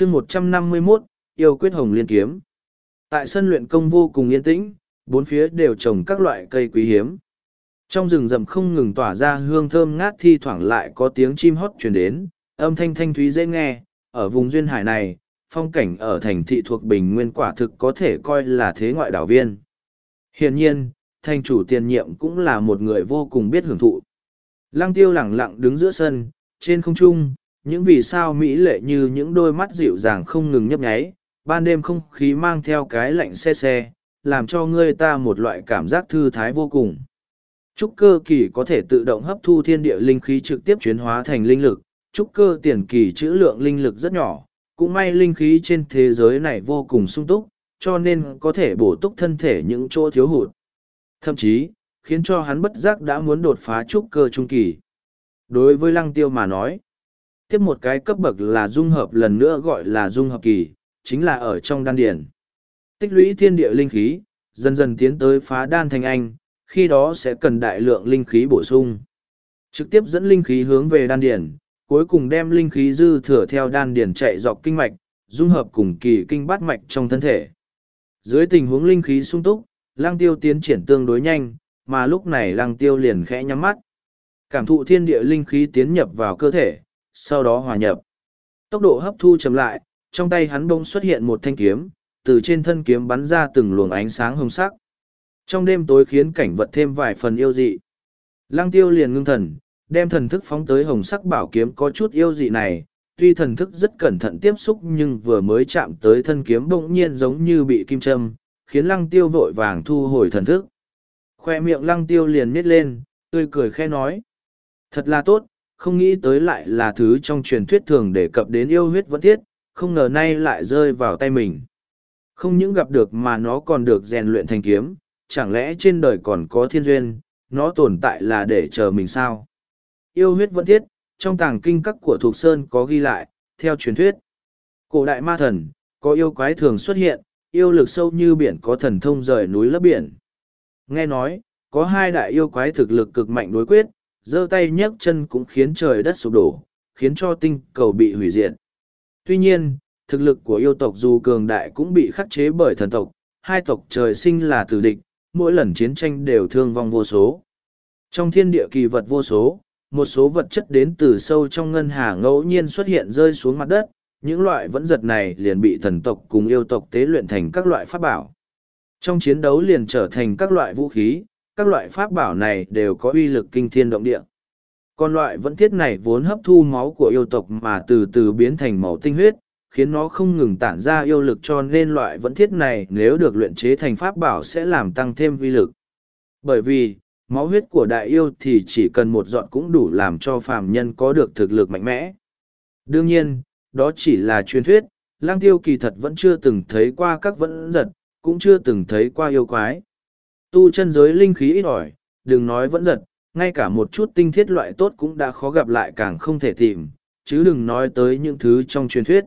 chương một trăm năm mươi 151, yêu quyết hồng liên kiếm. Tại sân luyện công vô cùng yên tĩnh, bốn phía đều trồng các loại cây quý hiếm. Trong rừng rậm không ngừng tỏa ra hương thơm ngát thi thoảng lại có tiếng chim hót truyền đến, âm thanh thanh thúy dễ nghe, ở vùng duyên hải này, phong cảnh ở thành thị thuộc bình nguyên quả thực có thể coi là thế ngoại đảo viên. Hiển nhiên, thành chủ tiền nhiệm cũng là một người vô cùng biết hưởng thụ. Lăng tiêu lẳng lặng đứng giữa sân, trên không trung, những vì sao mỹ lệ như những đôi mắt dịu dàng không ngừng nhấp nháy, ban đêm không khí mang theo cái lạnh xe xe, làm cho người ta một loại cảm giác thư thái vô cùng. Trúc cơ kỳ có thể tự động hấp thu thiên địa linh khí trực tiếp chuyển hóa thành linh lực, trúc cơ tiền kỳ trữ lượng linh lực rất nhỏ, cũng may linh khí trên thế giới này vô cùng sung túc, cho nên có thể bổ túc thân thể những chỗ thiếu hụt. Thậm chí, khiến cho hắn bất giác đã muốn đột phá trúc cơ trung kỳ. Đối với lăng tiêu mà nói, tiếp một cái cấp bậc là dung hợp lần nữa gọi là dung hợp kỳ, chính là ở trong đan điển. Tích lũy thiên địa linh khí, dần dần tiến tới phá đan thành anh, khi đó sẽ cần đại lượng linh khí bổ sung. Trực tiếp dẫn linh khí hướng về đan điển, cuối cùng đem linh khí dư thừa theo đan điển chạy dọc kinh mạch, dung hợp cùng kỳ kinh bát mạch trong thân thể. Dưới tình huống linh khí sung túc, lang tiêu tiến triển tương đối nhanh, mà lúc này lang tiêu liền khẽ nhắm mắt. Cảm thụ thiên địa linh khí tiến nhập vào cơ thể, sau đó hòa nhập. Tốc độ hấp thu chậm lại, trong tay hắn bông xuất hiện một thanh kiếm, từ trên thân kiếm bắn ra từng luồng ánh sáng hồng sắc. Trong đêm tối khiến cảnh vật thêm vài phần yêu dị. Lăng tiêu liền ngưng thần, đem thần thức phóng tới hồng sắc bảo kiếm có chút yêu dị này. Tuy thần thức rất cẩn thận tiếp xúc nhưng vừa mới chạm tới thân kiếm bỗng nhiên giống như bị kim châm, khiến lăng tiêu vội vàng thu hồi thần thức. Khoe miệng lăng tiêu liền nít lên, tươi cười khe nói. Thật là tốt, không nghĩ tới lại là thứ trong truyền thuyết thường đề cập đến yêu huyết vẫn thiết, không ngờ nay lại rơi vào tay mình. Không những gặp được mà nó còn được rèn luyện thành kiếm, chẳng lẽ trên đời còn có thiên duyên, nó tồn tại là để chờ mình sao? Yêu huyết vẫn thiết, trong tàng kinh các của Thục Sơn có ghi lại, theo truyền thuyết. Cổ đại ma thần, có yêu quái thường xuất hiện, yêu lực sâu như biển có thần thông rời núi lấp biển. Nghe nói, có hai đại yêu quái thực lực cực mạnh đối quyết, giơ tay nhấc chân cũng khiến trời đất sụp đổ, khiến cho tinh cầu bị hủy diệt. Tuy nhiên, thực lực của yêu tộc dù cường đại cũng bị khắc chế bởi thần tộc, hai tộc trời sinh là tử địch, mỗi lần chiến tranh đều thương vong vô số. Trong thiên địa kỳ vật vô số, một số vật chất đến từ sâu trong ngân hà ngẫu nhiên xuất hiện rơi xuống mặt đất, những loại vẫn giật này liền bị thần tộc cùng yêu tộc tế luyện thành các loại pháp bảo. Trong chiến đấu liền trở thành các loại vũ khí, các loại pháp bảo này đều có uy lực kinh thiên động địa. Còn loại vẫn thiết này vốn hấp thu máu của yêu tộc mà từ từ biến thành màu tinh huyết, khiến nó không ngừng tản ra yêu lực cho nên loại vẫn thiết này nếu được luyện chế thành pháp bảo sẽ làm tăng thêm uy lực. Bởi vì, máu huyết của đại yêu thì chỉ cần một giọt cũng đủ làm cho phàm nhân có được thực lực mạnh mẽ. Đương nhiên, đó chỉ là truyền thuyết, lang tiêu kỳ thật vẫn chưa từng thấy qua các vẫn giật, cũng chưa từng thấy qua yêu quái. Tu chân giới linh khí ít ỏi, đừng nói vẫn giật, ngay cả một chút tinh thiết loại tốt cũng đã khó gặp lại càng không thể tìm, chứ đừng nói tới những thứ trong truyền thuyết.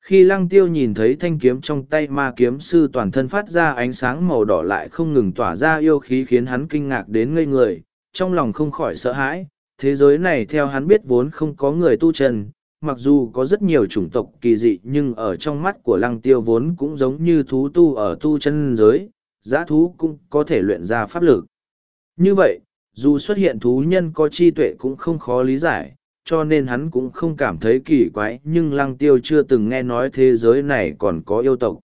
Khi lăng tiêu nhìn thấy thanh kiếm trong tay ma kiếm sư toàn thân phát ra ánh sáng màu đỏ lại không ngừng tỏa ra yêu khí khiến hắn kinh ngạc đến ngây người, trong lòng không khỏi sợ hãi, thế giới này theo hắn biết vốn không có người tu chân, mặc dù có rất nhiều chủng tộc kỳ dị nhưng ở trong mắt của lăng tiêu vốn cũng giống như thú tu ở tu chân giới, giã thú cũng có thể luyện ra pháp lực. Như vậy, dù xuất hiện thú nhân có chi tuệ cũng không khó lý giải, cho nên hắn cũng không cảm thấy kỳ quái nhưng lăng tiêu chưa từng nghe nói thế giới này còn có yêu tộc.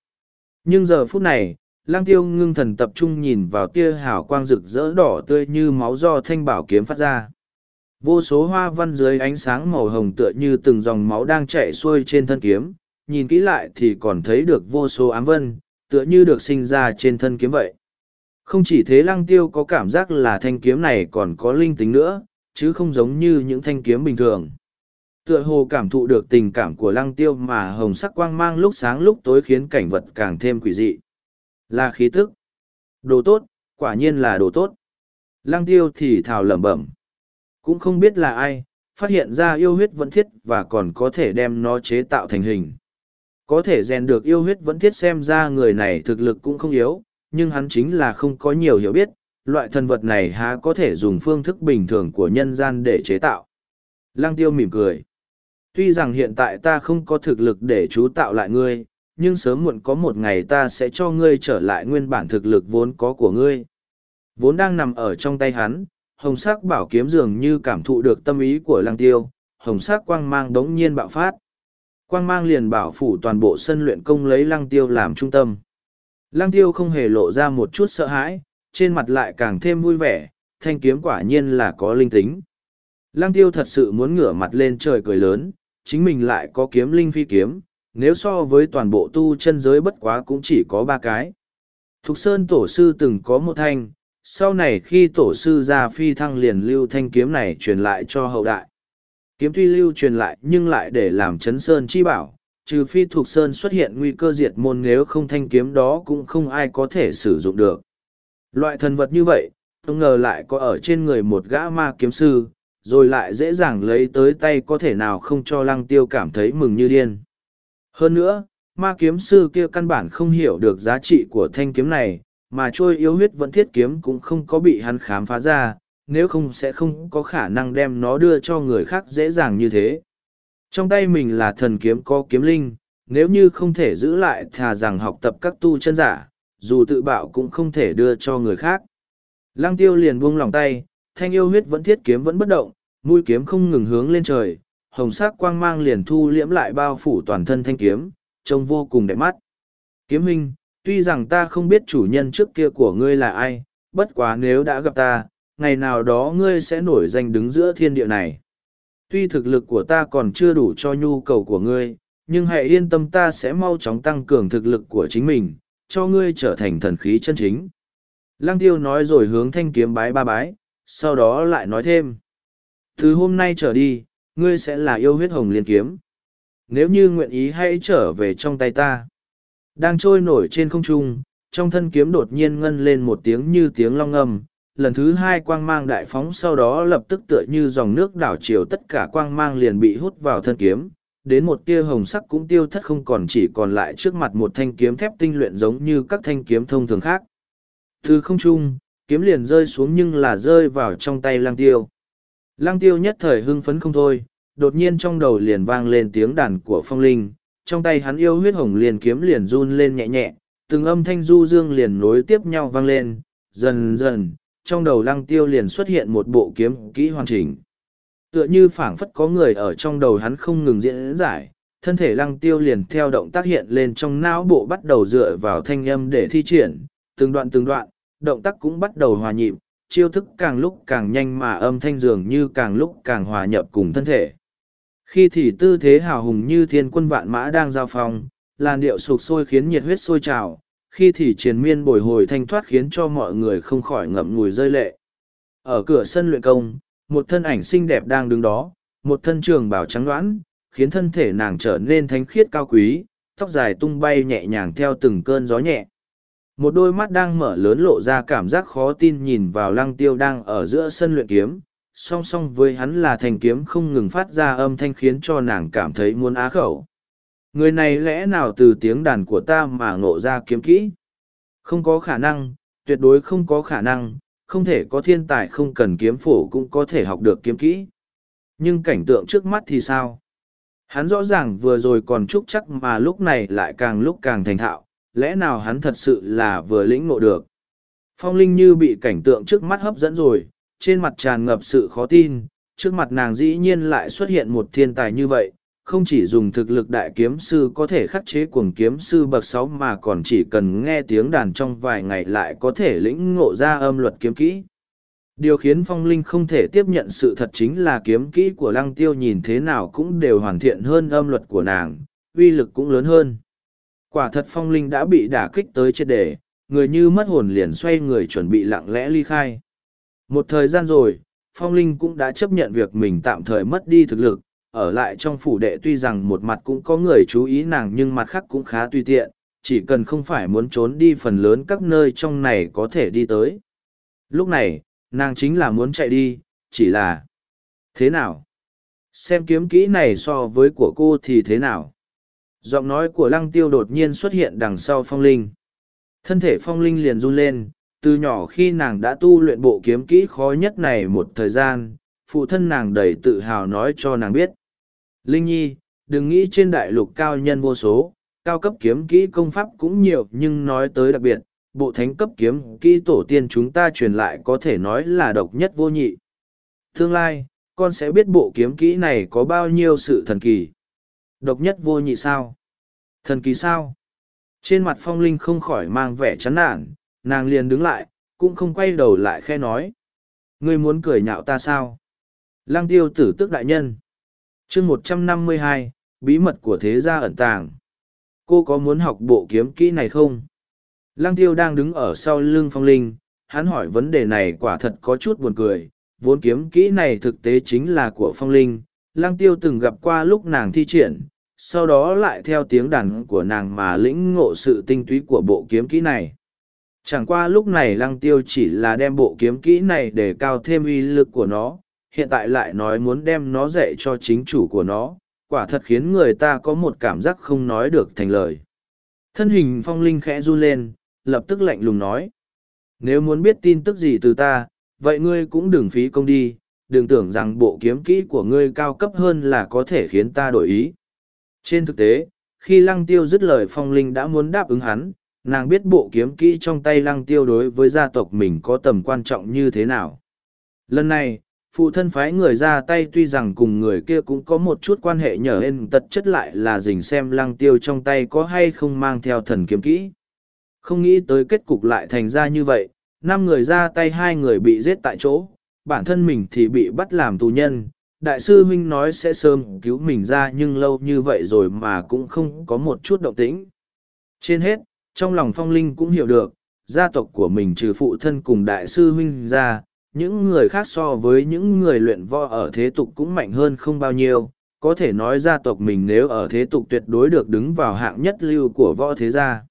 Nhưng giờ phút này, lăng tiêu ngưng thần tập trung nhìn vào tia hào quang rực rỡ đỏ tươi như máu do thanh bảo kiếm phát ra. Vô số hoa văn dưới ánh sáng màu hồng tựa như từng dòng máu đang chạy xuôi trên thân kiếm, nhìn kỹ lại thì còn thấy được vô số ám vân, tựa như được sinh ra trên thân kiếm vậy. Không chỉ thế lăng tiêu có cảm giác là thanh kiếm này còn có linh tính nữa, chứ không giống như những thanh kiếm bình thường. Tựa hồ cảm thụ được tình cảm của lăng tiêu mà hồng sắc quang mang lúc sáng lúc tối khiến cảnh vật càng thêm quỷ dị. Là khí tức. Đồ tốt, quả nhiên là đồ tốt. Lăng tiêu thì thào lẩm bẩm. Cũng không biết là ai, phát hiện ra yêu huyết vẫn thiết và còn có thể đem nó chế tạo thành hình. Có thể rèn được yêu huyết vẫn thiết xem ra người này thực lực cũng không yếu, nhưng hắn chính là không có nhiều hiểu biết, loại thần vật này há có thể dùng phương thức bình thường của nhân gian để chế tạo. Lăng tiêu mỉm cười. tuy rằng hiện tại ta không có thực lực để chú tạo lại ngươi, nhưng sớm muộn có một ngày ta sẽ cho ngươi trở lại nguyên bản thực lực vốn có của ngươi. Vốn đang nằm ở trong tay hắn, hồng sắc bảo kiếm dường như cảm thụ được tâm ý của lăng tiêu, hồng sắc quang mang đống nhiên bạo phát. Quang mang liền bảo phủ toàn bộ sân luyện công lấy lăng tiêu làm trung tâm. Lăng tiêu không hề lộ ra một chút sợ hãi, trên mặt lại càng thêm vui vẻ, thanh kiếm quả nhiên là có linh tính. Lăng tiêu thật sự muốn ngửa mặt lên trời cười lớn, chính mình lại có kiếm linh phi kiếm, nếu so với toàn bộ tu chân giới bất quá cũng chỉ có ba cái. Thục Sơn tổ sư từng có một thanh, sau này khi tổ sư ra phi thăng liền lưu thanh kiếm này truyền lại cho hậu đại. Kiếm tuy lưu truyền lại nhưng lại để làm chấn sơn chi bảo, trừ phi thuộc sơn xuất hiện nguy cơ diệt môn nếu không thanh kiếm đó cũng không ai có thể sử dụng được. Loại thần vật như vậy, không ngờ lại có ở trên người một gã ma kiếm sư, rồi lại dễ dàng lấy tới tay có thể nào không cho lăng tiêu cảm thấy mừng như điên. Hơn nữa, ma kiếm sư kia căn bản không hiểu được giá trị của thanh kiếm này, mà trôi yếu huyết vẫn thiết kiếm cũng không có bị hắn khám phá ra, nếu không sẽ không có khả năng đem nó đưa cho người khác dễ dàng như thế. Trong tay mình là thần kiếm có kiếm linh, nếu như không thể giữ lại thà rằng học tập các tu chân giả, dù tự bạo cũng không thể đưa cho người khác. Lăng tiêu liền buông lòng tay, thanh yêu huyết vẫn thiết kiếm vẫn bất động, mũi kiếm không ngừng hướng lên trời, hồng sắc quang mang liền thu liễm lại bao phủ toàn thân thanh kiếm, trông vô cùng đẹp mắt. Kiếm huynh, tuy rằng ta không biết chủ nhân trước kia của ngươi là ai, bất quá nếu đã gặp ta, ngày nào đó ngươi sẽ nổi danh đứng giữa thiên địa này. Tuy thực lực của ta còn chưa đủ cho nhu cầu của ngươi, nhưng hãy yên tâm ta sẽ mau chóng tăng cường thực lực của chính mình, cho ngươi trở thành thần khí chân chính. Lăng tiêu nói rồi hướng thanh kiếm bái ba bái, sau đó lại nói thêm. Từ hôm nay trở đi, ngươi sẽ là yêu huyết hồng liên kiếm. Nếu như nguyện ý hãy trở về trong tay ta. Đang trôi nổi trên không trung, trong thân kiếm đột nhiên ngân lên một tiếng như tiếng long âm. Lần thứ hai quang mang đại phóng sau đó lập tức tựa như dòng nước đảo chiều tất cả quang mang liền bị hút vào thân kiếm. Đến một tia hồng sắc cũng tiêu thất không còn chỉ còn lại trước mặt một thanh kiếm thép tinh luyện giống như các thanh kiếm thông thường khác. Từ không trung, kiếm liền rơi xuống nhưng là rơi vào trong tay lang tiêu. Lang tiêu nhất thời hưng phấn không thôi, đột nhiên trong đầu liền vang lên tiếng đàn của phong linh, trong tay hắn yêu huyết hồng liền kiếm liền run lên nhẹ nhẹ, từng âm thanh du dương liền nối tiếp nhau vang lên, dần dần, trong đầu lăng tiêu liền xuất hiện một bộ kiếm kỹ hoàn chỉnh. Tựa như phảng phất có người ở trong đầu hắn không ngừng diễn giải, thân thể lăng tiêu liền theo động tác hiện lên trong não bộ bắt đầu dựa vào thanh âm để thi triển, từng đoạn từng đoạn, động tác cũng bắt đầu hòa nhịp, chiêu thức càng lúc càng nhanh mà âm thanh dường như càng lúc càng hòa nhập cùng thân thể. Khi thì tư thế hào hùng như thiên quân vạn mã đang giao phong, làn điệu sụp sôi khiến nhiệt huyết sôi trào, khi thì triền miên bồi hồi thanh thoát khiến cho mọi người không khỏi ngậm ngùi rơi lệ. Ở cửa sân luyện công, một thân ảnh xinh đẹp đang đứng đó, một thân trường bào trắng đoán, khiến thân thể nàng trở nên thánh khiết cao quý, tóc dài tung bay nhẹ nhàng theo từng cơn gió nhẹ. Một đôi mắt đang mở lớn lộ ra cảm giác khó tin nhìn vào lăng tiêu đang ở giữa sân luyện kiếm, song song với hắn là thanh kiếm không ngừng phát ra âm thanh khiến cho nàng cảm thấy muốn á khẩu. Người này lẽ nào từ tiếng đàn của ta mà ngộ ra kiếm kỹ? Không có khả năng, tuyệt đối không có khả năng, không thể có thiên tài không cần kiếm phổ cũng có thể học được kiếm kỹ. Nhưng cảnh tượng trước mắt thì sao? Hắn rõ ràng vừa rồi còn chúc chắc mà lúc này lại càng lúc càng thành thạo, lẽ nào hắn thật sự là vừa lĩnh ngộ được? Phong Linh như bị cảnh tượng trước mắt hấp dẫn rồi, trên mặt tràn ngập sự khó tin, trước mặt nàng dĩ nhiên lại xuất hiện một thiên tài như vậy, không chỉ dùng thực lực đại kiếm sư có thể khắc chế cuồng kiếm sư bậc sáu mà còn chỉ cần nghe tiếng đàn trong vài ngày lại có thể lĩnh ngộ ra âm luật kiếm kỹ. Điều khiến phong linh không thể tiếp nhận sự thật chính là kiếm kỹ của lăng tiêu nhìn thế nào cũng đều hoàn thiện hơn âm luật của nàng, uy lực cũng lớn hơn. Quả thật phong linh đã bị đả kích tới chết đề, người như mất hồn liền xoay người chuẩn bị lặng lẽ ly khai. Một thời gian rồi, Phong Linh cũng đã chấp nhận việc mình tạm thời mất đi thực lực, ở lại trong phủ đệ tuy rằng một mặt cũng có người chú ý nàng nhưng mặt khác cũng khá tùy tiện, chỉ cần không phải muốn trốn đi phần lớn các nơi trong này có thể đi tới. Lúc này, nàng chính là muốn chạy đi, chỉ là... Thế nào? Xem kiếm kỹ này so với của cô thì thế nào? Giọng nói của lăng tiêu đột nhiên xuất hiện đằng sau phong linh. Thân thể phong linh liền run lên, từ nhỏ khi nàng đã tu luyện bộ kiếm kỹ khó nhất này một thời gian phụ thân nàng đầy tự hào nói cho nàng biết Linh Nhi, đừng nghĩ trên đại lục cao nhân vô số, cao cấp kiếm kỹ công pháp cũng nhiều nhưng nói tới đặc biệt, bộ thánh cấp kiếm kỹ tổ tiên chúng ta truyền lại có thể nói là độc nhất vô nhị. Tương lai, con sẽ biết bộ kiếm kỹ này có bao nhiêu sự thần kỳ. Độc nhất vô nhị sao? Thần kỳ sao? Trên mặt phong linh không khỏi mang vẻ chán nản, nàng liền đứng lại, cũng không quay đầu lại khe nói. Ngươi muốn cười nhạo ta sao? Lăng tiêu tử tức đại nhân chương một trăm năm mươi hai bí mật của thế gia ẩn tàng. Cô có muốn học bộ kiếm kỹ này không? Lăng tiêu đang đứng ở sau lưng phong linh, hắn hỏi vấn đề này quả thật có chút buồn cười. Vốn kiếm kỹ này thực tế chính là của phong linh, lăng tiêu từng gặp qua lúc nàng thi triển, sau đó lại theo tiếng đàn của nàng mà lĩnh ngộ sự tinh túy của bộ kiếm kỹ này. Chẳng qua lúc này lăng tiêu chỉ là đem bộ kiếm kỹ này để cao thêm uy lực của nó, hiện tại lại nói muốn đem nó dạy cho chính chủ của nó, quả thật khiến người ta có một cảm giác không nói được thành lời. Thân hình phong linh khẽ run lên, lập tức lạnh lùng nói. Nếu muốn biết tin tức gì từ ta, vậy ngươi cũng đừng phí công đi, đừng tưởng rằng bộ kiếm kỹ của ngươi cao cấp hơn là có thể khiến ta đổi ý. Trên thực tế, khi lăng tiêu dứt lời phong linh đã muốn đáp ứng hắn, nàng biết bộ kiếm kỹ trong tay lăng tiêu đối với gia tộc mình có tầm quan trọng như thế nào. Lần này, phụ thân phái người ra tay tuy rằng cùng người kia cũng có một chút quan hệ nhờ hên tật chất lại là dình xem lăng tiêu trong tay có hay không mang theo thần kiếm kỹ. Không nghĩ tới kết cục lại thành ra như vậy, năm người ra tay hai người bị giết tại chỗ, bản thân mình thì bị bắt làm tù nhân. Đại sư huynh nói sẽ sớm cứu mình ra nhưng lâu như vậy rồi mà cũng không có một chút động tĩnh. Trên hết, trong lòng phong linh cũng hiểu được, gia tộc của mình trừ phụ thân cùng đại sư huynh ra, những người khác so với những người luyện võ ở thế tục cũng mạnh hơn không bao nhiêu, có thể nói gia tộc mình nếu ở thế tục tuyệt đối được đứng vào hạng nhất lưu của võ thế gia.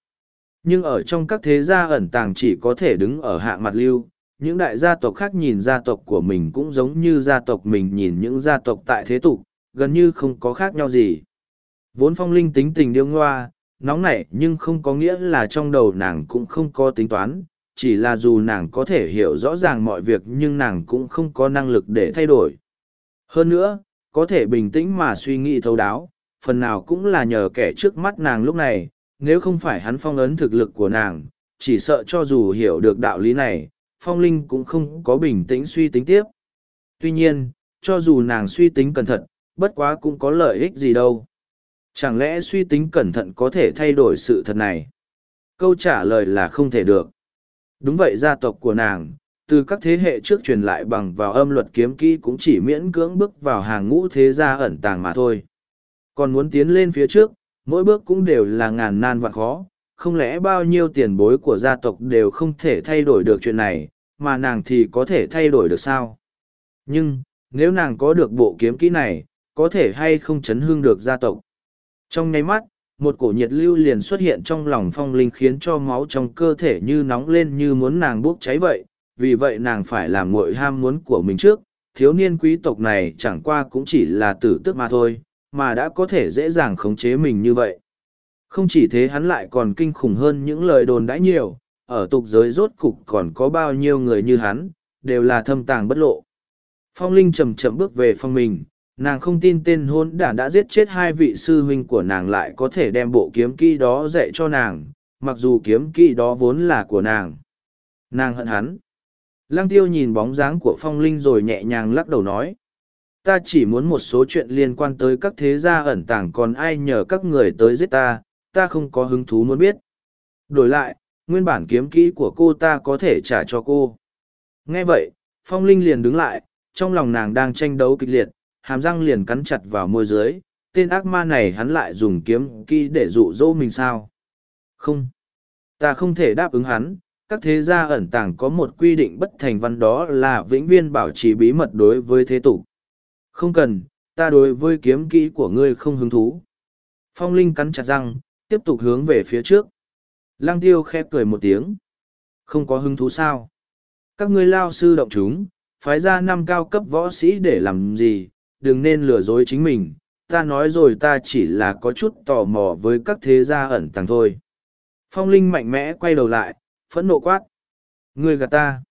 Nhưng ở trong các thế gia ẩn tàng chỉ có thể đứng ở hạng mặt lưu, những đại gia tộc khác nhìn gia tộc của mình cũng giống như gia tộc mình nhìn những gia tộc tại thế tục, gần như không có khác nhau gì. Vốn phong linh tính tình điêu ngoa, nóng nảy nhưng không có nghĩa là trong đầu nàng cũng không có tính toán, chỉ là dù nàng có thể hiểu rõ ràng mọi việc nhưng nàng cũng không có năng lực để thay đổi. Hơn nữa, có thể bình tĩnh mà suy nghĩ thấu đáo, phần nào cũng là nhờ kẻ trước mắt nàng lúc này, nếu không phải hắn phong ấn thực lực của nàng, chỉ sợ cho dù hiểu được đạo lý này, phong linh cũng không có bình tĩnh suy tính tiếp. Tuy nhiên, cho dù nàng suy tính cẩn thận, bất quá cũng có lợi ích gì đâu. Chẳng lẽ suy tính cẩn thận có thể thay đổi sự thật này? Câu trả lời là không thể được. Đúng vậy gia tộc của nàng, từ các thế hệ trước truyền lại bằng vào âm luật kiếm kỹ cũng chỉ miễn cưỡng bước vào hàng ngũ thế gia ẩn tàng mà thôi. Còn muốn tiến lên phía trước, mỗi bước cũng đều là ngàn nan vạn khó, không lẽ bao nhiêu tiền bối của gia tộc đều không thể thay đổi được chuyện này, mà nàng thì có thể thay đổi được sao? Nhưng, nếu nàng có được bộ kiếm kỹ này, có thể hay không chấn hương được gia tộc? Trong nháy mắt, một cổ nhiệt lưu liền xuất hiện trong lòng phong linh khiến cho máu trong cơ thể như nóng lên như muốn nàng bốc cháy vậy, vì vậy nàng phải làm ngội ham muốn của mình trước. Thiếu niên quý tộc này chẳng qua cũng chỉ là tử tức mà thôi, mà đã có thể dễ dàng khống chế mình như vậy. Không chỉ thế hắn lại còn kinh khủng hơn những lời đồn đãi nhiều, ở tục giới rốt cục còn có bao nhiêu người như hắn, đều là thâm tàng bất lộ. Phong linh chầm chậm bước về phong mình nàng không tin tên hôn đản đã giết chết hai vị sư huynh của nàng lại có thể đem bộ kiếm kỹ đó dạy cho nàng, mặc dù kiếm kỹ đó vốn là của nàng. Nàng hận hắn. Lăng tiêu nhìn bóng dáng của phong linh rồi nhẹ nhàng lắc đầu nói, ta chỉ muốn một số chuyện liên quan tới các thế gia ẩn tàng, còn ai nhờ các người tới giết ta ta không có hứng thú muốn biết. Đổi lại, nguyên bản kiếm kỹ của cô ta có thể trả cho cô. Nghe vậy, phong linh liền đứng lại, trong lòng nàng đang tranh đấu kịch liệt hàm răng liền cắn chặt vào môi dưới, tên ác ma này hắn lại dùng kiếm kỹ để dụ dỗ mình sao? Không, ta không thể đáp ứng hắn, các thế gia ẩn tàng có một quy định bất thành văn đó là vĩnh viên bảo trì bí mật đối với thế tục. Không cần, ta đối với kiếm kỹ của ngươi không hứng thú. Phong Linh cắn chặt răng, tiếp tục hướng về phía trước. Lăng tiêu khẽ cười một tiếng. Không có hứng thú sao? Các ngươi lao sư động chúng, phái ra năm cao cấp võ sĩ để làm gì, đừng nên lừa dối chính mình, ta nói rồi ta chỉ là có chút tò mò với các thế gia ẩn tàng thôi phong linh mạnh mẽ quay đầu lại, phẫn nộ quát ngươi gạt ta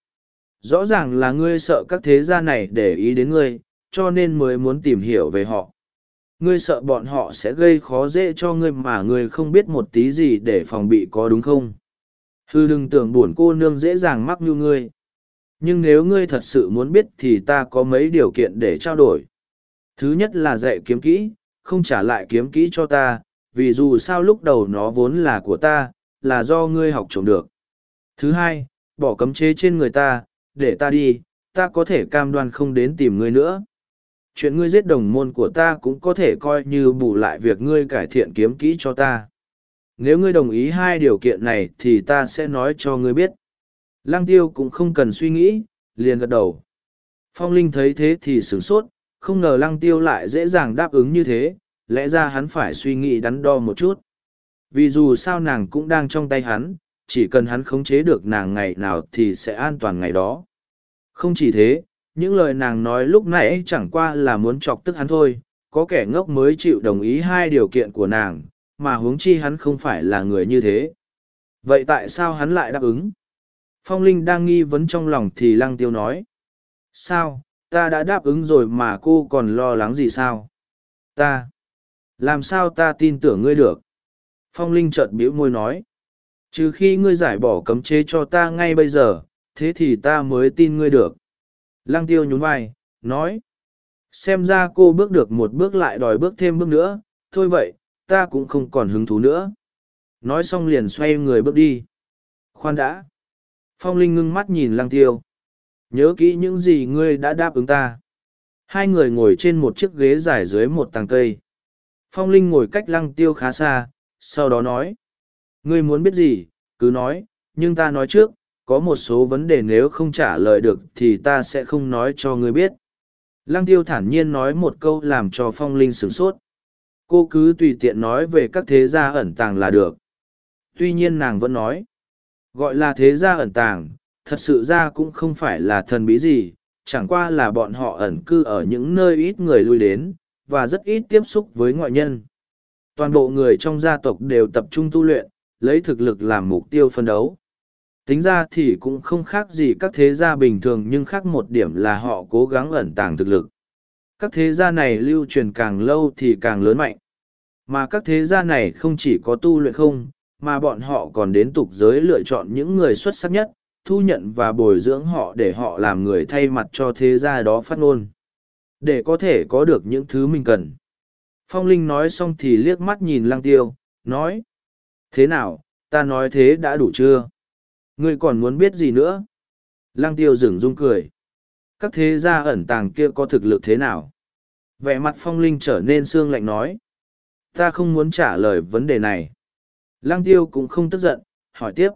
rõ ràng là ngươi sợ các thế gia này để ý đến ngươi, cho nên mới muốn tìm hiểu về họ Ngươi sợ bọn họ sẽ gây khó dễ cho ngươi mà ngươi không biết một tí gì để phòng bị có đúng không? Hư đừng tưởng buồn cô nương dễ dàng mắc như ngươi. Nhưng nếu ngươi thật sự muốn biết thì ta có mấy điều kiện để trao đổi. Thứ nhất là dạy kiếm kỹ, không trả lại kiếm kỹ cho ta, vì dù sao lúc đầu nó vốn là của ta, là do ngươi học trộm được. Thứ hai, bỏ cấm chế trên người ta, để ta đi, ta có thể cam đoan không đến tìm ngươi nữa. Chuyện ngươi giết đồng môn của ta cũng có thể coi như bù lại việc ngươi cải thiện kiếm kỹ cho ta. Nếu ngươi đồng ý hai điều kiện này thì ta sẽ nói cho ngươi biết. Lăng tiêu cũng không cần suy nghĩ, liền gật đầu. Phong Linh thấy thế thì sửng sốt, không ngờ lăng tiêu lại dễ dàng đáp ứng như thế, lẽ ra hắn phải suy nghĩ đắn đo một chút. Vì dù sao nàng cũng đang trong tay hắn, chỉ cần hắn khống chế được nàng ngày nào thì sẽ an toàn ngày đó. Không chỉ thế, những lời nàng nói lúc nãy chẳng qua là muốn chọc tức hắn thôi, có kẻ ngốc mới chịu đồng ý hai điều kiện của nàng, mà huống chi hắn không phải là người như thế. Vậy tại sao hắn lại đáp ứng? Phong Linh đang nghi vấn trong lòng thì Lăng Tiêu nói. Sao, ta đã đáp ứng rồi mà cô còn lo lắng gì sao? Ta. Làm sao ta tin tưởng ngươi được? Phong Linh chợt bĩu môi nói. Trừ khi ngươi giải bỏ cấm chế cho ta ngay bây giờ, thế thì ta mới tin ngươi được. Lăng tiêu nhún vai, nói. Xem ra cô bước được một bước lại đòi bước thêm bước nữa, thôi vậy, ta cũng không còn hứng thú nữa. Nói xong liền xoay người bước đi. Khoan đã. Phong Linh ngưng mắt nhìn lăng tiêu. Nhớ kỹ những gì ngươi đã đáp ứng ta. Hai người ngồi trên một chiếc ghế dài dưới một tàng cây. Phong Linh ngồi cách lăng tiêu khá xa, sau đó nói. Ngươi muốn biết gì, cứ nói, nhưng ta nói trước, có một số vấn đề nếu không trả lời được thì ta sẽ không nói cho ngươi biết. Lăng tiêu thản nhiên nói một câu làm cho Phong Linh sửng sốt. Cô cứ tùy tiện nói về các thế gia ẩn tàng là được. Tuy nhiên nàng vẫn nói. Gọi là thế gia ẩn tàng, thật sự ra cũng không phải là thần bí gì, chẳng qua là bọn họ ẩn cư ở những nơi ít người lui đến, và rất ít tiếp xúc với ngoại nhân. Toàn bộ người trong gia tộc đều tập trung tu luyện, lấy thực lực làm mục tiêu phân đấu. Tính ra thì cũng không khác gì các thế gia bình thường nhưng khác một điểm là họ cố gắng ẩn tàng thực lực. Các thế gia này lưu truyền càng lâu thì càng lớn mạnh. Mà các thế gia này không chỉ có tu luyện không, mà bọn họ còn đến tục giới lựa chọn những người xuất sắc nhất, thu nhận và bồi dưỡng họ để họ làm người thay mặt cho thế gia đó phát ngôn. Để có thể có được những thứ mình cần. Phong Linh nói xong thì liếc mắt nhìn Lăng Tiêu, nói. Thế nào, ta nói thế đã đủ chưa? Ngươi còn muốn biết gì nữa? Lăng Tiêu dừng rung cười. Các thế gia ẩn tàng kia có thực lực thế nào? Vẻ mặt Phong Linh trở nên sương lạnh nói. Ta không muốn trả lời vấn đề này. Lăng Tiêu cũng không tức giận, hỏi tiếp.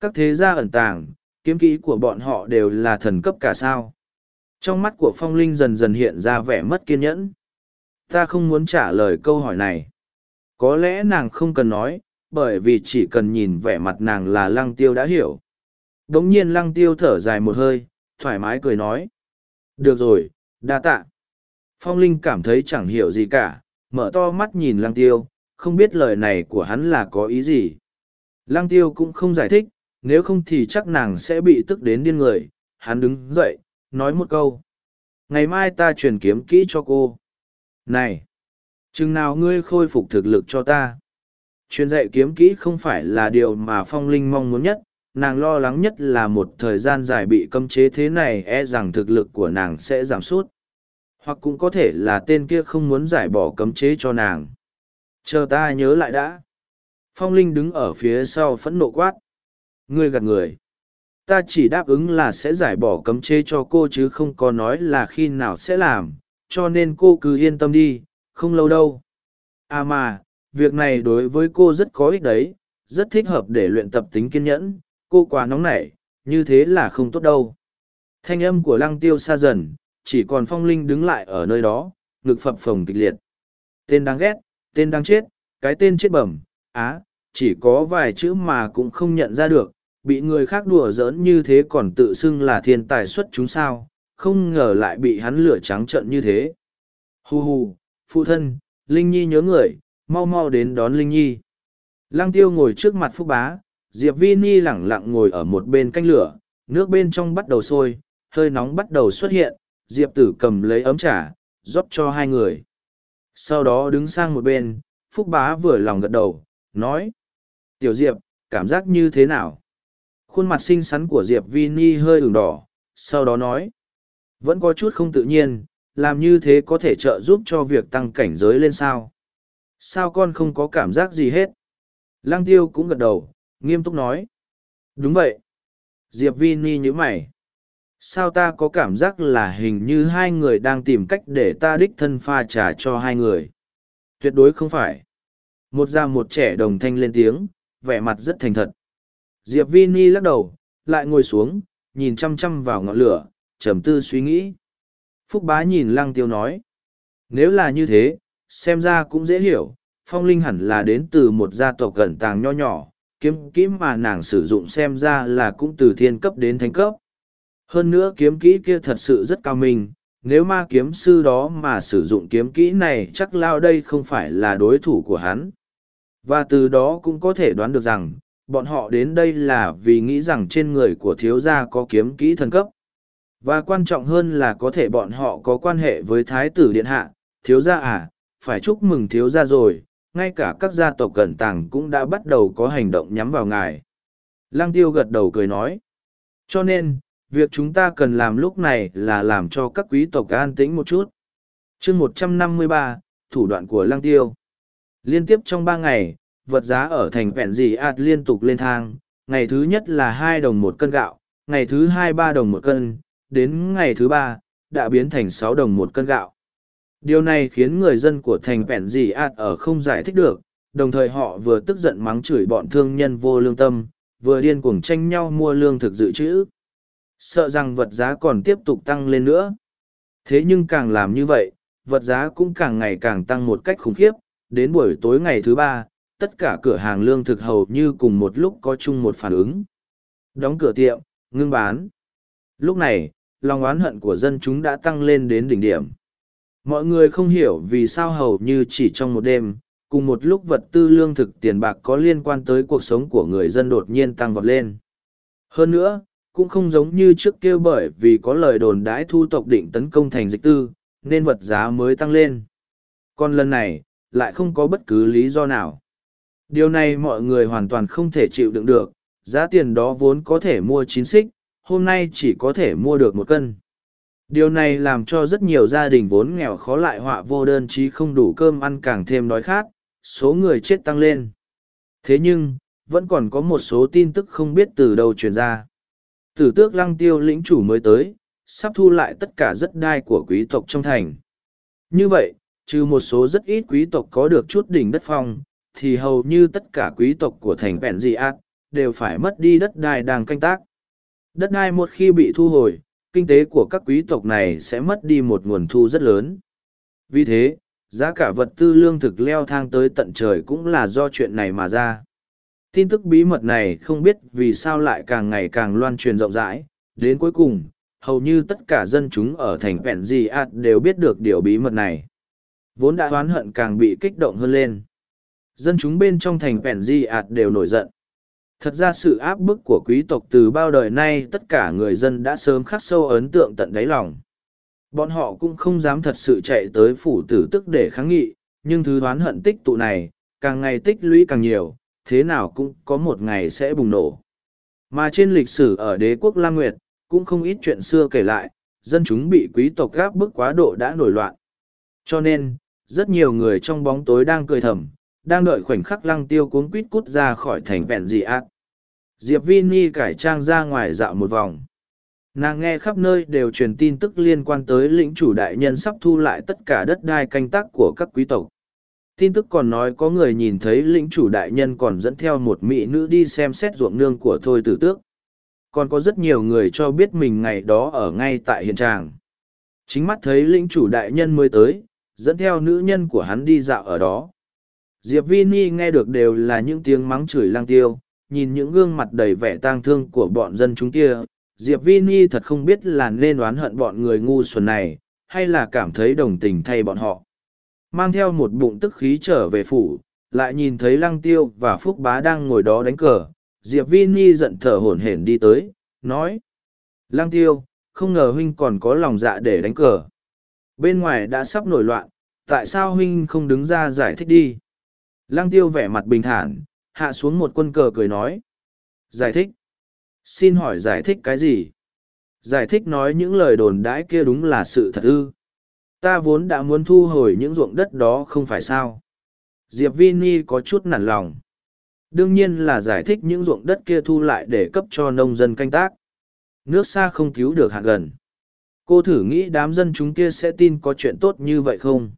Các thế gia ẩn tàng, kiếm kỹ của bọn họ đều là thần cấp cả sao? Trong mắt của Phong Linh dần dần hiện ra vẻ mất kiên nhẫn. Ta không muốn trả lời câu hỏi này. Có lẽ nàng không cần nói bởi vì chỉ cần nhìn vẻ mặt nàng là lăng tiêu đã hiểu. Đống nhiên lăng tiêu thở dài một hơi thoải mái cười nói. Được rồi đa tạ. Phong linh cảm thấy chẳng hiểu gì cả mở to mắt nhìn lăng tiêu không biết lời này của hắn là có ý gì. Lăng tiêu cũng không giải thích nếu không thì chắc nàng sẽ bị tức đến điên người hắn đứng dậy nói một câu. Ngày mai ta truyền kiếm kỹ cho cô. Này! Chừng nào ngươi khôi phục thực lực cho ta? truyền dạy kiếm kỹ không phải là điều mà phong linh mong muốn nhất, nàng lo lắng nhất là một thời gian dài bị cấm chế thế này e rằng thực lực của nàng sẽ giảm sút. Hoặc cũng có thể là tên kia không muốn giải bỏ cấm chế cho nàng. Chờ ta nhớ lại đã. Phong linh đứng ở phía sau phẫn nộ quát ngươi gạt người ta chỉ đáp ứng là sẽ giải bỏ cấm chế cho cô chứ không có nói là khi nào sẽ làm cho nên cô cứ yên tâm đi, không lâu đâu. À mà, việc này đối với cô rất có ích đấy, rất thích hợp để luyện tập tính kiên nhẫn, cô quá nóng nảy, như thế là không tốt đâu. Thanh âm của lăng tiêu xa dần, chỉ còn phong linh đứng lại ở nơi đó, ngực phập phồng kịch liệt. Tên đáng ghét, tên đáng chết, cái tên chết bẩm, á, chỉ có vài chữ mà cũng không nhận ra được, bị người khác đùa giỡn như thế còn tự xưng là thiên tài xuất chúng sao, không ngờ lại bị hắn lửa trắng trận như thế. Hù hù, phụ thân, Linh Nhi nhớ người, mau mau đến đón Linh Nhi. Lăng tiêu ngồi trước mặt Phúc Bá, Diệp Vi Ni lẳng lặng ngồi ở một bên canh lửa, nước bên trong bắt đầu sôi, hơi nóng bắt đầu xuất hiện, Diệp tử cầm lấy ấm trà, rót cho hai người. Sau đó đứng sang một bên, Phúc Bá vừa lòng gật đầu, nói. Tiểu Diệp, cảm giác như thế nào? Khuôn mặt xinh xắn của Diệp Vi Ni hơi ửng đỏ, sau đó nói. Vẫn có chút không tự nhiên, làm như thế có thể trợ giúp cho việc tăng cảnh giới lên sao? Sao con không có cảm giác gì hết? Lang tiêu cũng gật đầu, nghiêm túc nói. Đúng vậy. Diệp Vi Ni như mày. Sao ta có cảm giác là hình như hai người đang tìm cách để ta đích thân pha trà cho hai người? Tuyệt đối không phải. Một già một trẻ đồng thanh lên tiếng, vẻ mặt rất thành thật. Diệp Vini lắc đầu, lại ngồi xuống, nhìn chăm chăm vào ngọn lửa, trầm tư suy nghĩ. Phúc bá nhìn lăng tiêu nói. Nếu là như thế, xem ra cũng dễ hiểu, phong linh hẳn là đến từ một gia tộc gần tàng nho nhỏ, kiếm kỹ mà nàng sử dụng xem ra là cũng từ thiên cấp đến thánh cấp. Hơn nữa kiếm kỹ kia thật sự rất cao minh, nếu ma kiếm sư đó mà sử dụng kiếm kỹ này chắc lao đây không phải là đối thủ của hắn. Và từ đó cũng có thể đoán được rằng, bọn họ đến đây là vì nghĩ rằng trên người của thiếu gia có kiếm kỹ thần cấp. Và quan trọng hơn là có thể bọn họ có quan hệ với Thái tử Điện Hạ, thiếu gia à, phải chúc mừng thiếu gia rồi, ngay cả các gia tộc cẩn tàng cũng đã bắt đầu có hành động nhắm vào ngài. Lăng tiêu gật đầu cười nói. Cho nên, việc chúng ta cần làm lúc này là làm cho các quý tộc an tĩnh một chút. chương một trăm năm mươi ba, thủ đoạn của lăng tiêu. Liên tiếp trong ba ngày, vật giá ở thành vẹn dị ạt liên tục lên thang, ngày thứ nhất là hai đồng một cân gạo, ngày thứ hai ba đồng một cân, đến ngày thứ ba, đã biến thành sáu đồng một cân gạo. Điều này khiến người dân của thành vẹn dị ạt ở không giải thích được, đồng thời họ vừa tức giận mắng chửi bọn thương nhân vô lương tâm, vừa điên cuồng tranh nhau mua lương thực dự trữ. Sợ rằng vật giá còn tiếp tục tăng lên nữa. Thế nhưng càng làm như vậy, vật giá cũng càng ngày càng tăng một cách khủng khiếp, đến buổi tối ngày thứ ba, tất cả cửa hàng lương thực hầu như cùng một lúc có chung một phản ứng. Đóng cửa tiệm, ngưng bán. Lúc này, lòng oán hận của dân chúng đã tăng lên đến đỉnh điểm. Mọi người không hiểu vì sao hầu như chỉ trong một đêm, cùng một lúc vật tư lương thực tiền bạc có liên quan tới cuộc sống của người dân đột nhiên tăng vọt lên. Hơn nữa, cũng không giống như trước kêu bởi vì có lời đồn đãi thu tộc định tấn công thành dịch tư, nên vật giá mới tăng lên. Còn lần này, lại không có bất cứ lý do nào. Điều này mọi người hoàn toàn không thể chịu đựng được, giá tiền đó vốn có thể mua chín xích, hôm nay chỉ có thể mua được một cân. Điều này làm cho rất nhiều gia đình vốn nghèo khó lại họa vô đơn chí không đủ cơm ăn càng thêm đói khát, số người chết tăng lên. Thế nhưng, vẫn còn có một số tin tức không biết từ đâu truyền ra. Tử tước lăng tiêu lĩnh chủ mới tới, sắp thu lại tất cả rất đai của quý tộc trong thành. Như vậy, trừ một số rất ít quý tộc có được chút đỉnh đất phong, thì hầu như tất cả quý tộc của thành vẹn Dị Át đều phải mất đi đất đai đang canh tác. Đất đai một khi bị thu hồi, kinh tế của các quý tộc này sẽ mất đi một nguồn thu rất lớn. Vì thế, giá cả vật tư lương thực leo thang tới tận trời cũng là do chuyện này mà ra. Tin tức bí mật này không biết vì sao lại càng ngày càng loan truyền rộng rãi, đến cuối cùng, hầu như tất cả dân chúng ở thành vẹn Di Át đều biết được điều bí mật này. Vốn đã oán hận càng bị kích động hơn lên. Dân chúng bên trong thành vẹn Di ạt đều nổi giận. Thật ra sự áp bức của quý tộc từ bao đời nay tất cả người dân đã sớm khắc sâu ấn tượng tận đáy lòng. Bọn họ cũng không dám thật sự chạy tới phủ tử tức để kháng nghị, nhưng thứ oán hận tích tụ này, càng ngày tích lũy càng nhiều, thế nào cũng có một ngày sẽ bùng nổ. Mà trên lịch sử ở đế quốc La Nguyệt, cũng không ít chuyện xưa kể lại, dân chúng bị quý tộc gáp bức quá độ đã nổi loạn. Cho nên, rất nhiều người trong bóng tối đang cười thầm, đang đợi khoảnh khắc lăng tiêu cuốn quýt cút ra khỏi thành vẹn dị ác. Diệp Vini cải trang ra ngoài dạo một vòng. Nàng nghe khắp nơi đều truyền tin tức liên quan tới lĩnh chủ đại nhân sắp thu lại tất cả đất đai canh tác của các quý tộc tin tức còn nói có người nhìn thấy lĩnh chủ đại nhân còn dẫn theo một mỹ nữ đi xem xét ruộng nương của thôi tử tước còn có rất nhiều người cho biết mình ngày đó ở ngay tại hiện tràng chính mắt thấy lĩnh chủ đại nhân mới tới, dẫn theo nữ nhân của hắn đi dạo ở đó diệp Vini nghe được đều là những tiếng mắng chửi lang tiêu, nhìn những gương mặt đầy vẻ tang thương của bọn dân chúng kia. Diệp Vini thật không biết là nên oán hận bọn người ngu xuẩn này, hay là cảm thấy đồng tình thay bọn họ. Mang theo một bụng tức khí trở về phủ, lại nhìn thấy lăng tiêu và phúc bá đang ngồi đó đánh cờ. Diệp Vini giận thở hổn hển đi tới, nói lăng tiêu, không ngờ huynh còn có lòng dạ để đánh cờ. Bên ngoài đã sắp nổi loạn, Tại sao huynh không đứng ra giải thích đi? Lăng tiêu vẻ mặt bình thản, hạ xuống một quân cờ cười nói. Giải thích? Xin hỏi giải thích cái gì? Giải thích nói những lời đồn đãi kia đúng là sự thật ư. Ta vốn đã muốn thu hồi những ruộng đất đó không phải sao. Diệp Vini có chút nản lòng. Đương nhiên là giải thích những ruộng đất kia thu lại để cấp cho nông dân canh tác. Nước xa không cứu được hạ gần. Cô thử nghĩ đám dân chúng kia sẽ tin có chuyện tốt như vậy không?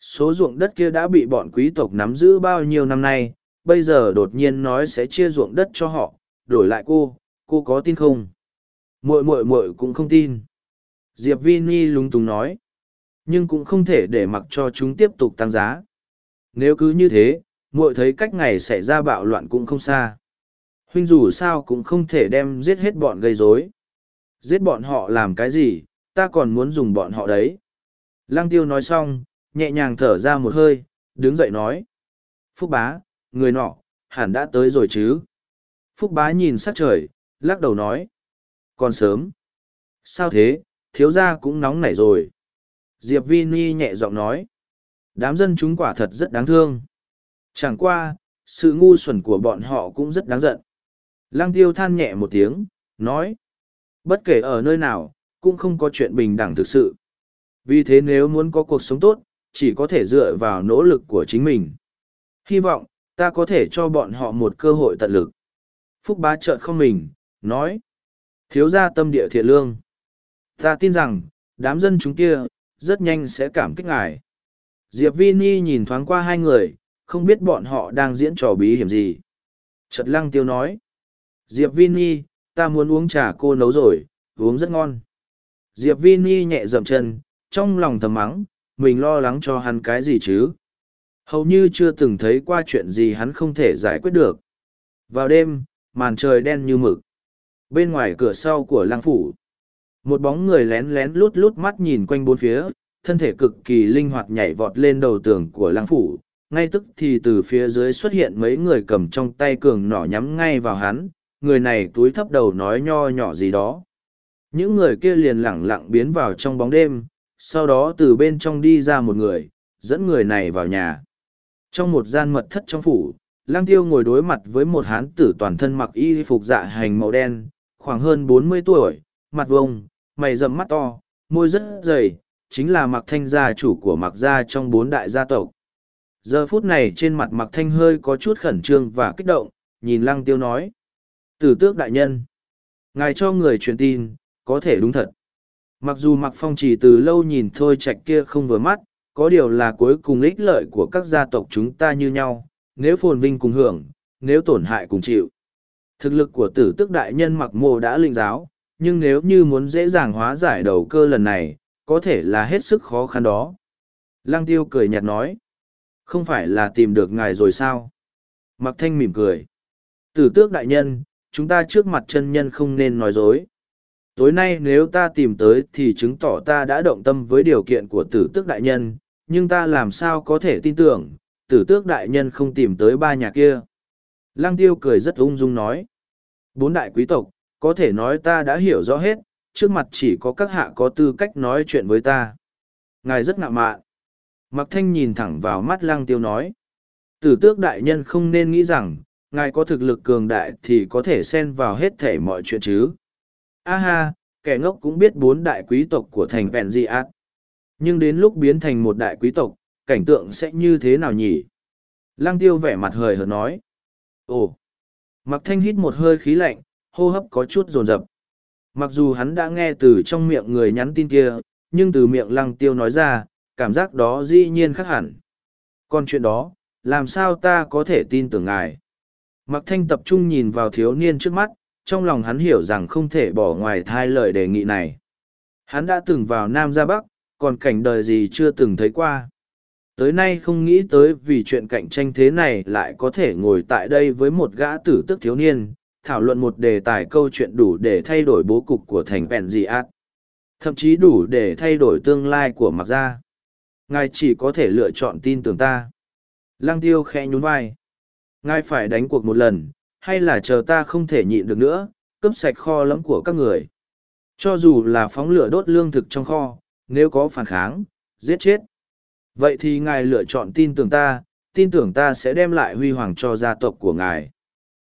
Số ruộng đất kia đã bị bọn quý tộc nắm giữ bao nhiêu năm nay, bây giờ đột nhiên nói sẽ chia ruộng đất cho họ, đổi lại cô, cô có tin không? Muội muội muội cũng không tin. Diệp Vini lúng túng nói. Nhưng cũng không thể để mặc cho chúng tiếp tục tăng giá. Nếu cứ như thế, muội thấy cách ngày xảy ra bạo loạn cũng không xa. Huynh dù sao cũng không thể đem giết hết bọn gây rối. Giết bọn họ làm cái gì, ta còn muốn dùng bọn họ đấy. Lăng tiêu nói xong, nhẹ nhàng thở ra một hơi, đứng dậy nói. Phúc bá, người nọ, hẳn đã tới rồi chứ. Phúc bá nhìn sát trời, lắc đầu nói. Còn sớm. Sao thế, thiếu gia cũng nóng nảy rồi. Diệp Vi Ni nhẹ giọng nói. Đám dân chúng quả thật rất đáng thương. Chẳng qua, sự ngu xuẩn của bọn họ cũng rất đáng giận. Lăng tiêu than nhẹ một tiếng, nói. Bất kể ở nơi nào, cũng không có chuyện bình đẳng thực sự. Vì thế nếu muốn có cuộc sống tốt, chỉ có thể dựa vào nỗ lực của chính mình. Hy vọng, ta có thể cho bọn họ một cơ hội tận lực. Phúc bá trợn không mình, nói. Thiếu gia tâm địa thiện lương. Ta tin rằng, đám dân chúng kia, rất nhanh sẽ cảm kích ngài. Diệp Vini nhìn thoáng qua hai người, không biết bọn họ đang diễn trò bí hiểm gì. Trật lăng tiêu nói. Diệp Vini, ta muốn uống trà cô nấu rồi, uống rất ngon. Diệp Vini nhẹ dậm chân, trong lòng thầm mắng, mình lo lắng cho hắn cái gì chứ. Hầu như chưa từng thấy qua chuyện gì hắn không thể giải quyết được. Vào đêm, màn trời đen như mực. Bên ngoài cửa sau của lăng phủ, một bóng người lén lén lút lút mắt nhìn quanh bốn phía, thân thể cực kỳ linh hoạt nhảy vọt lên đầu tường của lăng phủ. Ngay tức thì từ phía dưới xuất hiện mấy người cầm trong tay cường nỏ nhắm ngay vào hắn, người này túi thấp đầu nói nho nhỏ gì đó. Những người kia liền lẳng lặng biến vào trong bóng đêm, sau đó từ bên trong đi ra một người, dẫn người này vào nhà. Trong một gian mật thất trong phủ, lang tiêu ngồi đối mặt với một hán tử toàn thân mặc y phục dạ hành màu đen, khoảng hơn bốn mươi tuổi, mặt vông, mày rậm mắt to, môi rất dày, chính là mặc thanh gia chủ của mặc gia trong bốn đại gia tộc. Giờ phút này trên mặt mặc thanh hơi có chút khẩn trương và kích động, nhìn lăng tiêu nói. Tử tước đại nhân. Ngài cho người truyền tin, có thể đúng thật. Mặc dù mặc phong chỉ từ lâu nhìn thôi trạch kia không vừa mắt, có điều là cuối cùng ích lợi của các gia tộc chúng ta như nhau, nếu phồn vinh cùng hưởng, nếu tổn hại cùng chịu. Thực lực của tử tức đại nhân mặc mô đã linh giáo, nhưng nếu như muốn dễ dàng hóa giải đầu cơ lần này, có thể là hết sức khó khăn đó. Lăng tiêu cười nhạt nói, không phải là tìm được ngài rồi sao? Mặc thanh mỉm cười. Tử tước đại nhân, chúng ta trước mặt chân nhân không nên nói dối. Tối nay nếu ta tìm tới thì chứng tỏ ta đã động tâm với điều kiện của tử tước đại nhân, nhưng ta làm sao có thể tin tưởng, tử tước đại nhân không tìm tới ba nhà kia. Lăng tiêu cười rất ung dung nói. Bốn đại quý tộc, có thể nói ta đã hiểu rõ hết, trước mặt chỉ có các hạ có tư cách nói chuyện với ta. Ngài rất ngạo mạn. Mặc thanh nhìn thẳng vào mắt lăng tiêu nói. Tử tước đại nhân không nên nghĩ rằng, ngài có thực lực cường đại thì có thể xen vào hết thể mọi chuyện chứ. A ha, kẻ ngốc cũng biết bốn đại quý tộc của thành vẹn gì ác. Nhưng đến lúc biến thành một đại quý tộc, cảnh tượng sẽ như thế nào nhỉ? Lăng tiêu vẻ mặt hời hợt nói. Ồ! Mặc thanh hít một hơi khí lạnh, hô hấp có chút rồn rập. Mặc dù hắn đã nghe từ trong miệng người nhắn tin kia, nhưng từ miệng lăng tiêu nói ra, cảm giác đó dĩ nhiên khác hẳn. Còn chuyện đó, làm sao ta có thể tin tưởng ngài? Mặc thanh tập trung nhìn vào thiếu niên trước mắt, trong lòng hắn hiểu rằng không thể bỏ ngoài thai lời đề nghị này. Hắn đã từng vào Nam ra Bắc, còn cảnh đời gì chưa từng thấy qua. Tới nay không nghĩ tới vì chuyện cạnh tranh thế này lại có thể ngồi tại đây với một gã tử tức thiếu niên, thảo luận một đề tài câu chuyện đủ để thay đổi bố cục của thành vẹn dị ác. Thậm chí đủ để thay đổi tương lai của mặc gia. Ngài chỉ có thể lựa chọn tin tưởng ta. Lăng tiêu khẽ nhún vai. Ngài phải đánh cuộc một lần, hay là chờ ta không thể nhịn được nữa, cướp sạch kho lẫm của các người. Cho dù là phóng lửa đốt lương thực trong kho, nếu có phản kháng, giết chết. Vậy thì ngài lựa chọn tin tưởng ta, tin tưởng ta sẽ đem lại huy hoàng cho gia tộc của ngài.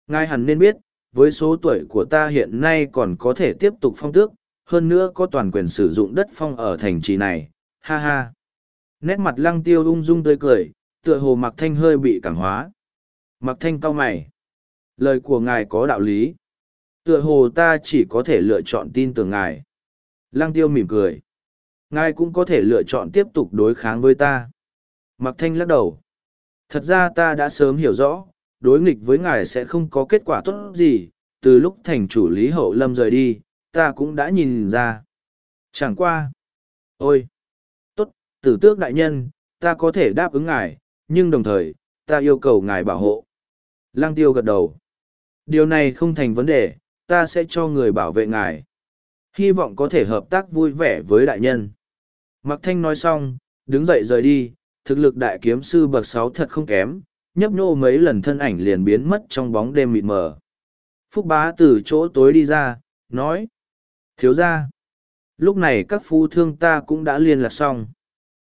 Ngài hẳn nên biết, với số tuổi của ta hiện nay còn có thể tiếp tục phong tước, hơn nữa có toàn quyền sử dụng đất phong ở thành trì này, ha ha. Nét mặt lăng tiêu ung dung tươi cười, tựa hồ mặc thanh hơi bị cảm hóa. Mặc thanh cau mày. Lời của ngài có đạo lý. Tựa hồ ta chỉ có thể lựa chọn tin tưởng ngài. Lăng tiêu mỉm cười. Ngài cũng có thể lựa chọn tiếp tục đối kháng với ta. Mặc thanh lắc đầu. Thật ra ta đã sớm hiểu rõ, đối nghịch với ngài sẽ không có kết quả tốt gì, từ lúc thành chủ lý hậu lâm rời đi, ta cũng đã nhìn ra. Chẳng qua. Ôi! Tốt, tử tước đại nhân, ta có thể đáp ứng ngài, nhưng đồng thời, ta yêu cầu ngài bảo hộ. Lăng tiêu gật đầu. Điều này không thành vấn đề, ta sẽ cho người bảo vệ ngài. Hy vọng có thể hợp tác vui vẻ với đại nhân. Mặc thanh nói xong, đứng dậy rời đi, thực lực đại kiếm sư bậc sáu thật không kém, nhấp nhô mấy lần thân ảnh liền biến mất trong bóng đêm mịt mờ. Phúc bá từ chỗ tối đi ra, nói. Thiếu ra. Lúc này các phu thương ta cũng đã liên lạc xong.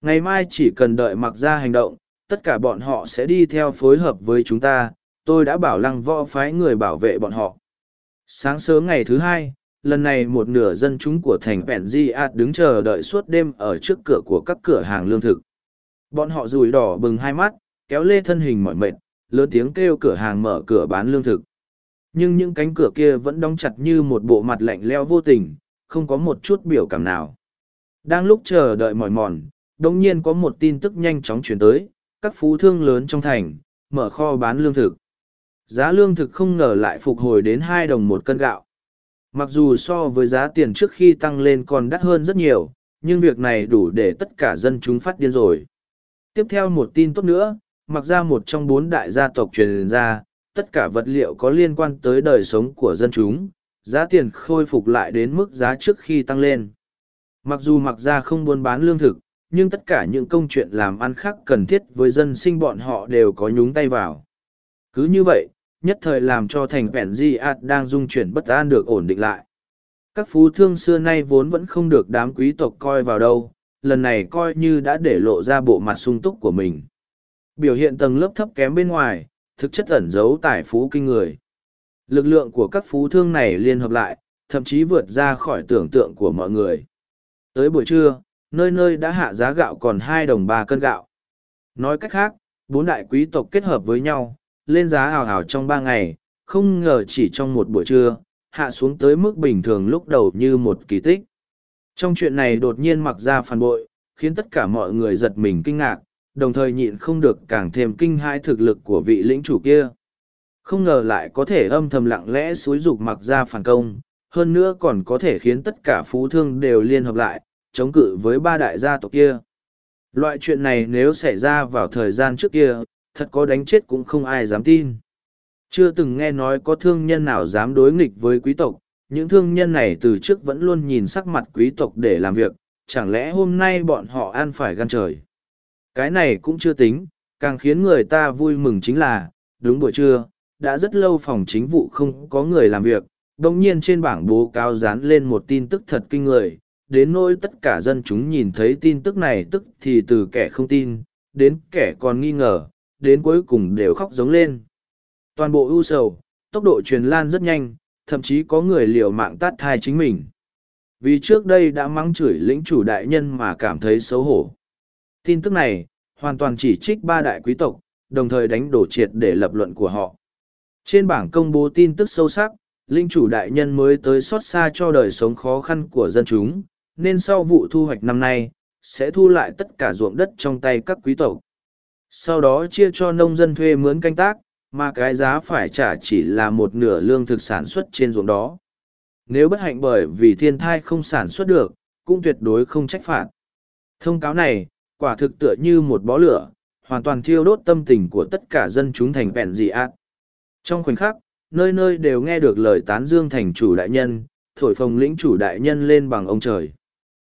Ngày mai chỉ cần đợi mặc ra hành động, tất cả bọn họ sẽ đi theo phối hợp với chúng ta. Tôi đã bảo lăng võ phái người bảo vệ bọn họ. Sáng sớm ngày thứ hai, lần này một nửa dân chúng của thành Pẹn Di Ad đứng chờ đợi suốt đêm ở trước cửa của các cửa hàng lương thực. Bọn họ rùi đỏ bừng hai mắt, kéo lê thân hình mỏi mệt, lớn tiếng kêu cửa hàng mở cửa bán lương thực. Nhưng những cánh cửa kia vẫn đóng chặt như một bộ mặt lạnh leo vô tình, không có một chút biểu cảm nào. Đang lúc chờ đợi mỏi mòn, đồng nhiên có một tin tức nhanh chóng chuyển tới, các phú thương lớn trong thành, mở kho bán lương thực. Giá lương thực không ngờ lại phục hồi đến hai đồng một cân gạo. Mặc dù so với giá tiền trước khi tăng lên còn đắt hơn rất nhiều, nhưng việc này đủ để tất cả dân chúng phát điên rồi. Tiếp theo một tin tốt nữa, mặc ra một trong bốn đại gia tộc truyền ra, tất cả vật liệu có liên quan tới đời sống của dân chúng, giá tiền khôi phục lại đến mức giá trước khi tăng lên. Mặc dù mặc ra không buôn bán lương thực, nhưng tất cả những công chuyện làm ăn khác cần thiết với dân sinh bọn họ đều có nhúng tay vào. Cứ như vậy, nhất thời làm cho thành vẹn di ạt đang dung chuyển bất an được ổn định lại. Các phú thương xưa nay vốn vẫn không được đám quý tộc coi vào đâu, lần này coi như đã để lộ ra bộ mặt sung túc của mình. Biểu hiện tầng lớp thấp kém bên ngoài, thực chất ẩn giấu tài phú kinh người. Lực lượng của các phú thương này liên hợp lại, thậm chí vượt ra khỏi tưởng tượng của mọi người. Tới buổi trưa, nơi nơi đã hạ giá gạo còn hai đồng ba cân gạo. Nói cách khác, bốn đại quý tộc kết hợp với nhau, lên giá hào hào trong ba ngày, không ngờ chỉ trong một buổi trưa, hạ xuống tới mức bình thường lúc đầu như một kỳ tích. Trong chuyện này đột nhiên mặc ra phản bội, khiến tất cả mọi người giật mình kinh ngạc, đồng thời nhịn không được càng thêm kinh hãi thực lực của vị lĩnh chủ kia. Không ngờ lại có thể âm thầm lặng lẽ xúi dục mặc ra phản công, hơn nữa còn có thể khiến tất cả phú thương đều liên hợp lại, chống cự với ba đại gia tộc kia. Loại chuyện này nếu xảy ra vào thời gian trước kia, thật có đánh chết cũng không ai dám tin. Chưa từng nghe nói có thương nhân nào dám đối nghịch với quý tộc, những thương nhân này từ trước vẫn luôn nhìn sắc mặt quý tộc để làm việc, chẳng lẽ hôm nay bọn họ ăn phải gan trời. Cái này cũng chưa tính, càng khiến người ta vui mừng chính là, đúng buổi trưa, đã rất lâu phòng chính vụ không có người làm việc, đồng nhiên trên bảng bố cáo dán lên một tin tức thật kinh người, đến nỗi tất cả dân chúng nhìn thấy tin tức này tức thì từ kẻ không tin, đến kẻ còn nghi ngờ, đến cuối cùng đều khóc giống lên. Toàn bộ ưu sầu, tốc độ truyền lan rất nhanh, thậm chí có người liều mạng tát thai chính mình. Vì trước đây đã mắng chửi lĩnh chủ đại nhân mà cảm thấy xấu hổ. Tin tức này, hoàn toàn chỉ trích ba đại quý tộc, đồng thời đánh đổ triệt để lập luận của họ. Trên bảng công bố tin tức sâu sắc, linh chủ đại nhân mới tới xót xa cho đời sống khó khăn của dân chúng, nên sau vụ thu hoạch năm nay, sẽ thu lại tất cả ruộng đất trong tay các quý tộc. Sau đó chia cho nông dân thuê mướn canh tác, mà cái giá phải trả chỉ là một nửa lương thực sản xuất trên ruộng đó. Nếu bất hạnh bởi vì thiên thai không sản xuất được, cũng tuyệt đối không trách phạt. Thông cáo này, quả thực tựa như một bó lửa, hoàn toàn thiêu đốt tâm tình của tất cả dân chúng thành vẹn dị ác. Trong khoảnh khắc, nơi nơi đều nghe được lời tán dương thành chủ đại nhân, thổi phồng lĩnh chủ đại nhân lên bằng ông trời.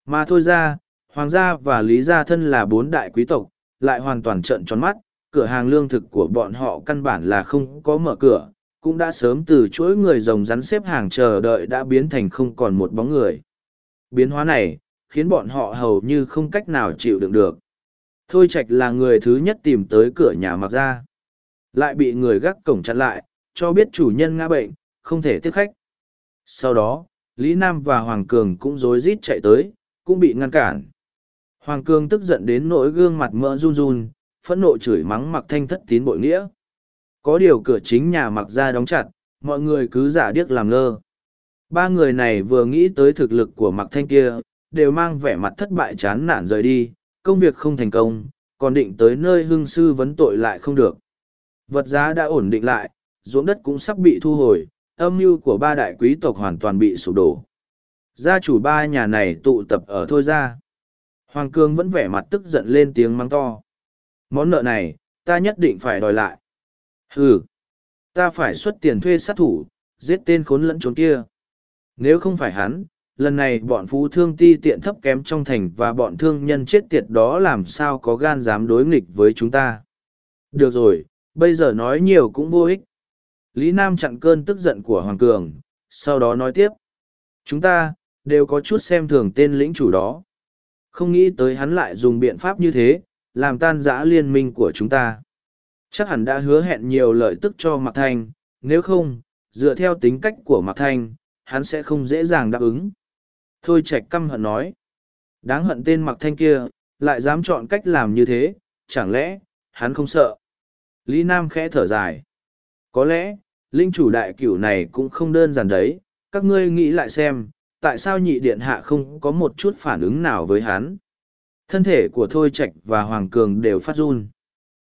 Mà thôi ra, hoàng gia và lý gia thân là bốn đại quý tộc, lại hoàn toàn trợn tròn mắt, cửa hàng lương thực của bọn họ căn bản là không có mở cửa, cũng đã sớm từ chuỗi người rồng rắn xếp hàng chờ đợi đã biến thành không còn một bóng người. Biến hóa này, khiến bọn họ hầu như không cách nào chịu đựng được. Thôi Trạch là người thứ nhất tìm tới cửa nhà mặc ra. Lại bị người gác cổng chặn lại, cho biết chủ nhân ngã bệnh, không thể tiếp khách. Sau đó, Lý Nam và Hoàng Cường cũng rối rít chạy tới, cũng bị ngăn cản. Hoàng Cương tức giận đến nỗi gương mặt mỡ run run, phẫn nộ chửi mắng mặc thanh thất tín bội nghĩa. Có điều cửa chính nhà mặc ra đóng chặt, mọi người cứ giả điếc làm ngơ. Ba người này vừa nghĩ tới thực lực của mặc thanh kia, đều mang vẻ mặt thất bại chán nản rời đi, công việc không thành công, còn định tới nơi hưng sư vấn tội lại không được. Vật giá đã ổn định lại, ruộng đất cũng sắp bị thu hồi, âm mưu của ba đại quý tộc hoàn toàn bị sụp đổ. Gia chủ ba nhà này tụ tập ở thôi ra. Hoàng Cương vẫn vẻ mặt tức giận lên tiếng mắng to. Món nợ này, ta nhất định phải đòi lại. Hừ, ta phải xuất tiền thuê sát thủ, giết tên khốn lẫn trốn kia. Nếu không phải hắn, lần này bọn phú thương ti tiện thấp kém trong thành và bọn thương nhân chết tiệt đó làm sao có gan dám đối nghịch với chúng ta. Được rồi, bây giờ nói nhiều cũng vô ích. Lý Nam chặn cơn tức giận của Hoàng Cường, sau đó nói tiếp. Chúng ta, đều có chút xem thường tên lĩnh chủ đó. Không nghĩ tới hắn lại dùng biện pháp như thế, làm tan rã liên minh của chúng ta. Chắc hẳn đã hứa hẹn nhiều lợi tức cho Mạc Thanh, nếu không, dựa theo tính cách của Mạc Thanh, hắn sẽ không dễ dàng đáp ứng. Thôi Trạch căm hận nói. Đáng hận tên Mạc Thanh kia, lại dám chọn cách làm như thế, chẳng lẽ, hắn không sợ. Lý Nam khẽ thở dài. Có lẽ, linh chủ đại cửu này cũng không đơn giản đấy, các ngươi nghĩ lại xem, tại sao nhị điện hạ không có một chút phản ứng nào với hắn. Thân thể của Thôi Trạch và Hoàng Cường đều phát run.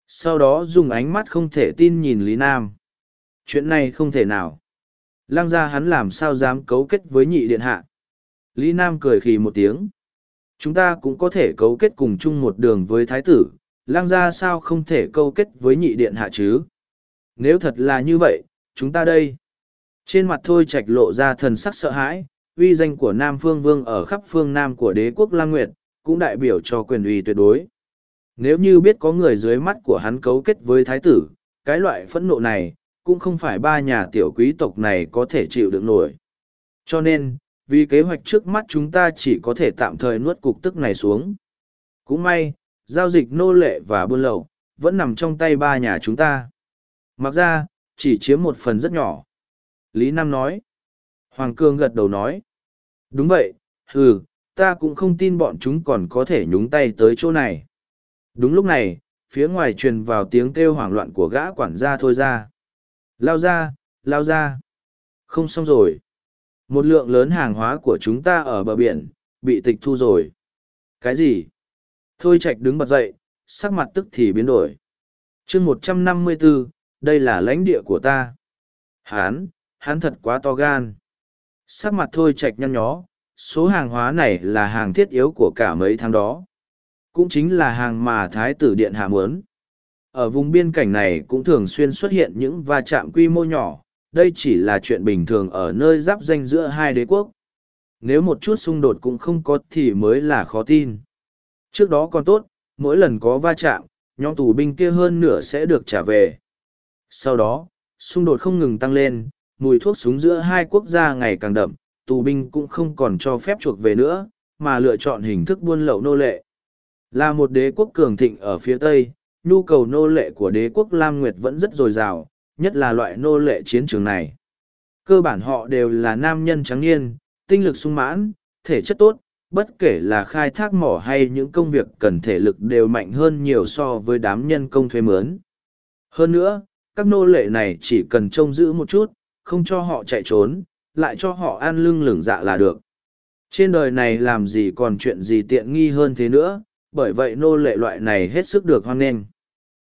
Sau đó dùng ánh mắt không thể tin nhìn Lý Nam. Chuyện này không thể nào. Lăng ra hắn làm sao dám cấu kết với nhị điện hạ. Lý Nam cười khì một tiếng. Chúng ta cũng có thể cấu kết cùng chung một đường với thái tử, lăng ra sao không thể câu kết với nhị điện hạ chứ? Nếu thật là như vậy, chúng ta đây. Trên mặt thôi trạch lộ ra thần sắc sợ hãi, uy danh của Nam Phương Vương ở khắp phương Nam của đế quốc Lam Nguyệt, cũng đại biểu cho quyền uy tuyệt đối. Nếu như biết có người dưới mắt của hắn cấu kết với thái tử, cái loại phẫn nộ này, cũng không phải ba nhà tiểu quý tộc này có thể chịu được nổi. Cho nên, vì kế hoạch trước mắt chúng ta chỉ có thể tạm thời nuốt cục tức này xuống. Cũng may, giao dịch nô lệ và buôn lậu, vẫn nằm trong tay ba nhà chúng ta. Mặc ra, chỉ chiếm một phần rất nhỏ. Lý Nam nói. Hoàng Cương gật đầu nói. Đúng vậy, hừ, ta cũng không tin bọn chúng còn có thể nhúng tay tới chỗ này. Đúng lúc này, phía ngoài truyền vào tiếng kêu hoảng loạn của gã quản gia thôi ra. Lao ra, lao ra. Không xong rồi. Một lượng lớn hàng hóa của chúng ta ở bờ biển, bị tịch thu rồi. Cái gì? Thôi Trạch đứng bật dậy, sắc mặt tức thì biến đổi. chương một trăm năm mươi 154, đây là lãnh địa của ta. Hán, hán thật quá to gan. Sắc mặt Thôi chạch nhăn nhó, số hàng hóa này là hàng thiết yếu của cả mấy tháng đó. Cũng chính là hàng mà Thái tử Điện hạ muốn. Ở vùng biên cảnh này cũng thường xuyên xuất hiện những va chạm quy mô nhỏ, đây chỉ là chuyện bình thường ở nơi giáp danh giữa hai đế quốc. Nếu một chút xung đột cũng không có thì mới là khó tin. Trước đó còn tốt, mỗi lần có va chạm, nhóm tù binh kia hơn nửa sẽ được trả về. Sau đó, xung đột không ngừng tăng lên, mùi thuốc súng giữa hai quốc gia ngày càng đậm, tù binh cũng không còn cho phép chuộc về nữa, mà lựa chọn hình thức buôn lậu nô lệ. Là một đế quốc cường thịnh ở phía Tây, nhu cầu nô lệ của đế quốc Lam Nguyệt vẫn rất dồi dào, nhất là loại nô lệ chiến trường này. Cơ bản họ đều là nam nhân trắng niên, tinh lực sung mãn, thể chất tốt, bất kể là khai thác mỏ hay những công việc cần thể lực đều mạnh hơn nhiều so với đám nhân công thuê mướn. Hơn nữa, các nô lệ này chỉ cần trông giữ một chút, không cho họ chạy trốn, lại cho họ ăn lưng lửng dạ là được. Trên đời này làm gì còn chuyện gì tiện nghi hơn thế nữa, bởi vậy nô lệ loại này hết sức được hoan nghênh.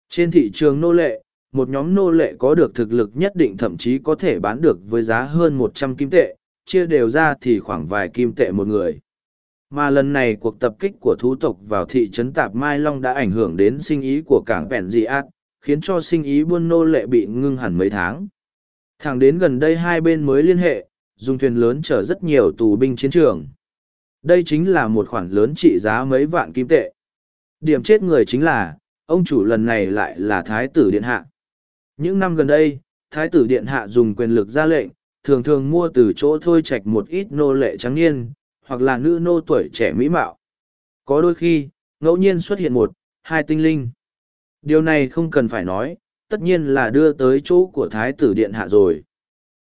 Trên thị trường nô lệ, một nhóm nô lệ có được thực lực nhất định thậm chí có thể bán được với giá hơn một trăm kim tệ, chia đều ra thì khoảng vài kim tệ một người. Mà lần này cuộc tập kích của thú tộc vào thị trấn Tạp Mai Long đã ảnh hưởng đến sinh ý của cảng Vẹn Dị Át, khiến cho sinh ý buôn nô lệ bị ngưng hẳn mấy tháng. Thẳng đến gần đây hai bên mới liên hệ, dùng thuyền lớn chở rất nhiều tù binh chiến trường. Đây chính là một khoản lớn trị giá mấy vạn kim tệ. Điểm chết người chính là, ông chủ lần này lại là Thái tử Điện Hạ. Những năm gần đây, Thái tử Điện Hạ dùng quyền lực ra lệnh, thường thường mua từ chỗ thôi chạch một ít nô lệ trắng niên, hoặc là nữ nô tuổi trẻ mỹ mạo. Có đôi khi, ngẫu nhiên xuất hiện một, hai tinh linh. Điều này không cần phải nói, tất nhiên là đưa tới chỗ của Thái tử Điện Hạ rồi.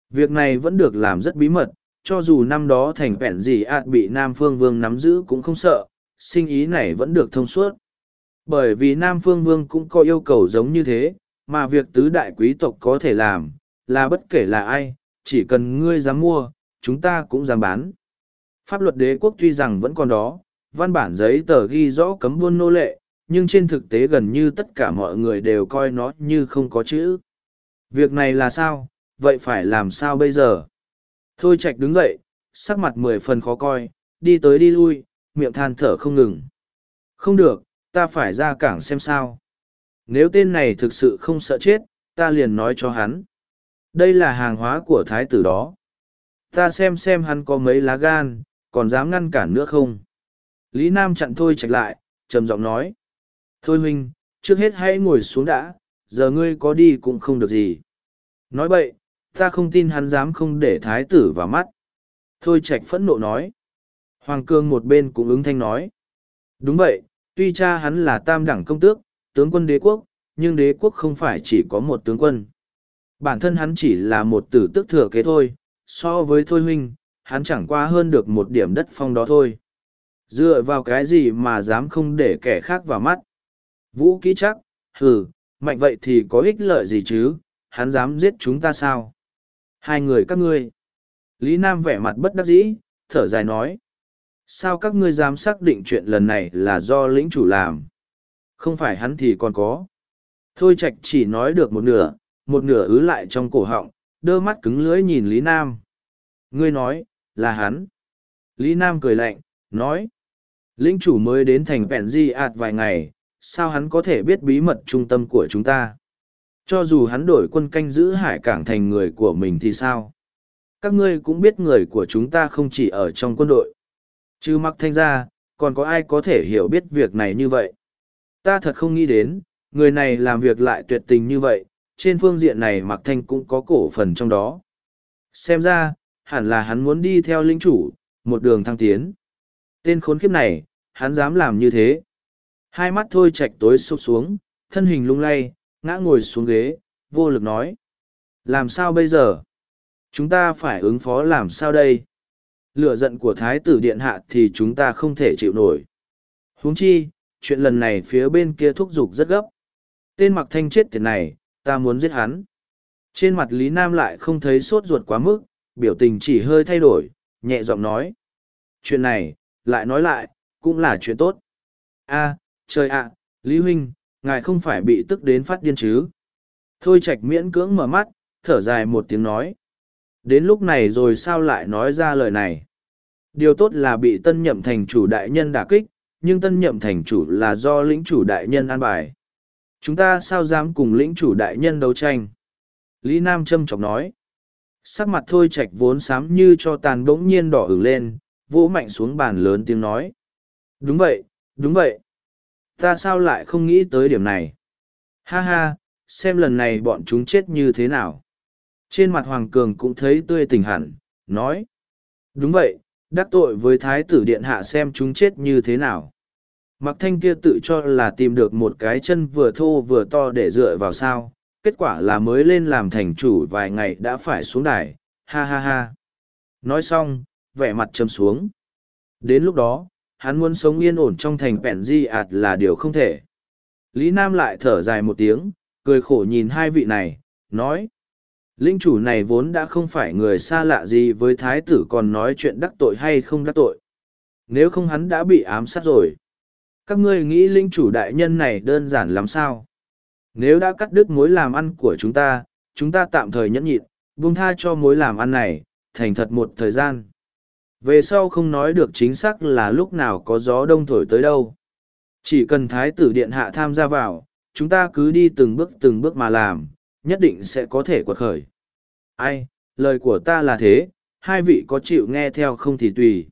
Việc này vẫn được làm rất bí mật, cho dù năm đó thành vẹn gì ạt bị Nam Phương Vương nắm giữ cũng không sợ, sinh ý này vẫn được thông suốt. Bởi vì Nam Phương Vương cũng có yêu cầu giống như thế, mà việc tứ đại quý tộc có thể làm, là bất kể là ai, chỉ cần ngươi dám mua, chúng ta cũng dám bán. Pháp luật đế quốc tuy rằng vẫn còn đó, văn bản giấy tờ ghi rõ cấm buôn nô lệ, nhưng trên thực tế gần như tất cả mọi người đều coi nó như không có chữ. Việc này là sao, vậy phải làm sao bây giờ? Thôi Trạch đứng dậy, sắc mặt mười phần khó coi, đi tới đi lui, miệng than thở không ngừng. Không được, ta phải ra cảng xem sao. Nếu tên này thực sự không sợ chết, ta liền nói cho hắn. Đây là hàng hóa của thái tử đó. Ta xem xem hắn có mấy lá gan, còn dám ngăn cản nữa không. Lý Nam chặn Thôi Trạch lại, trầm giọng nói. Thôi huynh, trước hết hãy ngồi xuống đã, giờ ngươi có đi cũng không được gì. Nói vậy, ta không tin hắn dám không để thái tử vào mắt. Thôi Trạch phẫn nộ nói. Hoàng Cương một bên cũng ứng thanh nói. Đúng vậy, tuy cha hắn là tam đẳng công tước, tướng quân đế quốc, nhưng đế quốc không phải chỉ có một tướng quân. Bản thân hắn chỉ là một tử tức thừa kế thôi, so với Thôi huynh, hắn chẳng qua hơn được một điểm đất phong đó thôi. Dựa vào cái gì mà dám không để kẻ khác vào mắt? Vũ kỹ chắc, hừ, mạnh vậy thì có ích lợi gì chứ, hắn dám giết chúng ta sao? Hai người các ngươi. Lý Nam vẻ mặt bất đắc dĩ, thở dài nói. Sao các ngươi dám xác định chuyện lần này là do lĩnh chủ làm? Không phải hắn thì còn có. Thôi Trạch chỉ nói được một nửa, một nửa ứ lại trong cổ họng, đơ mắt cứng lưỡi nhìn Lý Nam. Ngươi nói, là hắn. Lý Nam cười lạnh, nói. Lĩnh chủ mới đến thành Vẹn Di ạt vài ngày, sao hắn có thể biết bí mật trung tâm của chúng ta? Cho dù hắn đổi quân canh giữ hải cảng thành người của mình thì sao? Các ngươi cũng biết người của chúng ta không chỉ ở trong quân đội. Chứ mặc thanh ra, còn có ai có thể hiểu biết việc này như vậy? Ta thật không nghĩ đến, người này làm việc lại tuyệt tình như vậy, trên phương diện này mặc thanh cũng có cổ phần trong đó. Xem ra, hẳn là hắn muốn đi theo linh chủ, một đường thăng tiến. Tên khốn kiếp này, hắn dám làm như thế. Hai mắt thôi chạch tối sụp xuống, thân hình lung lay, ngã ngồi xuống ghế, vô lực nói. Làm sao bây giờ? Chúng ta phải ứng phó làm sao đây? Lựa giận của thái tử điện hạ thì chúng ta không thể chịu nổi. huống chi, chuyện lần này phía bên kia thúc giục rất gấp. Tên mặc thanh chết tiền này, ta muốn giết hắn. Trên mặt Lý Nam lại không thấy sốt ruột quá mức, biểu tình chỉ hơi thay đổi, nhẹ giọng nói. Chuyện này, lại nói lại, cũng là chuyện tốt. a trời ạ, Lý Huynh, ngài không phải bị tức đến phát điên chứ. Thôi Trạch miễn cưỡng mở mắt, thở dài một tiếng nói. Đến lúc này rồi sao lại nói ra lời này? Điều tốt là bị tân nhậm thành chủ đại nhân đả kích, nhưng tân nhậm thành chủ là do lĩnh chủ đại nhân an bài. Chúng ta sao dám cùng lĩnh chủ đại nhân đấu tranh? Lý Nam châm chọc nói. Sắc mặt thôi Trạch vốn xám như cho tàn bỗng nhiên đỏ ửng lên, vỗ mạnh xuống bàn lớn tiếng nói. Đúng vậy, đúng vậy. Ta sao lại không nghĩ tới điểm này? Ha ha, xem lần này bọn chúng chết như thế nào. Trên mặt Hoàng Cường cũng thấy tươi tỉnh hẳn, nói. Đúng vậy, đắc tội với Thái tử Điện Hạ xem chúng chết như thế nào. Mặc thanh kia tự cho là tìm được một cái chân vừa thô vừa to để dựa vào sao, kết quả là mới lên làm thành chủ vài ngày đã phải xuống đài, ha ha ha. Nói xong, vẻ mặt châm xuống. Đến lúc đó, hắn muốn sống yên ổn trong thành bẹn di ạt là điều không thể. Lý Nam lại thở dài một tiếng, cười khổ nhìn hai vị này, nói. Linh chủ này vốn đã không phải người xa lạ gì với thái tử còn nói chuyện đắc tội hay không đắc tội. Nếu không hắn đã bị ám sát rồi. Các ngươi nghĩ linh chủ đại nhân này đơn giản lắm sao? Nếu đã cắt đứt mối làm ăn của chúng ta, chúng ta tạm thời nhẫn nhịn, buông tha cho mối làm ăn này, thành thật một thời gian. Về sau không nói được chính xác là lúc nào có gió đông thổi tới đâu. Chỉ cần thái tử điện hạ tham gia vào, chúng ta cứ đi từng bước từng bước mà làm, nhất định sẽ có thể quật khởi. Ai, lời của ta là thế, hai vị có chịu nghe theo không thì tùy.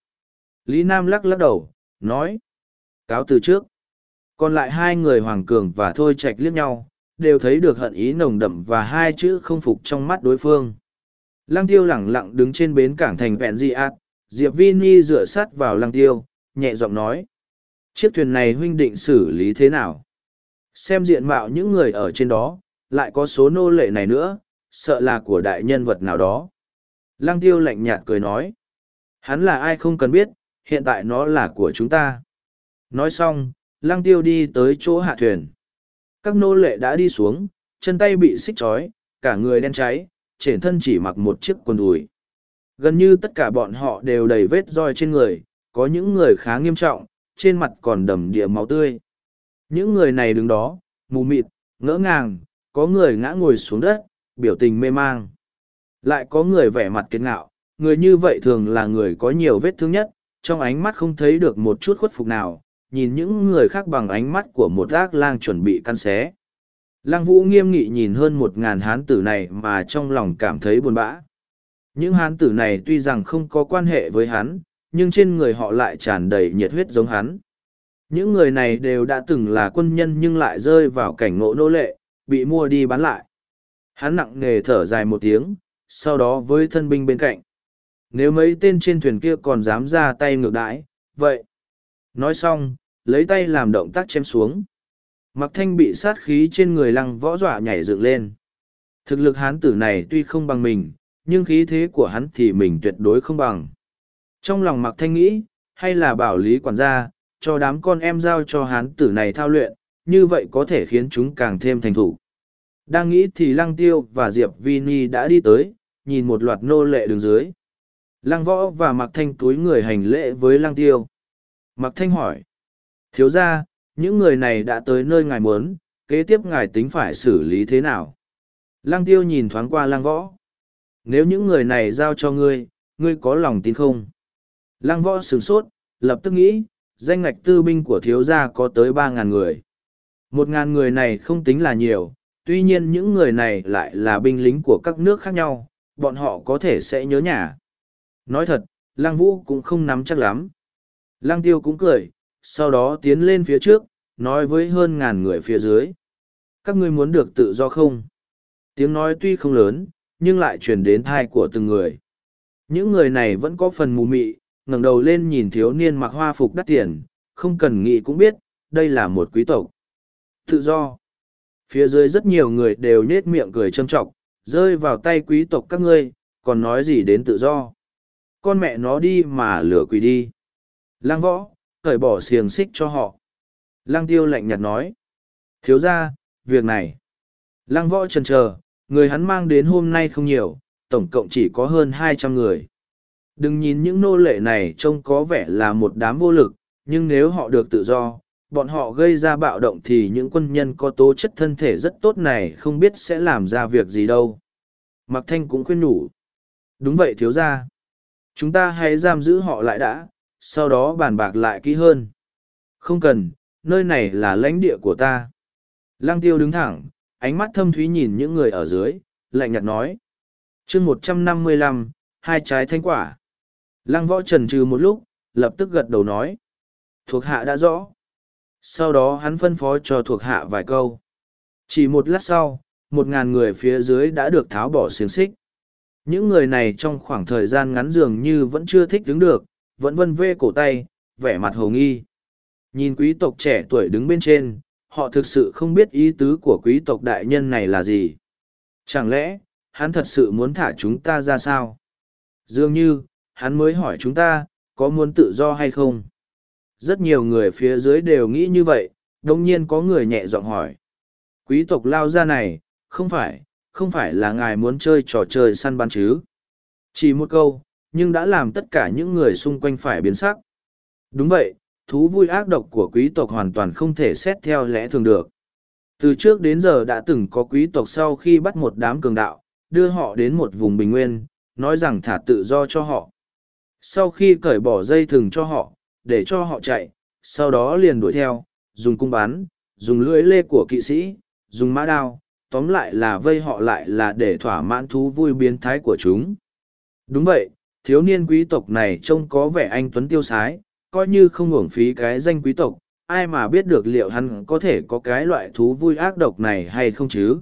Lý Nam lắc lắc đầu, nói. Cáo từ trước. Còn lại hai người Hoàng Cường và Thôi Trạch liếc nhau, đều thấy được hận ý nồng đậm và hai chữ không phục trong mắt đối phương. Lăng tiêu lẳng lặng đứng trên bến cảng thành vẹn di ạt, Diệp Vi Ni dựa sát vào lăng tiêu, nhẹ giọng nói. Chiếc thuyền này huynh định xử lý thế nào? Xem diện mạo những người ở trên đó, lại có số nô lệ này nữa, sợ là của đại nhân vật nào đó. Lăng tiêu lạnh nhạt cười nói. Hắn là ai không cần biết, hiện tại nó là của chúng ta. Nói xong, lăng tiêu đi tới chỗ hạ thuyền. Các nô lệ đã đi xuống, chân tay bị xích trói, cả người đen cháy, trên thân chỉ mặc một chiếc quần đùi. Gần như tất cả bọn họ đều đầy vết roi trên người, có những người khá nghiêm trọng, trên mặt còn đầm địa máu tươi. Những người này đứng đó, mù mịt, ngỡ ngàng, có người ngã ngồi xuống đất, biểu tình mê mang. Lại có người vẻ mặt kiệt ngạo, người như vậy thường là người có nhiều vết thương nhất, trong ánh mắt không thấy được một chút khuất phục nào, nhìn những người khác bằng ánh mắt của một ác lang chuẩn bị căn xé. Lăng vũ nghiêm nghị nhìn hơn một ngàn hán tử này mà trong lòng cảm thấy buồn bã. Những hán tử này tuy rằng không có quan hệ với hắn, nhưng trên người họ lại tràn đầy nhiệt huyết giống hắn. Những người này đều đã từng là quân nhân nhưng lại rơi vào cảnh ngộ nô lệ, bị mua đi bán lại. Hắn nặng nề thở dài một tiếng, sau đó với thân binh bên cạnh. Nếu mấy tên trên thuyền kia còn dám ra tay ngược đãi, vậy. Nói xong, lấy tay làm động tác chém xuống. Mặc thanh bị sát khí trên người lăng võ dọa nhảy dựng lên. Thực lực hán tử này tuy không bằng mình, nhưng khí thế của hắn thì mình tuyệt đối không bằng. Trong lòng mặc thanh nghĩ, hay là bảo lý quản gia, cho đám con em giao cho hán tử này thao luyện, như vậy có thể khiến chúng càng thêm thành thủ. Đang nghĩ thì Lăng Tiêu và Diệp Vini đã đi tới, nhìn một loạt nô lệ đứng dưới. Lăng Võ và Mạc Thanh túi người hành lễ với Lăng Tiêu. Mạc Thanh hỏi. Thiếu ra, những người này đã tới nơi ngài muốn, kế tiếp ngài tính phải xử lý thế nào? Lăng Tiêu nhìn thoáng qua Lăng Võ. Nếu những người này giao cho ngươi, ngươi có lòng tin không? Lăng Võ sửng sốt, lập tức nghĩ, danh ngạch tư binh của thiếu gia có tới ba ngàn người. Một ngàn người này không tính là nhiều, tuy nhiên những người này lại là binh lính của các nước khác nhau, bọn họ có thể sẽ nhớ nhà. Nói thật, Lăng Vũ cũng không nắm chắc lắm. Lăng Tiêu cũng cười, sau đó tiến lên phía trước, nói với hơn ngàn người phía dưới. Các ngươi muốn được tự do không? Tiếng nói tuy không lớn, nhưng lại truyền đến thai của từng người. Những người này vẫn có phần mù mị, ngẩng đầu lên nhìn thiếu niên mặc hoa phục đắt tiền, không cần nghĩ cũng biết, đây là một quý tộc. Tự do. Phía dưới rất nhiều người đều nết miệng cười châm trọng, rơi vào tay quý tộc các ngươi, còn nói gì đến tự do. Con mẹ nó đi mà lửa quỷ đi. Lang võ, cởi bỏ xiềng xích cho họ. Lang tiêu lạnh nhạt nói. Thiếu ra, việc này. Lang võ chần chờ, người hắn mang đến hôm nay không nhiều, tổng cộng chỉ có hơn hai trăm người. Đừng nhìn những nô lệ này trông có vẻ là một đám vô lực, nhưng nếu họ được tự do, bọn họ gây ra bạo động thì những quân nhân có tố chất thân thể rất tốt này không biết sẽ làm ra việc gì đâu. Mạc Thanh cũng khuyên nhủ. Đúng vậy thiếu ra. Chúng ta hãy giam giữ họ lại đã, sau đó bàn bạc lại kỹ hơn. Không cần, nơi này là lãnh địa của ta. Lăng tiêu đứng thẳng, ánh mắt thâm thúy nhìn những người ở dưới, lạnh nhạt nói. chương một trăm năm mươi lăm, hai trái thanh quả. Lăng võ trần trừ một lúc, lập tức gật đầu nói. Thuộc hạ đã rõ. Sau đó hắn phân phó cho thuộc hạ vài câu. Chỉ một lát sau, một ngàn người phía dưới đã được tháo bỏ xiềng xích. Những người này trong khoảng thời gian ngắn dường như vẫn chưa thích đứng được, vẫn vân vê cổ tay, vẻ mặt hồ nghi. Nhìn quý tộc trẻ tuổi đứng bên trên, họ thực sự không biết ý tứ của quý tộc đại nhân này là gì. Chẳng lẽ, hắn thật sự muốn thả chúng ta ra sao? Dường như, hắn mới hỏi chúng ta, có muốn tự do hay không? Rất nhiều người phía dưới đều nghĩ như vậy, đồng nhiên có người nhẹ giọng hỏi. Quý tộc lao ra này, không phải, không phải là ngài muốn chơi trò chơi săn bắn chứ? Chỉ một câu, nhưng đã làm tất cả những người xung quanh phải biến sắc. Đúng vậy, thú vui ác độc của quý tộc hoàn toàn không thể xét theo lẽ thường được. Từ trước đến giờ đã từng có quý tộc sau khi bắt một đám cường đạo, đưa họ đến một vùng bình nguyên, nói rằng thả tự do cho họ. Sau khi cởi bỏ dây thừng cho họ, để cho họ chạy, sau đó liền đuổi theo, dùng cung bắn, dùng lưỡi lê của kỵ sĩ, dùng mã đao, tóm lại là vây họ lại là để thỏa mãn thú vui biến thái của chúng. Đúng vậy, thiếu niên quý tộc này trông có vẻ anh tuấn tiêu sái, coi như không hưởng phí cái danh quý tộc, ai mà biết được liệu hắn có thể có cái loại thú vui ác độc này hay không chứ.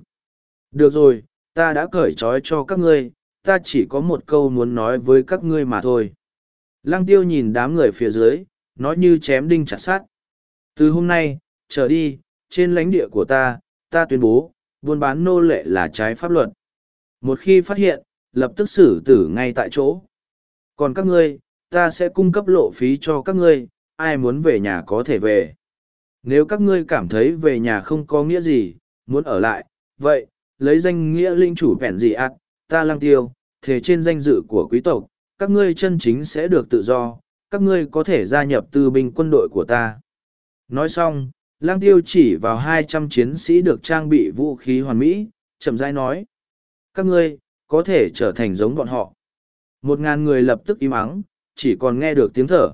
Được rồi, ta đã cởi trói cho các ngươi, ta chỉ có một câu muốn nói với các ngươi mà thôi. Lăng tiêu nhìn đám người phía dưới, nói như chém đinh chặt sát. Từ hôm nay, trở đi, trên lãnh địa của ta, ta tuyên bố, buôn bán nô lệ là trái pháp luật. Một khi phát hiện, lập tức xử tử ngay tại chỗ. Còn các ngươi, ta sẽ cung cấp lộ phí cho các ngươi, ai muốn về nhà có thể về. Nếu các ngươi cảm thấy về nhà không có nghĩa gì, muốn ở lại, vậy, lấy danh nghĩa linh chủ vẹn gì ạt, ta lăng tiêu, thế trên danh dự của quý tộc, các ngươi chân chính sẽ được tự do, các ngươi có thể gia nhập tư binh quân đội của ta. Nói xong, lang tiêu chỉ vào hai trăm chiến sĩ được trang bị vũ khí hoàn mỹ, chậm rãi nói. Các ngươi, có thể trở thành giống bọn họ. Một ngàn người lập tức im ắng, chỉ còn nghe được tiếng thở.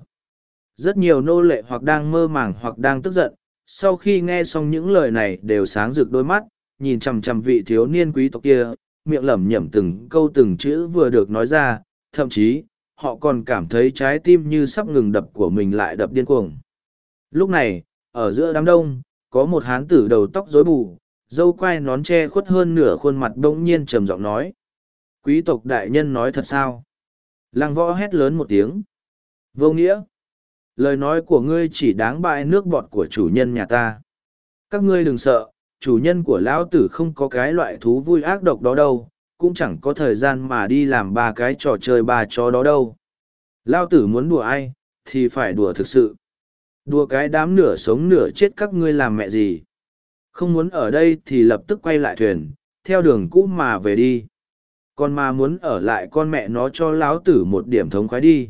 Rất nhiều nô lệ hoặc đang mơ màng hoặc đang tức giận, sau khi nghe xong những lời này đều sáng rực đôi mắt, nhìn chằm chằm vị thiếu niên quý tộc kia, miệng lẩm nhẩm từng câu từng chữ vừa được nói ra, thậm chí, họ còn cảm thấy trái tim như sắp ngừng đập của mình lại đập điên cuồng. Lúc này, ở giữa đám đông, có một hán tử đầu tóc rối bù, dâu quai nón che khuất hơn nửa khuôn mặt bỗng nhiên trầm giọng nói. Quý tộc đại nhân nói thật sao? Lăng võ hét lớn một tiếng. Vô nghĩa. Lời nói của ngươi chỉ đáng bại nước bọt của chủ nhân nhà ta. Các ngươi đừng sợ, chủ nhân của lão tử không có cái loại thú vui ác độc đó đâu, cũng chẳng có thời gian mà đi làm ba cái trò chơi ba chó đó đâu. Lão tử muốn đùa ai, thì phải đùa thực sự. Đùa cái đám nửa sống nửa chết các ngươi làm mẹ gì. Không muốn ở đây thì lập tức quay lại thuyền, theo đường cũ mà về đi. Còn mà muốn ở lại con mẹ nó cho lão tử một điểm thống khoái đi.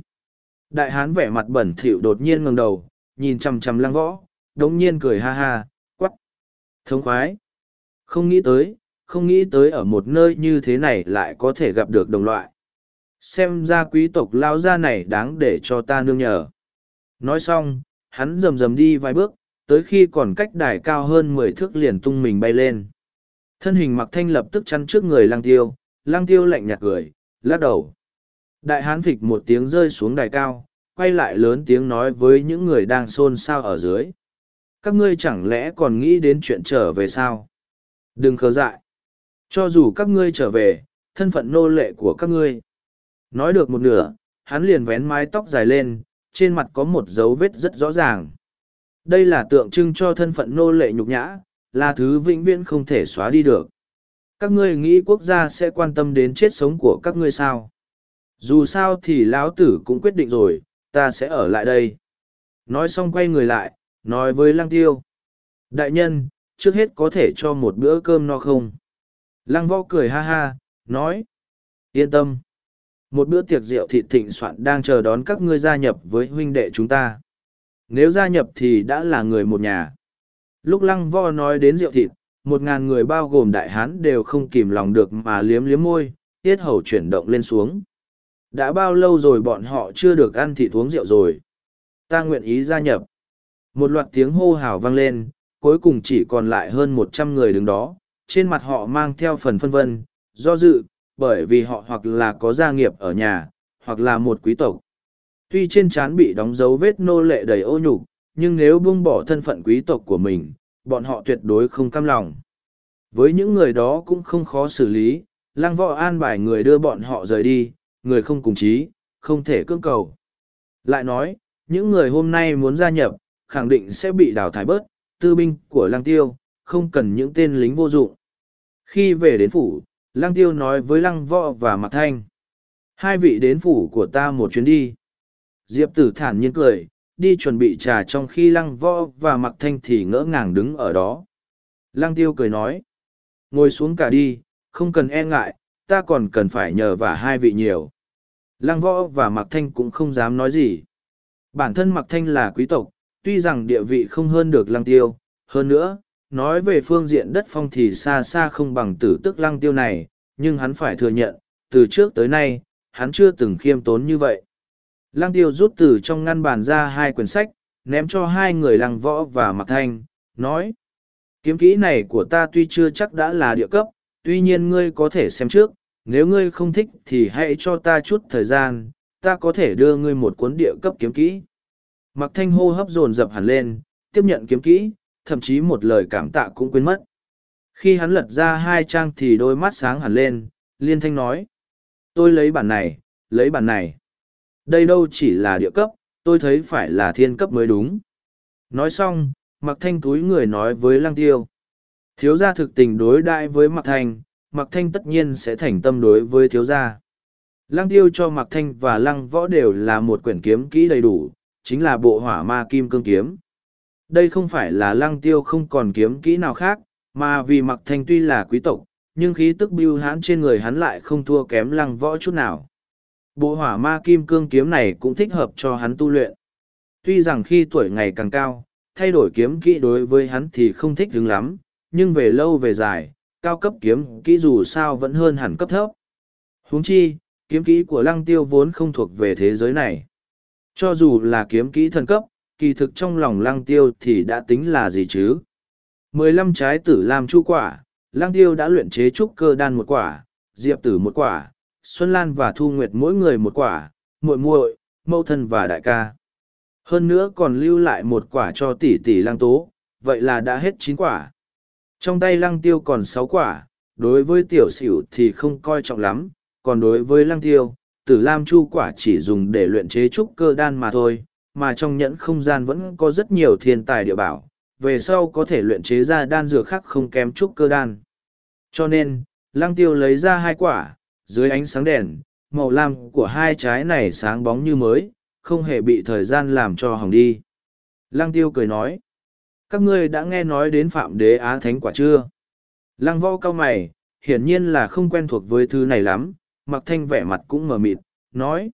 Đại hán vẻ mặt bẩn thỉu đột nhiên ngẩng đầu, nhìn chằm chằm lăng võ, đống nhiên cười ha ha, quắc. Thống khoái. Không nghĩ tới, không nghĩ tới ở một nơi như thế này lại có thể gặp được đồng loại. Xem ra quý tộc lao gia này đáng để cho ta nương nhờ. Nói xong, hắn rầm rầm đi vài bước, tới khi còn cách đài cao hơn mười thước liền tung mình bay lên. Thân hình mặc thanh lập tức chắn trước người lang tiêu, lang tiêu lạnh nhạt cười, lắc đầu. Đại hán phịch một tiếng rơi xuống đài cao, quay lại lớn tiếng nói với những người đang xôn xao ở dưới. Các ngươi chẳng lẽ còn nghĩ đến chuyện trở về sao? Đừng khờ dại. Cho dù các ngươi trở về, thân phận nô lệ của các ngươi. Nói được một nửa, hắn liền vén mái tóc dài lên, trên mặt có một dấu vết rất rõ ràng. Đây là tượng trưng cho thân phận nô lệ nhục nhã, là thứ vĩnh viễn không thể xóa đi được. Các ngươi nghĩ quốc gia sẽ quan tâm đến chết sống của các ngươi sao? Dù sao thì lão tử cũng quyết định rồi, ta sẽ ở lại đây. Nói xong quay người lại, nói với lăng tiêu. Đại nhân, trước hết có thể cho một bữa cơm no không? Lăng võ cười ha ha, nói. Yên tâm. Một bữa tiệc rượu thịt thịnh soạn đang chờ đón các ngươi gia nhập với huynh đệ chúng ta. Nếu gia nhập thì đã là người một nhà. Lúc lăng võ nói đến rượu thịt, một ngàn người bao gồm đại hán đều không kìm lòng được mà liếm liếm môi, tiết hầu chuyển động lên xuống. Đã bao lâu rồi bọn họ chưa được ăn thịt uống rượu rồi. Ta nguyện ý gia nhập. Một loạt tiếng hô hào vang lên, cuối cùng chỉ còn lại hơn một trăm người đứng đó, trên mặt họ mang theo phần phân vân, do dự, bởi vì họ hoặc là có gia nghiệp ở nhà, hoặc là một quý tộc. Tuy trên trán bị đóng dấu vết nô lệ đầy ô nhục, nhưng nếu buông bỏ thân phận quý tộc của mình, bọn họ tuyệt đối không cam lòng. Với những người đó cũng không khó xử lý, lăng võ an bài người đưa bọn họ rời đi, người không cùng chí, không thể cưỡng cầu. Lại nói, những người hôm nay muốn gia nhập, khẳng định sẽ bị đào thải bớt, tư binh của lăng tiêu, không cần những tên lính vô dụng. Khi về đến phủ, lăng tiêu nói với lăng võ và mặt thanh. Hai vị đến phủ của ta một chuyến đi. Diệp tử thản nhiên cười, đi chuẩn bị trà trong khi lăng võ và mặc thanh thì ngỡ ngàng đứng ở đó. Lăng tiêu cười nói. Ngồi xuống cả đi, không cần e ngại, ta còn cần phải nhờ vả hai vị nhiều. Lăng võ và mặc thanh cũng không dám nói gì. Bản thân mặc thanh là quý tộc, tuy rằng địa vị không hơn được lăng tiêu, hơn nữa, nói về phương diện đất phong thì xa xa không bằng tử tức lăng tiêu này, nhưng hắn phải thừa nhận, từ trước tới nay, hắn chưa từng khiêm tốn như vậy. Lăng tiêu rút từ trong ngăn bàn ra hai quyển sách, ném cho hai người lăng võ và mặc thanh, nói. Kiếm kỹ này của ta tuy chưa chắc đã là địa cấp, tuy nhiên ngươi có thể xem trước, nếu ngươi không thích thì hãy cho ta chút thời gian, ta có thể đưa ngươi một cuốn địa cấp kiếm kỹ. Mặc thanh hô hấp dồn dập hẳn lên, tiếp nhận kiếm kỹ, thậm chí một lời cảm tạ cũng quên mất. Khi hắn lật ra hai trang thì đôi mắt sáng hẳn lên, liên thanh nói. Tôi lấy bản này, lấy bản này. Đây đâu chỉ là địa cấp, tôi thấy phải là thiên cấp mới đúng. Nói xong, mặc thanh túi người nói với lăng tiêu. Thiếu gia thực tình đối đại với mặc thanh, mặc thanh tất nhiên sẽ thành tâm đối với thiếu gia. Lăng tiêu cho mặc thanh và lăng võ đều là một quyển kiếm kỹ đầy đủ, chính là bộ hỏa ma kim cương kiếm. Đây không phải là lăng tiêu không còn kiếm kỹ nào khác, mà vì mặc thanh tuy là quý tộc, nhưng khí tức bưu hãn trên người hắn lại không thua kém lăng võ chút nào. Bộ hỏa ma kim cương kiếm này cũng thích hợp cho hắn tu luyện. Tuy rằng khi tuổi ngày càng cao, thay đổi kiếm kỹ đối với hắn thì không thích đứng lắm, nhưng về lâu về dài, cao cấp kiếm kỹ dù sao vẫn hơn hẳn cấp thấp. huống chi, kiếm kỹ của lăng tiêu vốn không thuộc về thế giới này. Cho dù là kiếm kỹ thần cấp, kỳ thực trong lòng lăng tiêu thì đã tính là gì chứ? mười lăm trái tử làm chu quả, lăng tiêu đã luyện chế trúc cơ đan một quả, diệp tử một quả, Xuân Lan và Thu Nguyệt mỗi người một quả, muội muội, mẫu thân và đại ca. Hơn nữa còn lưu lại một quả cho tỷ tỷ lăng tố, vậy là đã hết chín quả. Trong tay lăng tiêu còn sáu quả, đối với tiểu xỉu thì không coi trọng lắm, còn đối với lăng tiêu, tử lam chu quả chỉ dùng để luyện chế trúc cơ đan mà thôi, mà trong nhẫn không gian vẫn có rất nhiều thiên tài địa bảo, về sau có thể luyện chế ra đan dược khác không kém trúc cơ đan. Cho nên, lăng tiêu lấy ra hai quả, dưới ánh sáng đèn, màu lam của hai trái này sáng bóng như mới, không hề bị thời gian làm cho hỏng đi. Lăng tiêu cười nói, các ngươi đã nghe nói đến phạm đế á thánh quả chưa? Lăng võ cao mày, hiển nhiên là không quen thuộc với thứ này lắm, mặc thanh vẻ mặt cũng mờ mịt, nói.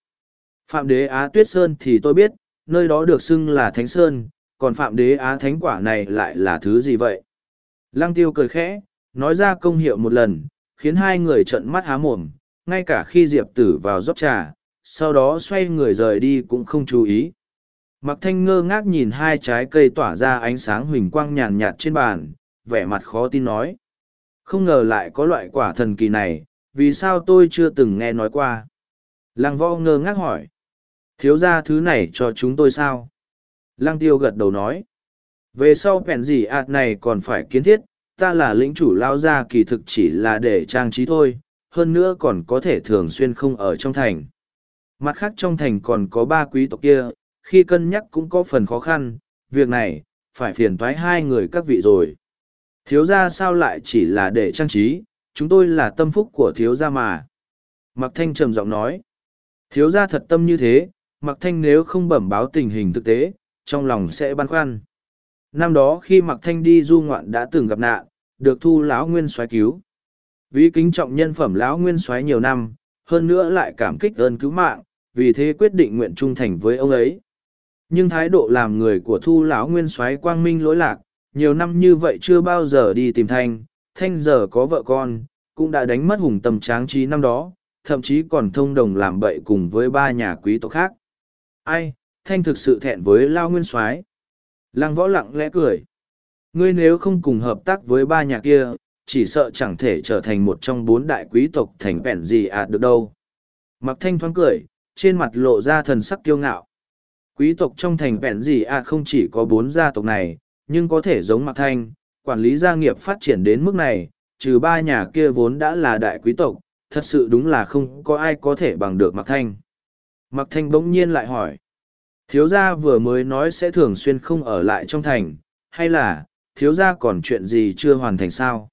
Phạm đế á tuyết sơn thì tôi biết, nơi đó được xưng là thánh sơn, còn phạm đế á thánh quả này lại là thứ gì vậy? Lăng tiêu cười khẽ, nói ra công hiệu một lần, khiến hai người trợn mắt há mồm, ngay cả khi diệp tử vào rót trà, sau đó xoay người rời đi cũng không chú ý. Mặc thanh ngơ ngác nhìn hai trái cây tỏa ra ánh sáng huỳnh quang nhàn nhạt trên bàn, vẻ mặt khó tin nói. Không ngờ lại có loại quả thần kỳ này, vì sao tôi chưa từng nghe nói qua? Lăng võ ngơ ngác hỏi. Thiếu ra thứ này cho chúng tôi sao? Lăng tiêu gật đầu nói. Về sau bèn gì ạt này còn phải kiến thiết, ta là lĩnh chủ lao ra kỳ thực chỉ là để trang trí thôi hơn nữa còn có thể thường xuyên không ở trong thành. Mặt khác trong thành còn có ba quý tộc kia, khi cân nhắc cũng có phần khó khăn, việc này, phải phiền toái hai người các vị rồi. Thiếu gia sao lại chỉ là để trang trí, chúng tôi là tâm phúc của thiếu gia mà. Mạc Thanh trầm giọng nói, thiếu gia thật tâm như thế, Mạc Thanh nếu không bẩm báo tình hình thực tế, trong lòng sẽ băn khoăn. Năm đó khi Mạc Thanh đi du ngoạn đã từng gặp nạn, được thu lão nguyên xoáy cứu. Vì kính trọng nhân phẩm lão nguyên soái nhiều năm, hơn nữa lại cảm kích ơn cứu mạng, vì thế quyết định nguyện trung thành với ông ấy. Nhưng thái độ làm người của thu lão nguyên soái quang minh lỗi lạc, nhiều năm như vậy chưa bao giờ đi tìm thanh, thanh giờ có vợ con, cũng đã đánh mất hùng tâm tráng trí năm đó, thậm chí còn thông đồng làm bậy cùng với ba nhà quý tộc khác. Ai, thanh thực sự thẹn với lao nguyên soái Lăng võ lặng lẽ cười. Ngươi nếu không cùng hợp tác với ba nhà kia, chỉ sợ chẳng thể trở thành một trong bốn đại quý tộc thành vẹn gì à được đâu. Mặc thanh thoáng cười, trên mặt lộ ra thần sắc kiêu ngạo. Quý tộc trong thành vẹn gì à không chỉ có bốn gia tộc này, nhưng có thể giống mặc thanh, quản lý gia nghiệp phát triển đến mức này, trừ ba nhà kia vốn đã là đại quý tộc, thật sự đúng là không có ai có thể bằng được mặc thanh. Mặc thanh bỗng nhiên lại hỏi. Thiếu gia vừa mới nói sẽ thường xuyên không ở lại trong thành, hay là, thiếu gia còn chuyện gì chưa hoàn thành sao?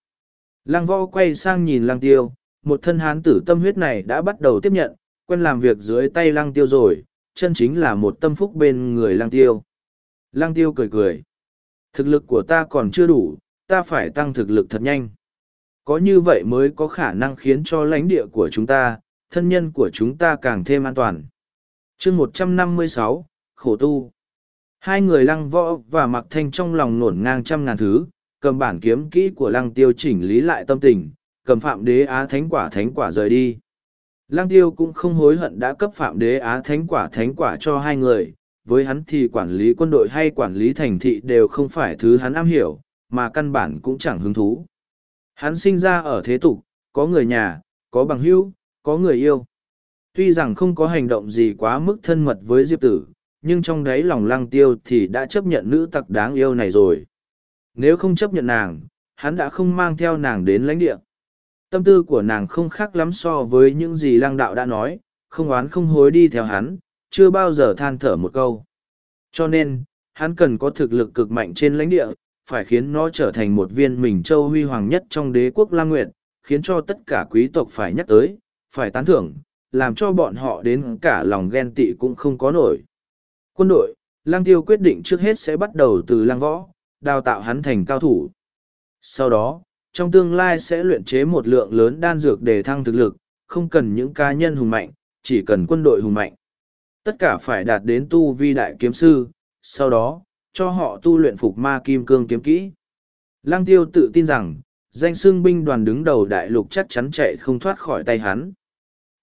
Lăng võ quay sang nhìn lăng tiêu, một thân hán tử tâm huyết này đã bắt đầu tiếp nhận, quen làm việc dưới tay lăng tiêu rồi, chân chính là một tâm phúc bên người lăng tiêu. Lăng tiêu cười cười. Thực lực của ta còn chưa đủ, ta phải tăng thực lực thật nhanh. Có như vậy mới có khả năng khiến cho lãnh địa của chúng ta, thân nhân của chúng ta càng thêm an toàn. chương một trăm năm mươi sáu, khổ tu. Hai người lăng võ và mặc thanh trong lòng nổn ngang trăm ngàn thứ, cầm bản kiếm kỹ của lăng tiêu chỉnh lý lại tâm tình, cầm phạm đế á thánh quả thánh quả rời đi. Lăng tiêu cũng không hối hận đã cấp phạm đế á thánh quả thánh quả cho hai người, với hắn thì quản lý quân đội hay quản lý thành thị đều không phải thứ hắn am hiểu, mà căn bản cũng chẳng hứng thú. Hắn sinh ra ở thế tục, có người nhà, có bằng hữu, có người yêu. Tuy rằng không có hành động gì quá mức thân mật với Diệp Tử, nhưng trong đáy lòng lăng tiêu thì đã chấp nhận nữ tặc đáng yêu này rồi. Nếu không chấp nhận nàng, hắn đã không mang theo nàng đến lãnh địa. Tâm tư của nàng không khác lắm so với những gì lăng đạo đã nói, không oán không hối đi theo hắn, chưa bao giờ than thở một câu. Cho nên, hắn cần có thực lực cực mạnh trên lãnh địa, phải khiến nó trở thành một viên mình châu huy hoàng nhất trong đế quốc Lam Nguyệt, khiến cho tất cả quý tộc phải nhắc tới, phải tán thưởng, làm cho bọn họ đến cả lòng ghen tị cũng không có nổi. Quân đội, Lang Tiêu quyết định trước hết sẽ bắt đầu từ Lang Võ, đào tạo hắn thành cao thủ. Sau đó, trong tương lai sẽ luyện chế một lượng lớn đan dược để thăng thực lực, không cần những cá nhân hùng mạnh, chỉ cần quân đội hùng mạnh. Tất cả phải đạt đến tu vi đại kiếm sư, sau đó, cho họ tu luyện phục ma kim cương kiếm kỹ. Lăng tiêu tự tin rằng, danh xương binh đoàn đứng đầu đại lục chắc chắn chạy không thoát khỏi tay hắn.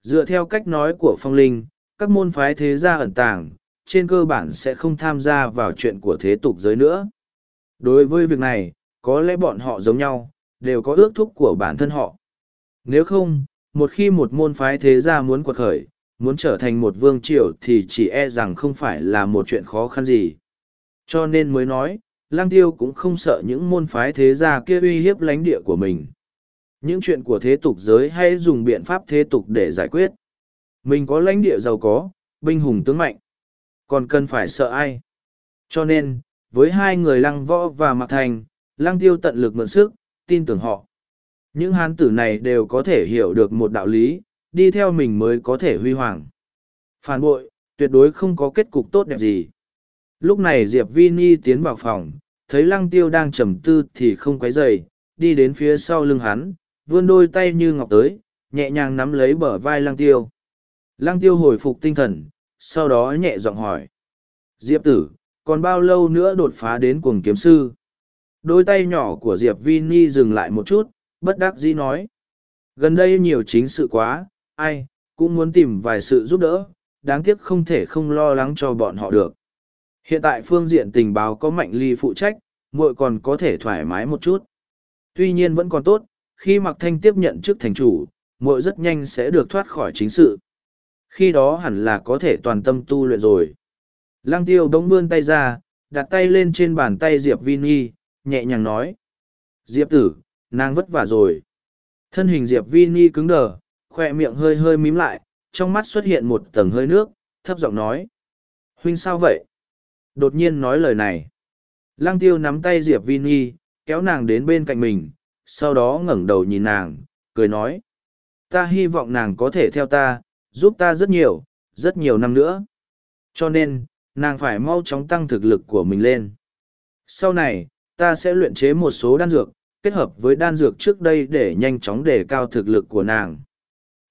Dựa theo cách nói của phong linh, các môn phái thế gia ẩn tàng, trên cơ bản sẽ không tham gia vào chuyện của thế tục giới nữa. Đối với việc này, có lẽ bọn họ giống nhau, đều có ước thúc của bản thân họ. Nếu không, một khi một môn phái thế gia muốn quật khởi, muốn trở thành một vương triều thì chỉ e rằng không phải là một chuyện khó khăn gì. Cho nên mới nói, lang tiêu cũng không sợ những môn phái thế gia kia uy hiếp lãnh địa của mình. Những chuyện của thế tục giới hay dùng biện pháp thế tục để giải quyết. Mình có lãnh địa giàu có, binh hùng tướng mạnh. Còn cần phải sợ ai? Cho nên, với hai người lăng võ và mạc thành, lăng tiêu tận lực mượn sức, tin tưởng họ. Những hán tử này đều có thể hiểu được một đạo lý, đi theo mình mới có thể huy hoàng. Phản bội, tuyệt đối không có kết cục tốt đẹp gì. Lúc này Diệp Vi Ni tiến vào phòng, thấy lăng tiêu đang trầm tư thì không quấy dày, đi đến phía sau lưng hắn, vươn đôi tay như ngọc tới, nhẹ nhàng nắm lấy bờ vai lăng tiêu. Lăng tiêu hồi phục tinh thần, sau đó nhẹ giọng hỏi. Diệp tử, còn bao lâu nữa đột phá đến cuồng kiếm sư? Đôi tay nhỏ của Diệp Vi Ni dừng lại một chút, bất đắc dĩ nói. Gần đây nhiều chính sự quá, ai, cũng muốn tìm vài sự giúp đỡ, đáng tiếc không thể không lo lắng cho bọn họ được. Hiện tại phương diện tình báo có mạnh ly phụ trách, muội còn có thể thoải mái một chút. Tuy nhiên vẫn còn tốt, khi Mạc Thanh tiếp nhận chức thành chủ, muội rất nhanh sẽ được thoát khỏi chính sự. Khi đó hẳn là có thể toàn tâm tu luyện rồi. Lăng tiêu đống vươn tay ra, đặt tay lên trên bàn tay Diệp Vini, nhẹ nhàng nói. Diệp tử, nàng vất vả rồi. Thân hình Diệp Vini cứng đờ, khoe miệng hơi hơi mím lại, trong mắt xuất hiện một tầng hơi nước, thấp giọng nói. Huynh sao vậy? Đột nhiên nói lời này. Lăng tiêu nắm tay Diệp Vini, kéo nàng đến bên cạnh mình, sau đó ngẩng đầu nhìn nàng, cười nói. Ta hy vọng nàng có thể theo ta, giúp ta rất nhiều, rất nhiều năm nữa. Cho nên, nàng phải mau chóng tăng thực lực của mình lên. Sau này, ta sẽ luyện chế một số đan dược, kết hợp với đan dược trước đây để nhanh chóng đề cao thực lực của nàng.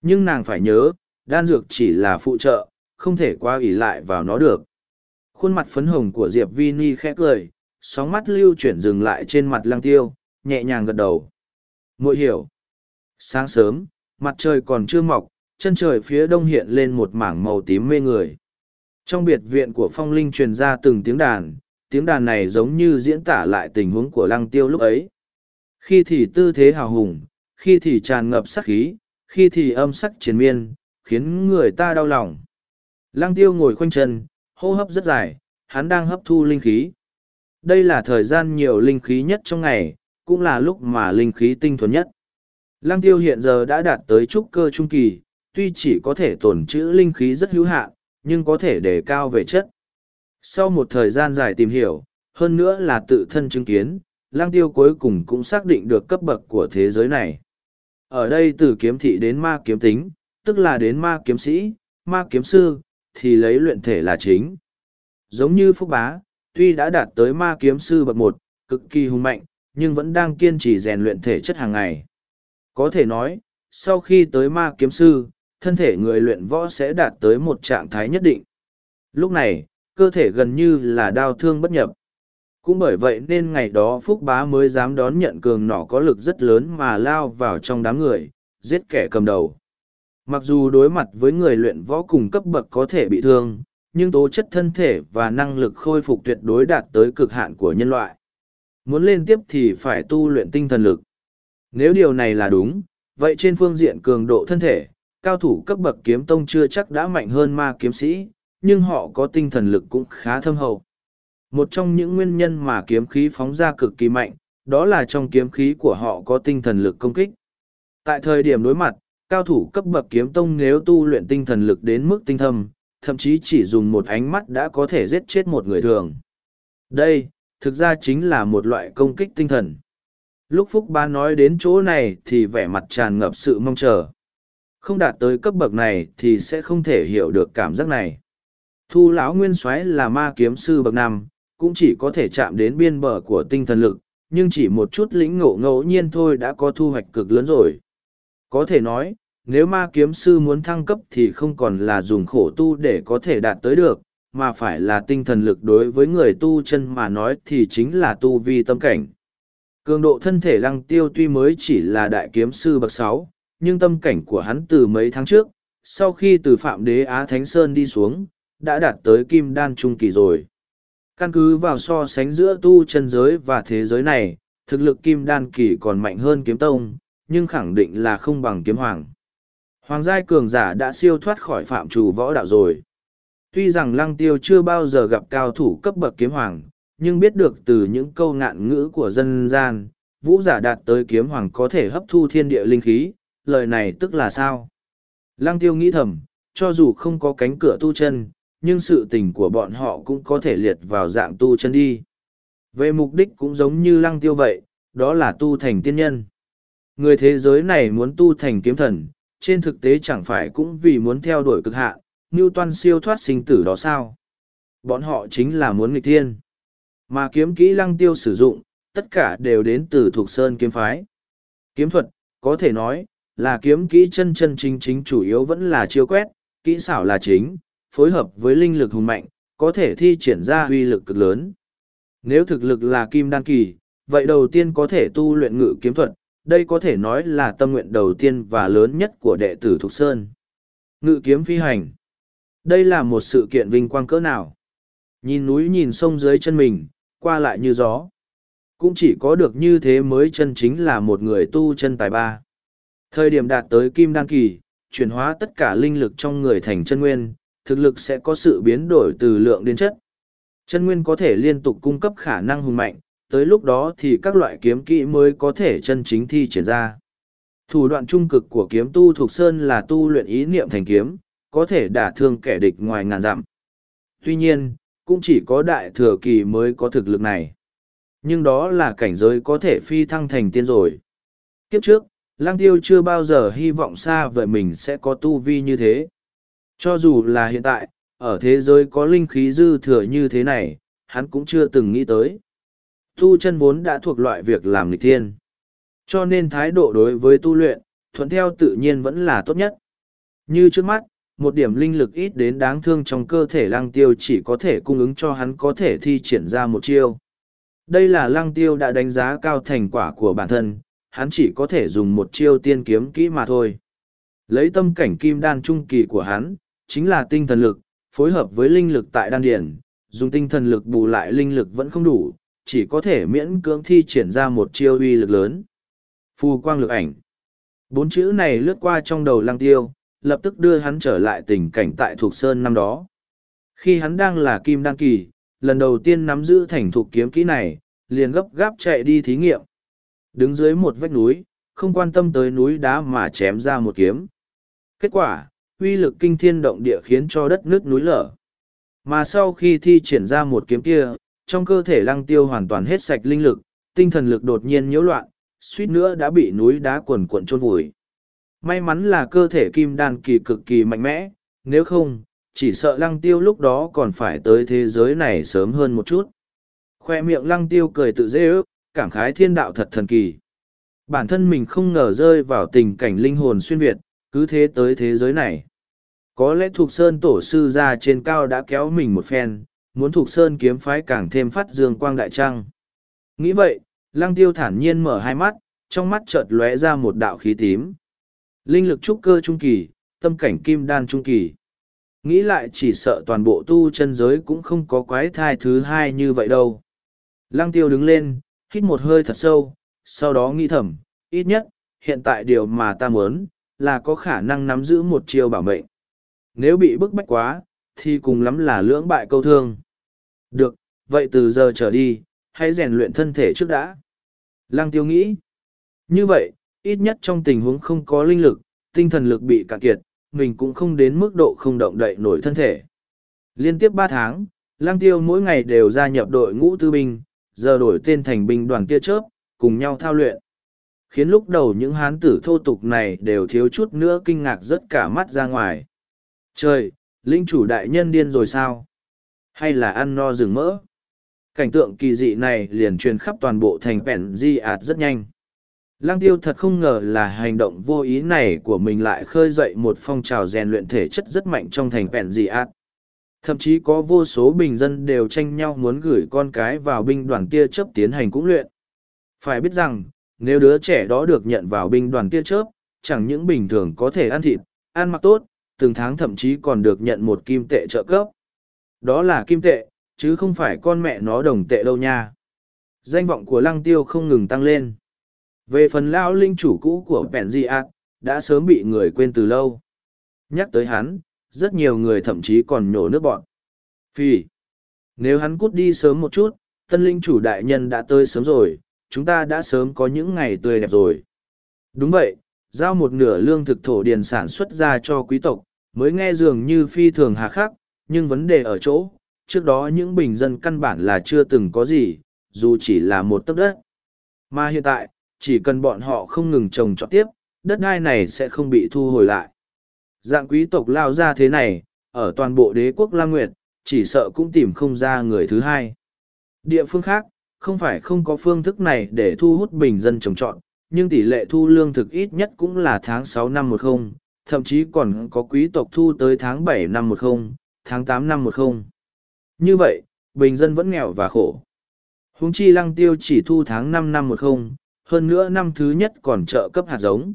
Nhưng nàng phải nhớ, đan dược chỉ là phụ trợ, không thể qua ủy lại vào nó được. Khuôn mặt phấn hồng của Diệp Vi Ni khẽ cười, sóng mắt lưu chuyển dừng lại trên mặt lăng tiêu, nhẹ nhàng gật đầu. Mội hiểu. Sáng sớm, mặt trời còn chưa mọc, chân trời phía đông hiện lên một mảng màu tím mê người. Trong biệt viện của phong linh truyền ra từng tiếng đàn, tiếng đàn này giống như diễn tả lại tình huống của lăng tiêu lúc ấy. Khi thì tư thế hào hùng, khi thì tràn ngập sắc khí, khi thì âm sắc triền miên, khiến người ta đau lòng. Lăng tiêu ngồi khoanh chân, hô hấp rất dài, hắn đang hấp thu linh khí. Đây là thời gian nhiều linh khí nhất trong ngày, cũng là lúc mà linh khí tinh thuần nhất. Lăng tiêu hiện giờ đã đạt tới trúc cơ trung kỳ, tuy chỉ có thể tổn trữ linh khí rất hữu hạn, nhưng có thể đề cao về chất. Sau một thời gian dài tìm hiểu, hơn nữa là tự thân chứng kiến, lang tiêu cuối cùng cũng xác định được cấp bậc của thế giới này. Ở đây từ kiếm thị đến ma kiếm tính, tức là đến ma kiếm sĩ, ma kiếm sư, thì lấy luyện thể là chính. Giống như Phúc Bá, tuy đã đạt tới ma kiếm sư bậc một, cực kỳ hùng mạnh, nhưng vẫn đang kiên trì rèn luyện thể chất hàng ngày. Có thể nói, sau khi tới ma kiếm sư, thân thể người luyện võ sẽ đạt tới một trạng thái nhất định. Lúc này, cơ thể gần như là đau thương bất nhập. Cũng bởi vậy nên ngày đó Phúc Bá mới dám đón nhận cường nỏ có lực rất lớn mà lao vào trong đám người, giết kẻ cầm đầu. Mặc dù đối mặt với người luyện võ cùng cấp bậc có thể bị thương, nhưng tố chất thân thể và năng lực khôi phục tuyệt đối đạt tới cực hạn của nhân loại. Muốn lên tiếp thì phải tu luyện tinh thần lực. Nếu điều này là đúng, vậy trên phương diện cường độ thân thể, cao thủ cấp bậc kiếm tông chưa chắc đã mạnh hơn ma kiếm sĩ, nhưng họ có tinh thần lực cũng khá thâm hậu. Một trong những nguyên nhân mà kiếm khí phóng ra cực kỳ mạnh, đó là trong kiếm khí của họ có tinh thần lực công kích. Tại thời điểm đối mặt, cao thủ cấp bậc kiếm tông nếu tu luyện tinh thần lực đến mức tinh thâm, thậm chí chỉ dùng một ánh mắt đã có thể giết chết một người thường. Đây, thực ra chính là một loại công kích tinh thần. Lúc Phúc Ba nói đến chỗ này thì vẻ mặt tràn ngập sự mong chờ. Không đạt tới cấp bậc này thì sẽ không thể hiểu được cảm giác này. Thu lão nguyên soái là ma kiếm sư bậc năm, cũng chỉ có thể chạm đến biên bờ của tinh thần lực, nhưng chỉ một chút lĩnh ngộ ngẫu nhiên thôi đã có thu hoạch cực lớn rồi. Có thể nói, nếu ma kiếm sư muốn thăng cấp thì không còn là dùng khổ tu để có thể đạt tới được, mà phải là tinh thần lực đối với người tu chân mà nói thì chính là tu vi tâm cảnh. Cường độ thân thể lăng tiêu tuy mới chỉ là đại kiếm sư bậc sáu, nhưng tâm cảnh của hắn từ mấy tháng trước, sau khi từ Phạm Đế Á Thánh Sơn đi xuống, đã đạt tới kim đan trung kỳ rồi. Căn cứ vào so sánh giữa tu chân giới và thế giới này, thực lực kim đan kỳ còn mạnh hơn kiếm tông, nhưng khẳng định là không bằng kiếm hoàng. Hoàng giai cường giả đã siêu thoát khỏi phạm trù võ đạo rồi. Tuy rằng lăng tiêu chưa bao giờ gặp cao thủ cấp bậc kiếm hoàng, nhưng biết được từ những câu ngạn ngữ của dân gian, vũ giả đạt tới kiếm hoàng có thể hấp thu thiên địa linh khí, lời này tức là sao? Lăng tiêu nghĩ thầm, cho dù không có cánh cửa tu chân, nhưng sự tình của bọn họ cũng có thể liệt vào dạng tu chân đi. Về mục đích cũng giống như lăng tiêu vậy, đó là tu thành tiên nhân. Người thế giới này muốn tu thành kiếm thần, trên thực tế chẳng phải cũng vì muốn theo đuổi cực hạn, như toan siêu thoát sinh tử đó sao. Bọn họ chính là muốn nghịch thiên. Mà kiếm kỹ lăng tiêu sử dụng, tất cả đều đến từ thuộc sơn kiếm phái. Kiếm thuật, có thể nói, là kiếm kỹ chân chân chính chính chủ yếu vẫn là chiêu quét, kỹ xảo là chính, phối hợp với linh lực hùng mạnh, có thể thi triển ra uy lực cực lớn. Nếu thực lực là kim đan kỳ, vậy đầu tiên có thể tu luyện ngự kiếm thuật, đây có thể nói là tâm nguyện đầu tiên và lớn nhất của đệ tử Thục Sơn. Ngự kiếm phi hành. Đây là một sự kiện vinh quang cỡ nào. Nhìn núi nhìn sông dưới chân mình, qua lại như gió. Cũng chỉ có được như thế mới chân chính là một người tu chân tài ba. Thời điểm đạt tới kim đan kỳ, chuyển hóa tất cả linh lực trong người thành chân nguyên, thực lực sẽ có sự biến đổi từ lượng đến chất. Chân nguyên có thể liên tục cung cấp khả năng hùng mạnh, tới lúc đó thì các loại kiếm kỹ mới có thể chân chính thi triển ra. Thủ đoạn trung cực của kiếm tu thuộc sơn là tu luyện ý niệm thành kiếm, có thể đả thương kẻ địch ngoài ngàn dặm. Tuy nhiên, cũng chỉ có đại thừa kỳ mới có thực lực này. Nhưng đó là cảnh giới có thể phi thăng thành tiên rồi. Kiếp trước, Lang Tiêu chưa bao giờ hy vọng xa vời mình sẽ có tu vi như thế. Cho dù là hiện tại, ở thế giới có linh khí dư thừa như thế này, hắn cũng chưa từng nghĩ tới. Tu chân vốn đã thuộc loại việc làm nghịch thiên. Cho nên thái độ đối với tu luyện, thuận theo tự nhiên vẫn là tốt nhất. Như trước mắt, một điểm linh lực ít đến đáng thương trong cơ thể lăng tiêu chỉ có thể cung ứng cho hắn có thể thi triển ra một chiêu. Đây là lăng tiêu đã đánh giá cao thành quả của bản thân, hắn chỉ có thể dùng một chiêu tiên kiếm kỹ mà thôi. Lấy tâm cảnh kim đan trung kỳ của hắn, chính là tinh thần lực, phối hợp với linh lực tại đan điển, dùng tinh thần lực bù lại linh lực vẫn không đủ, chỉ có thể miễn cưỡng thi triển ra một chiêu uy lực lớn. Phù quang lực ảnh. Bốn chữ này lướt qua trong đầu lăng tiêu, lập tức đưa hắn trở lại tình cảnh tại Thục Sơn năm đó. Khi hắn đang là kim đan kỳ, lần đầu tiên nắm giữ thành thục kiếm kỹ này, liền gấp gáp chạy đi thí nghiệm. Đứng dưới một vách núi, không quan tâm tới núi đá mà chém ra một kiếm. Kết quả, uy lực kinh thiên động địa khiến cho đất nước núi lở. Mà sau khi thi triển ra một kiếm kia, trong cơ thể lăng tiêu hoàn toàn hết sạch linh lực, tinh thần lực đột nhiên nhiễu loạn, suýt nữa đã bị núi đá quần cuộn chôn vùi. May mắn là cơ thể kim đan kỳ cực kỳ mạnh mẽ, nếu không, chỉ sợ lăng tiêu lúc đó còn phải tới thế giới này sớm hơn một chút. Khoe miệng lăng tiêu cười tự dễ ước, cảm khái thiên đạo thật thần kỳ. Bản thân mình không ngờ rơi vào tình cảnh linh hồn xuyên Việt, cứ thế tới thế giới này. Có lẽ thuộc sơn tổ sư ra trên cao đã kéo mình một phen, muốn thuộc sơn kiếm phái càng thêm phát dương quang đại trăng. Nghĩ vậy, lăng tiêu thản nhiên mở hai mắt, trong mắt chợt lóe ra một đạo khí tím. Linh lực trúc cơ trung kỳ, tâm cảnh kim đan trung kỳ. Nghĩ lại chỉ sợ toàn bộ tu chân giới cũng không có quái thai thứ hai như vậy đâu. Lăng tiêu đứng lên, hít một hơi thật sâu, sau đó nghĩ thầm, ít nhất, hiện tại điều mà ta muốn, là có khả năng nắm giữ một chiêu bảo mệnh. Nếu bị bức bách quá, thì cùng lắm là lưỡng bại câu thương. Được, vậy từ giờ trở đi, hãy rèn luyện thân thể trước đã. Lăng tiêu nghĩ. Như vậy, ít nhất trong tình huống không có linh lực, tinh thần lực bị cạn kiệt, mình cũng không đến mức độ không động đậy nổi thân thể. Liên tiếp ba tháng, Lăng tiêu mỗi ngày đều gia nhập đội ngũ tư binh, giờ đổi tên thành binh đoàn tia chớp, cùng nhau thao luyện. Khiến lúc đầu những hán tử thô tục này đều thiếu chút nữa kinh ngạc rất cả mắt ra ngoài. Trời, linh chủ đại nhân điên rồi sao? Hay là ăn no rừng mỡ? Cảnh tượng kỳ dị này liền truyền khắp toàn bộ thành vẹn Di ạt rất nhanh. Lăng tiêu thật không ngờ là hành động vô ý này của mình lại khơi dậy một phong trào rèn luyện thể chất rất mạnh trong thành vẹn Di ạt. Thậm chí có vô số bình dân đều tranh nhau muốn gửi con cái vào binh đoàn tia chớp tiến hành cũng luyện. Phải biết rằng, nếu đứa trẻ đó được nhận vào binh đoàn tia chớp, chẳng những bình thường có thể ăn thịt, ăn mặc tốt, từng tháng thậm chí còn được nhận một kim tệ trợ cấp. Đó là kim tệ, chứ không phải con mẹ nó đồng tệ đâu nha. Danh vọng của lăng tiêu không ngừng tăng lên. Về phần lao linh chủ cũ của Bèn Di đã sớm bị người quên từ lâu. Nhắc tới hắn, rất nhiều người thậm chí còn nhổ nước bọn. Phi, nếu hắn cút đi sớm một chút, tân linh chủ đại nhân đã tới sớm rồi, chúng ta đã sớm có những ngày tươi đẹp rồi. Đúng vậy, giao một nửa lương thực thổ điền sản xuất ra cho quý tộc, mới nghe dường như phi thường hà khắc, nhưng vấn đề ở chỗ, trước đó những bình dân căn bản là chưa từng có gì, dù chỉ là một tấc đất. Mà hiện tại, chỉ cần bọn họ không ngừng trồng trọt tiếp, đất đai này sẽ không bị thu hồi lại. Dạng quý tộc lao ra thế này, ở toàn bộ đế quốc La Nguyệt, chỉ sợ cũng tìm không ra người thứ hai. Địa phương khác, không phải không có phương thức này để thu hút bình dân trồng trọt, nhưng tỷ lệ thu lương thực ít nhất cũng là tháng sáu năm một không, thậm chí còn có quý tộc thu tới tháng bảy năm một không, tháng tám năm một không. Như vậy, bình dân vẫn nghèo và khổ. Húng chi lăng tiêu chỉ thu tháng năm năm một không, hơn nữa năm thứ nhất còn trợ cấp hạt giống.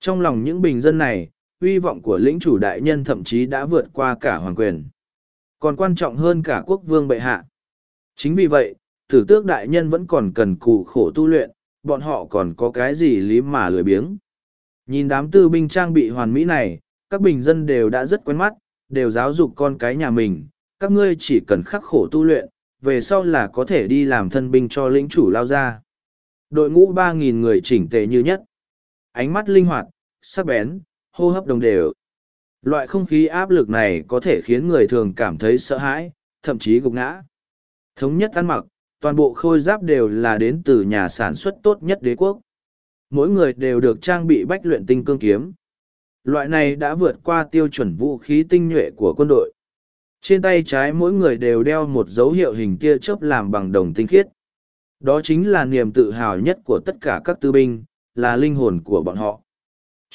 Trong lòng những bình dân này, uy vọng của lĩnh chủ đại nhân thậm chí đã vượt qua cả hoàng quyền. Còn quan trọng hơn cả quốc vương bệ hạ. Chính vì vậy, tử tước đại nhân vẫn còn cần cù khổ tu luyện, bọn họ còn có cái gì lý mà lười biếng. Nhìn đám tư binh trang bị hoàn mỹ này, các bình dân đều đã rất quen mắt, đều giáo dục con cái nhà mình, các ngươi chỉ cần khắc khổ tu luyện, về sau là có thể đi làm thân binh cho lĩnh chủ lao ra. Đội ngũ ba nghìn người chỉnh tề như nhất. Ánh mắt linh hoạt, sắc bén, hô hấp đồng đều. Loại không khí áp lực này có thể khiến người thường cảm thấy sợ hãi, thậm chí gục ngã. Thống nhất ăn mặc, toàn bộ khôi giáp đều là đến từ nhà sản xuất tốt nhất đế quốc. Mỗi người đều được trang bị bách luyện tinh cương kiếm. Loại này đã vượt qua tiêu chuẩn vũ khí tinh nhuệ của quân đội. Trên tay trái mỗi người đều đeo một dấu hiệu hình tia chớp làm bằng đồng tinh khiết. Đó chính là niềm tự hào nhất của tất cả các tư binh, là linh hồn của bọn họ.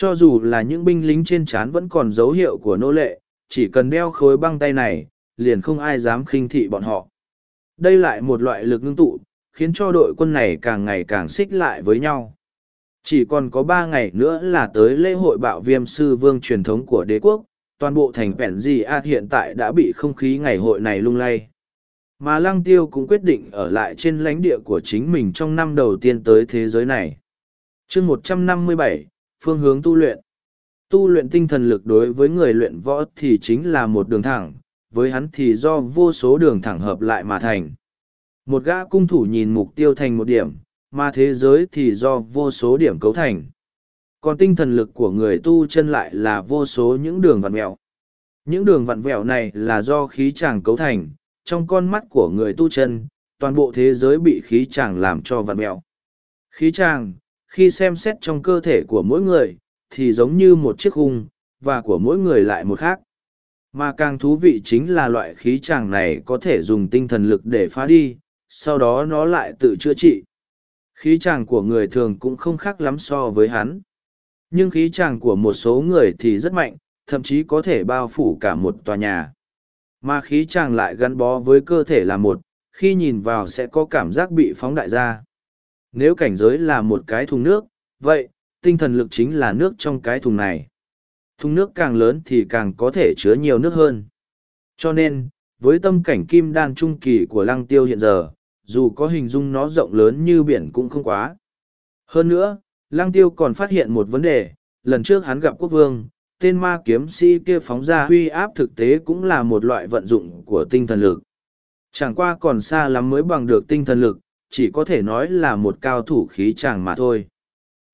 Cho dù là những binh lính trên trán vẫn còn dấu hiệu của nô lệ, chỉ cần đeo khối băng tay này, liền không ai dám khinh thị bọn họ. Đây lại một loại lực ngưng tụ, khiến cho đội quân này càng ngày càng xích lại với nhau. Chỉ còn có ba ngày nữa là tới lễ hội bạo viêm sư vương truyền thống của đế quốc, toàn bộ thành vẹn gì Át hiện tại đã bị không khí ngày hội này lung lay. Mà Lăng Tiêu cũng quyết định ở lại trên lãnh địa của chính mình trong năm đầu tiên tới thế giới này. chương một trăm năm mươi bảy phương hướng tu luyện. Tu luyện tinh thần lực đối với người luyện võ thì chính là một đường thẳng, với hắn thì do vô số đường thẳng hợp lại mà thành. Một gã cung thủ nhìn mục tiêu thành một điểm, mà thế giới thì do vô số điểm cấu thành. Còn tinh thần lực của người tu chân lại là vô số những đường vặn vẹo. Những đường vặn vẹo này là do khí tràng cấu thành, trong con mắt của người tu chân, toàn bộ thế giới bị khí tràng làm cho vặn vẹo. Khí tràng, khi xem xét trong cơ thể của mỗi người, thì giống như một chiếc khung, và của mỗi người lại một khác. Mà càng thú vị chính là loại khí tràng này có thể dùng tinh thần lực để phá đi, sau đó nó lại tự chữa trị. Khí tràng của người thường cũng không khác lắm so với hắn. Nhưng khí tràng của một số người thì rất mạnh, thậm chí có thể bao phủ cả một tòa nhà. Mà khí tràng lại gắn bó với cơ thể là một, khi nhìn vào sẽ có cảm giác bị phóng đại ra. Nếu cảnh giới là một cái thùng nước, vậy, tinh thần lực chính là nước trong cái thùng này. Thùng nước càng lớn thì càng có thể chứa nhiều nước hơn. Cho nên, với tâm cảnh kim đan trung kỳ của lăng tiêu hiện giờ, dù có hình dung nó rộng lớn như biển cũng không quá. Hơn nữa, lăng tiêu còn phát hiện một vấn đề, lần trước hắn gặp quốc vương, tên ma kiếm sĩ kia phóng ra huy áp thực tế cũng là một loại vận dụng của tinh thần lực. Chẳng qua còn xa lắm mới bằng được tinh thần lực, chỉ có thể nói là một cao thủ khí chàng mà thôi.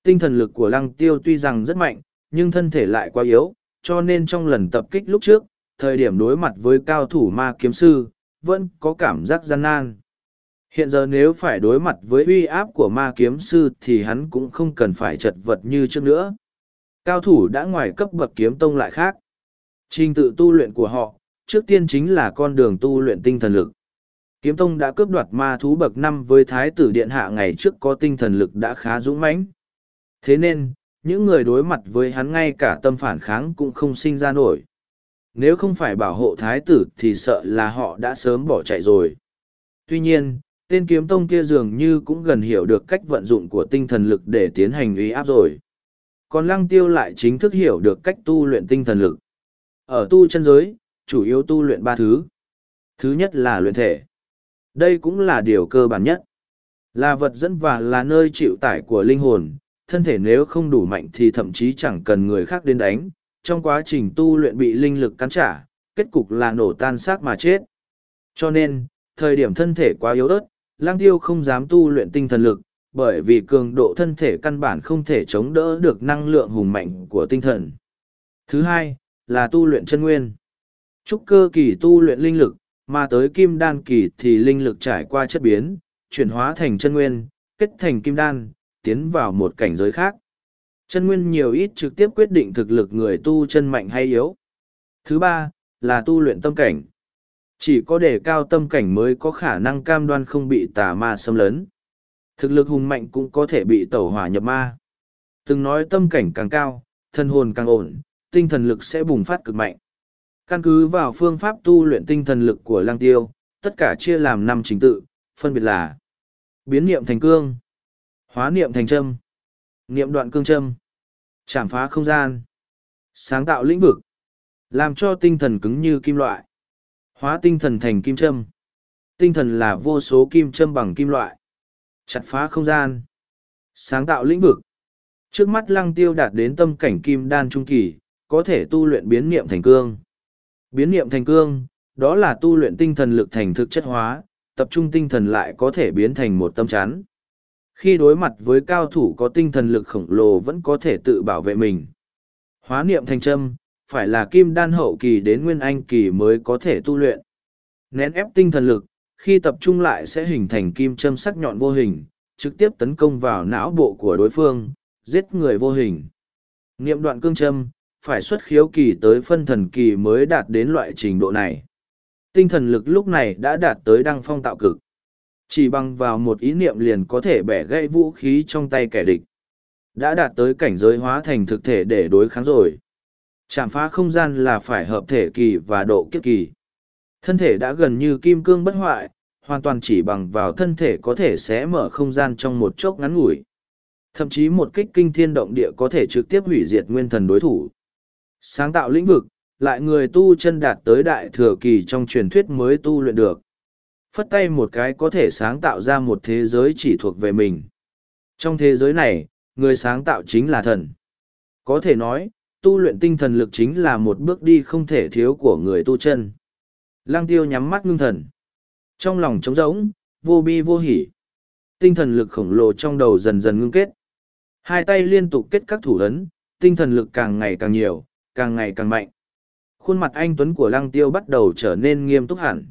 Tinh thần lực của lăng tiêu tuy rằng rất mạnh, nhưng thân thể lại quá yếu, cho nên trong lần tập kích lúc trước, thời điểm đối mặt với cao thủ ma kiếm sư, vẫn có cảm giác gian nan. Hiện giờ nếu phải đối mặt với uy áp của ma kiếm sư thì hắn cũng không cần phải chật vật như trước nữa. Cao thủ đã ngoài cấp bậc kiếm tông lại khác. Trình tự tu luyện của họ, trước tiên chính là con đường tu luyện tinh thần lực. Kiếm tông đã cướp đoạt ma thú bậc năm với thái tử điện hạ ngày trước có tinh thần lực đã khá dũng mãnh. Thế nên, những người đối mặt với hắn ngay cả tâm phản kháng cũng không sinh ra nổi. Nếu không phải bảo hộ thái tử thì sợ là họ đã sớm bỏ chạy rồi. Tuy nhiên, tên kiếm tông kia dường như cũng gần hiểu được cách vận dụng của tinh thần lực để tiến hành uy áp rồi. Còn lăng tiêu lại chính thức hiểu được cách tu luyện tinh thần lực. Ở tu chân giới, chủ yếu tu luyện ba thứ. Thứ nhất là luyện thể. Đây cũng là điều cơ bản nhất. Là vật dẫn và là nơi chịu tải của linh hồn, thân thể nếu không đủ mạnh thì thậm chí chẳng cần người khác đến đánh. Trong quá trình tu luyện bị linh lực cắn trả, kết cục là nổ tan xác mà chết. Cho nên, thời điểm thân thể quá yếu ớt, lang tiêu không dám tu luyện tinh thần lực, bởi vì cường độ thân thể căn bản không thể chống đỡ được năng lượng hùng mạnh của tinh thần. Thứ hai, là tu luyện chân nguyên. Trúc cơ kỳ tu luyện linh lực, mà tới kim đan kỳ thì linh lực trải qua chất biến, chuyển hóa thành chân nguyên, kết thành kim đan, tiến vào một cảnh giới khác. Chân nguyên nhiều ít trực tiếp quyết định thực lực người tu chân mạnh hay yếu. Thứ ba, là tu luyện tâm cảnh. Chỉ có đề cao tâm cảnh mới có khả năng cam đoan không bị tà ma xâm lấn. Thực lực hùng mạnh cũng có thể bị tẩu hỏa nhập ma. Từng nói tâm cảnh càng cao, thân hồn càng ổn, tinh thần lực sẽ bùng phát cực mạnh. Căn cứ vào phương pháp tu luyện tinh thần lực của lang tiêu, tất cả chia làm năm trình tự, phân biệt là biến niệm thành cương, hóa niệm thành châm, niệm đoạn cương châm, chảm phá không gian, sáng tạo lĩnh vực, làm cho tinh thần cứng như kim loại, hóa tinh thần thành kim châm. Tinh thần là vô số kim châm bằng kim loại, chặt phá không gian, sáng tạo lĩnh vực. Trước mắt lăng tiêu đạt đến tâm cảnh kim đan trung kỳ, có thể tu luyện biến niệm thành cương. Biến niệm thành cương, đó là tu luyện tinh thần lực thành thực chất hóa, tập trung tinh thần lại có thể biến thành một tâm chán. Khi đối mặt với cao thủ có tinh thần lực khổng lồ vẫn có thể tự bảo vệ mình. Hóa niệm thành châm, phải là kim đan hậu kỳ đến nguyên anh kỳ mới có thể tu luyện. Nén ép tinh thần lực, khi tập trung lại sẽ hình thành kim châm sắc nhọn vô hình, trực tiếp tấn công vào não bộ của đối phương, giết người vô hình. Niệm đoạn cương châm, phải xuất khiếu kỳ tới phân thần kỳ mới đạt đến loại trình độ này. Tinh thần lực lúc này đã đạt tới đăng phong tạo cực. Chỉ bằng vào một ý niệm liền có thể bẻ gãy vũ khí trong tay kẻ địch. Đã đạt tới cảnh giới hóa thành thực thể để đối kháng rồi. Chạm phá không gian là phải hợp thể kỳ và độ kiếp kỳ. Thân thể đã gần như kim cương bất hoại, hoàn toàn chỉ bằng vào thân thể có thể xé mở không gian trong một chốc ngắn ngủi. Thậm chí một kích kinh thiên động địa có thể trực tiếp hủy diệt nguyên thần đối thủ. Sáng tạo lĩnh vực, lại người tu chân đạt tới đại thừa kỳ trong truyền thuyết mới tu luyện được. Phất tay một cái có thể sáng tạo ra một thế giới chỉ thuộc về mình. Trong thế giới này, người sáng tạo chính là thần. Có thể nói, tu luyện tinh thần lực chính là một bước đi không thể thiếu của người tu chân. Lăng tiêu nhắm mắt ngưng thần. Trong lòng trống rỗng, vô bi vô hỉ. Tinh thần lực khổng lồ trong đầu dần dần ngưng kết. Hai tay liên tục kết các thủ ấn, tinh thần lực càng ngày càng nhiều, càng ngày càng mạnh. Khuôn mặt anh Tuấn của Lăng Tiêu bắt đầu trở nên nghiêm túc hẳn.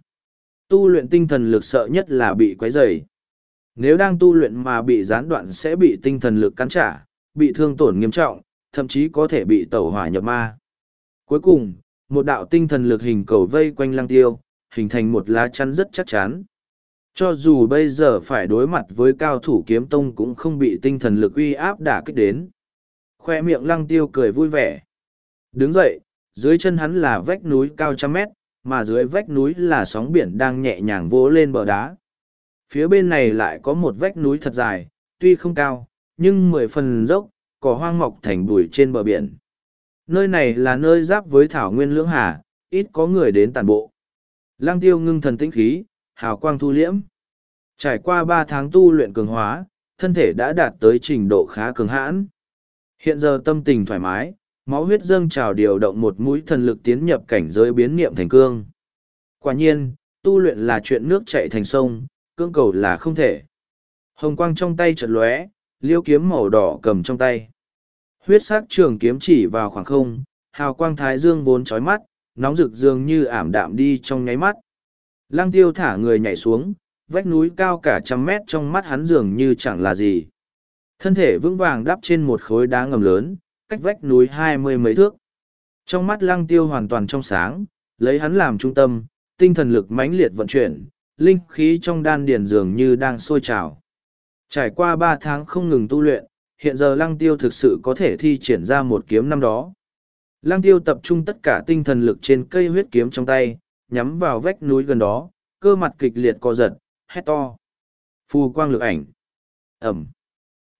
Tu luyện tinh thần lực sợ nhất là bị quấy rầy. Nếu đang tu luyện mà bị gián đoạn sẽ bị tinh thần lực cắn trả, bị thương tổn nghiêm trọng, thậm chí có thể bị tẩu hỏa nhập ma. Cuối cùng, một đạo tinh thần lực hình cầu vây quanh Lăng Tiêu, hình thành một lá chắn rất chắc chắn. Cho dù bây giờ phải đối mặt với cao thủ kiếm tông cũng không bị tinh thần lực uy áp đả kích đến. Khoe miệng lăng tiêu cười vui vẻ. Đứng dậy, dưới chân hắn là vách núi cao trăm mét, mà dưới vách núi là sóng biển đang nhẹ nhàng vỗ lên bờ đá. Phía bên này lại có một vách núi thật dài, tuy không cao, nhưng mười phần dốc, cỏ hoang mọc thành bụi trên bờ biển. Nơi này là nơi giáp với thảo nguyên lưỡng hà, ít có người đến tàn bộ. Lăng tiêu ngưng thần tĩnh khí, hào quang thu liễm. Trải qua ba tháng tu luyện cường hóa, thân thể đã đạt tới trình độ khá cường hãn. Hiện giờ tâm tình thoải mái, máu huyết dâng trào điều động một mũi thần lực tiến nhập cảnh giới biến niệm thành cương. Quả nhiên, tu luyện là chuyện nước chạy thành sông, cương cầu là không thể. Hồng quang trong tay chợt lóe, liêu kiếm màu đỏ cầm trong tay. Huyết sắc trường kiếm chỉ vào khoảng không, hào quang thái dương vốn chói mắt, nóng rực dường như ảm đạm đi trong nháy mắt. Lăng tiêu thả người nhảy xuống, vách núi cao cả trăm mét trong mắt hắn dường như chẳng là gì. Thân thể vững vàng đắp trên một khối đá ngầm lớn, cách vách núi hai mươi mấy thước. Trong mắt lăng tiêu hoàn toàn trong sáng, lấy hắn làm trung tâm, tinh thần lực mãnh liệt vận chuyển, linh khí trong đan điền dường như đang sôi trào. Trải qua ba tháng không ngừng tu luyện, hiện giờ lăng tiêu thực sự có thể thi triển ra một kiếm năm đó. Lăng tiêu tập trung tất cả tinh thần lực trên cây huyết kiếm trong tay, nhắm vào vách núi gần đó, cơ mặt kịch liệt co giật, hét to. Phù quang lực ảnh. Ẩm.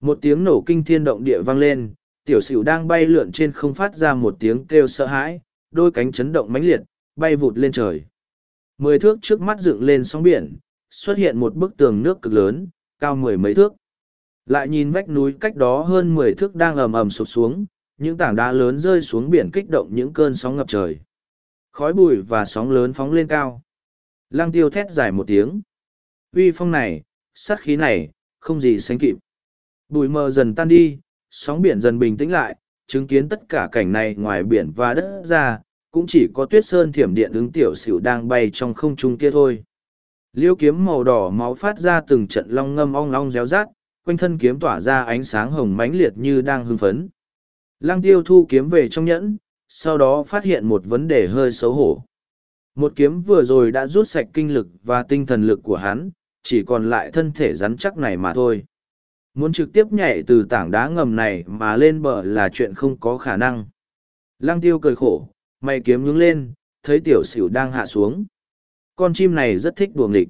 Một tiếng nổ kinh thiên động địa vang lên, tiểu sửu đang bay lượn trên không phát ra một tiếng kêu sợ hãi, đôi cánh chấn động mãnh liệt, bay vụt lên trời. Mười thước trước mắt dựng lên sóng biển, xuất hiện một bức tường nước cực lớn, cao mười mấy thước. Lại nhìn vách núi cách đó hơn mười thước đang ầm ầm sụp xuống, những tảng đá lớn rơi xuống biển kích động những cơn sóng ngập trời. Khói bụi và sóng lớn phóng lên cao. Lăng tiêu thét dài một tiếng. Uy phong này, sát khí này, không gì sánh kịp. Bụi mờ dần tan đi, sóng biển dần bình tĩnh lại, chứng kiến tất cả cảnh này ngoài biển và đất ra, cũng chỉ có tuyết sơn thiểm điện ứng tiểu xỉu đang bay trong không trung kia thôi. Liêu kiếm màu đỏ máu phát ra từng trận long ngâm ong long réo rát, quanh thân kiếm tỏa ra ánh sáng hồng mãnh liệt như đang hưng phấn. Lăng tiêu thu kiếm về trong nhẫn, sau đó phát hiện một vấn đề hơi xấu hổ. Một kiếm vừa rồi đã rút sạch kinh lực và tinh thần lực của hắn, chỉ còn lại thân thể rắn chắc này mà thôi. Muốn trực tiếp nhảy từ tảng đá ngầm này mà lên bờ là chuyện không có khả năng. Lăng tiêu cười khổ, mày kiếm nhướng lên, thấy tiểu xỉu đang hạ xuống. Con chim này rất thích đùa nghịch.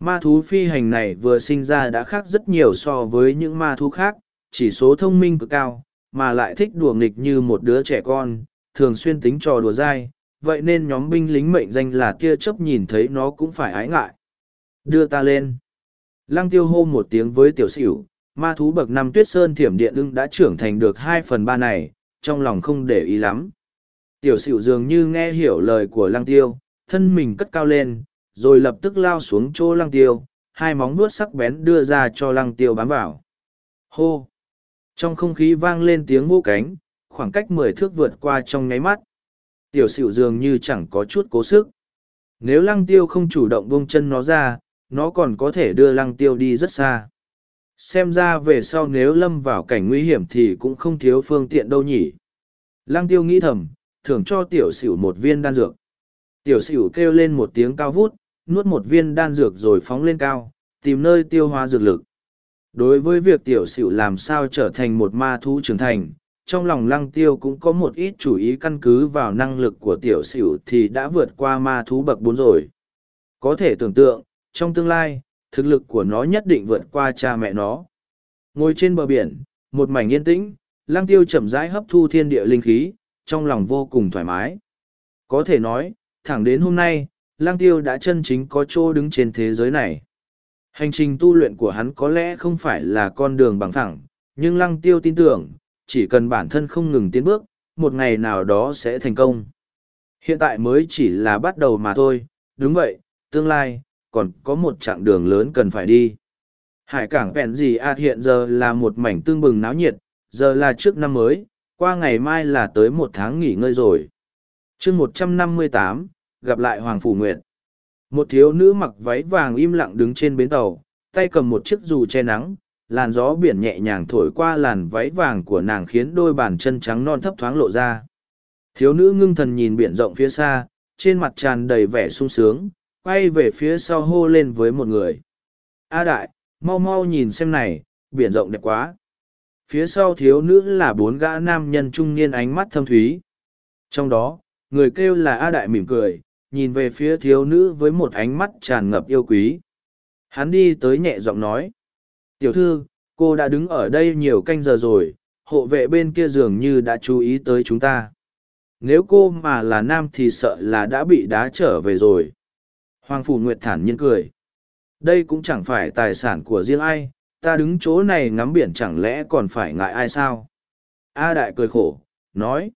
Ma thú phi hành này vừa sinh ra đã khác rất nhiều so với những ma thú khác, chỉ số thông minh cực cao, mà lại thích đùa nghịch như một đứa trẻ con, thường xuyên tính trò đùa dai, vậy nên nhóm binh lính mệnh danh là kia chớp nhìn thấy nó cũng phải ái ngại. Đưa ta lên. Lăng tiêu hô một tiếng với tiểu xỉu, ma thú bậc năm tuyết sơn thiểm điện ưng đã trưởng thành được hai phần ba này, trong lòng không để ý lắm. Tiểu sửu dường như nghe hiểu lời của lăng tiêu, thân mình cất cao lên, rồi lập tức lao xuống chỗ lăng tiêu, hai móng vuốt sắc bén đưa ra cho lăng tiêu bám vào. Hô! Trong không khí vang lên tiếng vô cánh, khoảng cách mười thước vượt qua trong nháy mắt. Tiểu sửu dường như chẳng có chút cố sức. Nếu lăng tiêu không chủ động bông chân nó ra, nó còn có thể đưa lăng tiêu đi rất xa. Xem ra về sau nếu lâm vào cảnh nguy hiểm thì cũng không thiếu phương tiện đâu nhỉ. Lăng tiêu nghĩ thầm, thưởng cho tiểu xỉu một viên đan dược. Tiểu xỉu kêu lên một tiếng cao vút, nuốt một viên đan dược rồi phóng lên cao, tìm nơi tiêu hóa dược lực. Đối với việc tiểu xỉu làm sao trở thành một ma thú trưởng thành, trong lòng lăng tiêu cũng có một ít chủ ý căn cứ vào năng lực của tiểu xỉu thì đã vượt qua ma thú bậc bốn rồi. Có thể tưởng tượng, trong tương lai, thực lực của nó nhất định vượt qua cha mẹ nó. Ngồi trên bờ biển, một mảnh yên tĩnh, lăng tiêu chậm rãi hấp thu thiên địa linh khí, trong lòng vô cùng thoải mái. Có thể nói, thẳng đến hôm nay, lăng tiêu đã chân chính có chỗ đứng trên thế giới này. Hành trình tu luyện của hắn có lẽ không phải là con đường bằng thẳng, nhưng lăng tiêu tin tưởng, chỉ cần bản thân không ngừng tiến bước, một ngày nào đó sẽ thành công. Hiện tại mới chỉ là bắt đầu mà thôi, đúng vậy, tương lai, còn có một chặng đường lớn cần phải đi. Hải cảng Vẹn gì à hiện giờ là một mảnh tương bừng náo nhiệt, giờ là trước năm mới, qua ngày mai là tới một tháng nghỉ ngơi rồi. chương một trăm năm mươi tám gặp lại Hoàng Phủ Nguyệt. Một thiếu nữ mặc váy vàng im lặng đứng trên bến tàu, tay cầm một chiếc dù che nắng, làn gió biển nhẹ nhàng thổi qua làn váy vàng của nàng khiến đôi bàn chân trắng non thấp thoáng lộ ra. Thiếu nữ ngưng thần nhìn biển rộng phía xa, trên mặt tràn đầy vẻ sung sướng, quay về phía sau hô lên với một người. A đại, mau mau nhìn xem này, biển rộng đẹp quá. Phía sau thiếu nữ là bốn gã nam nhân trung niên ánh mắt thâm thúy. Trong đó, người kêu là A đại mỉm cười, nhìn về phía thiếu nữ với một ánh mắt tràn ngập yêu quý. Hắn đi tới nhẹ giọng nói. Tiểu thư, cô đã đứng ở đây nhiều canh giờ rồi, hộ vệ bên kia dường như đã chú ý tới chúng ta. Nếu cô mà là nam thì sợ là đã bị đá trở về rồi. Hoàng Phủ Nguyệt thản nhiên cười. Đây cũng chẳng phải tài sản của riêng ai, ta đứng chỗ này ngắm biển chẳng lẽ còn phải ngại ai sao? A Đại cười khổ, nói.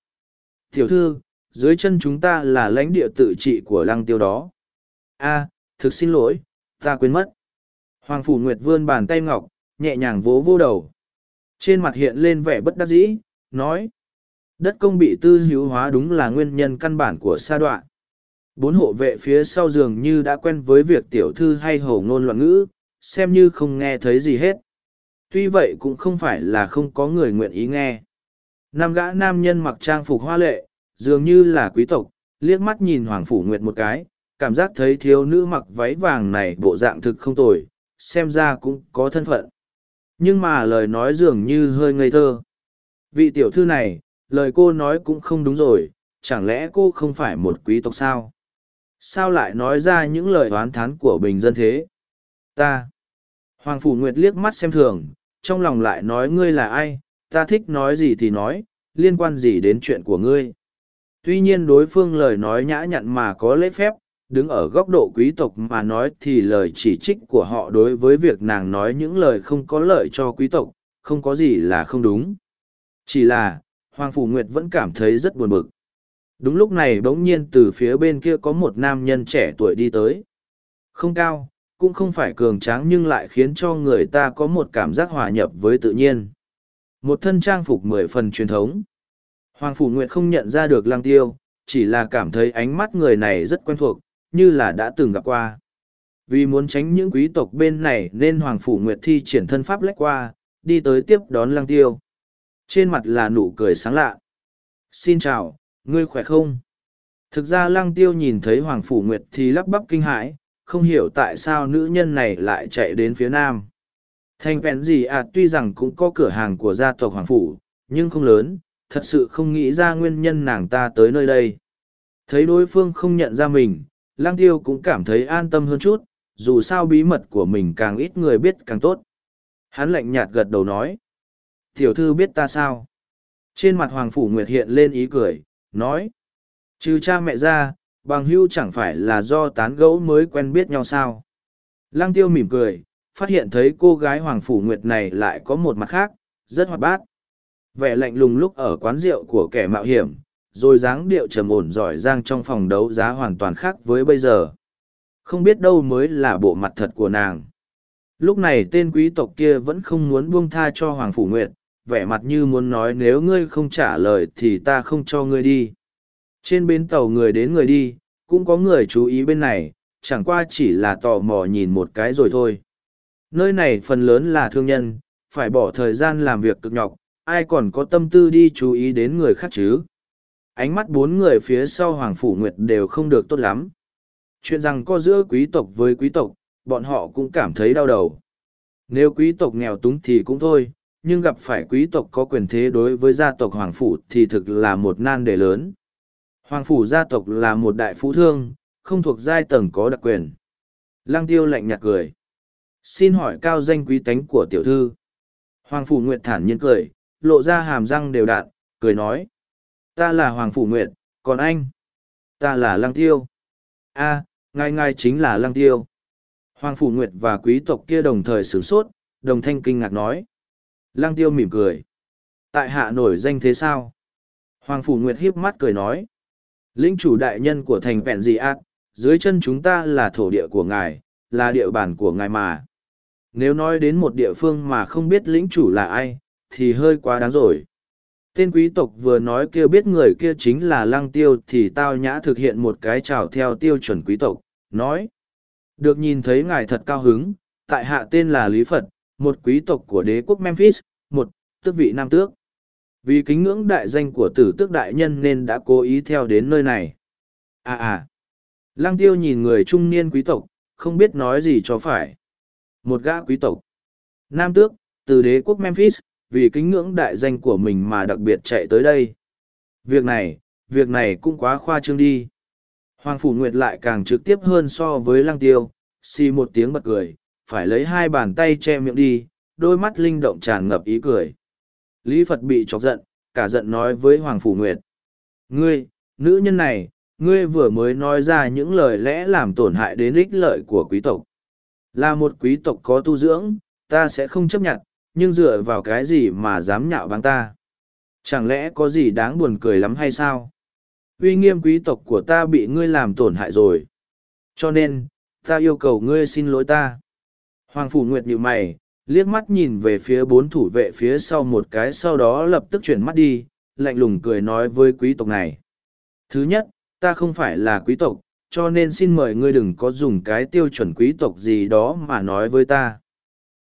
Tiểu thư, dưới chân chúng ta là lãnh địa tự trị của lăng tiêu đó. A, thực xin lỗi, ta quên mất. Hoàng Phủ Nguyệt vươn bàn tay ngọc, nhẹ nhàng vỗ vô đầu. Trên mặt hiện lên vẻ bất đắc dĩ, nói. Đất công bị tư hữu hóa đúng là nguyên nhân căn bản của sa đoạn. Bốn hộ vệ phía sau giường như đã quen với việc tiểu thư hay hầu ngôn loạn ngữ, xem như không nghe thấy gì hết. Tuy vậy cũng không phải là không có người nguyện ý nghe. Năm gã nam nhân mặc trang phục hoa lệ, dường như là quý tộc, liếc mắt nhìn Hoàng Phủ Nguyệt một cái, cảm giác thấy thiếu nữ mặc váy vàng này bộ dạng thực không tồi, xem ra cũng có thân phận. Nhưng mà lời nói dường như hơi ngây thơ. Vị tiểu thư này, lời cô nói cũng không đúng rồi, chẳng lẽ cô không phải một quý tộc sao? Sao lại nói ra những lời oán thán của bình dân thế? Ta. Hoàng Phủ Nguyệt liếc mắt xem thường, trong lòng lại nói ngươi là ai, ta thích nói gì thì nói, liên quan gì đến chuyện của ngươi. Tuy nhiên đối phương lời nói nhã nhặn mà có lễ phép, đứng ở góc độ quý tộc mà nói thì lời chỉ trích của họ đối với việc nàng nói những lời không có lợi cho quý tộc, không có gì là không đúng. Chỉ là, Hoàng Phủ Nguyệt vẫn cảm thấy rất buồn bực. Đúng lúc này bỗng nhiên từ phía bên kia có một nam nhân trẻ tuổi đi tới. Không cao, cũng không phải cường tráng nhưng lại khiến cho người ta có một cảm giác hòa nhập với tự nhiên. Một thân trang phục mười phần truyền thống. Hoàng Phủ Nguyệt không nhận ra được lăng tiêu, chỉ là cảm thấy ánh mắt người này rất quen thuộc, như là đã từng gặp qua. Vì muốn tránh những quý tộc bên này nên Hoàng Phủ Nguyệt thi triển thân pháp lách qua, đi tới tiếp đón lăng tiêu. Trên mặt là nụ cười sáng lạ. Xin chào, ngươi khỏe không? Thực ra lăng tiêu nhìn thấy Hoàng Phủ Nguyệt thì lắp bắp kinh hãi, không hiểu tại sao nữ nhân này lại chạy đến phía nam. Thành vẹn gì à tuy rằng cũng có cửa hàng của gia tộc Hoàng Phủ, nhưng không lớn, thật sự không nghĩ ra nguyên nhân nàng ta tới nơi đây. Thấy đối phương không nhận ra mình, lang tiêu cũng cảm thấy an tâm hơn chút, dù sao bí mật của mình càng ít người biết càng tốt. Hắn lạnh nhạt gật đầu nói. Tiểu thư biết ta sao? Trên mặt Hoàng Phủ Nguyệt hiện lên ý cười, nói. Trừ cha mẹ ra, bằng hưu chẳng phải là do tán gẫu mới quen biết nhau sao. Lăng tiêu mỉm cười, phát hiện thấy cô gái Hoàng Phủ Nguyệt này lại có một mặt khác, rất hoạt bát. Vẻ lạnh lùng lúc ở quán rượu của kẻ mạo hiểm, rồi dáng điệu trầm ổn giỏi giang trong phòng đấu giá hoàn toàn khác với bây giờ. Không biết đâu mới là bộ mặt thật của nàng. Lúc này tên quý tộc kia vẫn không muốn buông tha cho Hoàng Phủ Nguyệt, vẻ mặt như muốn nói nếu ngươi không trả lời thì ta không cho ngươi đi. Trên bến tàu người đến người đi, cũng có người chú ý bên này, chẳng qua chỉ là tò mò nhìn một cái rồi thôi. Nơi này phần lớn là thương nhân, phải bỏ thời gian làm việc cực nhọc, ai còn có tâm tư đi chú ý đến người khác chứ. Ánh mắt bốn người phía sau Hoàng Phủ Nguyệt đều không được tốt lắm. Chuyện rằng có giữa quý tộc với quý tộc, bọn họ cũng cảm thấy đau đầu. Nếu quý tộc nghèo túng thì cũng thôi, nhưng gặp phải quý tộc có quyền thế đối với gia tộc Hoàng Phủ thì thực là một nan đề lớn. Hoàng Phủ gia tộc là một đại phú thương, không thuộc giai tầng có đặc quyền. Lăng tiêu lạnh nhạt cười. Xin hỏi cao danh quý tánh của tiểu thư. Hoàng Phủ Nguyệt thản nhiên cười, lộ ra hàm răng đều đạn, cười nói. Ta là Hoàng Phủ Nguyệt, còn anh? Ta là Lăng Tiêu. a à, ngài ngài chính là Lăng Tiêu. Hoàng Phủ Nguyệt và quý tộc kia đồng thời sửng sốt, đồng thanh kinh ngạc nói. Lăng Tiêu mỉm cười. Tại hạ nổi danh thế sao? Hoàng Phủ Nguyệt hiếp mắt cười nói. Lĩnh chủ đại nhân của thành vẹn gì ác, dưới chân chúng ta là thổ địa của ngài, là địa bàn của ngài mà. Nếu nói đến một địa phương mà không biết lĩnh chủ là ai, thì hơi quá đáng rồi. Tên quý tộc vừa nói kia biết người kia chính là lăng tiêu thì tao nhã thực hiện một cái chào theo tiêu chuẩn quý tộc, nói. Được nhìn thấy ngài thật cao hứng, tại hạ tên là Lý Phật, một quý tộc của đế quốc Memphis, một tước vị nam tước. Vì kính ngưỡng đại danh của tử tước đại nhân nên đã cố ý theo đến nơi này. À à, lăng tiêu nhìn người trung niên quý tộc, không biết nói gì cho phải. Một gã quý tộc. Nam tước, từ đế quốc Memphis, vì kính ngưỡng đại danh của mình mà đặc biệt chạy tới đây. Việc này, việc này cũng quá khoa trương đi. Hoàng Phủ Nguyệt lại càng trực tiếp hơn so với lăng tiêu, xì một tiếng bật cười, phải lấy hai bàn tay che miệng đi, đôi mắt linh động tràn ngập ý cười. Lý Phật bị chọc giận, cả giận nói với Hoàng Phủ Nguyệt. Ngươi, nữ nhân này, ngươi vừa mới nói ra những lời lẽ làm tổn hại đến ích lợi của quý tộc. Là một quý tộc có tu dưỡng, ta sẽ không chấp nhận, nhưng dựa vào cái gì mà dám nhạo báng ta chẳng lẽ có gì đáng buồn cười lắm hay sao uy nghiêm quý tộc của ta bị ngươi làm tổn hại rồi cho nên ta yêu cầu ngươi xin lỗi ta hoàng phủ nguyệt nhíu mày liếc mắt nhìn về phía bốn thủ vệ phía sau một cái sau đó lập tức chuyển mắt đi lạnh lùng cười nói với quý tộc này thứ nhất ta không phải là quý tộc cho nên xin mời ngươi đừng có dùng cái tiêu chuẩn quý tộc gì đó mà nói với ta.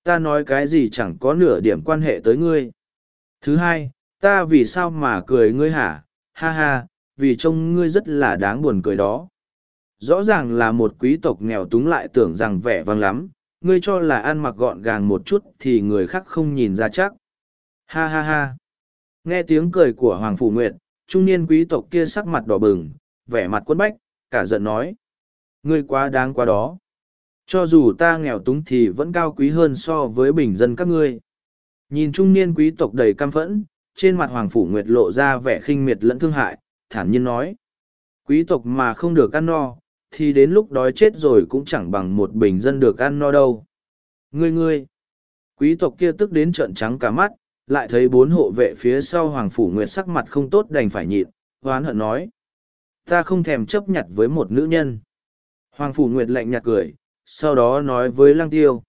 Ta nói cái gì chẳng có nửa điểm quan hệ tới ngươi. Thứ hai, ta vì sao mà cười ngươi hả? Ha ha, vì trông ngươi rất là đáng buồn cười đó. Rõ ràng là một quý tộc nghèo túng lại tưởng rằng vẻ vang lắm, ngươi cho là ăn mặc gọn gàng một chút thì người khác không nhìn ra chắc. Ha ha ha. Nghe tiếng cười của Hoàng Phủ Nguyệt, trung niên quý tộc kia sắc mặt đỏ bừng, vẻ mặt quân bách, cả giận nói. Ngươi quá đáng quá đó. Cho dù ta nghèo túng thì vẫn cao quý hơn so với bình dân các ngươi. Nhìn trung niên quý tộc đầy căm phẫn, trên mặt Hoàng Phủ Nguyệt lộ ra vẻ khinh miệt lẫn thương hại, thản nhiên nói. Quý tộc mà không được ăn no, thì đến lúc đói chết rồi cũng chẳng bằng một bình dân được ăn no đâu. Ngươi ngươi! Quý tộc kia tức đến trợn trắng cả mắt, lại thấy bốn hộ vệ phía sau Hoàng Phủ Nguyệt sắc mặt không tốt đành phải nhịn, hoán hận nói. Ta không thèm chấp nhặt với một nữ nhân. Hoàng Phủ Nguyệt lạnh nhạt cười, sau đó nói với Lăng Tiêu.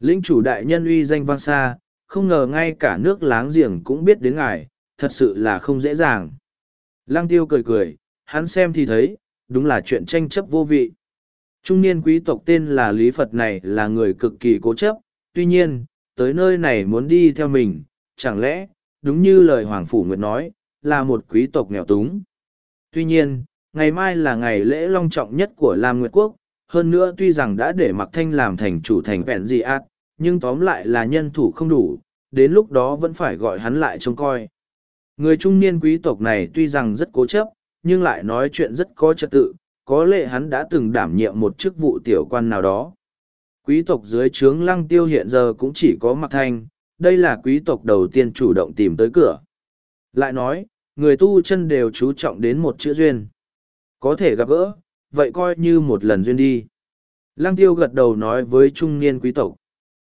Lĩnh chủ đại nhân uy danh vang xa, không ngờ ngay cả nước láng giềng cũng biết đến ngài, thật sự là không dễ dàng. Lăng Tiêu cười cười, hắn xem thì thấy, đúng là chuyện tranh chấp vô vị. Trung niên quý tộc tên là Lý Phật này là người cực kỳ cố chấp, tuy nhiên, tới nơi này muốn đi theo mình, chẳng lẽ, đúng như lời Hoàng Phủ Nguyệt nói, là một quý tộc nghèo túng. Tuy nhiên, ngày mai là ngày lễ long trọng nhất của Lam Nguyệt Quốc, hơn nữa tuy rằng đã để Mạc Thanh làm thành chủ thành vẹn gì ác, nhưng tóm lại là nhân thủ không đủ, đến lúc đó vẫn phải gọi hắn lại trông coi. Người trung niên quý tộc này tuy rằng rất cố chấp, nhưng lại nói chuyện rất có trật tự, có lẽ hắn đã từng đảm nhiệm một chức vụ tiểu quan nào đó. Quý tộc dưới trướng lăng tiêu hiện giờ cũng chỉ có Mạc Thanh, đây là quý tộc đầu tiên chủ động tìm tới cửa. Lại nói, người tu chân đều chú trọng đến một chữ duyên. Có thể gặp gỡ, vậy coi như một lần duyên đi. Lăng tiêu gật đầu nói với trung niên quý tộc.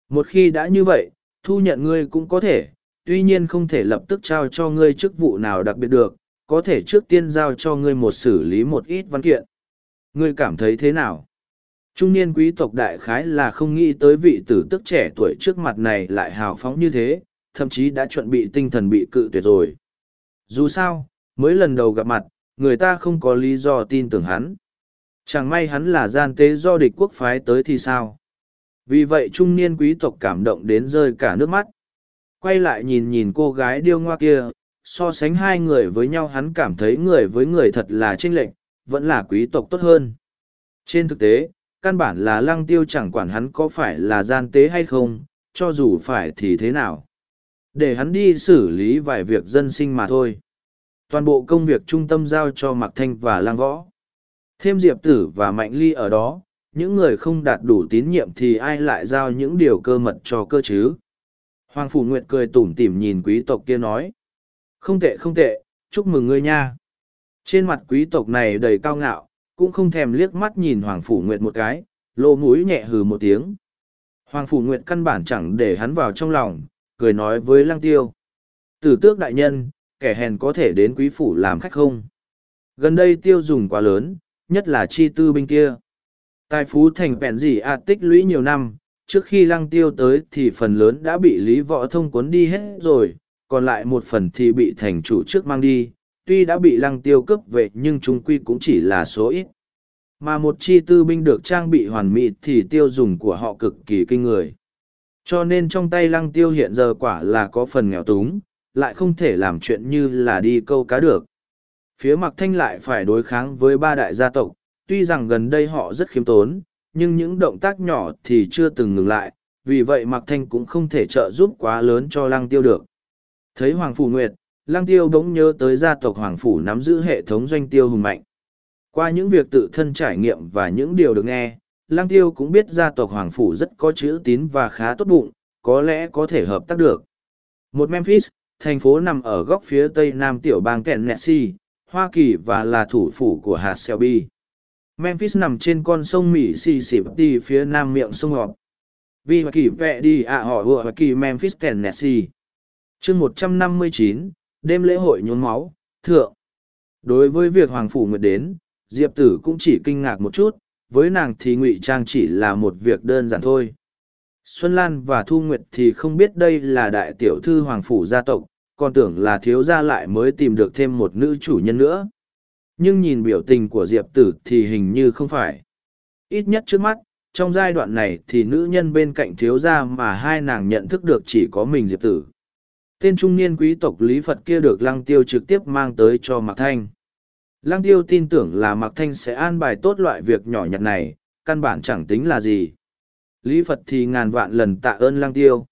Một khi đã như vậy, thu nhận ngươi cũng có thể, tuy nhiên không thể lập tức trao cho ngươi chức vụ nào đặc biệt được, có thể trước tiên giao cho ngươi một xử lý một ít văn kiện. Ngươi cảm thấy thế nào? Trung niên quý tộc đại khái là không nghĩ tới vị tử tức trẻ tuổi trước mặt này lại hào phóng như thế, thậm chí đã chuẩn bị tinh thần bị cự tuyệt rồi. Dù sao, mới lần đầu gặp mặt, người ta không có lý do tin tưởng hắn. Chẳng may hắn là gian tế do địch quốc phái tới thì sao? Vì vậy trung niên quý tộc cảm động đến rơi cả nước mắt. Quay lại nhìn nhìn cô gái điêu ngoa kia, so sánh hai người với nhau hắn cảm thấy người với người thật là chênh lệch, vẫn là quý tộc tốt hơn. Trên thực tế, căn bản là lăng tiêu chẳng quản hắn có phải là gian tế hay không, cho dù phải thì thế nào. Để hắn đi xử lý vài việc dân sinh mà thôi. Toàn bộ công việc trung tâm giao cho Mạc Thanh và Lang Võ. Thêm Diệp Tử và Mạnh Ly ở đó, những người không đạt đủ tín nhiệm thì ai lại giao những điều cơ mật cho cơ chứ? Hoàng Phủ Nguyệt cười tủm tỉm nhìn quý tộc kia nói. Không tệ không tệ, chúc mừng ngươi nha. Trên mặt quý tộc này đầy cao ngạo, cũng không thèm liếc mắt nhìn Hoàng Phủ Nguyệt một cái, lô mũi nhẹ hừ một tiếng. Hoàng Phủ Nguyệt căn bản chẳng để hắn vào trong lòng, cười nói với Lăng Tiêu. Tử tước đại nhân, kẻ hèn có thể đến quý phủ làm khách không? Gần đây tiêu dùng quá lớn, nhất là chi tư binh kia. Tài phú thành vẹn gì à tích lũy nhiều năm, trước khi lăng tiêu tới thì phần lớn đã bị lý võ thông cuốn đi hết rồi, còn lại một phần thì bị thành chủ trước mang đi, tuy đã bị lăng tiêu cướp về nhưng chúng quy cũng chỉ là số ít. Mà một chi tư binh được trang bị hoàn mỹ thì tiêu dùng của họ cực kỳ kinh người. Cho nên trong tay lăng tiêu hiện giờ quả là có phần nghèo túng, lại không thể làm chuyện như là đi câu cá được. Phía Mặc Thanh lại phải đối kháng với ba đại gia tộc, tuy rằng gần đây họ rất khiêm tốn, nhưng những động tác nhỏ thì chưa từng ngừng lại, vì vậy Mạc Thanh cũng không thể trợ giúp quá lớn cho Lăng Tiêu được. Thấy Hoàng Phủ Nguyệt, Lăng Tiêu bỗng nhớ tới gia tộc Hoàng Phủ nắm giữ hệ thống doanh tiêu hùng mạnh. Qua những việc tự thân trải nghiệm và những điều được nghe, Lăng Tiêu cũng biết gia tộc Hoàng Phủ rất có chữ tín và khá tốt bụng, có lẽ có thể hợp tác được. Một Memphis, thành phố nằm ở góc phía tây nam tiểu bang Tennessee, Hoa Kỳ và là thủ phủ của hạt Shelby. Memphis nằm trên con sông Mỹ Mississippi phía nam miệng sông Họp. Vì Hoa Kỳ vẹ đi ạ họ vừa Hoa Kỳ Memphis Tennessee chương 159, đêm lễ hội nhốn máu, thượng. Đối với việc Hoàng Phủ Nguyệt đến, Diệp Tử cũng chỉ kinh ngạc một chút, với nàng thì ngụy trang chỉ là một việc đơn giản thôi. Xuân Lan và Thu Nguyệt thì không biết đây là đại tiểu thư Hoàng Phủ gia tộc, còn tưởng là thiếu gia lại mới tìm được thêm một nữ chủ nhân nữa. Nhưng nhìn biểu tình của Diệp Tử thì hình như không phải. Ít nhất trước mắt, trong giai đoạn này thì nữ nhân bên cạnh thiếu gia mà hai nàng nhận thức được chỉ có mình Diệp Tử. Tên trung niên quý tộc Lý Phật kia được Lăng Tiêu trực tiếp mang tới cho Mạc Thanh. Lăng Tiêu tin tưởng là Mạc Thanh sẽ an bài tốt loại việc nhỏ nhặt này, căn bản chẳng tính là gì. Lý Phật thì ngàn vạn lần tạ ơn Lăng Tiêu.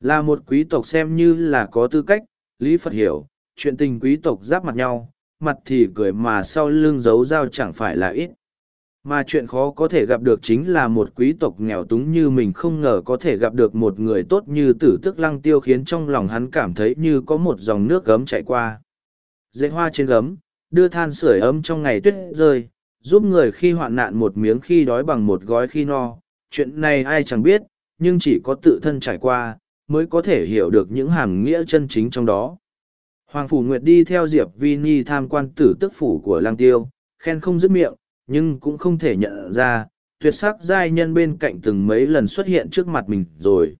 Là một quý tộc xem như là có tư cách, Lý Phật hiểu, chuyện tình quý tộc giáp mặt nhau, mặt thì cười mà sau lưng giấu dao chẳng phải là ít. Mà chuyện khó có thể gặp được chính là một quý tộc nghèo túng như mình không ngờ có thể gặp được một người tốt như tử tức lăng tiêu khiến trong lòng hắn cảm thấy như có một dòng nước gấm chạy qua. Dễ hoa trên gấm, đưa than sưởi ấm trong ngày tuyết rơi, giúp người khi hoạn nạn một miếng khi đói bằng một gói khi no. Chuyện này ai chẳng biết, nhưng chỉ có tự thân trải qua, mới có thể hiểu được những hàm nghĩa chân chính trong đó. Hoàng Phủ Nguyệt đi theo Diệp Vi Ni tham quan tử tức phủ của Lang Tiêu, khen không dứt miệng, nhưng cũng không thể nhận ra, tuyệt sắc giai nhân bên cạnh từng mấy lần xuất hiện trước mặt mình rồi.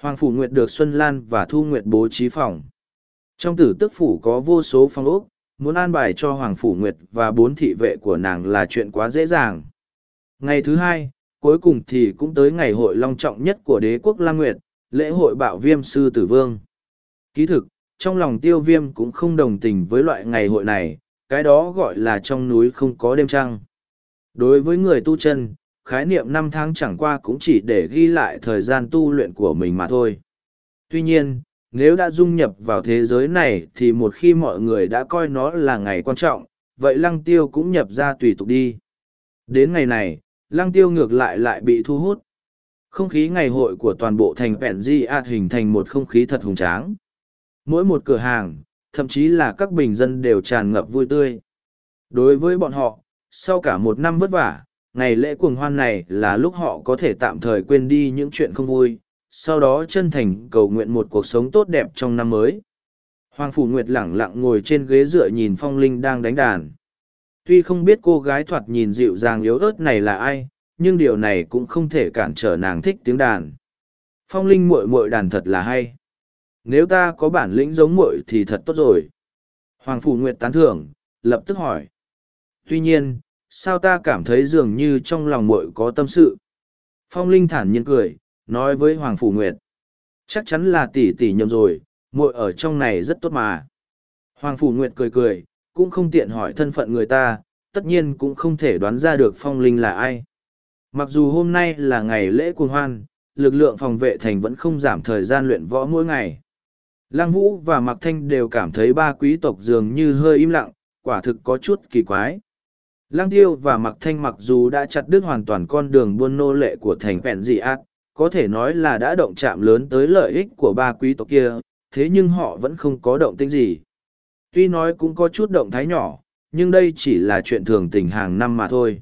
Hoàng Phủ Nguyệt được Xuân Lan và Thu Nguyệt bố trí phòng. Trong tử tức phủ có vô số phòng ốc, muốn an bài cho Hoàng Phủ Nguyệt và bốn thị vệ của nàng là chuyện quá dễ dàng. Ngày thứ hai, cuối cùng thì cũng tới ngày hội long trọng nhất của đế quốc Lam Nguyệt, lễ hội bạo viêm sư tử vương. Ký thực, trong lòng tiêu viêm cũng không đồng tình với loại ngày hội này, cái đó gọi là trong núi không có đêm trăng. Đối với người tu chân, khái niệm năm tháng chẳng qua cũng chỉ để ghi lại thời gian tu luyện của mình mà thôi. Tuy nhiên, nếu đã dung nhập vào thế giới này thì một khi mọi người đã coi nó là ngày quan trọng, vậy lăng tiêu cũng nhập ra tùy tục đi. Đến ngày này, lăng tiêu ngược lại lại bị thu hút. Không khí ngày hội của toàn bộ thành Pẹn Di ạt hình thành một không khí thật hùng tráng. Mỗi một cửa hàng, thậm chí là các bình dân đều tràn ngập vui tươi. Đối với bọn họ, sau cả một năm vất vả, ngày lễ cuồng hoan này là lúc họ có thể tạm thời quên đi những chuyện không vui, sau đó chân thành cầu nguyện một cuộc sống tốt đẹp trong năm mới. Hoàng Phủ Nguyệt lẳng lặng ngồi trên ghế dựa nhìn Phong Linh đang đánh đàn. Tuy không biết cô gái thoạt nhìn dịu dàng yếu ớt này là ai, nhưng điều này cũng không thể cản trở nàng thích tiếng đàn. Phong Linh muội muội đàn thật là hay. Nếu ta có bản lĩnh giống muội thì thật tốt rồi. Hoàng Phủ Nguyệt tán thưởng, lập tức hỏi. Tuy nhiên, sao ta cảm thấy dường như trong lòng muội có tâm sự? Phong Linh thản nhiên cười, nói với Hoàng Phủ Nguyệt. Chắc chắn là tỷ tỷ nhầm rồi, muội ở trong này rất tốt mà. Hoàng Phủ Nguyệt cười cười, cũng không tiện hỏi thân phận người ta, tất nhiên cũng không thể đoán ra được Phong Linh là ai. Mặc dù hôm nay là ngày lễ cuồng hoan, lực lượng phòng vệ thành vẫn không giảm thời gian luyện võ mỗi ngày. Lăng Vũ và Mạc Thanh đều cảm thấy ba quý tộc dường như hơi im lặng, quả thực có chút kỳ quái. Lăng Tiêu và Mạc Thanh mặc dù đã chặt đứt hoàn toàn con đường buôn nô lệ của thành vẹn Dị Ác, có thể nói là đã động chạm lớn tới lợi ích của ba quý tộc kia, thế nhưng họ vẫn không có động tĩnh gì. Tuy nói cũng có chút động thái nhỏ, nhưng đây chỉ là chuyện thường tình hàng năm mà thôi.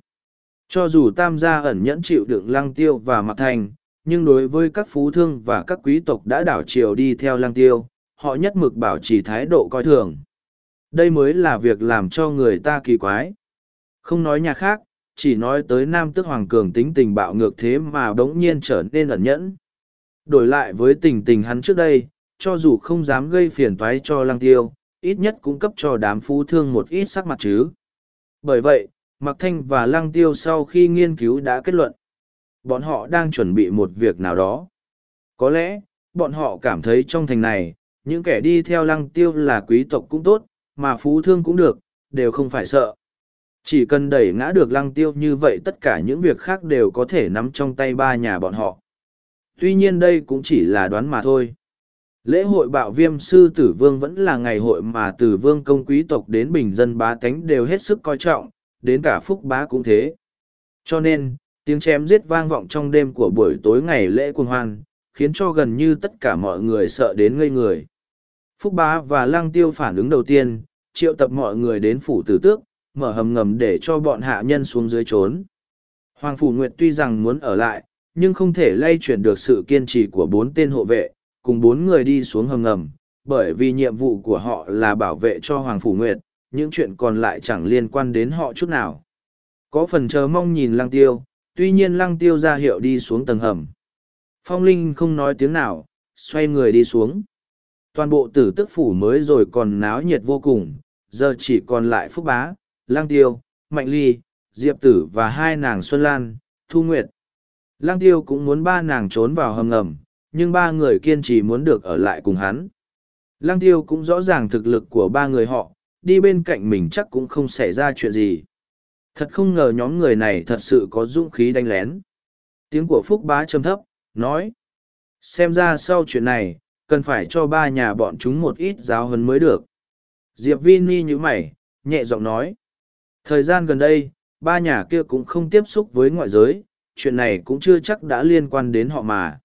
Cho dù tam gia ẩn nhẫn chịu đựng lăng tiêu và Mạc Thanh, nhưng đối với các phú thương và các quý tộc đã đảo chiều đi theo lăng tiêu, họ nhất mực bảo trì thái độ coi thường. Đây mới là việc làm cho người ta kỳ quái. Không nói nhà khác, chỉ nói tới nam tước hoàng cường tính tình bạo ngược thế mà đống nhiên trở nên ẩn nhẫn. Đổi lại với tình tình hắn trước đây, cho dù không dám gây phiền toái cho lăng tiêu, ít nhất cũng cấp cho đám phú thương một ít sắc mặt chứ. Bởi vậy, Mạc Thanh và Lăng Tiêu sau khi nghiên cứu đã kết luận, bọn họ đang chuẩn bị một việc nào đó. Có lẽ, bọn họ cảm thấy trong thành này, những kẻ đi theo Lăng Tiêu là quý tộc cũng tốt, mà phú thương cũng được, đều không phải sợ. Chỉ cần đẩy ngã được Lăng Tiêu như vậy tất cả những việc khác đều có thể nắm trong tay ba nhà bọn họ. Tuy nhiên đây cũng chỉ là đoán mà thôi. Lễ hội bạo viêm sư tử vương vẫn là ngày hội mà từ vương công quý tộc đến bình dân bá tánh đều hết sức coi trọng, đến cả phúc bá cũng thế. Cho nên, tiếng chém giết vang vọng trong đêm của buổi tối ngày lễ cuồng hoan, khiến cho gần như tất cả mọi người sợ đến ngây người. Phúc bá và lăng tiêu phản ứng đầu tiên, triệu tập mọi người đến phủ tử tước, mở hầm ngầm để cho bọn hạ nhân xuống dưới trốn. Hoàng Phủ Nguyệt tuy rằng muốn ở lại, nhưng không thể lay chuyển được sự kiên trì của bốn tên hộ vệ, cùng bốn người đi xuống hầm ngầm, bởi vì nhiệm vụ của họ là bảo vệ cho Hoàng Phủ Nguyệt, những chuyện còn lại chẳng liên quan đến họ chút nào. Có phần chờ mong nhìn lăng tiêu, tuy nhiên lăng tiêu ra hiệu đi xuống tầng hầm. Phong Linh không nói tiếng nào, xoay người đi xuống. Toàn bộ tử tức phủ mới rồi còn náo nhiệt vô cùng, giờ chỉ còn lại phúc bá, Lang Tiêu, Mạnh Ly, Diệp Tử và hai nàng Xuân Lan, Thu Nguyệt. Lang Tiêu cũng muốn ba nàng trốn vào hầm ngầm, nhưng ba người kiên trì muốn được ở lại cùng hắn. Lang Tiêu cũng rõ ràng thực lực của ba người họ, đi bên cạnh mình chắc cũng không xảy ra chuyện gì. Thật không ngờ nhóm người này thật sự có dũng khí đánh lén. Tiếng của Phúc Bá trầm thấp, nói. Xem ra sau chuyện này, cần phải cho ba nhà bọn chúng một ít giáo huấn mới được. Diệp Vini như mày, nhẹ giọng nói. Thời gian gần đây, ba nhà kia cũng không tiếp xúc với ngoại giới, chuyện này cũng chưa chắc đã liên quan đến họ mà.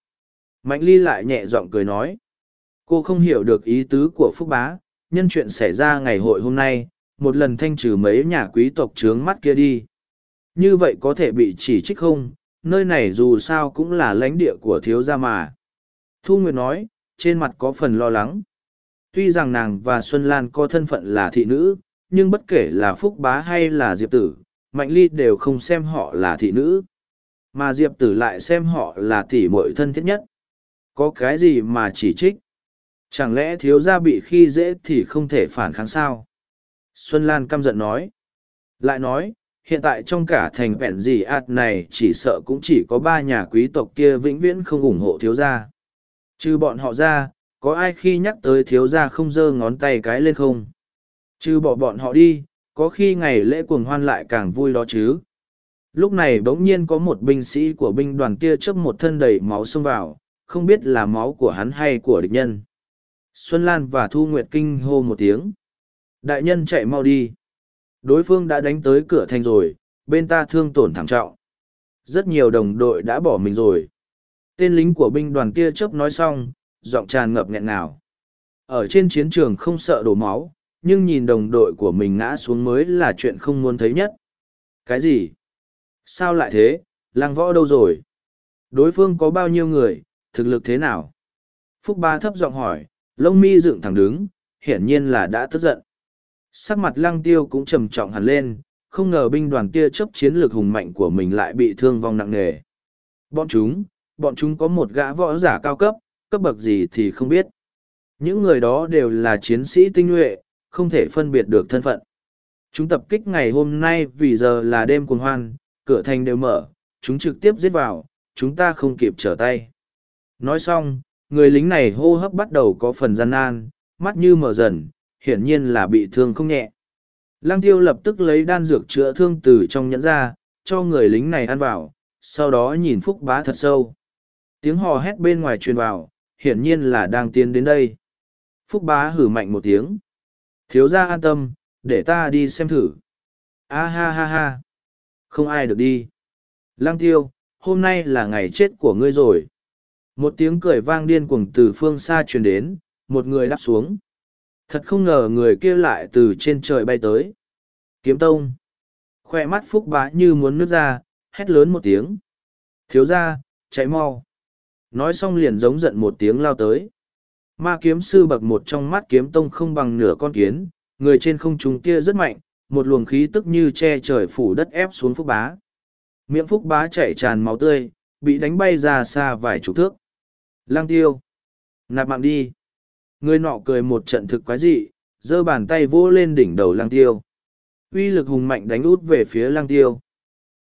Mạnh ly lại nhẹ giọng cười nói. Cô không hiểu được ý tứ của Phúc Bá, nhân chuyện xảy ra ngày hội hôm nay, một lần thanh trừ mấy nhà quý tộc trướng mắt kia đi. Như vậy có thể bị chỉ trích không, nơi này dù sao cũng là lãnh địa của thiếu gia mà. Thu Nguyệt nói, trên mặt có phần lo lắng. Tuy rằng nàng và Xuân Lan có thân phận là thị nữ, nhưng bất kể là Phúc Bá hay là Diệp Tử, Mạnh Ly đều không xem họ là thị nữ. Mà Diệp Tử lại xem họ là tỷ muội thân thiết nhất. Có cái gì mà chỉ trích? Chẳng lẽ thiếu gia bị khi dễ thì không thể phản kháng sao? Xuân Lan căm giận nói. Lại nói, hiện tại trong cả thành vẹn gì ạt này chỉ sợ cũng chỉ có ba nhà quý tộc kia vĩnh viễn không ủng hộ thiếu gia. Trừ bọn họ ra, có ai khi nhắc tới thiếu gia không giơ ngón tay cái lên không? Trừ bỏ bọn họ đi, có khi ngày lễ cuồng hoan lại càng vui đó chứ. Lúc này bỗng nhiên có một binh sĩ của binh đoàn kia chớp một thân đầy máu xông vào, không biết là máu của hắn hay của địch nhân. Xuân Lan và Thu Nguyệt kinh hô một tiếng. Đại nhân chạy mau đi. Đối phương đã đánh tới cửa thành rồi, bên ta thương tổn thảm trọng. Rất nhiều đồng đội đã bỏ mình rồi. Tên lính của binh đoàn kia chớp nói xong, giọng tràn ngập nghẹn ngào. Ở trên chiến trường không sợ đổ máu, nhưng nhìn đồng đội của mình ngã xuống mới là chuyện không muốn thấy nhất. Cái gì? Sao lại thế? Lăng võ đâu rồi? Đối phương có bao nhiêu người, thực lực thế nào? Phúc Ba thấp giọng hỏi, lông mi dựng thẳng đứng, hiển nhiên là đã tức giận. Sắc mặt lăng tiêu cũng trầm trọng hẳn lên, không ngờ binh đoàn kia chấp chiến lược hùng mạnh của mình lại bị thương vong nặng nề. Bọn chúng, bọn chúng có một gã võ giả cao cấp, cấp bậc gì thì không biết. Những người đó đều là chiến sĩ tinh nhuệ, không thể phân biệt được thân phận. Chúng tập kích ngày hôm nay vì giờ là đêm cuồng hoan, cửa thành đều mở, chúng trực tiếp giết vào, chúng ta không kịp trở tay. Nói xong, người lính này hô hấp bắt đầu có phần gian nan, mắt như mở dần, hiển nhiên là bị thương không nhẹ. Lăng tiêu lập tức lấy đan dược chữa thương từ trong nhẫn ra, cho người lính này ăn vào, sau đó nhìn Phúc Bá thật sâu. Tiếng hò hét bên ngoài truyền vào, hiển nhiên là đang tiến đến đây. Phúc Bá hử mạnh một tiếng. Thiếu gia an tâm, để ta đi xem thử. A ha ha ha. Không ai được đi. Lăng tiêu, hôm nay là ngày chết của ngươi rồi. Một tiếng cười vang điên cuồng từ phương xa truyền đến, một người đáp xuống. Thật không ngờ người kia lại từ trên trời bay tới. Kiếm tông. Khoe mắt phúc bá như muốn nước ra, hét lớn một tiếng. Thiếu ra, chạy mau. Nói xong liền giống giận một tiếng lao tới. Ma kiếm sư bậc một trong mắt kiếm tông không bằng nửa con kiến, người trên không trung kia rất mạnh, một luồng khí tức như che trời phủ đất ép xuống phúc bá. Miệng phúc bá chảy tràn máu tươi, bị đánh bay ra xa vài chục thước. Lang tiêu. Nạp mạng đi. Người nọ cười một trận thực quái dị, giơ bàn tay vỗ lên đỉnh đầu lang tiêu. Uy lực hùng mạnh đánh út về phía lang tiêu.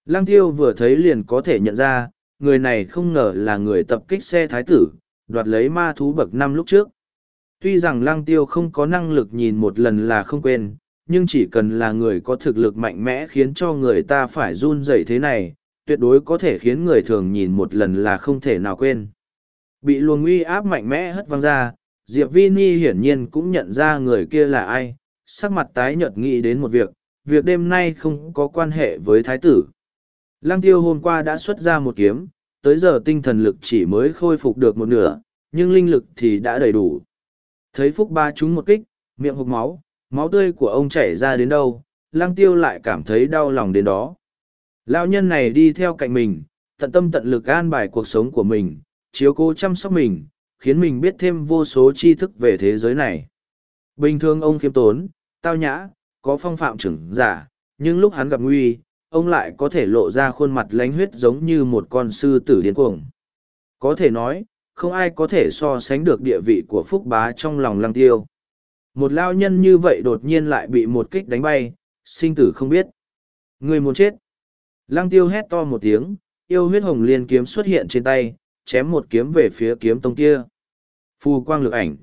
Lang tiêu vừa thấy liền có thể nhận ra, người này không ngờ là người tập kích xe thái tử, đoạt lấy ma thú bậc năm lúc trước. Tuy rằng lăng tiêu không có năng lực nhìn một lần là không quên, nhưng chỉ cần là người có thực lực mạnh mẽ khiến cho người ta phải run rẩy thế này, tuyệt đối có thể khiến người thường nhìn một lần là không thể nào quên. Bị luồng uy áp mạnh mẽ hất văng ra, Diệp Vini hiển nhiên cũng nhận ra người kia là ai, sắc mặt tái nhợt nghĩ đến một việc, việc đêm nay không có quan hệ với thái tử. Lăng tiêu hôm qua đã xuất ra một kiếm, tới giờ tinh thần lực chỉ mới khôi phục được một nửa, nhưng linh lực thì đã đầy đủ. Thấy Phúc Ba trúng một kích, miệng hụt máu, máu tươi của ông chảy ra đến đâu, lăng tiêu lại cảm thấy đau lòng đến đó. Lão nhân này đi theo cạnh mình, tận tâm tận lực an bài cuộc sống của mình, chiếu cố chăm sóc mình, khiến mình biết thêm vô số tri thức về thế giới này. Bình thường ông khiêm tốn, tao nhã, có phong phạm trưởng giả, nhưng lúc hắn gặp nguy, ông lại có thể lộ ra khuôn mặt lánh huyết giống như một con sư tử điên cuồng. Có thể nói, không ai có thể so sánh được địa vị của phúc bá trong lòng lăng tiêu. Một lao nhân như vậy đột nhiên lại bị một kích đánh bay, sinh tử không biết. Người muốn chết. Lăng tiêu hét to một tiếng, yêu huyết hồng liên kiếm xuất hiện trên tay, chém một kiếm về phía kiếm tông kia. Phù quang lực ảnh.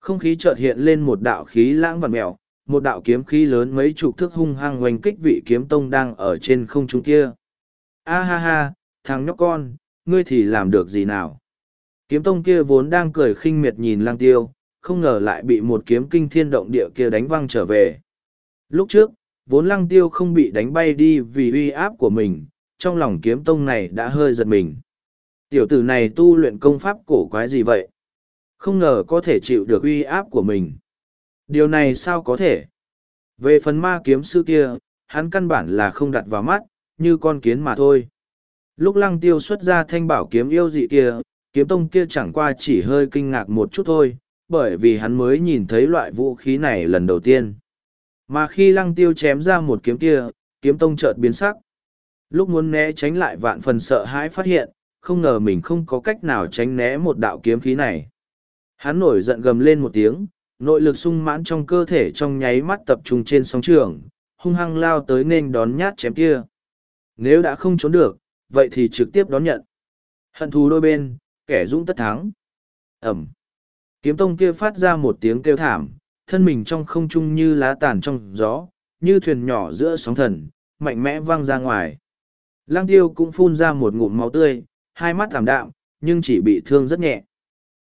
Không khí chợt hiện lên một đạo khí lãng vằn mèo, một đạo kiếm khí lớn mấy chục thước hung hăng oanh kích vị kiếm tông đang ở trên không trung kia. A ha ha, thằng nhóc con, ngươi thì làm được gì nào? Kiếm tông kia vốn đang cười khinh miệt nhìn lang tiêu, không ngờ lại bị một kiếm kinh thiên động địa kia đánh văng trở về. Lúc trước, vốn lăng tiêu không bị đánh bay đi vì uy áp của mình, trong lòng kiếm tông này đã hơi giật mình. Tiểu tử này tu luyện công pháp cổ quái gì vậy? Không ngờ có thể chịu được uy áp của mình. Điều này sao có thể? Về phần ma kiếm sư kia, hắn căn bản là không đặt vào mắt, như con kiến mà thôi. Lúc lăng tiêu xuất ra thanh bảo kiếm yêu dị kia, kiếm tông kia chẳng qua chỉ hơi kinh ngạc một chút thôi, bởi vì hắn mới nhìn thấy loại vũ khí này lần đầu tiên. Mà khi lăng tiêu chém ra một kiếm kia, kiếm tông chợt biến sắc. Lúc muốn né tránh lại vạn phần sợ hãi phát hiện, không ngờ mình không có cách nào tránh né một đạo kiếm khí này. Hắn nổi giận gầm lên một tiếng, nội lực sung mãn trong cơ thể trong nháy mắt tập trung trên sóng trường, hung hăng lao tới nên đón nhát chém kia. Nếu đã không trốn được, vậy thì trực tiếp đón nhận. Hận thù đôi bên, kẻ dũng tất thắng. Ẩm. Kiếm tông kia phát ra một tiếng kêu thảm, thân mình trong không trung như lá tàn trong gió, như thuyền nhỏ giữa sóng thần, mạnh mẽ văng ra ngoài. Lang tiêu cũng phun ra một ngụm máu tươi, hai mắt thảm đạm, nhưng chỉ bị thương rất nhẹ.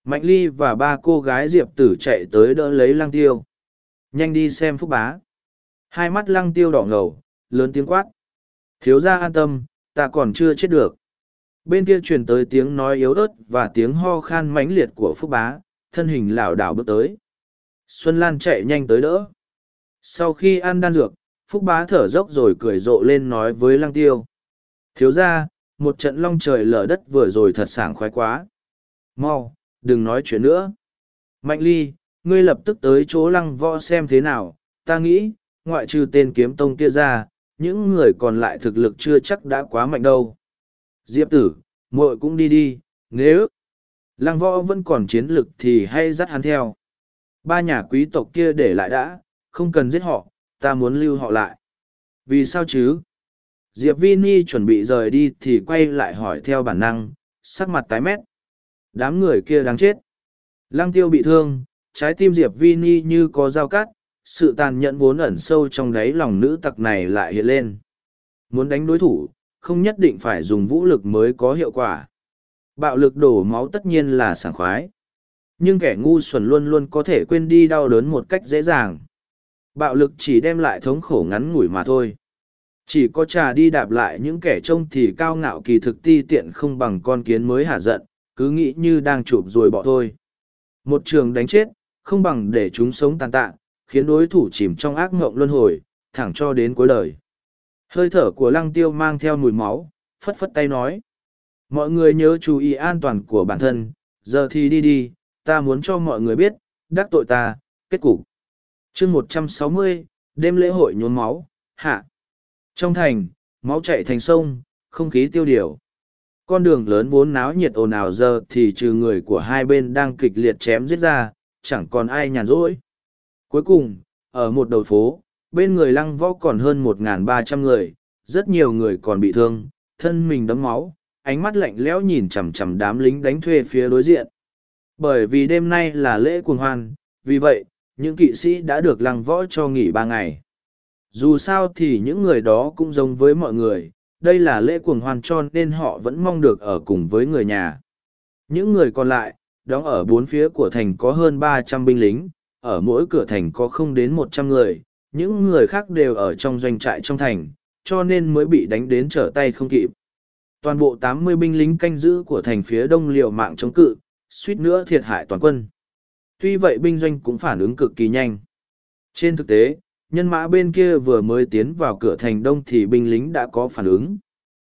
Mạnh ly và ba cô gái diệp tử chạy tới đỡ lấy lăng tiêu. Nhanh đi xem phúc bá. Hai mắt lăng tiêu đỏ ngầu, lớn tiếng quát. Thiếu gia an tâm, ta còn chưa chết được. Bên kia truyền tới tiếng nói yếu ớt và tiếng ho khan mãnh liệt của phúc bá, thân hình lảo đảo bước tới. Xuân Lan chạy nhanh tới đỡ. Sau khi ăn đan dược, phúc bá thở dốc rồi cười rộ lên nói với lăng tiêu. Thiếu gia, một trận long trời lở đất vừa rồi thật sảng khoái quá. Mau, đừng nói chuyện nữa. Mạnh ly, ngươi lập tức tới chỗ lăng võ xem thế nào, ta nghĩ, ngoại trừ tên kiếm tông kia ra, những người còn lại thực lực chưa chắc đã quá mạnh đâu. Diệp tử, muội cũng đi đi, nếu lăng võ vẫn còn chiến lực thì hay dắt hắn theo. Ba nhà quý tộc kia để lại đã, không cần giết họ, ta muốn lưu họ lại. Vì sao chứ? Diệp Vini chuẩn bị rời đi thì quay lại hỏi theo bản năng, sắc mặt tái mét. Đám người kia đáng chết. Lăng tiêu bị thương, trái tim Diệp Vini như có dao cắt, sự tàn nhẫn vốn ẩn sâu trong đáy lòng nữ tặc này lại hiện lên. Muốn đánh đối thủ, không nhất định phải dùng vũ lực mới có hiệu quả. Bạo lực đổ máu tất nhiên là sảng khoái. Nhưng kẻ ngu xuẩn luôn luôn có thể quên đi đau đớn một cách dễ dàng. Bạo lực chỉ đem lại thống khổ ngắn ngủi mà thôi. Chỉ có trà đi đạp lại những kẻ trông thì cao ngạo kỳ thực ti tiện không bằng con kiến mới hả giận, cứ nghĩ như đang chụp rồi bỏ thôi. Một trường đánh chết, không bằng để chúng sống tàn tạ, khiến đối thủ chìm trong ác ngộng luân hồi, thẳng cho đến cuối đời. Hơi thở của lăng tiêu mang theo mùi máu, phất phất tay nói. Mọi người nhớ chú ý an toàn của bản thân, giờ thì đi đi, ta muốn cho mọi người biết, đắc tội ta, kết cục. chương một trăm sáu mươi đêm lễ hội nhuốm máu, hạ. Trong thành, máu chạy thành sông, không khí tiêu điều. Con đường lớn vốn náo nhiệt ồn ào giờ thì trừ người của hai bên đang kịch liệt chém giết ra, chẳng còn ai nhàn rỗi. Cuối cùng, ở một đầu phố, bên người lăng võ còn hơn một ba trăm người, rất nhiều người còn bị thương, thân mình đấm máu, ánh mắt lạnh lẽo nhìn chằm chằm đám lính đánh thuê phía đối diện. Bởi vì đêm nay là lễ cuồng hoan, vì vậy, những kỵ sĩ đã được lăng võ cho nghỉ ba ngày. Dù sao thì những người đó cũng giống với mọi người, đây là lễ cuồng hoan cho nên họ vẫn mong được ở cùng với người nhà. Những người còn lại, đóng ở bốn phía của thành có hơn ba trăm binh lính, ở mỗi cửa thành có không đến một trăm người, những người khác đều ở trong doanh trại trong thành, cho nên mới bị đánh đến trở tay không kịp. Toàn bộ tám mươi binh lính canh giữ của thành phía đông liều mạng chống cự, suýt nữa thiệt hại toàn quân. Tuy vậy binh doanh cũng phản ứng cực kỳ nhanh. Trên thực tế, nhân mã bên kia vừa mới tiến vào cửa thành đông thì binh lính đã có phản ứng.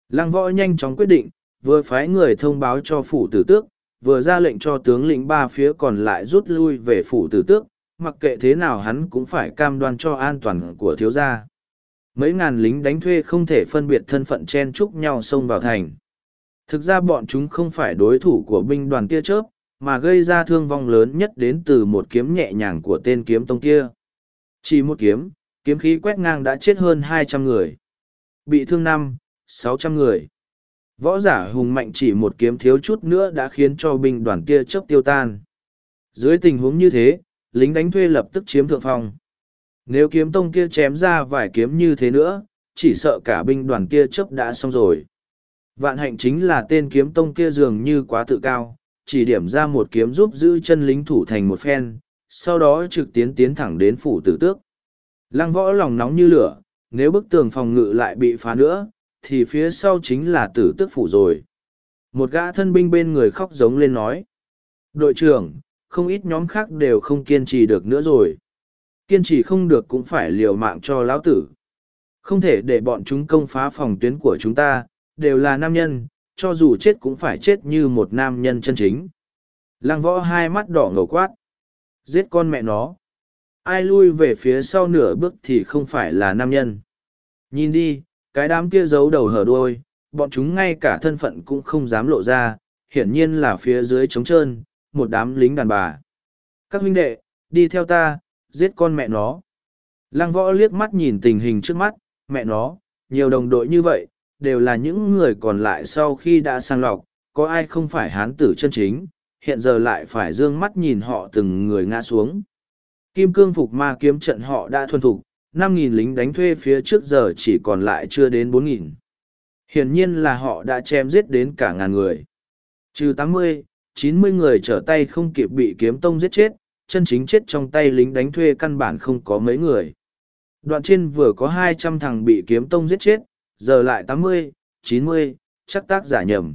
Lăng võ nhanh chóng quyết định, vừa phái người thông báo cho phủ tử tước, vừa ra lệnh cho tướng lĩnh ba phía còn lại rút lui về phủ tử tước, mặc kệ thế nào hắn cũng phải cam đoan cho an toàn của thiếu gia. Mấy ngàn lính đánh thuê không thể phân biệt thân phận chen chúc nhau xông vào thành. Thực ra bọn chúng không phải đối thủ của binh đoàn tia chớp, mà gây ra thương vong lớn nhất đến từ một kiếm nhẹ nhàng của tên kiếm tông kia. Chỉ một kiếm, kiếm khí quét ngang đã chết hơn hai trăm người. Bị thương năm, sáu trăm người. Võ giả hùng mạnh chỉ một kiếm thiếu chút nữa đã khiến cho binh đoàn kia chốc tiêu tan. Dưới tình huống như thế, lính đánh thuê lập tức chiếm thượng phong. Nếu kiếm tông kia chém ra vài kiếm như thế nữa, chỉ sợ cả binh đoàn kia chốc đã xong rồi. Vạn hạnh chính là tên kiếm tông kia dường như quá tự cao, chỉ điểm ra một kiếm giúp giữ chân lính thủ thành một phen, sau đó trực tiến tiến thẳng đến phủ tử tước. Lăng võ lòng nóng như lửa, nếu bức tường phòng ngự lại bị phá nữa, thì phía sau chính là tử tước phủ rồi. Một gã thân binh bên người khóc giống lên nói. Đội trưởng, không ít nhóm khác đều không kiên trì được nữa rồi. Kiên trì không được cũng phải liều mạng cho lão tử. Không thể để bọn chúng công phá phòng tuyến của chúng ta, đều là nam nhân, cho dù chết cũng phải chết như một nam nhân chân chính. Lăng võ hai mắt đỏ ngầu quát. Giết con mẹ nó. Ai lui về phía sau nửa bước thì không phải là nam nhân. Nhìn đi, cái đám kia giấu đầu hở đuôi, bọn chúng ngay cả thân phận cũng không dám lộ ra, hiển nhiên là phía dưới trống trơn, một đám lính đàn bà. Các huynh đệ, đi theo ta, giết con mẹ nó. Lăng võ liếc mắt nhìn tình hình trước mắt, mẹ nó, nhiều đồng đội như vậy, đều là những người còn lại sau khi đã sang lọc, có ai không phải hán tử chân chính, hiện giờ lại phải dương mắt nhìn họ từng người ngã xuống. Kim cương phục ma kiếm trận họ đã thuần thục, 5.000 lính đánh thuê phía trước giờ chỉ còn lại chưa đến 4.000. Hiển nhiên là họ đã chém giết đến cả ngàn người. Trừ 80, 90 người trở tay không kịp bị kiếm tông giết chết, chân chính chết trong tay lính đánh thuê căn bản không có mấy người. Đoạn trên vừa có hai trăm thằng bị kiếm tông giết chết, giờ lại tám mươi, chín mươi, chắc tác giả nhầm.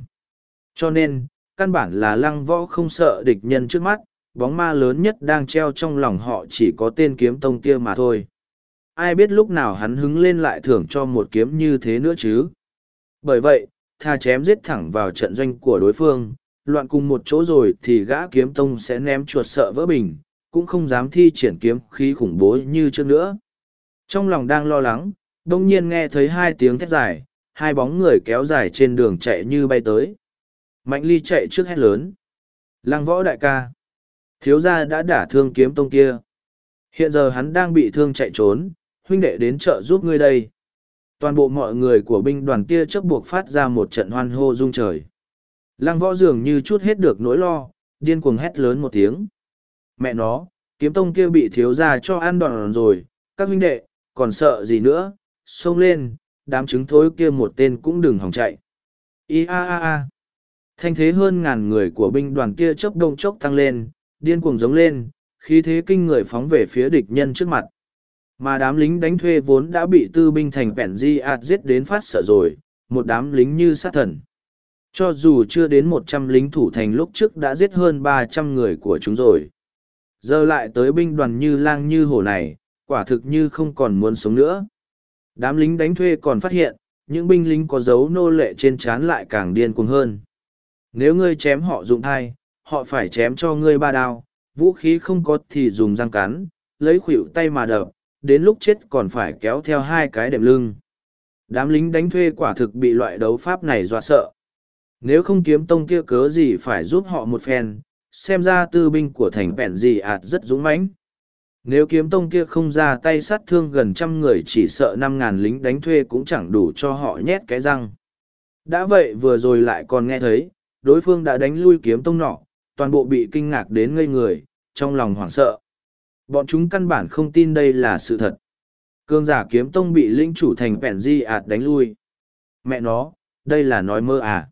Cho nên, căn bản là lăng võ không sợ địch nhân trước mắt, bóng ma lớn nhất đang treo trong lòng họ chỉ có tên kiếm tông kia mà thôi. Ai biết lúc nào hắn hứng lên lại thưởng cho một kiếm như thế nữa chứ. Bởi vậy, tha chém giết thẳng vào trận doanh của đối phương, loạn cùng một chỗ rồi thì gã kiếm tông sẽ ném chuột sợ vỡ bình, cũng không dám thi triển kiếm khí khủng bố như trước nữa. Trong lòng đang lo lắng, đông nhiên nghe thấy hai tiếng thét dài, hai bóng người kéo dài trên đường chạy như bay tới. Mạnh ly chạy trước hét lớn. Lăng võ đại ca. Thiếu gia đã đả thương kiếm tông kia. Hiện giờ hắn đang bị thương chạy trốn, huynh đệ đến chợ giúp ngươi đây. Toàn bộ mọi người của binh đoàn kia chấp buộc phát ra một trận hoan hô rung trời. Lăng võ dường như chút hết được nỗi lo, điên cuồng hét lớn một tiếng. Mẹ nó, kiếm tông kia bị thiếu gia cho ăn đòn rồi, các huynh đệ, còn sợ gì nữa, xông lên, đám trứng thối kia một tên cũng đừng hòng chạy. I a a a. Thanh thế hơn ngàn người của binh đoàn kia chốc đông chốc tăng lên, điên cuồng giống lên, khí thế kinh người phóng về phía địch nhân trước mặt. Mà đám lính đánh thuê vốn đã bị tư binh thành bẻn di ạt giết đến phát sợ rồi, một đám lính như sát thần. Cho dù chưa đến một trăm lính thủ thành lúc trước đã giết hơn ba trăm người của chúng rồi. Giờ lại tới binh đoàn như lang như hổ này, quả thực như không còn muốn sống nữa. Đám lính đánh thuê còn phát hiện, những binh lính có dấu nô lệ trên trán lại càng điên cuồng hơn. Nếu ngươi chém họ dụng thai, họ phải chém cho ngươi ba đao, vũ khí không có thì dùng răng cắn, lấy khuỷu tay mà đập, đến lúc chết còn phải kéo theo hai cái đệm lưng. Đám lính đánh thuê quả thực bị loại đấu pháp này dọa sợ. Nếu không kiếm tông kia cớ gì phải giúp họ một phen, xem ra tư binh của thành bẻn gì ạt rất dũng mãnh. Nếu kiếm tông kia không ra tay sát thương gần trăm người chỉ sợ năm ngàn lính đánh thuê cũng chẳng đủ cho họ nhét cái răng. Đã vậy vừa rồi lại còn nghe thấy, đối phương đã đánh lui kiếm tông nọ, toàn bộ bị kinh ngạc đến ngây người, trong lòng hoảng sợ. Bọn chúng căn bản không tin đây là sự thật. Cương giả kiếm tông bị linh chủ thành vẹn di ạt đánh lui. Mẹ nó, đây là nói mơ à?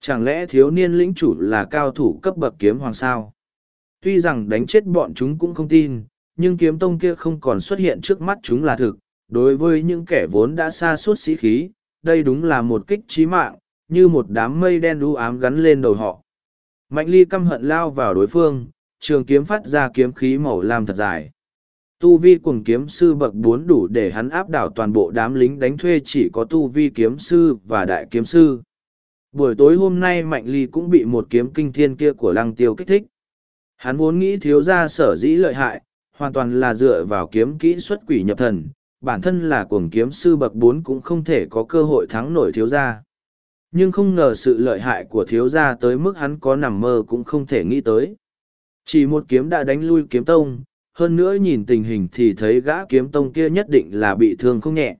Chẳng lẽ thiếu niên lĩnh chủ là cao thủ cấp bậc kiếm hoàng sao? Tuy rằng đánh chết bọn chúng cũng không tin, nhưng kiếm tông kia không còn xuất hiện trước mắt chúng là thực. Đối với những kẻ vốn đã xa suốt sĩ khí, đây đúng là một kích trí mạng, như một đám mây đen đu ám gắn lên đầu họ. Mạnh ly căm hận lao vào đối phương, trường kiếm phát ra kiếm khí màu lam thật dài. Tu vi cùng kiếm sư bậc bốn đủ để hắn áp đảo toàn bộ đám lính đánh thuê chỉ có tu vi kiếm sư và đại kiếm sư. Buổi tối hôm nay Mạnh Ly cũng bị một kiếm kinh thiên kia của lăng tiêu kích thích. Hắn vốn nghĩ thiếu gia sở dĩ lợi hại, hoàn toàn là dựa vào kiếm kỹ xuất quỷ nhập thần, bản thân là cuồng kiếm sư bậc bốn cũng không thể có cơ hội thắng nổi thiếu gia. Nhưng không ngờ sự lợi hại của thiếu gia tới mức hắn có nằm mơ cũng không thể nghĩ tới. Chỉ một kiếm đã đánh lui kiếm tông, hơn nữa nhìn tình hình thì thấy gã kiếm tông kia nhất định là bị thương không nhẹ.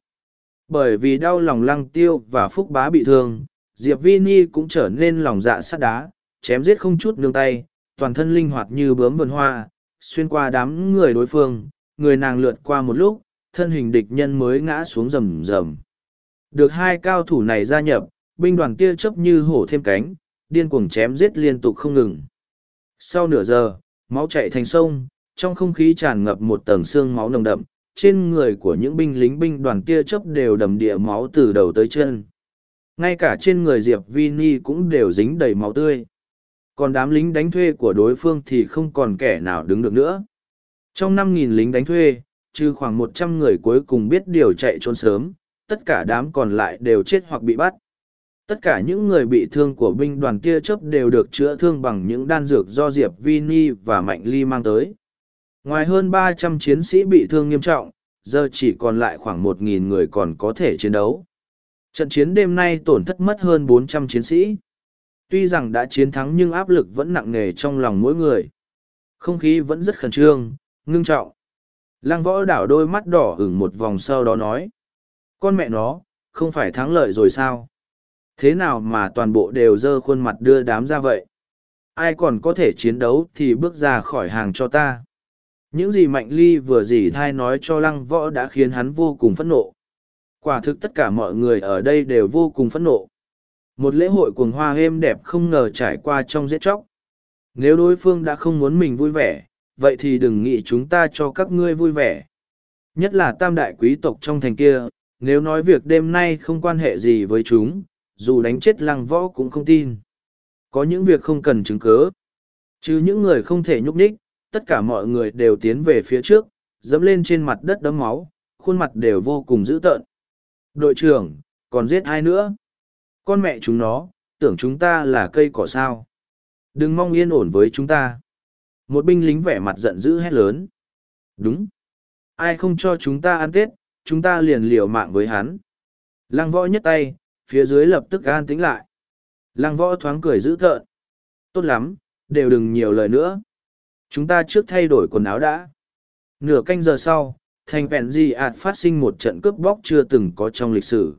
Bởi vì đau lòng lăng tiêu và phúc bá bị thương, Diệp Vi Ni cũng trở nên lòng dạ sắt đá, chém giết không chút nương tay, toàn thân linh hoạt như bướm vườn hoa, xuyên qua đám người đối phương, người nàng lượt qua một lúc, thân hình địch nhân mới ngã xuống rầm rầm. Được hai cao thủ này gia nhập, binh đoàn tia chớp như hổ thêm cánh, điên cuồng chém giết liên tục không ngừng. Sau nửa giờ, máu chạy thành sông, trong không khí tràn ngập một tầng xương máu nồng đậm, trên người của những binh lính binh đoàn tia chớp đều đầm địa máu từ đầu tới chân. Ngay cả trên người Diệp Vini cũng đều dính đầy máu tươi. Còn đám lính đánh thuê của đối phương thì không còn kẻ nào đứng được nữa. Trong năm nghìn lính đánh thuê, trừ khoảng một trăm người cuối cùng biết điều chạy trốn sớm, tất cả đám còn lại đều chết hoặc bị bắt. Tất cả những người bị thương của binh đoàn tia chớp đều được chữa thương bằng những đan dược do Diệp Vini và Mạnh Ly mang tới. Ngoài hơn ba trăm chiến sĩ bị thương nghiêm trọng, giờ chỉ còn lại khoảng một nghìn người còn có thể chiến đấu. Trận chiến đêm nay tổn thất mất hơn bốn trăm chiến sĩ. Tuy rằng đã chiến thắng nhưng áp lực vẫn nặng nề trong lòng mỗi người. Không khí vẫn rất khẩn trương, ngưng trọng. Lăng võ đảo đôi mắt đỏ ửng một vòng sau đó nói. Con mẹ nó, không phải thắng lợi rồi sao? Thế nào mà toàn bộ đều dơ khuôn mặt đưa đám ra vậy? Ai còn có thể chiến đấu thì bước ra khỏi hàng cho ta. Những gì Mạnh Ly vừa dỉ thai nói cho lăng võ đã khiến hắn vô cùng phẫn nộ. Quả thực tất cả mọi người ở đây đều vô cùng phẫn nộ. Một lễ hội cuồng hoa êm đẹp không ngờ trải qua trong giết chóc. Nếu đối phương đã không muốn mình vui vẻ, vậy thì đừng nghĩ chúng ta cho các ngươi vui vẻ. Nhất là tam đại quý tộc trong thành kia, nếu nói việc đêm nay không quan hệ gì với chúng, dù đánh chết lăng võ cũng không tin. Có những việc không cần chứng cớ. Chứ những người không thể nhúc nhích, tất cả mọi người đều tiến về phía trước, dẫm lên trên mặt đất đấm máu, khuôn mặt đều vô cùng dữ tợn. Đội trưởng, còn giết ai nữa? Con mẹ chúng nó, tưởng chúng ta là cây cỏ sao. Đừng mong yên ổn với chúng ta. Một binh lính vẻ mặt giận dữ hét lớn. Đúng. Ai không cho chúng ta ăn Tết, chúng ta liền liều mạng với hắn. Lăng võ nhất tay, phía dưới lập tức an tĩnh lại. Lăng võ thoáng cười dữ tợn. Tốt lắm, đều đừng nhiều lời nữa. Chúng ta trước thay đổi quần áo đã. Nửa canh giờ sau, thành vẹn gì ạt phát sinh một trận cướp bóc chưa từng có trong lịch sử.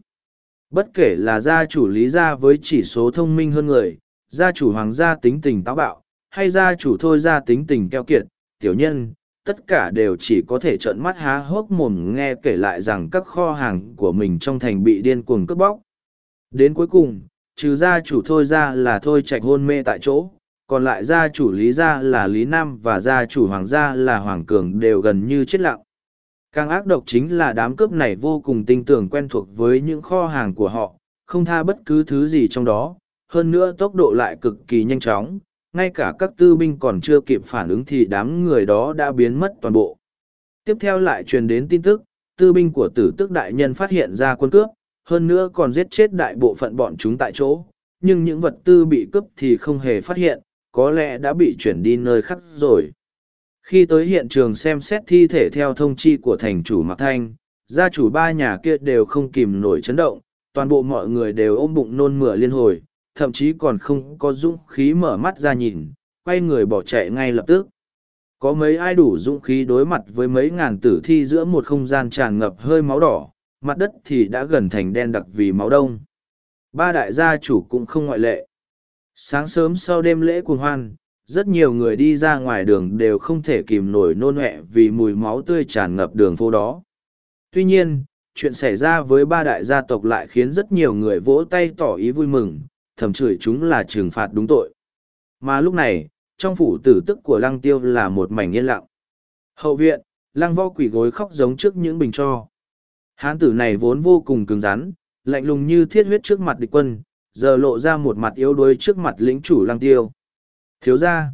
Bất kể là gia chủ lý gia với chỉ số thông minh hơn người, gia chủ hoàng gia tính tình táo bạo, hay gia chủ thôi gia tính tình keo kiệt, tiểu nhân, tất cả đều chỉ có thể trợn mắt há hốc mồm nghe kể lại rằng các kho hàng của mình trong thành bị điên cuồng cướp bóc. Đến cuối cùng, trừ gia chủ thôi ra là thôi trạch hôn mê tại chỗ, còn lại gia chủ lý gia là lý nam và gia chủ hoàng gia là hoàng cường đều gần như chết lặng. Càng ác độc chính là đám cướp này vô cùng tinh tưởng quen thuộc với những kho hàng của họ, không tha bất cứ thứ gì trong đó, hơn nữa tốc độ lại cực kỳ nhanh chóng, ngay cả các tư binh còn chưa kịp phản ứng thì đám người đó đã biến mất toàn bộ. Tiếp theo lại truyền đến tin tức, tư binh của tử tức đại nhân phát hiện ra quân cướp, hơn nữa còn giết chết đại bộ phận bọn chúng tại chỗ, nhưng những vật tư bị cướp thì không hề phát hiện, có lẽ đã bị chuyển đi nơi khác rồi. Khi tới hiện trường xem xét thi thể theo thông chi của thành chủ Mạc Thanh, gia chủ ba nhà kia đều không kìm nổi chấn động, toàn bộ mọi người đều ôm bụng nôn mửa liên hồi, thậm chí còn không có dũng khí mở mắt ra nhìn, quay người bỏ chạy ngay lập tức. Có mấy ai đủ dũng khí đối mặt với mấy ngàn tử thi giữa một không gian tràn ngập hơi máu đỏ, mặt đất thì đã gần thành đen đặc vì máu đông. Ba đại gia chủ cũng không ngoại lệ. Sáng sớm sau đêm lễ cuồng hoan, rất nhiều người đi ra ngoài đường đều không thể kìm nổi nôn ọe vì mùi máu tươi tràn ngập đường phố đó. Tuy nhiên, chuyện xảy ra với ba đại gia tộc lại khiến rất nhiều người vỗ tay tỏ ý vui mừng, thầm chửi chúng là trừng phạt đúng tội. Mà lúc này, trong phủ tử tức của lăng tiêu là một mảnh yên lặng. Hậu viện, lăng võ quỷ gối khóc giống trước những bình cho. Hán tử này vốn vô cùng cứng rắn, lạnh lùng như thiết huyết trước mặt địch quân, giờ lộ ra một mặt yếu đuối trước mặt lĩnh chủ lăng tiêu. Thiếu ra,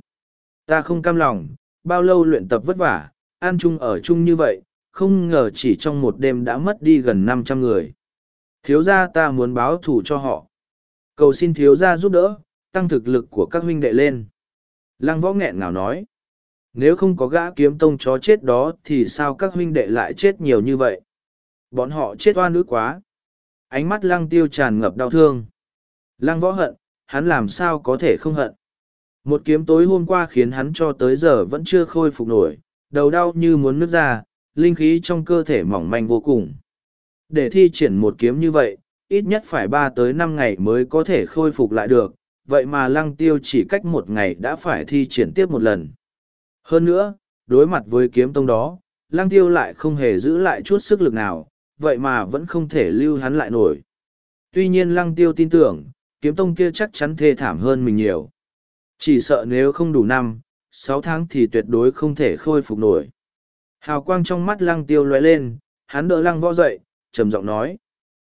ta không cam lòng, bao lâu luyện tập vất vả, an chung ở chung như vậy, không ngờ chỉ trong một đêm đã mất đi gần năm trăm người. Thiếu ra ta muốn báo thù cho họ. Cầu xin thiếu ra giúp đỡ, tăng thực lực của các huynh đệ lên. Lăng võ nghẹn ngào nói. Nếu không có gã kiếm tông chó chết đó thì sao các huynh đệ lại chết nhiều như vậy? Bọn họ chết oan ức quá. Ánh mắt lăng tiêu tràn ngập đau thương. Lăng võ hận, hắn làm sao có thể không hận. Một kiếm tối hôm qua khiến hắn cho tới giờ vẫn chưa khôi phục nổi, đầu đau như muốn nứt ra, linh khí trong cơ thể mỏng manh vô cùng. Để thi triển một kiếm như vậy, ít nhất phải ba tới năm ngày mới có thể khôi phục lại được, vậy mà lăng tiêu chỉ cách một ngày đã phải thi triển tiếp một lần. Hơn nữa, đối mặt với kiếm tông đó, lăng tiêu lại không hề giữ lại chút sức lực nào, vậy mà vẫn không thể lưu hắn lại nổi. Tuy nhiên lăng tiêu tin tưởng, kiếm tông kia chắc chắn thê thảm hơn mình nhiều. Chỉ sợ nếu không đủ năm, sáu tháng thì tuyệt đối không thể khôi phục nổi. Hào quang trong mắt lăng tiêu lóe lên, hắn đỡ lăng võ dậy, trầm giọng nói.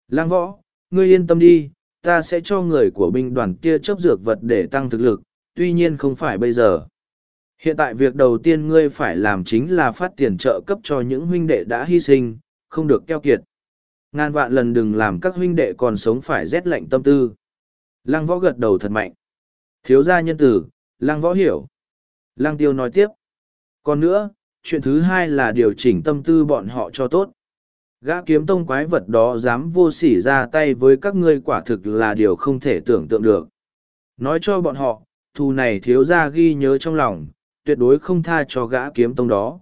Lăng võ, ngươi yên tâm đi, ta sẽ cho người của binh đoàn kia chấp dược vật để tăng thực lực, tuy nhiên không phải bây giờ. Hiện tại việc đầu tiên ngươi phải làm chính là phát tiền trợ cấp cho những huynh đệ đã hy sinh, không được keo kiệt. Ngàn vạn lần đừng làm các huynh đệ còn sống phải rét lạnh tâm tư. Lăng võ gật đầu thật mạnh. Thiếu gia nhân tử, lăng võ hiểu. Lăng tiêu nói tiếp. Còn nữa, chuyện thứ hai là điều chỉnh tâm tư bọn họ cho tốt. Gã kiếm tông quái vật đó dám vô sỉ ra tay với các ngươi quả thực là điều không thể tưởng tượng được. Nói cho bọn họ, thù này thiếu gia ghi nhớ trong lòng, tuyệt đối không tha cho gã kiếm tông đó.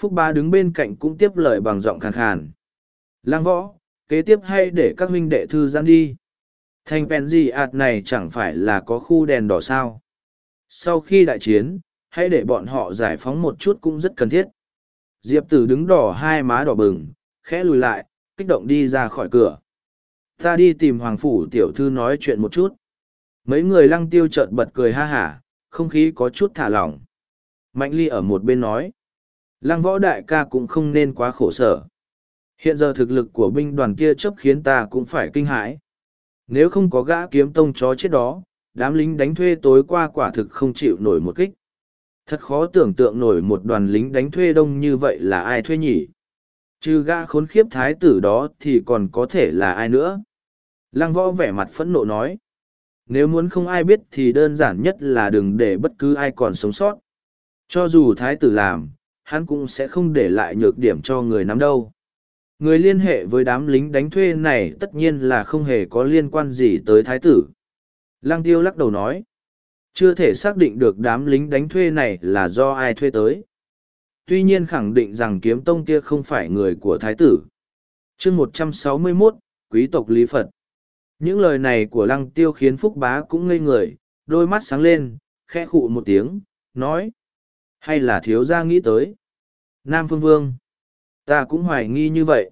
Phúc Ba đứng bên cạnh cũng tiếp lời bằng giọng khàn khàn. Lang võ, kế tiếp hay để các huynh đệ thư giãn đi. Thành bèn gì ạt này chẳng phải là có khu đèn đỏ sao. Sau khi đại chiến, hãy để bọn họ giải phóng một chút cũng rất cần thiết. Diệp tử đứng đỏ hai má đỏ bừng, khẽ lùi lại, kích động đi ra khỏi cửa. Ta đi tìm Hoàng Phủ tiểu thư nói chuyện một chút. Mấy người lăng tiêu chợt bật cười ha hả, không khí có chút thả lỏng. Mạnh ly ở một bên nói. Lăng võ đại ca cũng không nên quá khổ sở. Hiện giờ thực lực của binh đoàn kia chấp khiến ta cũng phải kinh hãi. Nếu không có gã kiếm tông chó chết đó, đám lính đánh thuê tối qua quả thực không chịu nổi một kích. Thật khó tưởng tượng nổi một đoàn lính đánh thuê đông như vậy là ai thuê nhỉ? Trừ gã khốn khiếp thái tử đó thì còn có thể là ai nữa? Lăng võ vẻ mặt phẫn nộ nói. Nếu muốn không ai biết thì đơn giản nhất là đừng để bất cứ ai còn sống sót. Cho dù thái tử làm, hắn cũng sẽ không để lại nhược điểm cho người nắm đâu. Người liên hệ với đám lính đánh thuê này tất nhiên là không hề có liên quan gì tới thái tử. Lăng tiêu lắc đầu nói. Chưa thể xác định được đám lính đánh thuê này là do ai thuê tới. Tuy nhiên khẳng định rằng kiếm tông kia không phải người của thái tử. chương một trăm sáu mươi 161, quý tộc Lý Phật. Những lời này của lăng tiêu khiến Phúc Bá cũng ngây người, đôi mắt sáng lên, khẽ khụ một tiếng, nói. Hay là thiếu gia nghĩ tới? Nam Phương Vương. Ta cũng hoài nghi như vậy.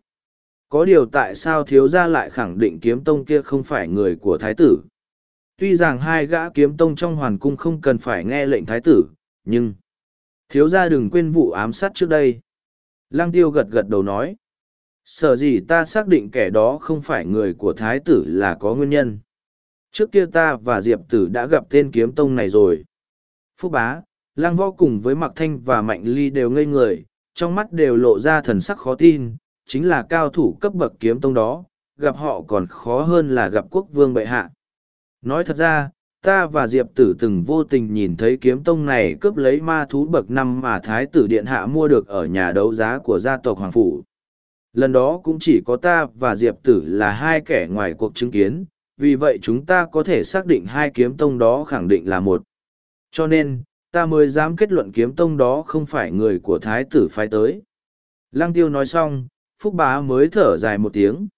Có điều tại sao thiếu gia lại khẳng định kiếm tông kia không phải người của thái tử? Tuy rằng hai gã kiếm tông trong hoàn cung không cần phải nghe lệnh thái tử, nhưng... Thiếu gia đừng quên vụ ám sát trước đây. Lăng tiêu gật gật đầu nói. Sở gì ta xác định kẻ đó không phải người của thái tử là có nguyên nhân. Trước kia ta và Diệp tử đã gặp tên kiếm tông này rồi. Phúc bá, Lăng võ cùng với Mạc Thanh và Mạnh Ly đều ngây người, trong mắt đều lộ ra thần sắc khó tin, chính là cao thủ cấp bậc kiếm tông đó, gặp họ còn khó hơn là gặp quốc vương bệ hạ. Nói thật ra, ta và Diệp Tử từng vô tình nhìn thấy kiếm tông này cướp lấy ma thú bậc năm mà Thái tử Điện Hạ mua được ở nhà đấu giá của gia tộc Hoàng Phủ. Lần đó cũng chỉ có ta và Diệp Tử là hai kẻ ngoài cuộc chứng kiến, vì vậy chúng ta có thể xác định hai kiếm tông đó khẳng định là một. Cho nên, ta mới dám kết luận kiếm tông đó không phải người của thái tử phái tới. Lăng tiêu nói xong, Phúc Bá mới thở dài một tiếng.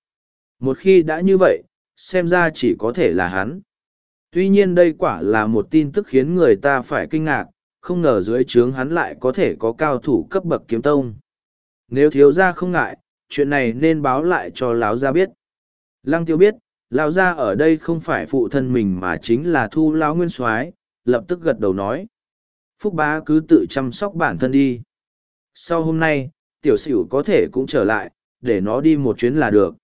Một khi đã như vậy, xem ra chỉ có thể là hắn. Tuy nhiên đây quả là một tin tức khiến người ta phải kinh ngạc, không ngờ dưới trướng hắn lại có thể có cao thủ cấp bậc kiếm tông. Nếu thiếu gia không ngại, chuyện này nên báo lại cho lão gia biết. Lăng tiêu biết, lão gia ở đây không phải phụ thân mình mà chính là thu lão nguyên soái lập tức gật đầu nói phúc bá cứ tự chăm sóc bản thân đi. Sau hôm nay, tiểu sửu có thể cũng trở lại, để nó đi một chuyến là được.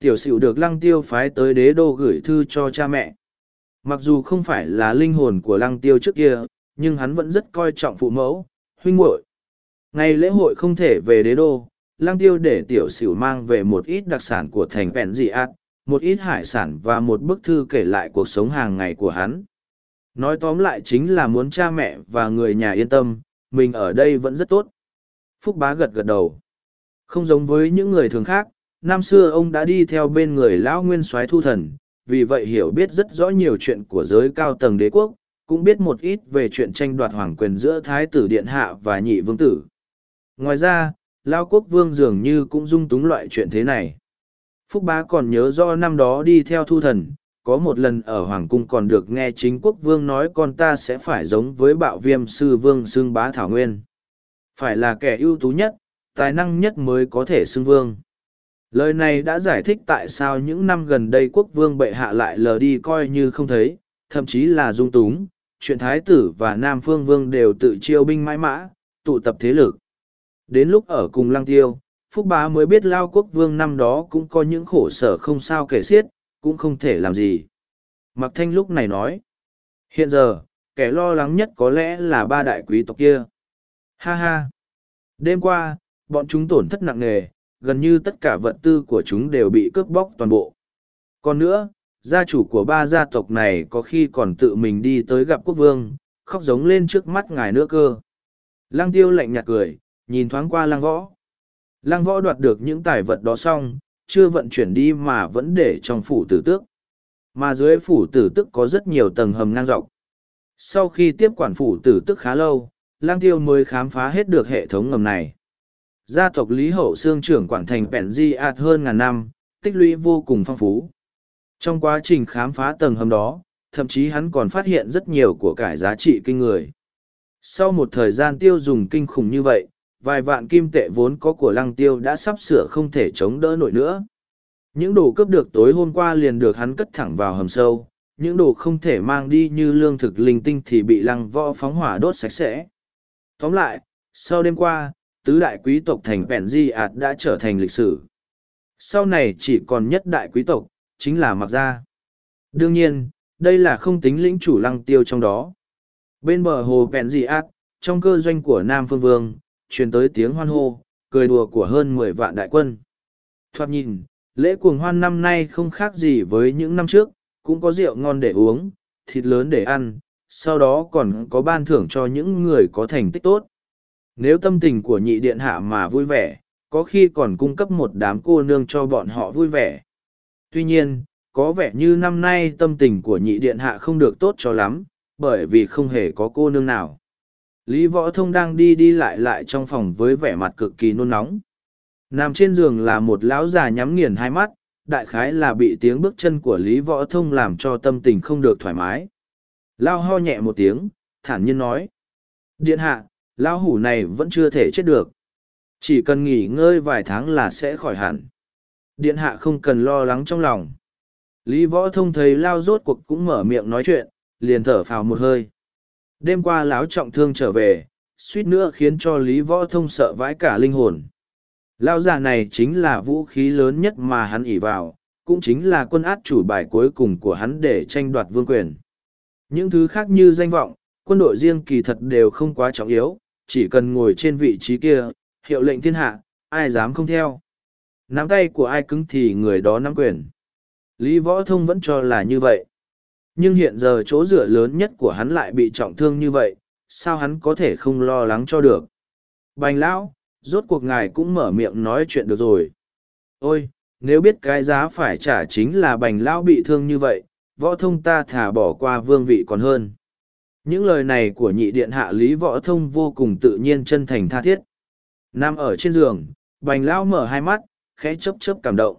Tiểu sửu được lăng tiêu phái tới đế đô gửi thư cho cha mẹ. Mặc dù không phải là linh hồn của lăng tiêu trước kia, nhưng hắn vẫn rất coi trọng phụ mẫu, huynh muội. Ngày lễ hội không thể về đế đô, lăng tiêu để tiểu sửu mang về một ít đặc sản của thành vẹn dị ạt một ít hải sản và một bức thư kể lại cuộc sống hàng ngày của hắn. Nói tóm lại chính là muốn cha mẹ và người nhà yên tâm, mình ở đây vẫn rất tốt. Phúc bá gật gật đầu. Không giống với những người thường khác, năm xưa ông đã đi theo bên người lão nguyên soái thu thần, vì vậy hiểu biết rất rõ nhiều chuyện của giới cao tầng đế quốc, cũng biết một ít về chuyện tranh đoạt hoàng quyền giữa thái tử điện hạ và nhị vương tử. Ngoài ra, Lão Quốc Vương dường như cũng dung túng loại chuyện thế này. Phúc Bá còn nhớ do năm đó đi theo thu thần, có một lần ở Hoàng Cung còn được nghe chính quốc vương nói con ta sẽ phải giống với bạo viêm sư vương xương bá Thảo Nguyên. Phải là kẻ ưu tú nhất, tài năng nhất mới có thể xưng vương. Lời này đã giải thích tại sao những năm gần đây quốc vương bệ hạ lại lờ đi coi như không thấy, thậm chí là dung túng, chuyện thái tử và nam phương vương đều tự chiêu binh mãi mã, tụ tập thế lực. Đến lúc ở cùng lăng tiêu, Phúc Bá mới biết Lao quốc vương năm đó cũng có những khổ sở không sao kể xiết, cũng không thể làm gì. Mặc thanh lúc này nói, hiện giờ, kẻ lo lắng nhất có lẽ là ba đại quý tộc kia. Ha ha! Đêm qua, bọn chúng tổn thất nặng nề, gần như tất cả vật tư của chúng đều bị cướp bóc toàn bộ. Còn nữa, gia chủ của ba gia tộc này có khi còn tự mình đi tới gặp quốc vương, khóc giống lên trước mắt ngài nữa cơ. Lăng tiêu lạnh nhạt cười, nhìn thoáng qua lăng võ. Lăng võ đoạt được những tài vật đó xong, chưa vận chuyển đi mà vẫn để trong phủ tử tước. Mà dưới phủ tử tức có rất nhiều tầng hầm ngang dọc. Sau khi tiếp quản phủ tử tức khá lâu, lang tiêu mới khám phá hết được hệ thống ngầm này. Gia tộc Lý Hậu Sương trưởng quản thành Bẻn Di ạt hơn ngàn năm, tích lũy vô cùng phong phú. Trong quá trình khám phá tầng hầm đó, thậm chí hắn còn phát hiện rất nhiều của cải giá trị kinh người. Sau một thời gian tiêu dùng kinh khủng như vậy, vài vạn kim tệ vốn có của lăng tiêu đã sắp sửa không thể chống đỡ nổi nữa. Những đồ cướp được tối hôm qua liền được hắn cất thẳng vào hầm sâu, những đồ không thể mang đi như lương thực linh tinh thì bị lăng võ phóng hỏa đốt sạch sẽ. Tóm lại, sau đêm qua, tứ đại quý tộc thành Vẹn Di ạt đã trở thành lịch sử. Sau này chỉ còn nhất đại quý tộc, chính là Mặc Gia. Đương nhiên, đây là không tính lĩnh chủ lăng tiêu trong đó. Bên bờ hồ Vẹn Di ạt, trong cơ doanh của Nam Phương Vương, truyền tới tiếng hoan hô, cười đùa của hơn mười vạn đại quân. Thoạt nhìn, lễ cuồng hoan năm nay không khác gì với những năm trước, cũng có rượu ngon để uống, thịt lớn để ăn, sau đó còn có ban thưởng cho những người có thành tích tốt. Nếu tâm tình của nhị điện hạ mà vui vẻ, có khi còn cung cấp một đám cô nương cho bọn họ vui vẻ. Tuy nhiên, có vẻ như năm nay tâm tình của nhị điện hạ không được tốt cho lắm, bởi vì không hề có cô nương nào. Lý Võ Thông đang đi đi lại lại trong phòng với vẻ mặt cực kỳ nôn nóng. Nằm trên giường là một lão già nhắm nghiền hai mắt, đại khái là bị tiếng bước chân của Lý Võ Thông làm cho tâm tình không được thoải mái. Lao ho nhẹ một tiếng, thản nhiên nói. Điện hạ, lao hủ này vẫn chưa thể chết được. Chỉ cần nghỉ ngơi vài tháng là sẽ khỏi hẳn. Điện hạ không cần lo lắng trong lòng. Lý Võ Thông thấy Lao rốt cuộc cũng mở miệng nói chuyện, liền thở phào một hơi. Đêm qua lão trọng thương trở về, suýt nữa khiến cho Lý Võ Thông sợ vãi cả linh hồn. Lão già này chính là vũ khí lớn nhất mà hắn ỉ vào, cũng chính là quân át chủ bài cuối cùng của hắn để tranh đoạt vương quyền. Những thứ khác như danh vọng, quân đội riêng kỳ thật đều không quá trọng yếu, chỉ cần ngồi trên vị trí kia, hiệu lệnh thiên hạ, ai dám không theo. Nắm tay của ai cứng thì người đó nắm quyền. Lý Võ Thông vẫn cho là như vậy. Nhưng hiện giờ chỗ dựa lớn nhất của hắn lại bị trọng thương như vậy, sao hắn có thể không lo lắng cho được. Bành lão, rốt cuộc ngài cũng mở miệng nói chuyện được rồi. Ôi, nếu biết cái giá phải trả chính là bành lão bị thương như vậy, võ thông ta thả bỏ qua vương vị còn hơn. Những lời này của nhị điện hạ lý võ thông vô cùng tự nhiên chân thành tha thiết. Nam ở trên giường, bành lão mở hai mắt, khẽ chấp chấp cảm động.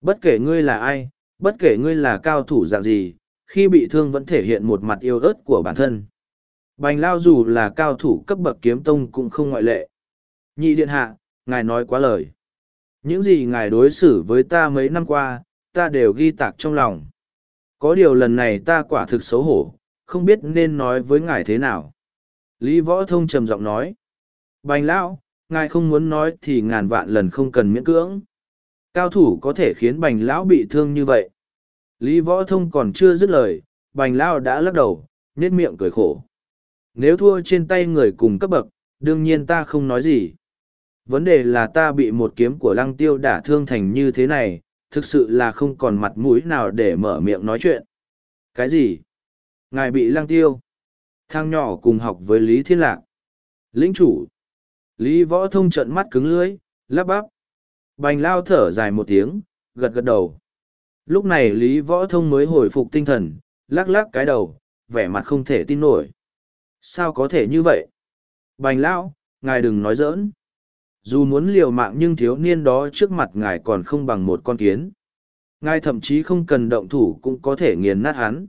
Bất kể ngươi là ai, bất kể ngươi là cao thủ dạng gì, khi bị thương vẫn thể hiện một mặt yêu ớt của bản thân. Bành lao dù là cao thủ cấp bậc kiếm tông cũng không ngoại lệ. Nhị điện hạ, ngài nói quá lời. Những gì ngài đối xử với ta mấy năm qua, ta đều ghi tạc trong lòng. Có điều lần này ta quả thực xấu hổ, không biết nên nói với ngài thế nào. Lý Võ Thông trầm giọng nói. Bành lão, ngài không muốn nói thì ngàn vạn lần không cần miễn cưỡng. Cao thủ có thể khiến bành lão bị thương như vậy. Lý Võ Thông còn chưa dứt lời, bành lão đã lắc đầu, nét miệng cười khổ. Nếu thua trên tay người cùng cấp bậc, đương nhiên ta không nói gì. Vấn đề là ta bị một kiếm của lăng tiêu đả thương thành như thế này, thực sự là không còn mặt mũi nào để mở miệng nói chuyện. Cái gì? Ngài bị lăng tiêu. Thang nhỏ cùng học với Lý Thiên Lạc. Lĩnh chủ. Lý Võ Thông trận mắt cứng lưới, lắp bắp. Bành lao thở dài một tiếng, gật gật đầu. Lúc này Lý Võ Thông mới hồi phục tinh thần, lắc lắc cái đầu, vẻ mặt không thể tin nổi. Sao có thể như vậy? Bành lão, ngài đừng nói giỡn. dù muốn liều mạng nhưng thiếu niên đó trước mặt ngài còn không bằng một con kiến ngài thậm chí không cần động thủ cũng có thể nghiền nát hắn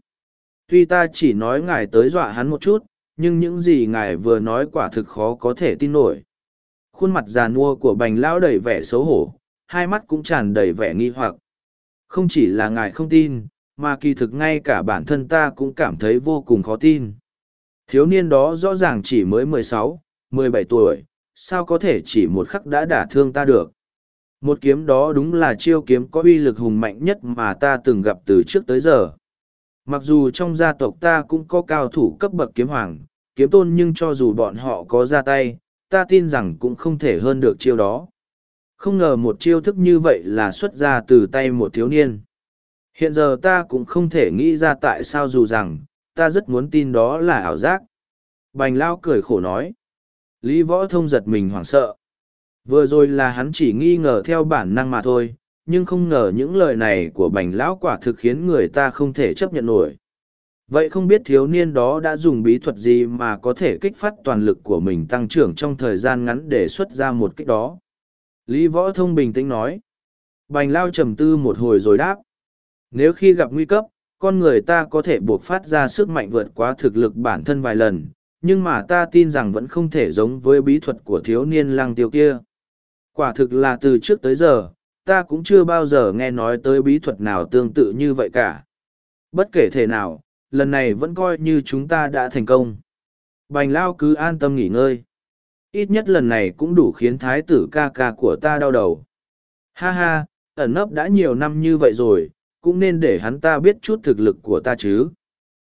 tuy ta chỉ nói ngài tới dọa hắn một chút nhưng những gì ngài vừa nói quả thực khó có thể tin nổi khuôn mặt già nua của bành lão đầy vẻ xấu hổ hai mắt cũng tràn đầy vẻ nghi hoặc không chỉ là ngài không tin, mà kỳ thực ngay cả bản thân ta cũng cảm thấy vô cùng khó tin. Thiếu niên đó rõ ràng chỉ mới mười sáu, mười bảy tuổi, sao có thể chỉ một khắc đã đả thương ta được? Một kiếm đó đúng là chiêu kiếm có uy lực hùng mạnh nhất mà ta từng gặp từ trước tới giờ. Mặc dù trong gia tộc ta cũng có cao thủ cấp bậc kiếm hoàng, kiếm tôn nhưng cho dù bọn họ có ra tay, ta tin rằng cũng không thể hơn được chiêu đó không ngờ một chiêu thức như vậy là xuất ra từ tay một thiếu niên. Hiện giờ ta cũng không thể nghĩ ra tại sao dù rằng, ta rất muốn tin đó là ảo giác. Bành lao cười khổ nói. Lý võ thông giật mình hoảng sợ. Vừa rồi là hắn chỉ nghi ngờ theo bản năng mà thôi, nhưng không ngờ những lời này của bành lão quả thực khiến người ta không thể chấp nhận nổi. Vậy không biết thiếu niên đó đã dùng bí thuật gì mà có thể kích phát toàn lực của mình tăng trưởng trong thời gian ngắn để xuất ra một kích đó? Lý võ thông bình tĩnh nói. Bành lao trầm tư một hồi rồi đáp. Nếu khi gặp nguy cấp, con người ta có thể buộc phát ra sức mạnh vượt quá thực lực bản thân vài lần, nhưng mà ta tin rằng vẫn không thể giống với bí thuật của thiếu niên lăng tiêu kia. Quả thực là từ trước tới giờ, ta cũng chưa bao giờ nghe nói tới bí thuật nào tương tự như vậy cả. Bất kể thể nào, lần này vẫn coi như chúng ta đã thành công. Bành lao cứ an tâm nghỉ ngơi ít nhất lần này cũng đủ khiến thái tử ca ca của ta đau đầu. Ha ha, ẩn nấp đã nhiều năm như vậy rồi, cũng nên để hắn ta biết chút thực lực của ta chứ.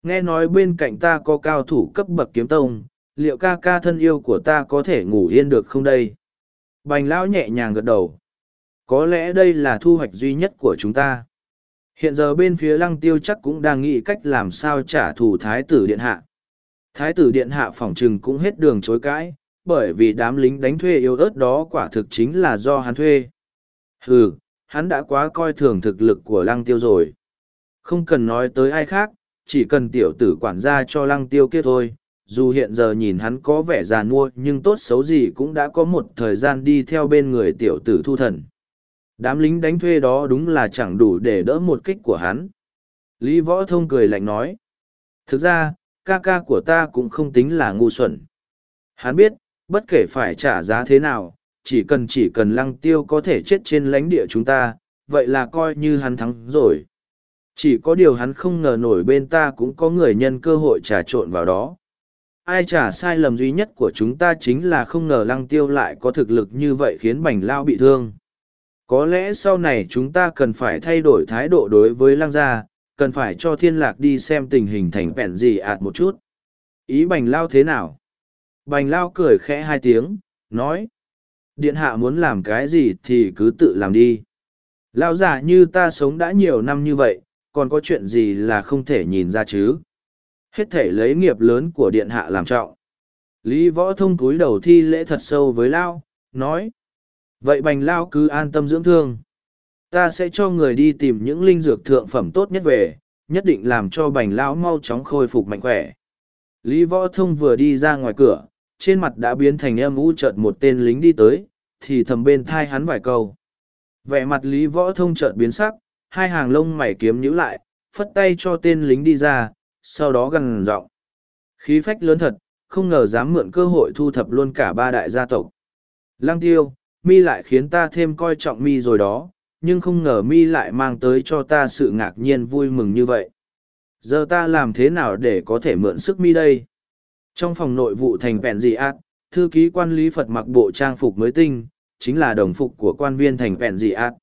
Nghe nói bên cạnh ta có cao thủ cấp bậc kiếm tông, liệu ca ca thân yêu của ta có thể ngủ yên được không đây? Bành lão nhẹ nhàng gật đầu. Có lẽ đây là thu hoạch duy nhất của chúng ta. Hiện giờ bên phía lăng tiêu chắc cũng đang nghĩ cách làm sao trả thù thái tử điện hạ. Thái tử điện hạ phỏng chừng cũng hết đường chối cãi bởi vì đám lính đánh thuê yếu ớt đó quả thực chính là do hắn thuê. Hừ, hắn đã quá coi thường thực lực của lăng tiêu rồi. Không cần nói tới ai khác chỉ cần tiểu tử quản gia cho lăng tiêu kia thôi. Dù hiện giờ nhìn hắn có vẻ già nua nhưng tốt xấu gì cũng đã có một thời gian đi theo bên người tiểu tử thu thần. Đám lính đánh thuê đó đúng là chẳng đủ để đỡ một kích của hắn. Lý võ thông cười lạnh nói thực ra ca ca của ta cũng không tính là ngu xuẩn. Hắn biết bất kể phải trả giá thế nào, chỉ cần chỉ cần lăng tiêu có thể chết trên lãnh địa chúng ta, vậy là coi như hắn thắng rồi. Chỉ có điều hắn không ngờ nổi bên ta cũng có người nhân cơ hội trà trộn vào đó. Ai trả sai lầm duy nhất của chúng ta chính là không ngờ lăng tiêu lại có thực lực như vậy khiến bành lao bị thương. Có lẽ sau này chúng ta cần phải thay đổi thái độ đối với lăng gia, cần phải cho thiên lạc đi xem tình hình thành vẹn gì ạt một chút. Ý bành lao thế nào? Bành lao cười khẽ hai tiếng, nói, điện hạ muốn làm cái gì thì cứ tự làm đi. Lao giả như ta sống đã nhiều năm như vậy, còn có chuyện gì là không thể nhìn ra chứ? Hết thể lấy nghiệp lớn của điện hạ làm trọng. Lý võ thông cúi đầu thi lễ thật sâu với lao, nói, vậy bành lao cứ an tâm dưỡng thương. Ta sẽ cho người đi tìm những linh dược thượng phẩm tốt nhất về, nhất định làm cho bành lão mau chóng khôi phục mạnh khỏe. Lý võ thông vừa đi ra ngoài cửa trên mặt đã biến thành âm u chợt một tên lính đi tới, thì thầm bên thai hắn vài câu. Vẻ mặt lý võ thông chợt biến sắc, hai hàng lông mày kiếm nhíu lại, phất tay cho tên lính đi ra, sau đó gằn giọng. Khí phách lớn thật, không ngờ dám mượn cơ hội thu thập luôn cả ba đại gia tộc. Lang tiêu, mi lại khiến ta thêm coi trọng mi rồi đó, nhưng không ngờ mi lại mang tới cho ta sự ngạc nhiên vui mừng như vậy. Giờ ta làm thế nào để có thể mượn sức mi đây? Trong phòng nội vụ thành vẹn dị ạt thư ký quan lý phật mặc bộ trang phục mới tinh, chính là đồng phục của quan viên thành vẹn dị ạt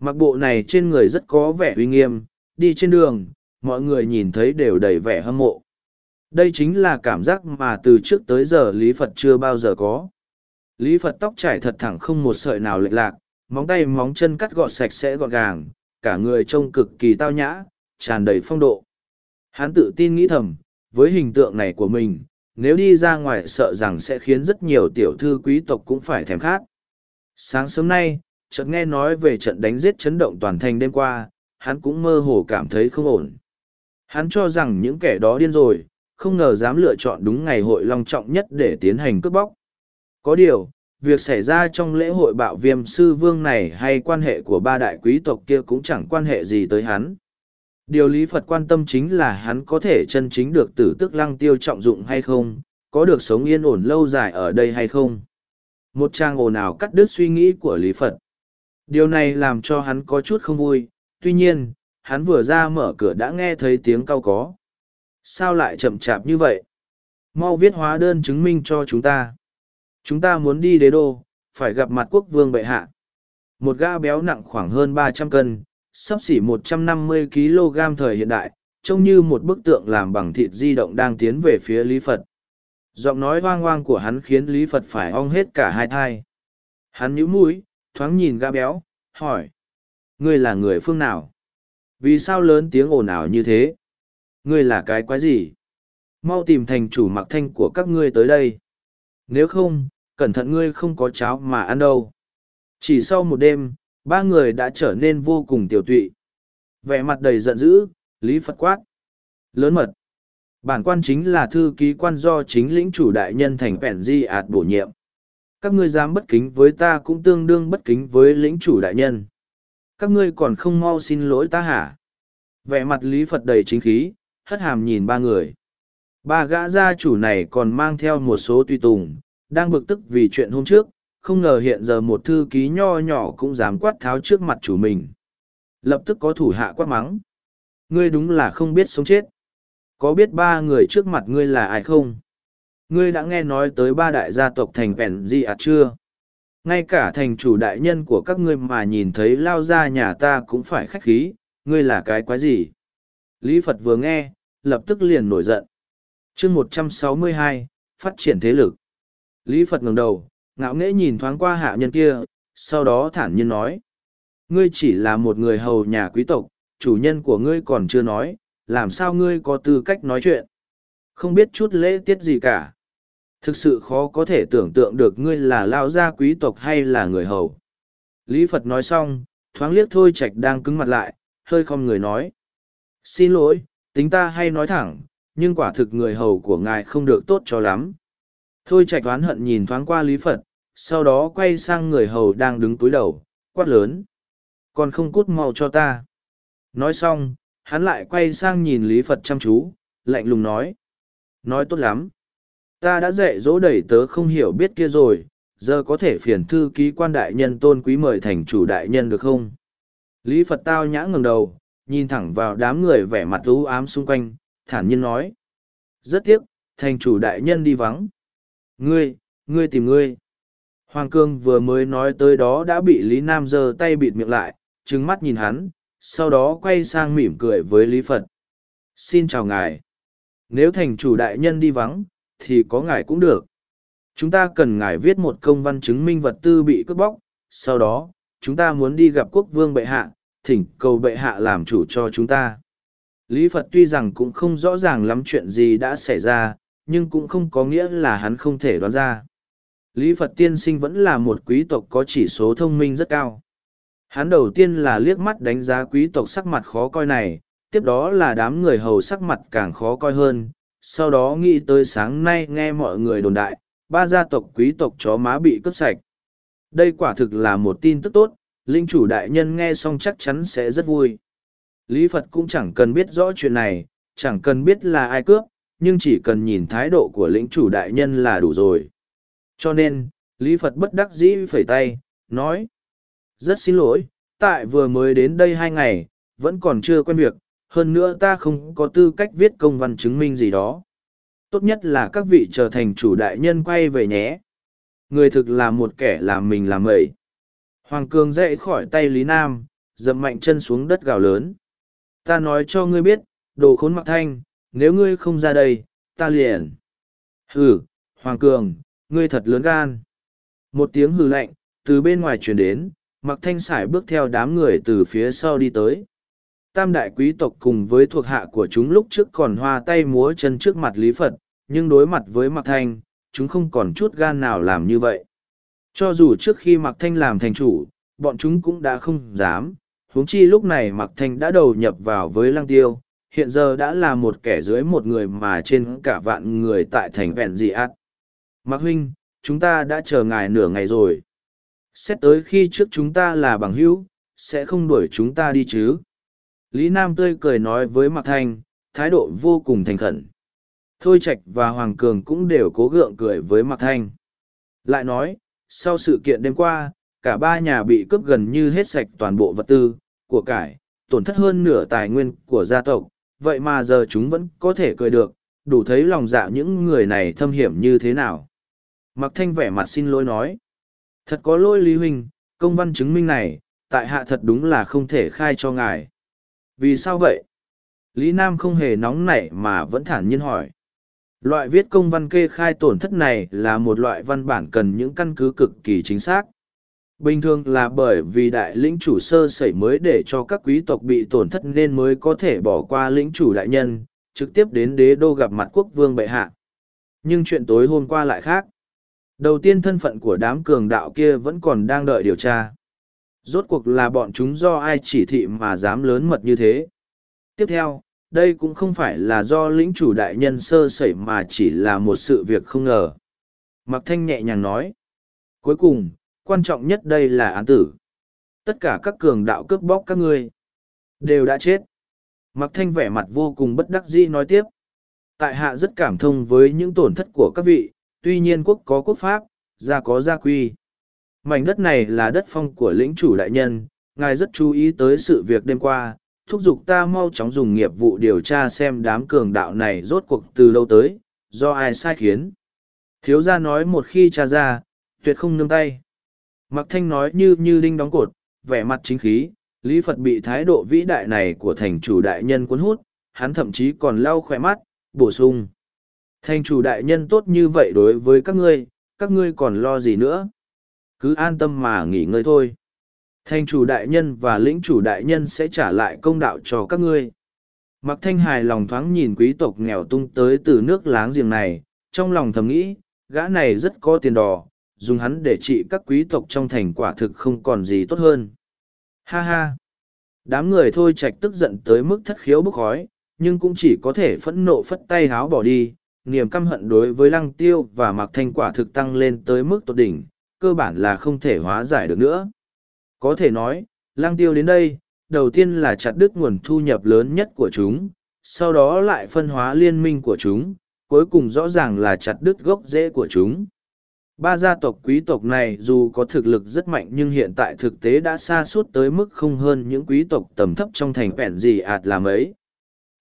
mặc bộ này trên người rất có vẻ uy nghiêm, đi trên đường, mọi người nhìn thấy đều đầy vẻ hâm mộ. Đây chính là cảm giác mà từ trước tới giờ lý phật chưa bao giờ có. Lý phật tóc trải thật thẳng không một sợi nào lệch lạc, móng tay, móng chân cắt gọn sạch sẽ gọn gàng, cả người trông cực kỳ tao nhã, tràn đầy phong độ. Hắn tự tin nghĩ thầm, với hình tượng này của mình nếu đi ra ngoài sợ rằng sẽ khiến rất nhiều tiểu thư quý tộc cũng phải thèm khát. Sáng sớm nay, chợt nghe nói về trận đánh giết chấn động toàn thành đêm qua, hắn cũng mơ hồ cảm thấy không ổn. Hắn cho rằng những kẻ đó điên rồi, không ngờ dám lựa chọn đúng ngày hội long trọng nhất để tiến hành cướp bóc. Có điều, việc xảy ra trong lễ hội bạo viêm sư vương này hay quan hệ của ba đại quý tộc kia cũng chẳng quan hệ gì tới hắn. Điều Lý Phật quan tâm chính là hắn có thể chân chính được tử tức lăng tiêu trọng dụng hay không, có được sống yên ổn lâu dài ở đây hay không. Một trang ồn ào cắt đứt suy nghĩ của Lý Phật. Điều này làm cho hắn có chút không vui, tuy nhiên, hắn vừa ra mở cửa đã nghe thấy tiếng cau có. Sao lại chậm chạp như vậy? Mau viết hóa đơn chứng minh cho chúng ta. Chúng ta muốn đi đế đô, phải gặp mặt quốc vương bệ hạ. Một gã béo nặng khoảng hơn ba trăm cân, sắp xỉ một trăm năm mươi kg thời hiện đại, trông như một bức tượng làm bằng thịt di động đang tiến về phía Lý Phật. Giọng nói hoang hoang của hắn khiến Lý Phật phải ong hết cả hai thai. Hắn nhíu mũi, thoáng nhìn gã béo, hỏi. Ngươi là người phương nào? Vì sao lớn tiếng ồn ào như thế? Ngươi là cái quái gì? Mau tìm thành chủ mặc thanh của các ngươi tới đây. Nếu không, cẩn thận ngươi không có cháo mà ăn đâu. Chỉ sau một đêm, ba người đã trở nên vô cùng tiểu tụy. Vẻ mặt đầy giận dữ, Lý Phật quát. Lớn mật. Bản quan chính là thư ký quan do chính lĩnh chủ đại nhân thành Pẻn Di ạt bổ nhiệm. Các ngươi dám bất kính với ta cũng tương đương bất kính với lĩnh chủ đại nhân. Các ngươi còn không mau xin lỗi ta hả? Vẻ mặt Lý Phật đầy chính khí, hất hàm nhìn ba người. Ba gã gia chủ này còn mang theo một số tùy tùng, đang bực tức vì chuyện hôm trước, không ngờ hiện giờ một thư ký nho nhỏ cũng dám quát tháo trước mặt chủ mình. Lập tức có thủ hạ quát mắng. Ngươi đúng là không biết sống chết. Có biết ba người trước mặt ngươi là ai không? Ngươi đã nghe nói tới ba đại gia tộc thành vẹn gì à chưa? Ngay cả thành chủ đại nhân của các ngươi mà nhìn thấy lao ra nhà ta cũng phải khách khí, ngươi là cái quái gì? Lý Phật vừa nghe, lập tức liền nổi giận. chương một trăm sáu mươi hai phát triển thế lực. Lý Phật ngẩng đầu, ngạo nghễ nhìn thoáng qua hạ nhân kia, sau đó thản nhiên nói. Ngươi chỉ là một người hầu nhà quý tộc, chủ nhân của ngươi còn chưa nói, làm sao ngươi có tư cách nói chuyện. Không biết chút lễ tiết gì cả. Thực sự khó có thể tưởng tượng được ngươi là lao gia quý tộc hay là người hầu. Lý Phật nói xong, thoáng liếc thôi trạch đang cứng mặt lại, hơi không người nói. Xin lỗi, tính ta hay nói thẳng, nhưng quả thực người hầu của ngài không được tốt cho lắm. Thôi trạch oán hận nhìn thoáng qua Lý Phật, sau đó quay sang người hầu đang đứng túi đầu, quát lớn. Còn không cút mau cho ta. Nói xong, hắn lại quay sang nhìn Lý Phật chăm chú, lạnh lùng nói. Nói tốt lắm. Ta đã dạy dỗ đẩy tớ không hiểu biết kia rồi, giờ có thể phiền thư ký quan đại nhân tôn quý mời thành chủ đại nhân được không? Lý Phật tao nhã ngừng đầu, nhìn thẳng vào đám người vẻ mặt u ám xung quanh, thản nhiên nói. Rất tiếc, thành chủ đại nhân đi vắng. Ngươi, ngươi tìm ngươi. Hoàng Cương vừa mới nói tới đó đã bị Lý Nam giơ tay bịt miệng lại, trừng mắt nhìn hắn, sau đó quay sang mỉm cười với Lý Phật. Xin chào ngài. Nếu thành chủ đại nhân đi vắng, thì có ngài cũng được. Chúng ta cần ngài viết một công văn chứng minh vật tư bị cướp bóc, sau đó, chúng ta muốn đi gặp quốc vương bệ hạ, thỉnh cầu bệ hạ làm chủ cho chúng ta. Lý Phật tuy rằng cũng không rõ ràng lắm chuyện gì đã xảy ra, nhưng cũng không có nghĩa là hắn không thể đoán ra. Lý Phật tiên sinh vẫn là một quý tộc có chỉ số thông minh rất cao. Hắn đầu tiên là liếc mắt đánh giá quý tộc sắc mặt khó coi này, tiếp đó là đám người hầu sắc mặt càng khó coi hơn, sau đó nghĩ tới sáng nay nghe mọi người đồn đại, ba gia tộc quý tộc chó má bị cướp sạch. Đây quả thực là một tin tức tốt, linh chủ đại nhân nghe xong chắc chắn sẽ rất vui. Lý Phật cũng chẳng cần biết rõ chuyện này, chẳng cần biết là ai cướp, nhưng chỉ cần nhìn thái độ của lĩnh chủ đại nhân là đủ rồi. Cho nên, Lý Phật bất đắc dĩ phẩy tay, nói. Rất xin lỗi, tại vừa mới đến đây hai ngày, vẫn còn chưa quen việc, hơn nữa ta không có tư cách viết công văn chứng minh gì đó. Tốt nhất là các vị trở thành chủ đại nhân quay về nhé. Người thực là một kẻ làm mình làm mẩy. Hoàng Cường dậy khỏi tay Lý Nam, dậm mạnh chân xuống đất gào lớn. Ta nói cho ngươi biết, đồ khốn mặc thanh, nếu ngươi không ra đây, ta liền. Hừ, Hoàng Cường, ngươi thật lớn gan. Một tiếng hừ lạnh, từ bên ngoài truyền đến, mặc thanh sải bước theo đám người từ phía sau đi tới. Tam đại quý tộc cùng với thuộc hạ của chúng lúc trước còn hoa tay múa chân trước mặt Lý Phật, nhưng đối mặt với mặc thanh, chúng không còn chút gan nào làm như vậy. Cho dù trước khi mặc thanh làm thành chủ, bọn chúng cũng đã không dám, huống chi lúc này mặc thanh đã đầu nhập vào với lăng tiêu, hiện giờ đã là một kẻ dưới một người mà trên cả vạn người tại thành vẹn dị ạt. Mạc huynh, chúng ta đã chờ ngài nửa ngày rồi. Xét tới khi trước chúng ta là bằng hữu, sẽ không đuổi chúng ta đi chứ. Lý Nam tươi cười nói với Mạc Thanh, thái độ vô cùng thành khẩn. Thôi Trạch và Hoàng Cường cũng đều cố gượng cười với Mạc Thanh. Lại nói, sau sự kiện đêm qua, cả ba nhà bị cướp gần như hết sạch toàn bộ vật tư, của cải, tổn thất hơn nửa tài nguyên của gia tộc, vậy mà giờ chúng vẫn có thể cười được, đủ thấy lòng dạ những người này thâm hiểm như thế nào. Mặc Thanh vẻ mặt xin lỗi nói. Thật có lỗi Lý Huynh, công văn chứng minh này, tại hạ thật đúng là không thể khai cho ngài. Vì sao vậy? Lý Nam không hề nóng nảy mà vẫn thản nhiên hỏi. Loại viết công văn kê khai tổn thất này là một loại văn bản cần những căn cứ cực kỳ chính xác. Bình thường là bởi vì đại lĩnh chủ sơ sẩy mới để cho các quý tộc bị tổn thất nên mới có thể bỏ qua lĩnh chủ đại nhân, trực tiếp đến đế đô gặp mặt quốc vương bệ hạ. Nhưng chuyện tối hôm qua lại khác. Đầu tiên thân phận của đám cường đạo kia vẫn còn đang đợi điều tra. Rốt cuộc là bọn chúng do ai chỉ thị mà dám lớn mật như thế. Tiếp theo, đây cũng không phải là do lĩnh chủ đại nhân sơ sẩy mà chỉ là một sự việc không ngờ. Mặc Thanh nhẹ nhàng nói. Cuối cùng, quan trọng nhất đây là án tử. Tất cả các cường đạo cướp bóc các ngươi đều đã chết. Mạc Thanh vẻ mặt vô cùng bất đắc dĩ nói tiếp. Tại hạ rất cảm thông với những tổn thất của các vị, tuy nhiên quốc có quốc pháp, gia có gia quy. Mảnh đất này là đất phong của lĩnh chủ đại nhân, ngài rất chú ý tới sự việc đêm qua, thúc giục ta mau chóng dùng nghiệp vụ điều tra xem đám cường đạo này rốt cuộc từ lâu tới, do ai sai khiến. Thiếu gia nói một khi tra ra, tuyệt không nương tay. Mặc thanh nói như như đinh đóng cột, vẻ mặt chính khí, Lý Phật bị thái độ vĩ đại này của thành chủ đại nhân cuốn hút, hắn thậm chí còn lau khỏe mắt, bổ sung. Thành chủ đại nhân tốt như vậy đối với các ngươi, các ngươi còn lo gì nữa? Cứ an tâm mà nghỉ ngơi thôi. Thành chủ đại nhân và lĩnh chủ đại nhân sẽ trả lại công đạo cho các ngươi. Mặc thanh hài lòng thoáng nhìn quý tộc nghèo tung tới từ nước láng giềng này, trong lòng thầm nghĩ, gã này rất có tiền đỏ, dùng hắn để trị các quý tộc trong thành quả thực không còn gì tốt hơn. Ha ha! Đám người thôi trạch tức giận tới mức thất khiếu bức khói, nhưng cũng chỉ có thể phẫn nộ phất tay háo bỏ đi, niềm căm hận đối với lăng tiêu và mặc thanh quả thực tăng lên tới mức tột đỉnh, cơ bản là không thể hóa giải được nữa. Có thể nói, lăng tiêu đến đây, đầu tiên là chặt đứt nguồn thu nhập lớn nhất của chúng, sau đó lại phân hóa liên minh của chúng, cuối cùng rõ ràng là chặt đứt gốc rễ của chúng. Ba gia tộc quý tộc này dù có thực lực rất mạnh nhưng hiện tại thực tế đã xa suốt tới mức không hơn những quý tộc tầm thấp trong thành vẹn gì ạt làm ấy.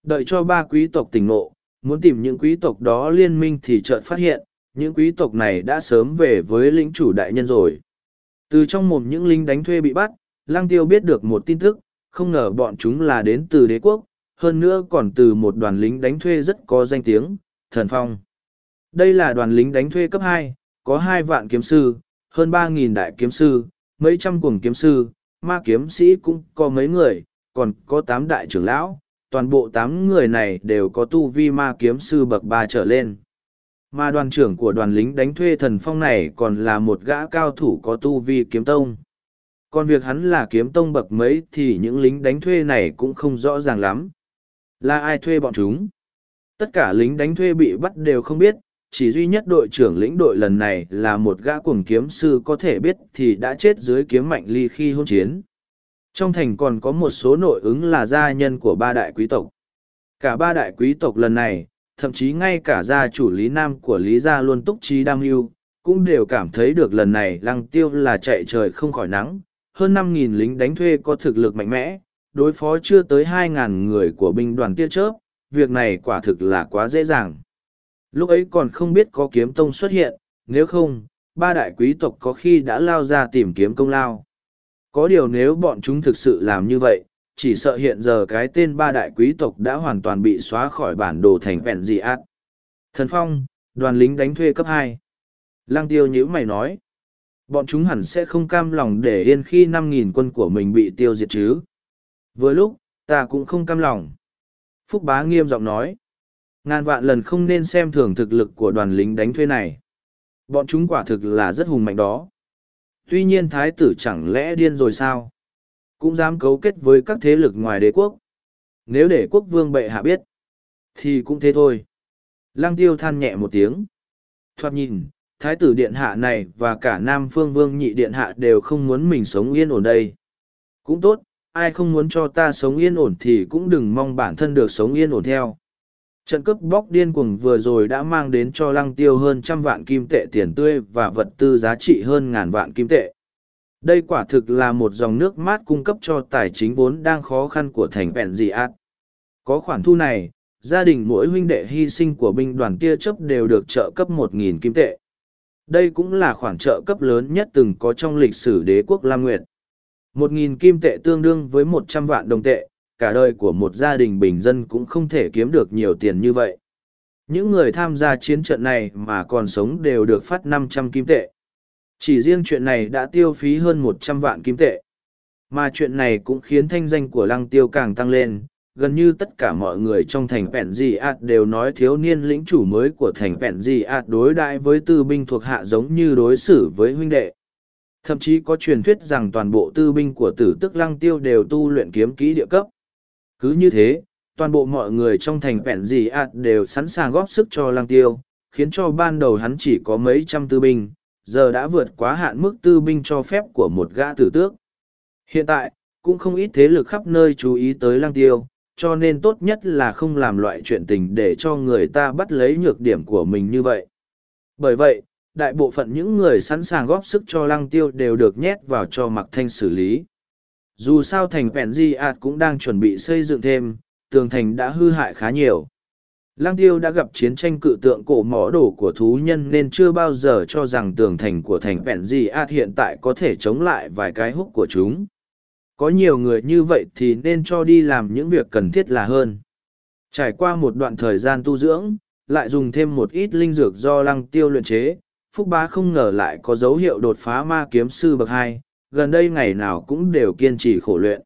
Đợi cho ba quý tộc tỉnh ngộ, muốn tìm những quý tộc đó liên minh thì chợt phát hiện, những quý tộc này đã sớm về với lĩnh chủ đại nhân rồi. Từ trong mồm những lính đánh thuê bị bắt, Lăng Tiêu biết được một tin tức, không ngờ bọn chúng là đến từ đế quốc, hơn nữa còn từ một đoàn lính đánh thuê rất có danh tiếng, Thần Phong. Đây là đoàn lính đánh thuê cấp hai, có hai vạn kiếm sư, hơn ba nghìn đại kiếm sư, mấy trăm cuồng kiếm sư, ma kiếm sĩ cũng có mấy người, còn có tám đại trưởng lão, toàn bộ tám người này đều có tu vi ma kiếm sư bậc ba trở lên. Mà đoàn trưởng của đoàn lính đánh thuê thần phong này còn là một gã cao thủ có tu vi kiếm tông. Còn việc hắn là kiếm tông bậc mấy thì những lính đánh thuê này cũng không rõ ràng lắm. Là ai thuê bọn chúng? Tất cả lính đánh thuê bị bắt đều không biết, chỉ duy nhất đội trưởng lĩnh đội lần này là một gã cuồng kiếm sư có thể biết thì đã chết dưới kiếm mạnh ly khi hôn chiến. Trong thành còn có một số nội ứng là gia nhân của ba đại quý tộc. Cả ba đại quý tộc lần này, thậm chí ngay cả gia chủ Lý Nam của Lý Gia luôn túc trí đam mưu, cũng đều cảm thấy được lần này lăng tiêu là chạy trời không khỏi nắng. Hơn năm nghìn lính đánh thuê có thực lực mạnh mẽ, đối phó chưa tới hai ngàn người của binh đoàn tia chớp, việc này quả thực là quá dễ dàng. Lúc ấy còn không biết có kiếm tông xuất hiện, nếu không, ba đại quý tộc có khi đã lao ra tìm kiếm công lao. Có điều nếu bọn chúng thực sự làm như vậy, chỉ sợ hiện giờ cái tên ba đại quý tộc đã hoàn toàn bị xóa khỏi bản đồ thành vẹn dị ác. Thần Phong, đoàn lính đánh thuê cấp hai. Lăng tiêu nhữ mày nói. Bọn chúng hẳn sẽ không cam lòng để yên khi năm nghìn quân của mình bị tiêu diệt chứ. Vừa lúc, ta cũng không cam lòng. Phúc bá nghiêm giọng nói. Ngàn vạn lần không nên xem thường thực lực của đoàn lính đánh thuê này. Bọn chúng quả thực là rất hùng mạnh đó. Tuy nhiên thái tử chẳng lẽ điên rồi sao? Cũng dám cấu kết với các thế lực ngoài đế quốc. Nếu để quốc vương bệ hạ biết, thì cũng thế thôi. Lăng tiêu than nhẹ một tiếng. Thoạt nhìn, thái tử điện hạ này và cả nam phương vương nhị điện hạ đều không muốn mình sống yên ổn đây. Cũng tốt, ai không muốn cho ta sống yên ổn thì cũng đừng mong bản thân được sống yên ổn theo. Trận cướp bóc điên cuồng vừa rồi đã mang đến cho lăng tiêu hơn trăm vạn kim tệ tiền tươi và vật tư giá trị hơn ngàn vạn kim tệ. Đây quả thực là một dòng nước mát cung cấp cho tài chính vốn đang khó khăn của thành vẹn dị ạt. Có khoản thu này, gia đình mỗi huynh đệ hy sinh của binh đoàn tia chấp đều được trợ cấp một nghìn kim tệ. Đây cũng là khoản trợ cấp lớn nhất từng có trong lịch sử đế quốc Lam Nguyệt. Một nghìn kim tệ tương đương với một trăm vạn đồng tệ, cả đời của một gia đình bình dân cũng không thể kiếm được nhiều tiền như vậy. Những người tham gia chiến trận này mà còn sống đều được phát năm trăm kim tệ. Chỉ riêng chuyện này đã tiêu phí hơn một trăm vạn kim tệ. Mà chuyện này cũng khiến thanh danh của lăng tiêu càng tăng lên, gần như tất cả mọi người trong thành Pẹn Di Át đều nói thiếu niên lĩnh chủ mới của thành Pẹn Di Át đối đại với tư binh thuộc hạ giống như đối xử với huynh đệ. Thậm chí có truyền thuyết rằng toàn bộ tư binh của tử tức lăng tiêu đều tu luyện kiếm kỹ địa cấp. Cứ như thế, toàn bộ mọi người trong thành Pẹn gì ạt đều sẵn sàng góp sức cho lăng tiêu, khiến cho ban đầu hắn chỉ có mấy trăm tư binh, giờ đã vượt quá hạn mức tư binh cho phép của một gã tử tước. Hiện tại, cũng không ít thế lực khắp nơi chú ý tới lăng tiêu, cho nên tốt nhất là không làm loại chuyện tình để cho người ta bắt lấy nhược điểm của mình như vậy. Bởi vậy, đại bộ phận những người sẵn sàng góp sức cho lăng tiêu đều được nhét vào cho mặc thanh xử lý. Dù sao thành vẹn Di ạt cũng đang chuẩn bị xây dựng thêm, tường thành đã hư hại khá nhiều. Lang tiêu đã gặp chiến tranh cự tượng cổ mỏ đổ của thú nhân nên chưa bao giờ cho rằng tường thành của thành vẹn Di ạt hiện tại có thể chống lại vài cái húc của chúng có nhiều người như vậy thì nên cho đi làm những việc cần thiết là hơn. Trải qua một đoạn thời gian tu dưỡng, lại dùng thêm một ít linh dược do lăng tiêu luyện chế, Phúc Bá không ngờ lại có dấu hiệu đột phá ma kiếm sư bậc hai gần đây ngày nào cũng đều kiên trì khổ luyện.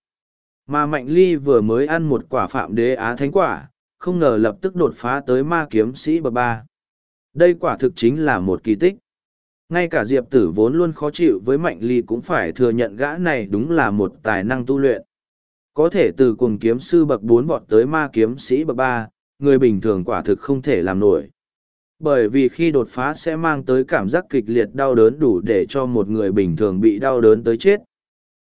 Mà Mạnh Ly vừa mới ăn một quả phạm đế á thánh quả, không ngờ lập tức đột phá tới ma kiếm sĩ bậc ba. Đây quả thực chính là một kỳ tích ngay cả diệp tử vốn luôn khó chịu với mạnh ly cũng phải thừa nhận gã này đúng là một tài năng tu luyện có thể từ cùng kiếm sư bậc bốn vọt tới ma kiếm sĩ bậc ba người bình thường quả thực không thể làm nổi bởi vì khi đột phá sẽ mang tới cảm giác kịch liệt đau đớn đủ để cho một người bình thường bị đau đớn tới chết.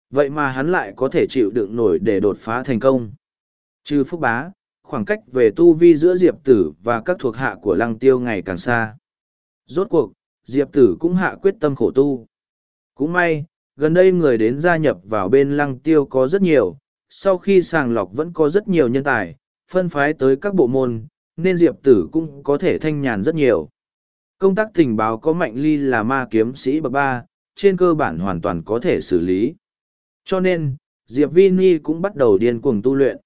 Vậy mà hắn lại có thể chịu đựng nổi để đột phá thành công. Trừ phúc bá, khoảng cách về tu vi giữa diệp tử và các thuộc hạ của lăng tiêu ngày càng xa. Rốt cuộc, diệp tử cũng hạ quyết tâm khổ tu. Cũng may, gần đây người đến gia nhập vào bên lăng tiêu có rất nhiều, sau khi sàng lọc vẫn có rất nhiều nhân tài, phân phái tới các bộ môn nên diệp tử cũng có thể thanh nhàn rất nhiều công tác tình báo có mạnh ly là ma kiếm sĩ bậc ba trên cơ bản hoàn toàn có thể xử lý cho nên diệp vi ni cũng bắt đầu điên cuồng tu luyện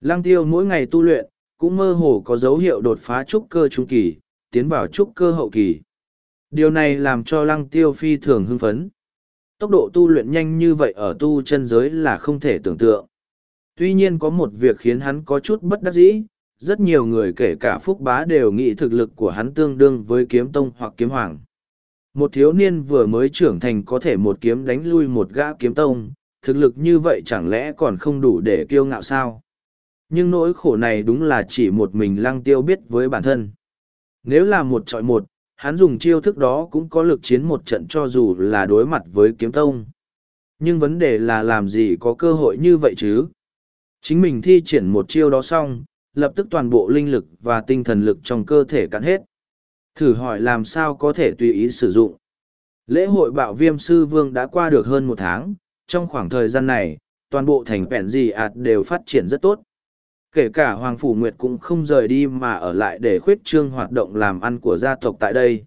lăng tiêu mỗi ngày tu luyện cũng mơ hồ có dấu hiệu đột phá trúc cơ trung kỳ tiến vào trúc cơ hậu kỳ Điều này làm cho lăng tiêu phi thường hưng phấn. Tốc độ tu luyện nhanh như vậy ở tu chân giới là không thể tưởng tượng. Tuy nhiên có một việc khiến hắn có chút bất đắc dĩ, rất nhiều người kể cả phúc bá đều nghĩ thực lực của hắn tương đương với kiếm tông hoặc kiếm hoàng. Một thiếu niên vừa mới trưởng thành có thể một kiếm đánh lui một gã kiếm tông, thực lực như vậy chẳng lẽ còn không đủ để kiêu ngạo sao? Nhưng nỗi khổ này đúng là chỉ một mình lăng tiêu biết với bản thân. Nếu là một trọi một, hắn dùng chiêu thức đó cũng có lực chiến một trận cho dù là đối mặt với kiếm tông. Nhưng vấn đề là làm gì có cơ hội như vậy chứ? Chính mình thi triển một chiêu đó xong, lập tức toàn bộ linh lực và tinh thần lực trong cơ thể cạn hết. Thử hỏi làm sao có thể tùy ý sử dụng. Lễ hội bạo viêm sư vương đã qua được hơn một tháng, trong khoảng thời gian này, toàn bộ thành vẹn gì ạt đều phát triển rất tốt kể cả Hoàng Phủ Nguyệt cũng không rời đi mà ở lại để khuyết trương hoạt động làm ăn của gia tộc tại đây.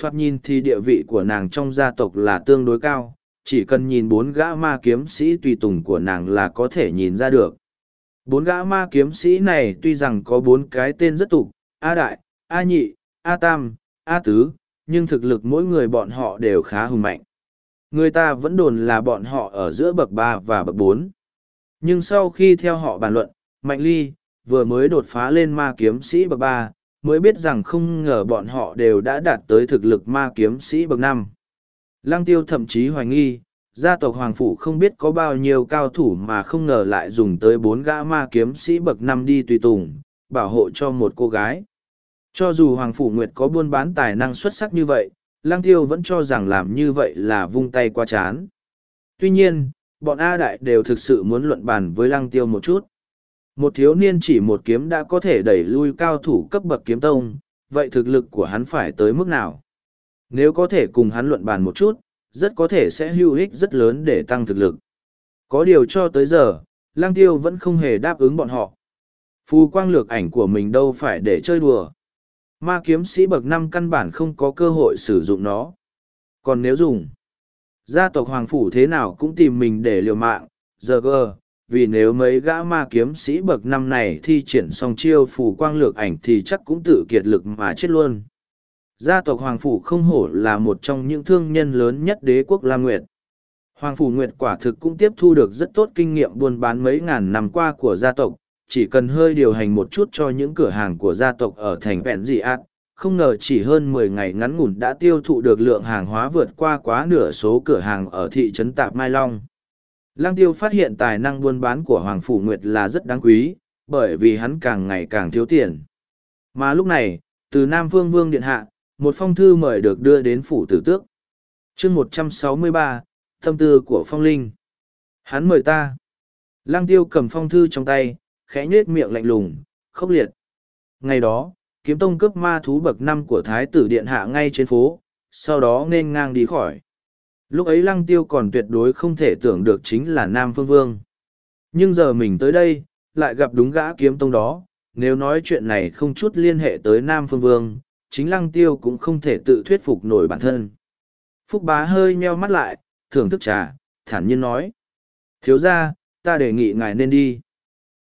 Thoạt nhìn thì địa vị của nàng trong gia tộc là tương đối cao, chỉ cần nhìn bốn gã ma kiếm sĩ tùy tùng của nàng là có thể nhìn ra được. Bốn gã ma kiếm sĩ này tuy rằng có bốn cái tên rất tục, A Đại, A Nhị, A Tam, A Tứ, nhưng thực lực mỗi người bọn họ đều khá hùng mạnh. Người ta vẫn đồn là bọn họ ở giữa bậc ba và bậc bốn. Nhưng sau khi theo họ bàn luận, Mạnh Ly, vừa mới đột phá lên ma kiếm sĩ bậc ba, mới biết rằng không ngờ bọn họ đều đã đạt tới thực lực ma kiếm sĩ bậc năm. Lăng tiêu thậm chí hoài nghi, gia tộc Hoàng Phủ không biết có bao nhiêu cao thủ mà không ngờ lại dùng tới bốn gã ma kiếm sĩ bậc năm đi tùy tùng, bảo hộ cho một cô gái. Cho dù Hoàng Phủ Nguyệt có buôn bán tài năng xuất sắc như vậy, lang tiêu vẫn cho rằng làm như vậy là vung tay qua chán. Tuy nhiên, bọn A Đại đều thực sự muốn luận bàn với lang tiêu một chút. Một thiếu niên chỉ một kiếm đã có thể đẩy lui cao thủ cấp bậc kiếm tông, vậy thực lực của hắn phải tới mức nào? Nếu có thể cùng hắn luận bàn một chút, rất có thể sẽ hữu ích rất lớn để tăng thực lực. Có điều cho tới giờ, lang tiêu vẫn không hề đáp ứng bọn họ. Phù quang lược ảnh của mình đâu phải để chơi đùa. Ma kiếm sĩ bậc năm căn bản không có cơ hội sử dụng nó. Còn nếu dùng, gia tộc Hoàng Phủ thế nào cũng tìm mình để liều mạng, giờ gờ, vì nếu mấy gã ma kiếm sĩ bậc năm này thi triển xong chiêu phù quang lược ảnh thì chắc cũng tự kiệt lực mà chết luôn. Gia tộc Hoàng Phủ không hổ là một trong những thương nhân lớn nhất đế quốc Lam Nguyệt. Hoàng Phủ Nguyệt quả thực cũng tiếp thu được rất tốt kinh nghiệm buôn bán mấy ngàn năm qua của gia tộc, chỉ cần hơi điều hành một chút cho những cửa hàng của gia tộc ở thành vẹn dị ạt, không ngờ chỉ hơn mười ngày ngắn ngủn đã tiêu thụ được lượng hàng hóa vượt qua quá nửa số cửa hàng ở thị trấn Tạp Mai Long. Lăng tiêu phát hiện tài năng buôn bán của Hoàng Phủ Nguyệt là rất đáng quý, bởi vì hắn càng ngày càng thiếu tiền. Mà lúc này, từ Nam Vương Vương Điện Hạ, một phong thư mời được đưa đến Phủ Tử Tước. chương một trăm sáu mươi ba, tâm tư của Phong Linh. Hắn mời ta. lang tiêu cầm phong thư trong tay, khẽ nhết miệng lạnh lùng, khốc liệt. Ngày đó, kiếm tông cướp ma thú bậc năm của Thái tử Điện Hạ ngay trên phố, sau đó nên ngang đi khỏi. Lúc ấy lăng tiêu còn tuyệt đối không thể tưởng được chính là Nam Phương Vương. Nhưng giờ mình tới đây, lại gặp đúng gã kiếm tông đó, nếu nói chuyện này không chút liên hệ tới Nam Phương Vương, chính lăng tiêu cũng không thể tự thuyết phục nổi bản thân. Phúc bá hơi meo mắt lại, thưởng thức trà, thản nhiên nói. Thiếu ra, ta đề nghị ngài nên đi.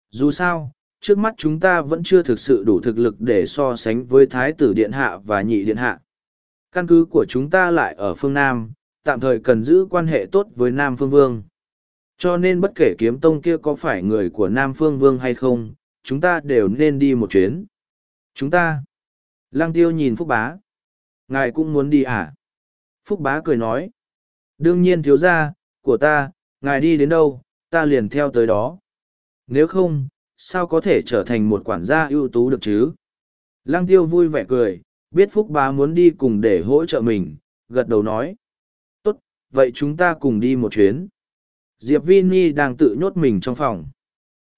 Dù sao, trước mắt chúng ta vẫn chưa thực sự đủ thực lực để so sánh với Thái tử Điện Hạ và Nhị Điện Hạ. Căn cứ của chúng ta lại ở phương Nam, tạm thời cần giữ quan hệ tốt với Nam Phương Vương. Cho nên bất kể kiếm tông kia có phải người của Nam Phương Vương hay không, chúng ta đều nên đi một chuyến. Chúng ta. Lăng tiêu nhìn Phúc Bá. Ngài cũng muốn đi à? Phúc Bá cười nói. Đương nhiên thiếu gia, của ta, ngài đi đến đâu, ta liền theo tới đó. Nếu không, sao có thể trở thành một quản gia ưu tú được chứ? Lăng tiêu vui vẻ cười, biết Phúc Bá muốn đi cùng để hỗ trợ mình, gật đầu nói tốt, vậy chúng ta cùng đi một chuyến diệp vi đang tự nhốt mình trong phòng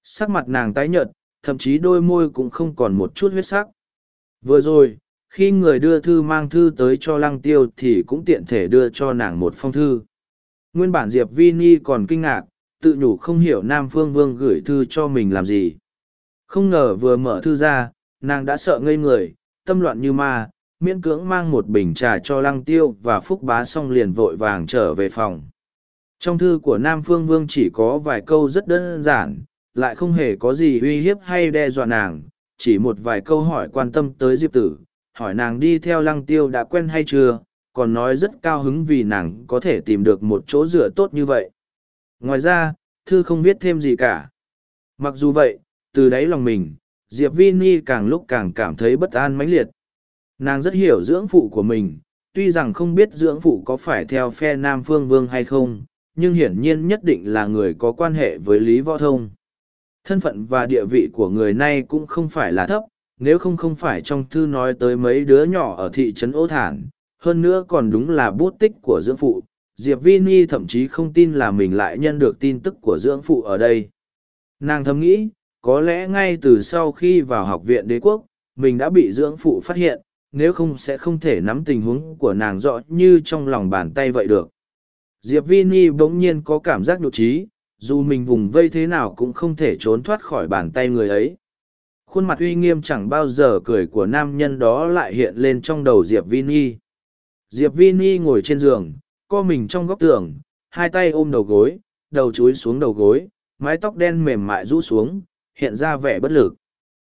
sắc mặt nàng tái nhợt thậm chí đôi môi cũng không còn một chút huyết sắc vừa rồi khi người đưa thư mang thư tới cho lăng tiêu thì cũng tiện thể đưa cho nàng một phong thư nguyên bản diệp vi ni còn kinh ngạc tự nhủ không hiểu nam phương vương gửi thư cho mình làm gì không ngờ vừa mở thư ra nàng đã sợ ngây người tâm loạn như ma miễn cưỡng mang một bình trà cho lăng tiêu và phúc bá xong liền vội vàng trở về phòng. Trong thư của Nam Phương Vương chỉ có vài câu rất đơn giản, lại không hề có gì uy hiếp hay đe dọa nàng, chỉ một vài câu hỏi quan tâm tới Diệp Tử, hỏi nàng đi theo lăng tiêu đã quen hay chưa, còn nói rất cao hứng vì nàng có thể tìm được một chỗ dựa tốt như vậy. Ngoài ra, thư không viết thêm gì cả. Mặc dù vậy, từ đáy lòng mình, Diệp Vi Ni càng lúc càng cảm thấy bất an mãnh liệt. Nàng rất hiểu dưỡng phụ của mình, tuy rằng không biết dưỡng phụ có phải theo phe Nam Phương Vương hay không, nhưng hiển nhiên nhất định là người có quan hệ với Lý Võ Thông. Thân phận và địa vị của người này cũng không phải là thấp, nếu không không phải trong thư nói tới mấy đứa nhỏ ở thị trấn Ô Thản, hơn nữa còn đúng là bút tích của dưỡng phụ. Diệp Vi thậm chí không tin là mình lại nhận được tin tức của dưỡng phụ ở đây. Nàng thầm nghĩ, có lẽ ngay từ sau khi vào học viện đế quốc, mình đã bị dưỡng phụ phát hiện, nếu không sẽ không thể nắm tình huống của nàng rõ như trong lòng bàn tay vậy được. Diệp Vi bỗng nhiên có cảm giác nhột trí, dù mình vùng vây thế nào cũng không thể trốn thoát khỏi bàn tay người ấy. Khuôn mặt uy nghiêm chẳng bao giờ cười của nam nhân đó lại hiện lên trong đầu Diệp Vi Ni. Diệp Vi Ni ngồi trên giường, co mình trong góc tường, hai tay ôm đầu gối, đầu chúi xuống đầu gối, mái tóc đen mềm mại rũ xuống, hiện ra vẻ bất lực.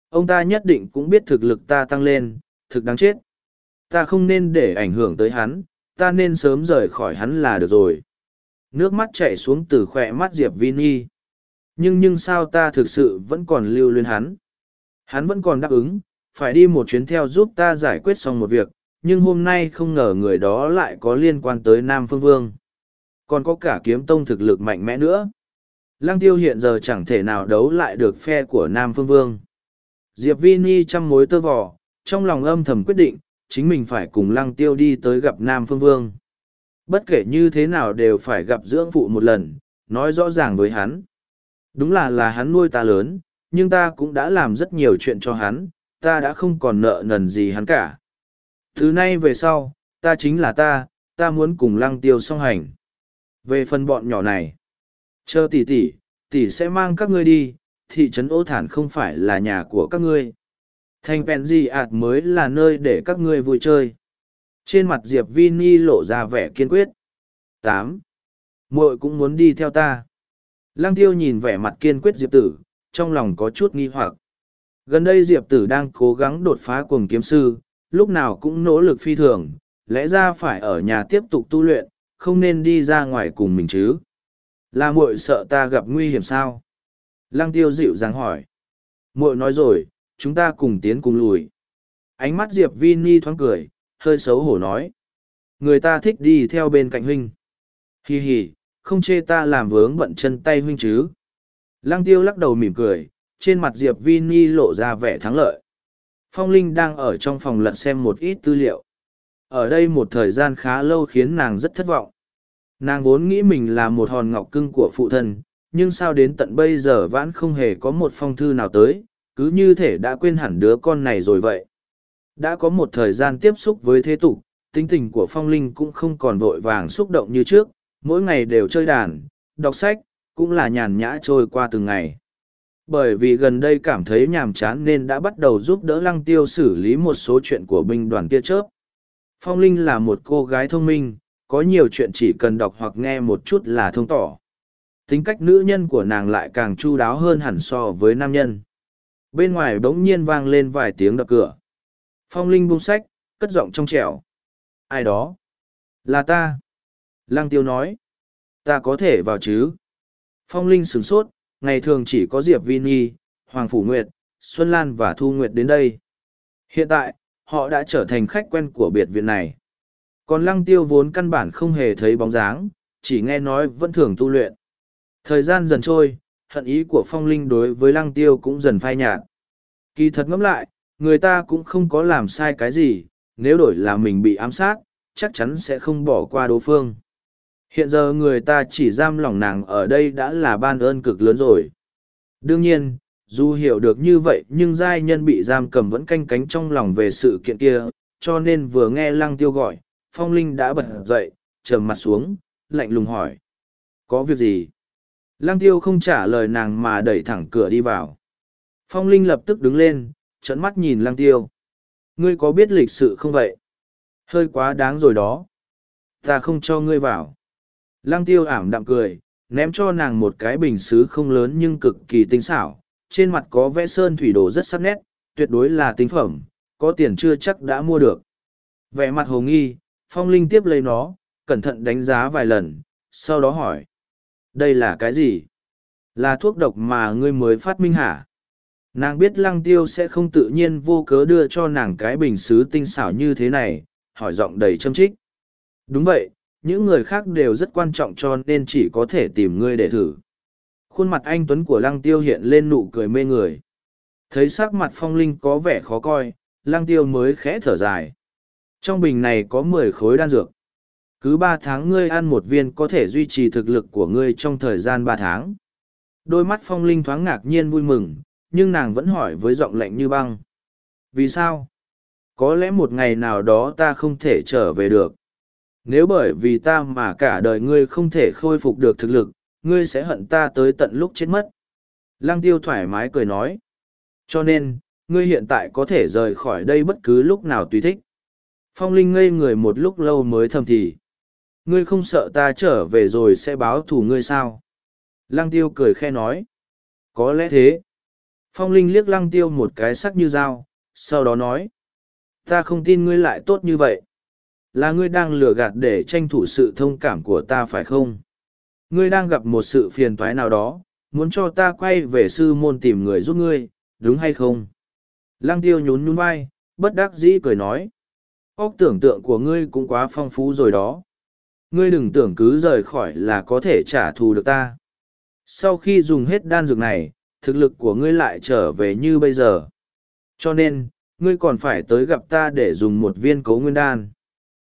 Ông ta nhất định cũng biết thực lực ta tăng lên, thực đáng chết. Ta không nên để ảnh hưởng tới hắn, ta nên sớm rời khỏi hắn là được rồi. Nước mắt chảy xuống từ khỏe mắt Diệp Vini. Nhưng nhưng sao ta thực sự vẫn còn lưu luyến hắn? Hắn vẫn còn đáp ứng, phải đi một chuyến theo giúp ta giải quyết xong một việc, nhưng hôm nay không ngờ người đó lại có liên quan tới Nam Phương Vương. Còn có cả kiếm tông thực lực mạnh mẽ nữa. Lăng tiêu hiện giờ chẳng thể nào đấu lại được phe của Nam Phương Vương. Diệp Vini chăm mối tơ vò, trong lòng âm thầm quyết định, chính mình phải cùng lăng tiêu đi tới gặp Nam Phương Vương. Bất kể như thế nào đều phải gặp dưỡng phụ một lần, nói rõ ràng với hắn. Đúng là là hắn nuôi ta lớn, nhưng ta cũng đã làm rất nhiều chuyện cho hắn, ta đã không còn nợ nần gì hắn cả. Từ nay về sau, ta chính là ta, ta muốn cùng lăng tiêu song hành. Về phần bọn nhỏ này, chờ tỷ tỷ, tỷ sẽ mang các ngươi đi, thị trấn ô thản không phải là nhà của các ngươi. Thành Penzi gì ạt mới là nơi để các ngươi vui chơi. Trên mặt Diệp Vi Ni lộ ra vẻ kiên quyết. tám muội cũng muốn đi theo ta. Lăng tiêu nhìn vẻ mặt kiên quyết Diệp tử, trong lòng có chút nghi hoặc. Gần đây Diệp tử đang cố gắng đột phá cuồng kiếm sư, lúc nào cũng nỗ lực phi thường, lẽ ra phải ở nhà tiếp tục tu luyện, không nên đi ra ngoài cùng mình chứ. Là muội sợ ta gặp nguy hiểm sao? Lăng tiêu dịu dàng hỏi. muội nói rồi, chúng ta cùng tiến cùng lùi. Ánh mắt Diệp Vi Ni thoáng cười, hơi xấu hổ nói. Người ta thích đi theo bên cạnh huynh. Hi hi, không chê ta làm vướng bận chân tay huynh chứ. Lăng tiêu lắc đầu mỉm cười, trên mặt Diệp Vini lộ ra vẻ thắng lợi. Phong Linh đang ở trong phòng lật xem một ít tư liệu. Ở đây một thời gian khá lâu khiến nàng rất thất vọng. Nàng vốn nghĩ mình là một hòn ngọc cưng của phụ thân, nhưng sao đến tận bây giờ vẫn không hề có một phong thư nào tới, cứ như thể đã quên hẳn đứa con này rồi vậy. Đã có một thời gian tiếp xúc với thế tục, tính tình của Phong Linh cũng không còn vội vàng xúc động như trước, mỗi ngày đều chơi đàn, đọc sách, cũng là nhàn nhã trôi qua từng ngày. Bởi vì gần đây cảm thấy nhàm chán nên đã bắt đầu giúp đỡ lăng tiêu xử lý một số chuyện của binh đoàn tia chớp. Phong Linh là một cô gái thông minh, có nhiều chuyện chỉ cần đọc hoặc nghe một chút là thông tỏ. Tính cách nữ nhân của nàng lại càng chu đáo hơn hẳn so với nam nhân. Bên ngoài bỗng nhiên vang lên vài tiếng đập cửa. Phong Linh buông sách, cất giọng trong trẻo. Ai đó? Là ta. Lăng tiêu nói. Ta có thể vào chứ? Phong Linh sửng sốt, ngày thường chỉ có Diệp Vi Nhi, Hoàng Phủ Nguyệt, Xuân Lan và Thu Nguyệt đến đây. Hiện tại, họ đã trở thành khách quen của biệt viện này. Còn lăng tiêu vốn căn bản không hề thấy bóng dáng, chỉ nghe nói vẫn thường tu luyện. Thời gian dần trôi, hận ý của phong linh đối với lăng tiêu cũng dần phai nhạt. Kỳ thật ngẫm lại, người ta cũng không có làm sai cái gì, nếu đổi là mình bị ám sát, chắc chắn sẽ không bỏ qua đối phương. Hiện giờ người ta chỉ giam lòng nàng ở đây đã là ban ơn cực lớn rồi. Đương nhiên, dù hiểu được như vậy nhưng giai nhân bị giam cầm vẫn canh cánh trong lòng về sự kiện kia, cho nên vừa nghe lăng tiêu gọi, phong linh đã bật dậy, trầm mặt xuống, lạnh lùng hỏi. Có việc gì? Lăng tiêu không trả lời nàng mà đẩy thẳng cửa đi vào. Phong linh lập tức đứng lên, trấn mắt nhìn lăng tiêu. Ngươi có biết lịch sự không vậy? Hơi quá đáng rồi đó. Ta không cho ngươi vào. Lăng tiêu ảm đạm cười, ném cho nàng một cái bình xứ không lớn nhưng cực kỳ tinh xảo. Trên mặt có vẽ sơn thủy đồ rất sắc nét, tuyệt đối là tinh phẩm, có tiền chưa chắc đã mua được. Vẻ mặt hồ nghi, phong linh tiếp lấy nó, cẩn thận đánh giá vài lần, sau đó hỏi. Đây là cái gì? Là thuốc độc mà ngươi mới phát minh hả? Nàng biết lăng tiêu sẽ không tự nhiên vô cớ đưa cho nàng cái bình xứ tinh xảo như thế này, hỏi giọng đầy châm trích. Đúng vậy, những người khác đều rất quan trọng cho nên chỉ có thể tìm ngươi để thử. Khuôn mặt anh Tuấn của lăng tiêu hiện lên nụ cười mê người. Thấy sắc mặt phong linh có vẻ khó coi, lăng tiêu mới khẽ thở dài. Trong bình này có mười khối đan dược. Cứ ba tháng ngươi ăn một viên có thể duy trì thực lực của ngươi trong thời gian ba tháng. Đôi mắt phong linh thoáng ngạc nhiên vui mừng, nhưng nàng vẫn hỏi với giọng lạnh như băng. Vì sao? Có lẽ một ngày nào đó ta không thể trở về được. Nếu bởi vì ta mà cả đời ngươi không thể khôi phục được thực lực, ngươi sẽ hận ta tới tận lúc chết mất. Lăng tiêu thoải mái cười nói. Cho nên, ngươi hiện tại có thể rời khỏi đây bất cứ lúc nào tùy thích. Phong Linh ngây người một lúc lâu mới thầm thì. Ngươi không sợ ta trở về rồi sẽ báo thù ngươi sao? Lăng tiêu cười khe nói. Có lẽ thế. Phong Linh liếc lăng tiêu một cái sắc như dao, sau đó nói. Ta không tin ngươi lại tốt như vậy. Là ngươi đang lừa gạt để tranh thủ sự thông cảm của ta phải không? Ngươi đang gặp một sự phiền toái nào đó, muốn cho ta quay về sư môn tìm người giúp ngươi, đúng hay không? Lăng tiêu nhún nhún vai, bất đắc dĩ cười nói. Óc tưởng tượng của ngươi cũng quá phong phú rồi đó. Ngươi đừng tưởng cứ rời khỏi là có thể trả thù được ta. Sau khi dùng hết đan dược này, thực lực của ngươi lại trở về như bây giờ. Cho nên, ngươi còn phải tới gặp ta để dùng một viên cấu nguyên đan.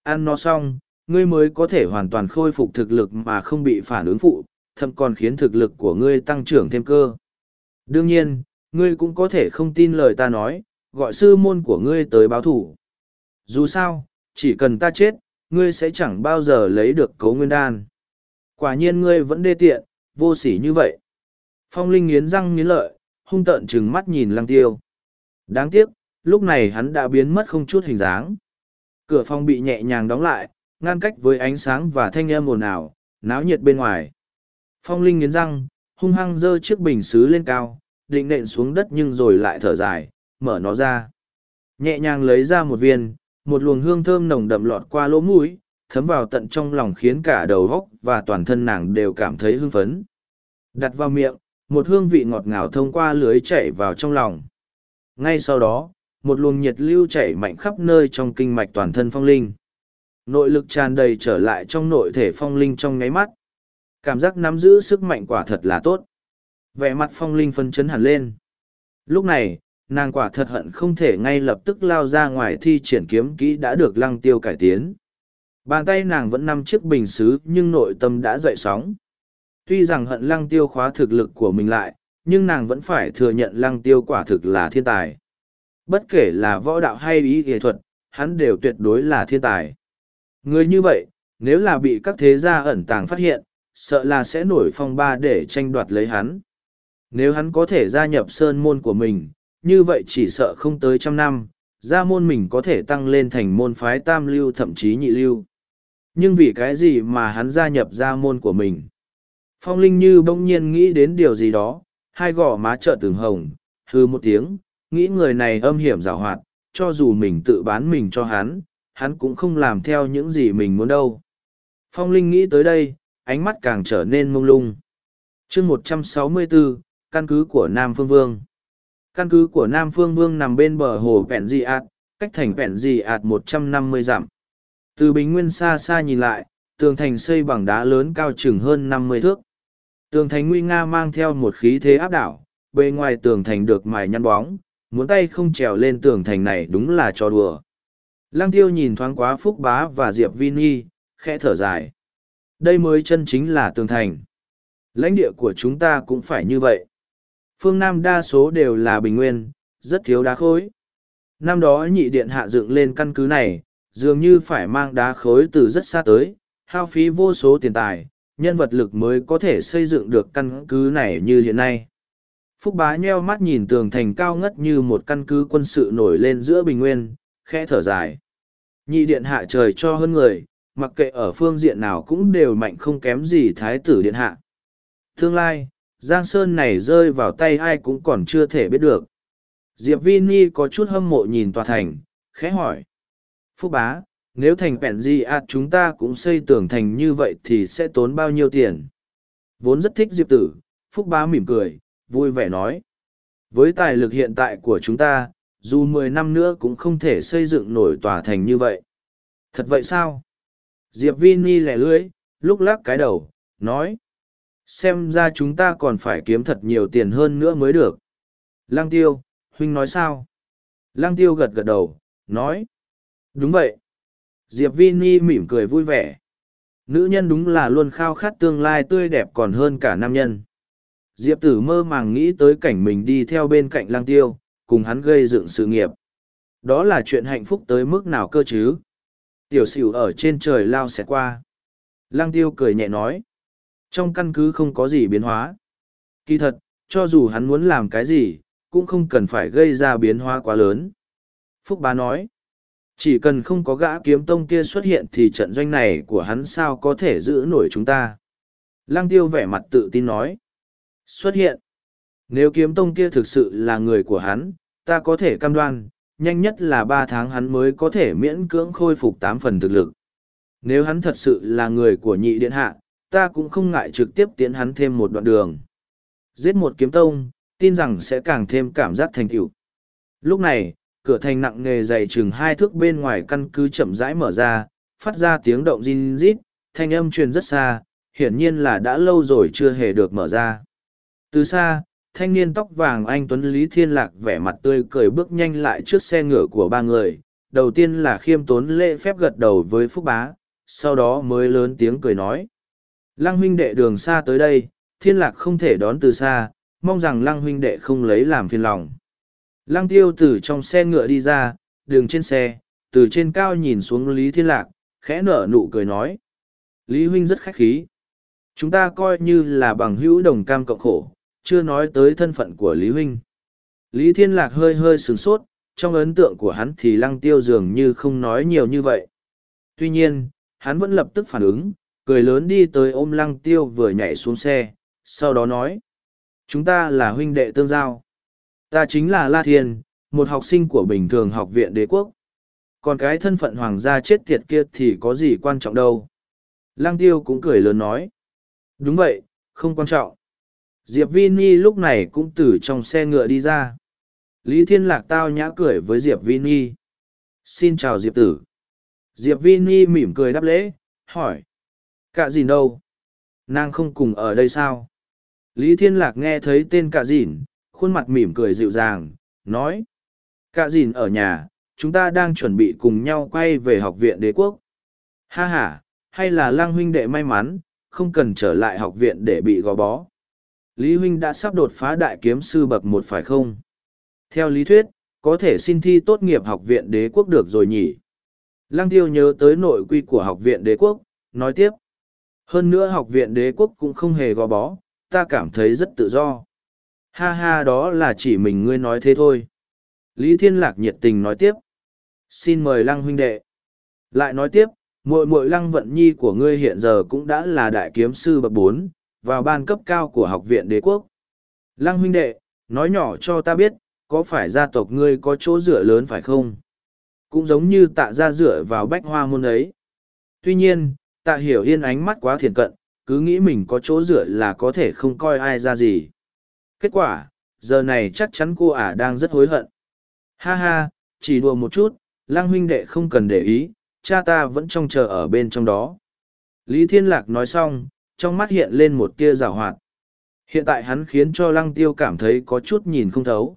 Ăn nó xong, ngươi mới có thể hoàn toàn khôi phục thực lực mà không bị phản ứng phụ, thậm còn khiến thực lực của ngươi tăng trưởng thêm cơ. Đương nhiên, ngươi cũng có thể không tin lời ta nói, gọi sư môn của ngươi tới báo thủ. Dù sao, chỉ cần ta chết, ngươi sẽ chẳng bao giờ lấy được cấu nguyên đan. Quả nhiên ngươi vẫn đê tiện, vô sỉ như vậy. Phong Linh nghiến răng nghiến lợi, hung tợn trừng mắt nhìn lăng tiêu. Đáng tiếc, lúc này hắn đã biến mất không chút hình dáng. Cửa phòng bị nhẹ nhàng đóng lại, ngăn cách với ánh sáng và thanh âm ồn ào, náo nhiệt bên ngoài. Phong Linh nghiến răng, hung hăng giơ chiếc bình xứ lên cao, định nện xuống đất nhưng rồi lại thở dài, mở nó ra. Nhẹ nhàng lấy ra một viên, một luồng hương thơm nồng đậm lọt qua lỗ mũi, thấm vào tận trong lòng khiến cả đầu góc và toàn thân nàng đều cảm thấy hưng phấn. Đặt vào miệng, một hương vị ngọt ngào thông qua lưới chảy vào trong lòng. Ngay sau đó, một luồng nhiệt lưu chảy mạnh khắp nơi trong kinh mạch toàn thân phong linh. Nội lực tràn đầy trở lại trong nội thể phong linh trong ngáy mắt. Cảm giác nắm giữ sức mạnh quả thật là tốt. Vẻ mặt phong linh phân chấn hẳn lên. Lúc này, nàng quả thật hận không thể ngay lập tức lao ra ngoài thi triển kiếm kỹ đã được lăng tiêu cải tiến. Bàn tay nàng vẫn nằm chiếc bình xứ nhưng nội tâm đã dậy sóng. Tuy rằng hận lăng tiêu khóa thực lực của mình lại, nhưng nàng vẫn phải thừa nhận lăng tiêu quả thực là thiên tài. Bất kể là võ đạo hay ý nghệ thuật, hắn đều tuyệt đối là thiên tài. Người như vậy, nếu là bị các thế gia ẩn tàng phát hiện, sợ là sẽ nổi phong ba để tranh đoạt lấy hắn. Nếu hắn có thể gia nhập sơn môn của mình, như vậy chỉ sợ không tới trăm năm, gia môn mình có thể tăng lên thành môn phái tam lưu thậm chí nhị lưu. Nhưng vì cái gì mà hắn gia nhập gia môn của mình? Phong Linh như bỗng nhiên nghĩ đến điều gì đó, hai gò má trợ từng hồng, hư một tiếng, nghĩ người này âm hiểm giảo hoạt, cho dù mình tự bán mình cho hắn, hắn cũng không làm theo những gì mình muốn đâu. Phong Linh nghĩ tới đây, ánh mắt càng trở nên mông lung. chương một trăm sáu mươi bốn căn cứ của Nam Phương Vương. Căn cứ của Nam Phương Vương nằm bên bờ hồ Vẹn Dị Ảt, cách thành Vẹn Dị Ảt một trăm năm mươi dặm. Từ Bình Nguyên xa xa nhìn lại, tường thành xây bằng đá lớn cao chừng hơn năm mươi thước. Tường thành nguy nga mang theo một khí thế áp đảo, bề ngoài tường thành được mài nhăn bóng, muốn tay không trèo lên tường thành này đúng là trò đùa. Lăng tiêu nhìn thoáng quá Phúc Bá và Diệp Vini, khẽ thở dài. Đây mới chân chính là tường thành. Lãnh địa của chúng ta cũng phải như vậy. Phương Nam đa số đều là bình nguyên, rất thiếu đá khối. Năm đó nhị điện hạ dựng lên căn cứ này, dường như phải mang đá khối từ rất xa tới, hao phí vô số tiền tài, nhân vật lực mới có thể xây dựng được căn cứ này như hiện nay. Phúc bá nheo mắt nhìn tường thành cao ngất như một căn cứ quân sự nổi lên giữa bình nguyên, khẽ thở dài. Nhị điện hạ trời cho hơn người, mặc kệ ở phương diện nào cũng đều mạnh không kém gì thái tử điện hạ. Tương lai, Giang Sơn này rơi vào tay ai cũng còn chưa thể biết được. Diệp Vini có chút hâm mộ nhìn tòa thành, khẽ hỏi. Phúc bá, nếu thành pèn di ạt chúng ta cũng xây tường thành như vậy thì sẽ tốn bao nhiêu tiền? Vốn rất thích Diệp tử, Phúc bá mỉm cười, vui vẻ nói. Với tài lực hiện tại của chúng ta, dù mười năm nữa cũng không thể xây dựng nổi tòa thành như vậy. Thật vậy sao? Diệp Vini lẻ lưỡi, lúc lắc cái đầu, nói. Xem ra chúng ta còn phải kiếm thật nhiều tiền hơn nữa mới được. Lăng tiêu, huynh nói sao? Lăng tiêu gật gật đầu, nói. Đúng vậy. Diệp Vini mỉm cười vui vẻ. Nữ nhân đúng là luôn khao khát tương lai tươi đẹp còn hơn cả nam nhân. Diệp tử mơ màng nghĩ tới cảnh mình đi theo bên cạnh lang tiêu, cùng hắn gây dựng sự nghiệp. Đó là chuyện hạnh phúc tới mức nào cơ chứ? Tiểu xỉu ở trên trời lao xẹt qua. Lang tiêu cười nhẹ nói. Trong căn cứ không có gì biến hóa. Kỳ thật, cho dù hắn muốn làm cái gì, cũng không cần phải gây ra biến hóa quá lớn. Phúc bá nói. Chỉ cần không có gã kiếm tông kia xuất hiện thì trận doanh này của hắn sao có thể giữ nổi chúng ta. Lăng tiêu vẻ mặt tự tin nói. Xuất hiện. Nếu kiếm tông kia thực sự là người của hắn, ta có thể cam đoan, nhanh nhất là ba tháng hắn mới có thể miễn cưỡng khôi phục tám phần thực lực. Nếu hắn thật sự là người của nhị điện hạ, ta cũng không ngại trực tiếp tiến hắn thêm một đoạn đường. Giết một kiếm tông, tin rằng sẽ càng thêm cảm giác thành tựu. Lúc này, cửa thành nặng nề dày chừng hai thước bên ngoài căn cứ chậm rãi mở ra, phát ra tiếng động rin rít, thanh âm truyền rất xa, hiển nhiên là đã lâu rồi chưa hề được mở ra. Từ xa, thanh niên tóc vàng anh Tuấn Lý Thiên Lạc vẻ mặt tươi cười bước nhanh lại trước xe ngựa của ba người. Đầu tiên là khiêm tốn lễ phép gật đầu với Phúc Bá, sau đó mới lớn tiếng cười nói. Lăng huynh đệ đường xa tới đây, Thiên Lạc không thể đón từ xa, mong rằng Lăng huynh đệ không lấy làm phiền lòng. Lăng tiêu từ trong xe ngựa đi ra, đường trên xe, từ trên cao nhìn xuống Lý Thiên Lạc, khẽ nở nụ cười nói. Lý huynh rất khách khí. Chúng ta coi như là bằng hữu đồng cam cộng khổ, chưa nói tới thân phận của Lý huynh. Lý Thiên Lạc hơi hơi sửng sốt, trong ấn tượng của hắn thì lăng tiêu dường như không nói nhiều như vậy. Tuy nhiên, hắn vẫn lập tức phản ứng, cười lớn đi tới ôm lăng tiêu vừa nhảy xuống xe, sau đó nói. Chúng ta là huynh đệ tương giao. Ta chính là La Thiên, một học sinh của bình thường học viện đế quốc. Còn cái thân phận hoàng gia chết tiệt kia thì có gì quan trọng đâu. Lăng tiêu cũng cười lớn nói. Đúng vậy, không quan trọng. Diệp Vi Ni lúc này cũng từ trong xe ngựa đi ra. Lý Thiên Lạc tao nhã cười với Diệp Vi Ni. Xin chào Diệp tử. Diệp Vi Ni mỉm cười đáp lễ, hỏi. Cả dìn đâu? Nàng không cùng ở đây sao? Lý Thiên Lạc nghe thấy tên cả dìn, khuôn mặt mỉm cười dịu dàng, nói. Cả dìn ở nhà, chúng ta đang chuẩn bị cùng nhau quay về học viện đế quốc. Ha ha, hay là Lang huynh đệ may mắn, không cần trở lại học viện để bị gò bó. Lý huynh đã sắp đột phá đại kiếm sư bậc một phải không? Theo lý thuyết, có thể xin thi tốt nghiệp học viện đế quốc được rồi nhỉ? Lăng tiêu nhớ tới nội quy của học viện đế quốc, nói tiếp. Hơn nữa học viện đế quốc cũng không hề gò bó, ta cảm thấy rất tự do. Ha ha đó là chỉ mình ngươi nói thế thôi. Lý Thiên Lạc nhiệt tình nói tiếp. Xin mời Lăng huynh đệ. Lại nói tiếp, muội muội Lăng Vận Nhi của ngươi hiện giờ cũng đã là đại kiếm sư bậc bốn, vào ban cấp cao của học viện đế quốc. Lăng huynh đệ, nói nhỏ cho ta biết, có phải gia tộc ngươi có chỗ dựa lớn phải không? Cũng giống như tạ ra dựa vào bách hoa môn ấy. Tuy nhiên, tạ hiểu yên ánh mắt quá thiền cận, cứ nghĩ mình có chỗ dựa là có thể không coi ai ra gì. Kết quả, giờ này chắc chắn cô ả đang rất hối hận. Ha ha, chỉ đùa một chút, lang huynh đệ không cần để ý, cha ta vẫn trông chờ ở bên trong đó. Lý Thiên Lạc nói xong, trong mắt hiện lên một tia rào hoạt. Hiện tại hắn khiến cho lăng tiêu cảm thấy có chút nhìn không thấu.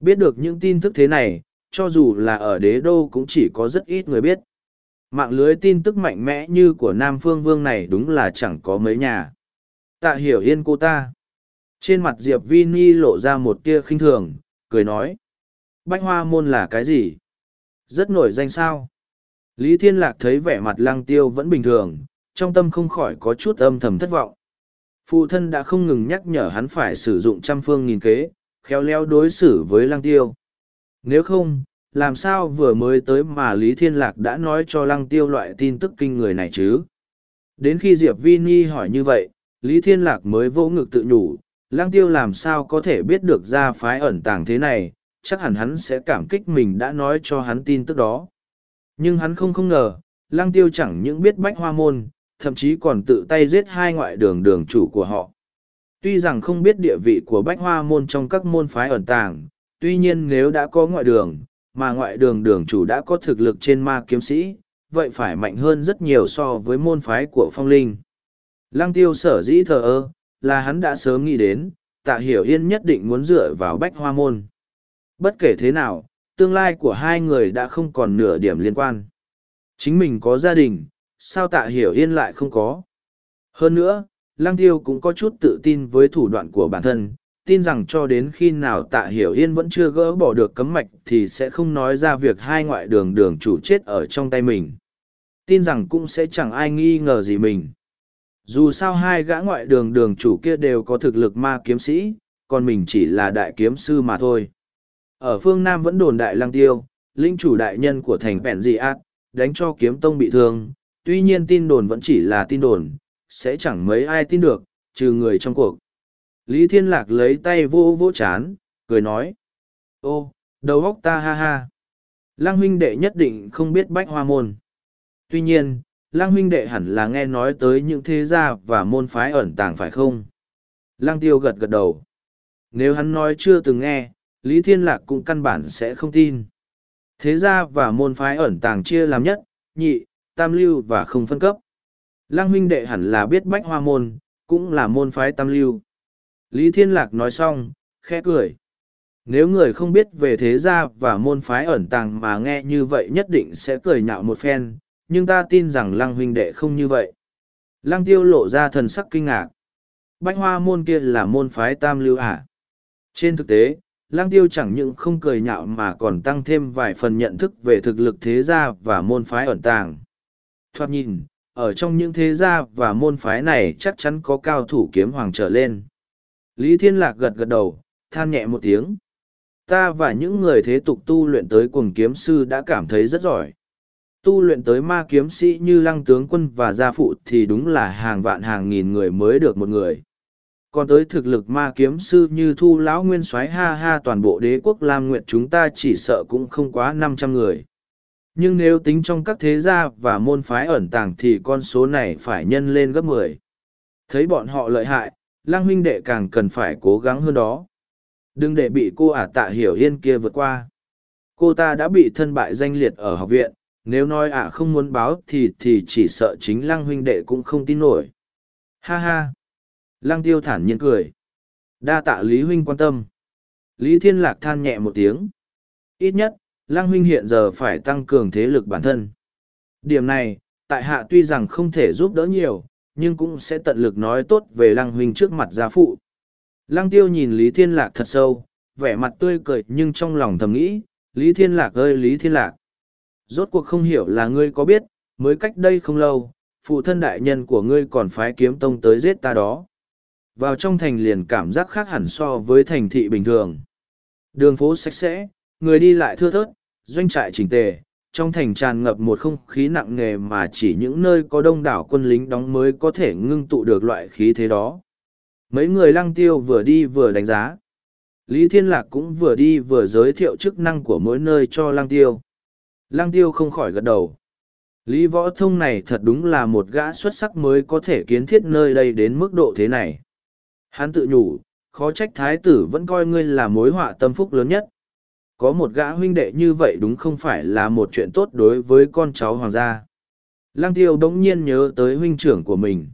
Biết được những tin tức thế này, cho dù là ở đế đô cũng chỉ có rất ít người biết. Mạng lưới tin tức mạnh mẽ như của Nam Phương Vương này đúng là chẳng có mấy nhà. Tạ hiểu yên cô ta. Trên mặt Diệp Vi Ni lộ ra một tia khinh thường, cười nói. Bách hoa môn là cái gì? Rất nổi danh sao? Lý Thiên Lạc thấy vẻ mặt lăng tiêu vẫn bình thường, trong tâm không khỏi có chút âm thầm thất vọng. Phụ thân đã không ngừng nhắc nhở hắn phải sử dụng trăm phương nghìn kế, khéo léo đối xử với lăng tiêu. Nếu không, làm sao vừa mới tới mà Lý Thiên Lạc đã nói cho lăng tiêu loại tin tức kinh người này chứ? Đến khi Diệp Vi Ni hỏi như vậy, Lý Thiên Lạc mới vỗ ngực tự nhủ, Lang tiêu làm sao có thể biết được ra phái ẩn tàng thế này, chắc hẳn hắn sẽ cảm kích mình đã nói cho hắn tin tức đó. Nhưng hắn không không ngờ, Lang tiêu chẳng những biết bách hoa môn, thậm chí còn tự tay giết hai ngoại đường đường chủ của họ. Tuy rằng không biết địa vị của bách hoa môn trong các môn phái ẩn tàng, tuy nhiên nếu đã có ngoại đường, mà ngoại đường đường chủ đã có thực lực trên ma kiếm sĩ, vậy phải mạnh hơn rất nhiều so với môn phái của phong linh. Lăng tiêu sở dĩ thờ ơ, là hắn đã sớm nghĩ đến, tạ hiểu yên nhất định muốn dựa vào bách hoa môn. Bất kể thế nào, tương lai của hai người đã không còn nửa điểm liên quan. Chính mình có gia đình, sao tạ hiểu yên lại không có. Hơn nữa, Lăng Tiêu cũng có chút tự tin với thủ đoạn của bản thân, tin rằng cho đến khi nào tạ hiểu yên vẫn chưa gỡ bỏ được cấm mạch thì sẽ không nói ra việc hai ngoại đường đường chủ chết ở trong tay mình. Tin rằng cũng sẽ chẳng ai nghi ngờ gì mình. Dù sao hai gã ngoại đường đường chủ kia đều có thực lực ma kiếm sĩ, còn mình chỉ là đại kiếm sư mà thôi. Ở phương Nam vẫn đồn đại lăng tiêu, linh chủ đại nhân của thành Bẹn Dị Át, đánh cho kiếm tông bị thương, tuy nhiên tin đồn vẫn chỉ là tin đồn, sẽ chẳng mấy ai tin được, trừ người trong cuộc. Lý Thiên Lạc lấy tay vô vô chán, cười nói. Ô, đầu óc ta ha ha. Lăng huynh đệ nhất định không biết bách hoa môn. Tuy nhiên, Lăng huynh đệ hẳn là nghe nói tới những thế gia và môn phái ẩn tàng phải không? Lăng tiêu gật gật đầu. Nếu hắn nói chưa từng nghe, Lý Thiên Lạc cũng căn bản sẽ không tin. Thế gia và môn phái ẩn tàng chia làm nhất, nhị, tam lưu và không phân cấp. Lăng huynh đệ hẳn là biết bách hoa môn, cũng là môn phái tam lưu. Lý Thiên Lạc nói xong, khẽ cười. Nếu người không biết về thế gia và môn phái ẩn tàng mà nghe như vậy nhất định sẽ cười nhạo một phen, nhưng ta tin rằng lăng huynh đệ không như vậy. Lăng tiêu lộ ra thần sắc kinh ngạc. Bách hoa môn kia là môn phái tam lưu à? Trên thực tế, lăng tiêu chẳng những không cười nhạo mà còn tăng thêm vài phần nhận thức về thực lực thế gia và môn phái ẩn tàng. Thoát nhìn, ở trong những thế gia và môn phái này chắc chắn có cao thủ kiếm hoàng trở lên. Lý Thiên Lạc gật gật đầu, than nhẹ một tiếng. Ta và những người thế tục tu luyện tới cuồng kiếm sư đã cảm thấy rất giỏi. Tu luyện tới ma kiếm sĩ như lăng tướng quân và gia phụ thì đúng là hàng vạn hàng nghìn người mới được một người. Còn tới thực lực ma kiếm sư như thu lão nguyên soái ha ha toàn bộ đế quốc Lam Nguyệt chúng ta chỉ sợ cũng không quá năm trăm người. Nhưng nếu tính trong các thế gia và môn phái ẩn tàng thì con số này phải nhân lên gấp mười. Thấy bọn họ lợi hại, lang huynh đệ càng cần phải cố gắng hơn đó. Đừng để bị cô ả tạ hiểu yên kia vượt qua. Cô ta đã bị thân bại danh liệt ở học viện, nếu nói ả không muốn báo thì thì chỉ sợ chính lăng huynh đệ cũng không tin nổi. Ha ha! Lăng tiêu thản nhiên cười. Đa tạ Lý huynh quan tâm. Lý Thiên Lạc than nhẹ một tiếng. Ít nhất, Lăng huynh hiện giờ phải tăng cường thế lực bản thân. Điểm này, tại hạ tuy rằng không thể giúp đỡ nhiều, nhưng cũng sẽ tận lực nói tốt về Lăng huynh trước mặt gia phụ. Lăng tiêu nhìn Lý Thiên Lạc thật sâu, vẻ mặt tươi cười nhưng trong lòng thầm nghĩ, Lý Thiên Lạc ơi Lý Thiên Lạc. Rốt cuộc không hiểu là ngươi có biết, mới cách đây không lâu, phụ thân đại nhân của ngươi còn phái kiếm tông tới giết ta đó. Vào trong thành liền cảm giác khác hẳn so với thành thị bình thường. Đường phố sạch sẽ, người đi lại thưa thớt, doanh trại chỉnh tề, trong thành tràn ngập một không khí nặng nề mà chỉ những nơi có đông đảo quân lính đóng mới có thể ngưng tụ được loại khí thế đó. Mấy người lăng tiêu vừa đi vừa đánh giá. Lý Thiên Lạc cũng vừa đi vừa giới thiệu chức năng của mỗi nơi cho lăng tiêu. Lăng tiêu không khỏi gật đầu. Lý võ thông này thật đúng là một gã xuất sắc mới có thể kiến thiết nơi đây đến mức độ thế này. Hắn tự nhủ, khó trách thái tử vẫn coi ngươi là mối họa tâm phúc lớn nhất. Có một gã huynh đệ như vậy đúng không phải là một chuyện tốt đối với con cháu hoàng gia. Lăng tiêu đống nhiên nhớ tới huynh trưởng của mình.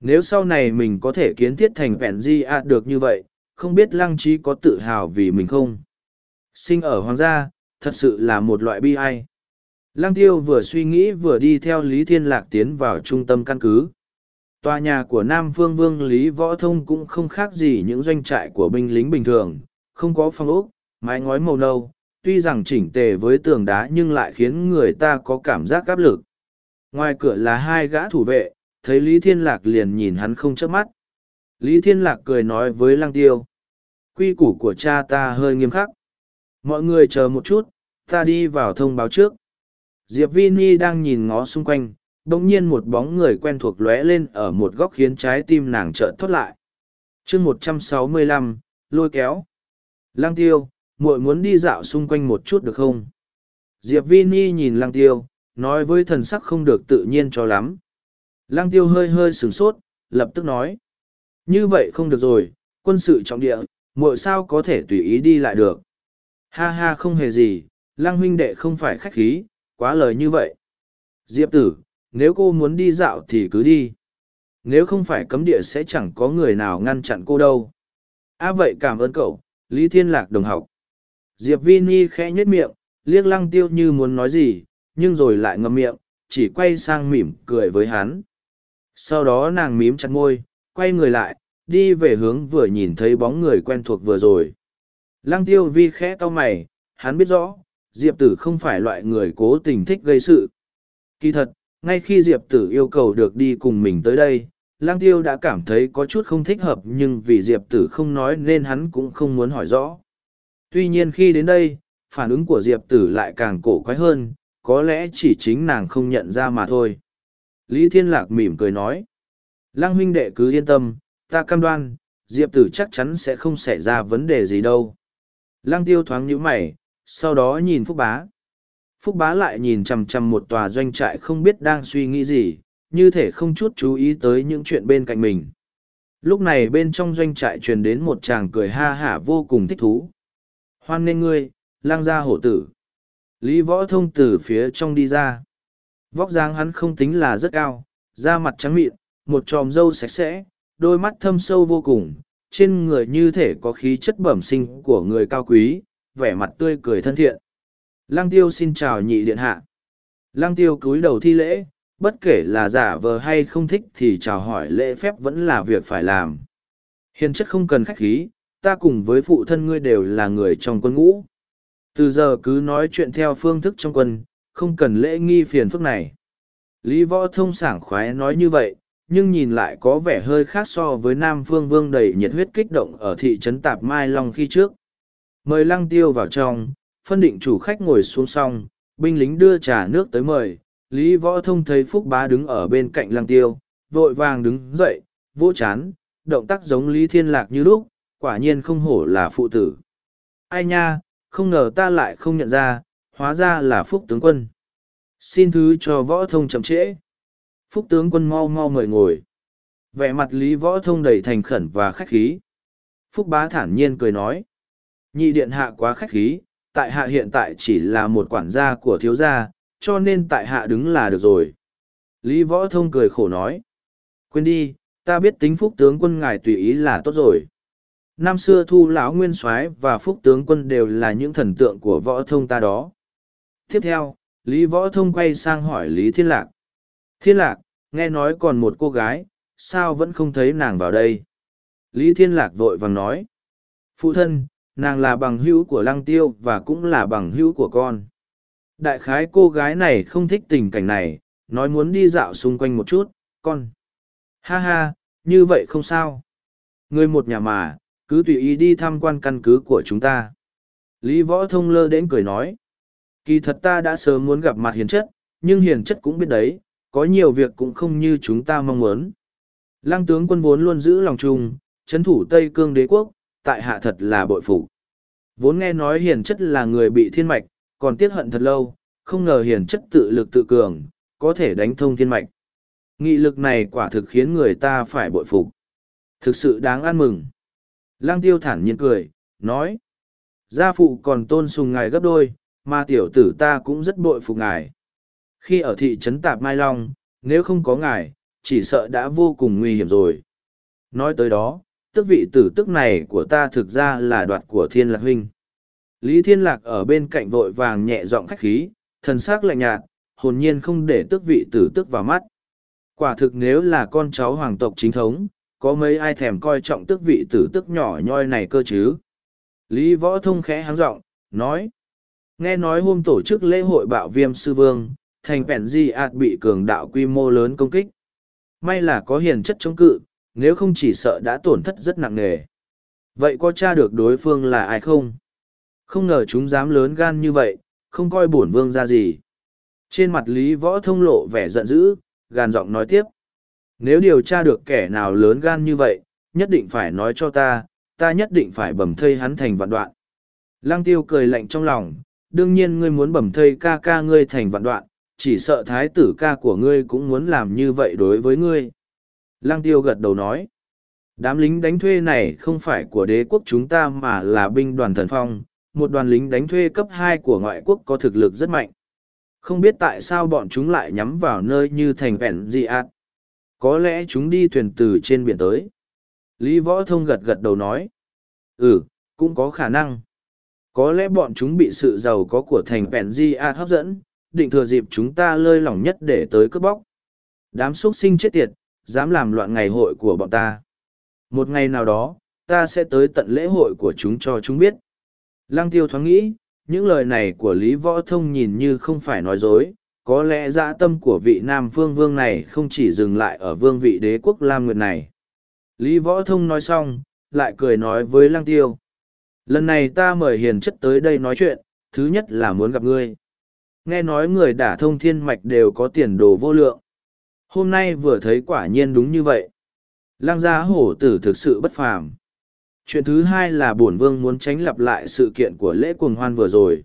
Nếu sau này mình có thể kiến thiết thành vẹn di ạ được như vậy, không biết lăng trí có tự hào vì mình không? Sinh ở hoàng gia, thật sự là một loại bi ai. Lăng tiêu vừa suy nghĩ vừa đi theo Lý Thiên Lạc tiến vào trung tâm căn cứ. Tòa nhà của Nam Phương Vương Lý Võ Thông cũng không khác gì những doanh trại của binh lính bình thường, không có phong ốc, mái ngói màu nâu, tuy rằng chỉnh tề với tường đá nhưng lại khiến người ta có cảm giác áp lực. Ngoài cửa là hai gã thủ vệ, thấy Lý Thiên Lạc liền nhìn hắn không chớp mắt. Lý Thiên Lạc cười nói với Lăng Tiêu. Quy củ của cha ta hơi nghiêm khắc. Mọi người chờ một chút, ta đi vào thông báo trước. Diệp Vini đang nhìn ngó xung quanh, đồng nhiên một bóng người quen thuộc lóe lên ở một góc khiến trái tim nàng trợn thoát lại. chương một trăm sáu mươi lăm lôi kéo. Lăng tiêu, muội muốn đi dạo xung quanh một chút được không? Diệp Vini nhìn lăng tiêu, nói với thần sắc không được tự nhiên cho lắm. Lăng tiêu hơi hơi sửng sốt, lập tức nói. Như vậy không được rồi, quân sự trọng địa, muội sao có thể tùy ý đi lại được. Ha ha không hề gì, lăng huynh đệ không phải khách khí, quá lời như vậy. Diệp tử, nếu cô muốn đi dạo thì cứ đi. Nếu không phải cấm địa sẽ chẳng có người nào ngăn chặn cô đâu. À vậy cảm ơn cậu, Lý Thiên Lạc đồng học. Diệp Vini khẽ nhếch miệng, liếc lăng tiêu như muốn nói gì, nhưng rồi lại ngậm miệng, chỉ quay sang mỉm cười với hắn. Sau đó nàng mím chặt môi, quay người lại, đi về hướng vừa nhìn thấy bóng người quen thuộc vừa rồi. Lăng tiêu vi khẽ cau mày, hắn biết rõ, Diệp tử không phải loại người cố tình thích gây sự. Kỳ thật, ngay khi Diệp tử yêu cầu được đi cùng mình tới đây, Lăng tiêu đã cảm thấy có chút không thích hợp nhưng vì Diệp tử không nói nên hắn cũng không muốn hỏi rõ. Tuy nhiên khi đến đây, phản ứng của Diệp tử lại càng cổ quái hơn, có lẽ chỉ chính nàng không nhận ra mà thôi. Lý Thiên Lạc mỉm cười nói. Lăng huynh đệ cứ yên tâm, ta cam đoan, Diệp tử chắc chắn sẽ không xảy ra vấn đề gì đâu. Lăng tiêu thoáng nhíu mày, sau đó nhìn Phúc Bá. Phúc Bá lại nhìn chằm chằm một tòa doanh trại không biết đang suy nghĩ gì, như thể không chút chú ý tới những chuyện bên cạnh mình. Lúc này bên trong doanh trại truyền đến một chàng cười ha hả vô cùng thích thú. Hoan nên ngươi, lang gia hổ tử. Lý võ thông từ phía trong đi ra. Vóc dáng hắn không tính là rất cao, da mặt trắng mịn, một tròm râu sạch sẽ, đôi mắt thâm sâu vô cùng, trên người như thể có khí chất bẩm sinh của người cao quý, vẻ mặt tươi cười thân thiện. Lăng tiêu xin chào nhị điện hạ. Lăng tiêu cúi đầu thi lễ, bất kể là giả vờ hay không thích thì chào hỏi lễ phép vẫn là việc phải làm. Hiền chất không cần khách khí, ta cùng với phụ thân ngươi đều là người trong quân ngũ. Từ giờ cứ nói chuyện theo phương thức trong quân, không cần lễ nghi phiền phức này. Lý võ thông sảng khoái nói như vậy, nhưng nhìn lại có vẻ hơi khác so với Nam Phương Vương đầy nhiệt huyết kích động ở thị trấn Tạp Mai Long khi trước. Mời lăng tiêu vào trong, phân định chủ khách ngồi xuống xong, binh lính đưa trà nước tới mời. Lý võ thông thấy Phúc Bá đứng ở bên cạnh lăng tiêu, vội vàng đứng dậy, vỗ chán, động tác giống Lý Thiên Lạc như lúc, quả nhiên không hổ là phụ tử. Ai nha, không ngờ ta lại không nhận ra, hóa ra là Phúc tướng quân. Xin thứ cho võ thông chậm trễ. Phúc tướng quân mau mau mời ngồi. Vẻ mặt Lý võ thông đầy thành khẩn và khách khí. Phúc bá thản nhiên cười nói. Nhị điện hạ quá khách khí, tại hạ hiện tại chỉ là một quản gia của thiếu gia, cho nên tại hạ đứng là được rồi. Lý võ thông cười khổ nói. Quên đi, ta biết tính phúc tướng quân ngài tùy ý là tốt rồi năm xưa thu lão nguyên soái và phúc tướng quân đều là những thần tượng của võ thông ta đó tiếp theo lý võ thông quay sang hỏi lý thiên lạc thiên lạc nghe nói còn một cô gái sao vẫn không thấy nàng vào đây lý thiên lạc vội vàng nói phụ thân nàng là bằng hữu của lăng tiêu và cũng là bằng hữu của con đại khái cô gái này không thích tình cảnh này nói muốn đi dạo xung quanh một chút con Ha ha, như vậy không sao. Người một nhà mà, cứ tùy ý đi tham quan căn cứ của chúng ta. Lý Võ Thông lơ đến cười nói. Kỳ thật ta đã sớm muốn gặp mặt hiền chất, nhưng hiền chất cũng biết đấy, có nhiều việc cũng không như chúng ta mong muốn. Lăng tướng quân vốn luôn giữ lòng trung, chấn thủ Tây Cương đế quốc, tại hạ thật là bội phục. Vốn nghe nói hiền chất là người bị thiên mạch, còn tiếc hận thật lâu, không ngờ hiền chất tự lực tự cường, có thể đánh thông thiên mạch. Nghị lực này quả thực khiến người ta phải bội phục. Thực sự đáng ăn mừng. Lăng tiêu thản nhiên cười, nói. Gia phụ còn tôn sùng ngài gấp đôi, mà tiểu tử ta cũng rất bội phục ngài. Khi ở thị trấn Tạp Mai Long, nếu không có ngài, chỉ sợ đã vô cùng nguy hiểm rồi. Nói tới đó, tức vị tử tức này của ta thực ra là đoạt của thiên lạc huynh. Lý Thiên Lạc ở bên cạnh vội vàng nhẹ giọng khách khí, thần sắc lạnh nhạt, hồn nhiên không để tức vị tử tức vào mắt. Quả thực nếu là con cháu hoàng tộc chính thống, có mấy ai thèm coi trọng tước vị tử tức nhỏ nhoi này cơ chứ? Lý Võ Thông khẽ háng giọng nói. Nghe nói hôm tổ chức lễ hội bạo viêm sư vương, thành vẹn di ạt bị cường đạo quy mô lớn công kích. May là có hiền chất chống cự, nếu không chỉ sợ đã tổn thất rất nặng nề. Vậy có tra được đối phương là ai không? Không ngờ chúng dám lớn gan như vậy, không coi bổn vương ra gì. Trên mặt Lý Võ Thông lộ vẻ giận dữ, gàn giọng nói tiếp. Nếu điều tra được kẻ nào lớn gan như vậy, nhất định phải nói cho ta, ta nhất định phải bầm thây hắn thành vạn đoạn. Lăng tiêu cười lạnh trong lòng, đương nhiên ngươi muốn bầm thây ca ca ngươi thành vạn đoạn, chỉ sợ thái tử ca của ngươi cũng muốn làm như vậy đối với ngươi. Lăng tiêu gật đầu nói, đám lính đánh thuê này không phải của đế quốc chúng ta mà là binh đoàn thần phong, một đoàn lính đánh thuê cấp hai của ngoại quốc có thực lực rất mạnh. Không biết tại sao bọn chúng lại nhắm vào nơi như thành vẹn dị ạt có lẽ chúng đi thuyền từ trên biển tới. Lý võ thông gật gật đầu nói ừ cũng có khả năng. Có lẽ bọn chúng bị sự giàu có của thành vẹn di ạt hấp dẫn định thừa dịp chúng ta lơi lỏng nhất để tới cướp bóc. Đám xuất sinh chết tiệt dám làm loạn ngày hội của bọn ta một ngày nào đó ta sẽ tới tận lễ hội của chúng cho chúng biết lăng tiêu thoáng nghĩ những lời này của Lý Võ Thông nhìn như không phải nói dối, có lẽ dã tâm của vị Nam Phương Vương này không chỉ dừng lại ở vương vị đế quốc Lam Nguyệt này. Lý Võ Thông nói xong, lại cười nói với Lăng Tiêu. Lần này ta mời hiền chất tới đây nói chuyện, thứ nhất là muốn gặp ngươi. Nghe nói người đả thông thiên mạch đều có tiền đồ vô lượng. Hôm nay vừa thấy quả nhiên đúng như vậy. Lăng gia hổ tử thực sự bất phàm. Chuyện thứ hai là bổn vương muốn tránh lặp lại sự kiện của lễ cuồng hoan vừa rồi.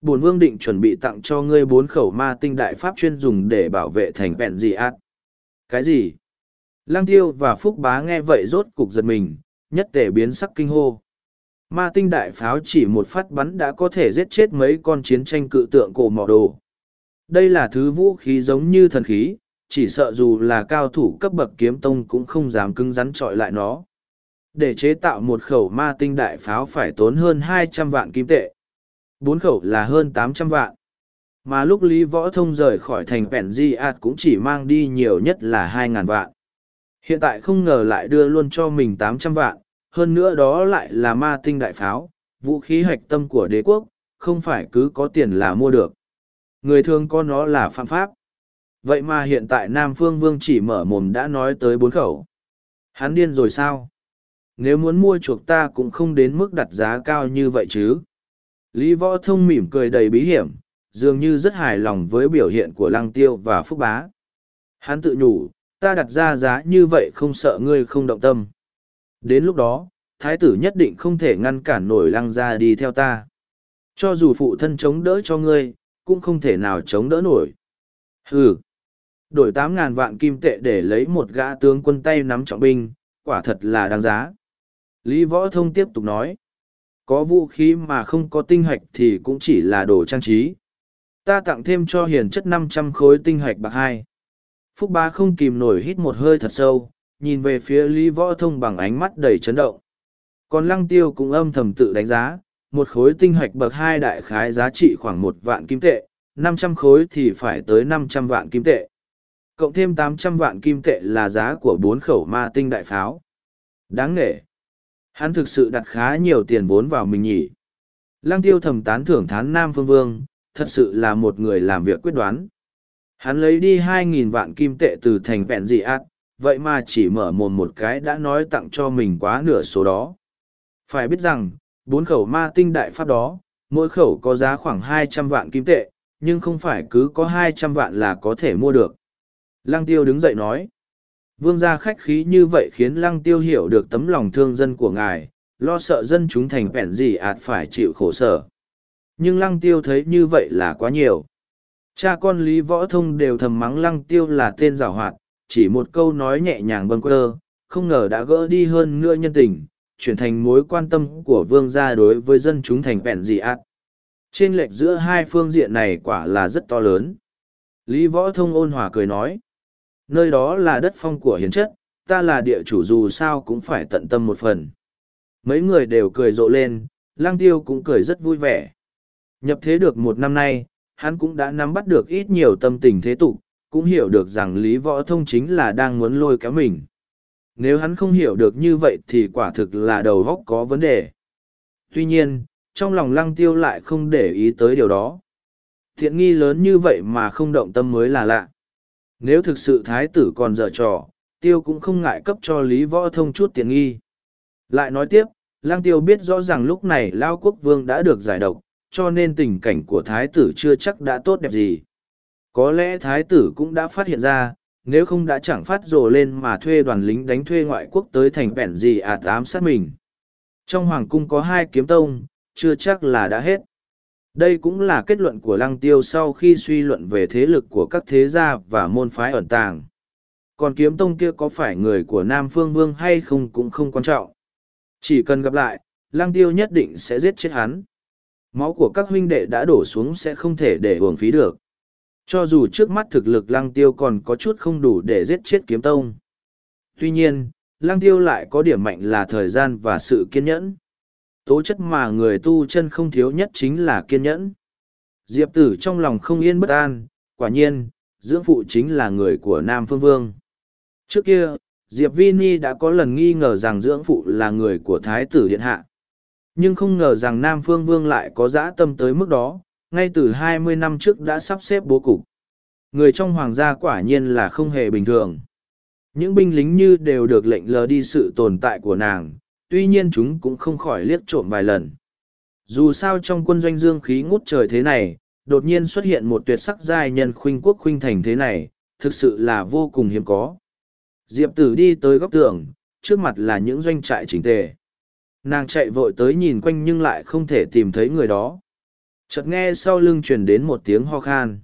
Bổn vương định chuẩn bị tặng cho ngươi bốn khẩu ma tinh đại pháp chuyên dùng để bảo vệ thành vẹn dị ạt cái gì? Lang tiêu và phúc bá nghe vậy rốt cục giật mình, nhất tể biến sắc kinh hô. Ma tinh đại pháo chỉ một phát bắn đã có thể giết chết mấy con chiến tranh cự tượng cổ mỏ đồ. Đây là thứ vũ khí giống như thần khí chỉ sợ dù là cao thủ cấp bậc kiếm tông cũng không dám cứng rắn trọi lại nó Để chế tạo một khẩu ma tinh đại pháo phải tốn hơn hai trăm vạn kim tệ. Bốn khẩu là hơn tám trăm vạn. Mà lúc Lý Võ Thông rời khỏi thành Pèn Di Át cũng chỉ mang đi nhiều nhất là hai ngàn vạn. Hiện tại không ngờ lại đưa luôn cho mình tám trăm vạn, hơn nữa đó lại là ma tinh đại pháo, vũ khí hạch tâm của đế quốc, không phải cứ có tiền là mua được. Người thường có nó là phạm pháp. Vậy mà hiện tại Nam Phương Vương chỉ mở mồm đã nói tới bốn khẩu. Hắn điên rồi sao? Nếu muốn mua chuộc ta cũng không đến mức đặt giá cao như vậy chứ. Lý Võ Thông mỉm cười đầy bí hiểm, dường như rất hài lòng với biểu hiện của Lăng Tiêu và Phúc Bá. Hắn tự nhủ, ta đặt ra giá như vậy không sợ ngươi không động tâm. Đến lúc đó, thái tử nhất định không thể ngăn cản nổi lăng ra đi theo ta. Cho dù phụ thân chống đỡ cho ngươi, cũng không thể nào chống đỡ nổi. Hừ, đổi tám ngàn vạn kim tệ để lấy một gã tướng quân tay nắm trọng binh, quả thật là đáng giá. Lý Võ Thông tiếp tục nói, có vũ khí mà không có tinh hạch thì cũng chỉ là đồ trang trí. Ta tặng thêm cho hiền chất năm trăm khối tinh hạch bạc hai. Phúc Ba không kìm nổi hít một hơi thật sâu, nhìn về phía Lý Võ Thông bằng ánh mắt đầy chấn động. Còn Lăng Tiêu cũng âm thầm tự đánh giá, một khối tinh hạch bậc hai đại khái giá trị khoảng một vạn kim tệ, năm trăm khối thì phải tới năm trăm vạn kim tệ. Cộng thêm tám trăm vạn kim tệ là giá của bốn khẩu ma tinh đại pháo. Đáng nể. Hắn thực sự đặt khá nhiều tiền vốn vào mình nhỉ. Lăng tiêu thầm tán thưởng thán Nam Phương Vương, thật sự là một người làm việc quyết đoán. Hắn lấy đi hai nghìn vạn kim tệ từ thành vẹn dị ác, vậy mà chỉ mở mồm một cái đã nói tặng cho mình quá nửa số đó. Phải biết rằng, bốn khẩu ma tinh đại pháp đó, mỗi khẩu có giá khoảng hai trăm vạn kim tệ, nhưng không phải cứ có hai trăm vạn là có thể mua được. Lăng tiêu đứng dậy nói. Vương gia khách khí như vậy khiến lăng tiêu hiểu được tấm lòng thương dân của ngài, lo sợ dân chúng thành vẹn gì ạt phải chịu khổ sở. Nhưng lăng tiêu thấy như vậy là quá nhiều. Cha con Lý Võ Thông đều thầm mắng lăng tiêu là tên giảo hoạt, chỉ một câu nói nhẹ nhàng bâng quơ, không ngờ đã gỡ đi hơn nữa nhân tình, chuyển thành mối quan tâm của vương gia đối với dân chúng thành vẹn gì ạt. Trên lệch giữa hai phương diện này quả là rất to lớn. Lý Võ Thông ôn hòa cười nói, nơi đó là đất phong của hiến chất, ta là địa chủ dù sao cũng phải tận tâm một phần. Mấy người đều cười rộ lên, lang tiêu cũng cười rất vui vẻ. Nhập thế được một năm nay, hắn cũng đã nắm bắt được ít nhiều tâm tình thế tục, cũng hiểu được rằng Lý Võ Thông chính là đang muốn lôi kéo mình. Nếu hắn không hiểu được như vậy thì quả thực là đầu góc có vấn đề. Tuy nhiên, trong lòng lăng tiêu lại không để ý tới điều đó. Thiện nghi lớn như vậy mà không động tâm mới là lạ. Nếu thực sự thái tử còn dở trò, tiêu cũng không ngại cấp cho Lý Võ Thông chút tiện nghi. Lại nói tiếp, Lang Tiêu biết rõ ràng lúc này Lao Quốc Vương đã được giải độc, cho nên tình cảnh của thái tử chưa chắc đã tốt đẹp gì. Có lẽ thái tử cũng đã phát hiện ra, nếu không đã chẳng phát rồ lên mà thuê đoàn lính đánh thuê ngoại quốc tới thành bẻn gì ạt ám sát mình. Trong hoàng cung có hai kiếm tông, chưa chắc là đã hết. Đây cũng là kết luận của Lăng Tiêu sau khi suy luận về thế lực của các thế gia và môn phái ẩn tàng. Còn kiếm tông kia có phải người của Nam Phương Vương hay không cũng không quan trọng. Chỉ cần gặp lại, Lăng Tiêu nhất định sẽ giết chết hắn. Máu của các huynh đệ đã đổ xuống sẽ không thể để uổng phí được. Cho dù trước mắt thực lực Lăng Tiêu còn có chút không đủ để giết chết kiếm tông. Tuy nhiên, Lăng Tiêu lại có điểm mạnh là thời gian và sự kiên nhẫn tố chất mà người tu chân không thiếu nhất chính là kiên nhẫn. Diệp tử trong lòng không yên bất an, quả nhiên, dưỡng phụ chính là người của Nam Phương Vương. Trước kia, Diệp Vini đã có lần nghi ngờ rằng dưỡng phụ là người của Thái tử Điện Hạ. Nhưng không ngờ rằng Nam Phương Vương lại có dã tâm tới mức đó, ngay từ hai mươi năm trước đã sắp xếp bố cục. Người trong hoàng gia quả nhiên là không hề bình thường. Những binh lính như đều được lệnh lờ đi sự tồn tại của nàng, tuy nhiên chúng cũng không khỏi liếc trộm vài lần. Dù sao trong quân doanh dương khí ngút trời thế này, đột nhiên xuất hiện một tuyệt sắc giai nhân khuynh quốc khuynh thành thế này, thực sự là vô cùng hiếm có. Diệp tử đi tới góc tường, trước mặt là những doanh trại chỉnh tề. Nàng chạy vội tới nhìn quanh nhưng lại không thể tìm thấy người đó. Chợt nghe sau lưng truyền đến một tiếng ho khan.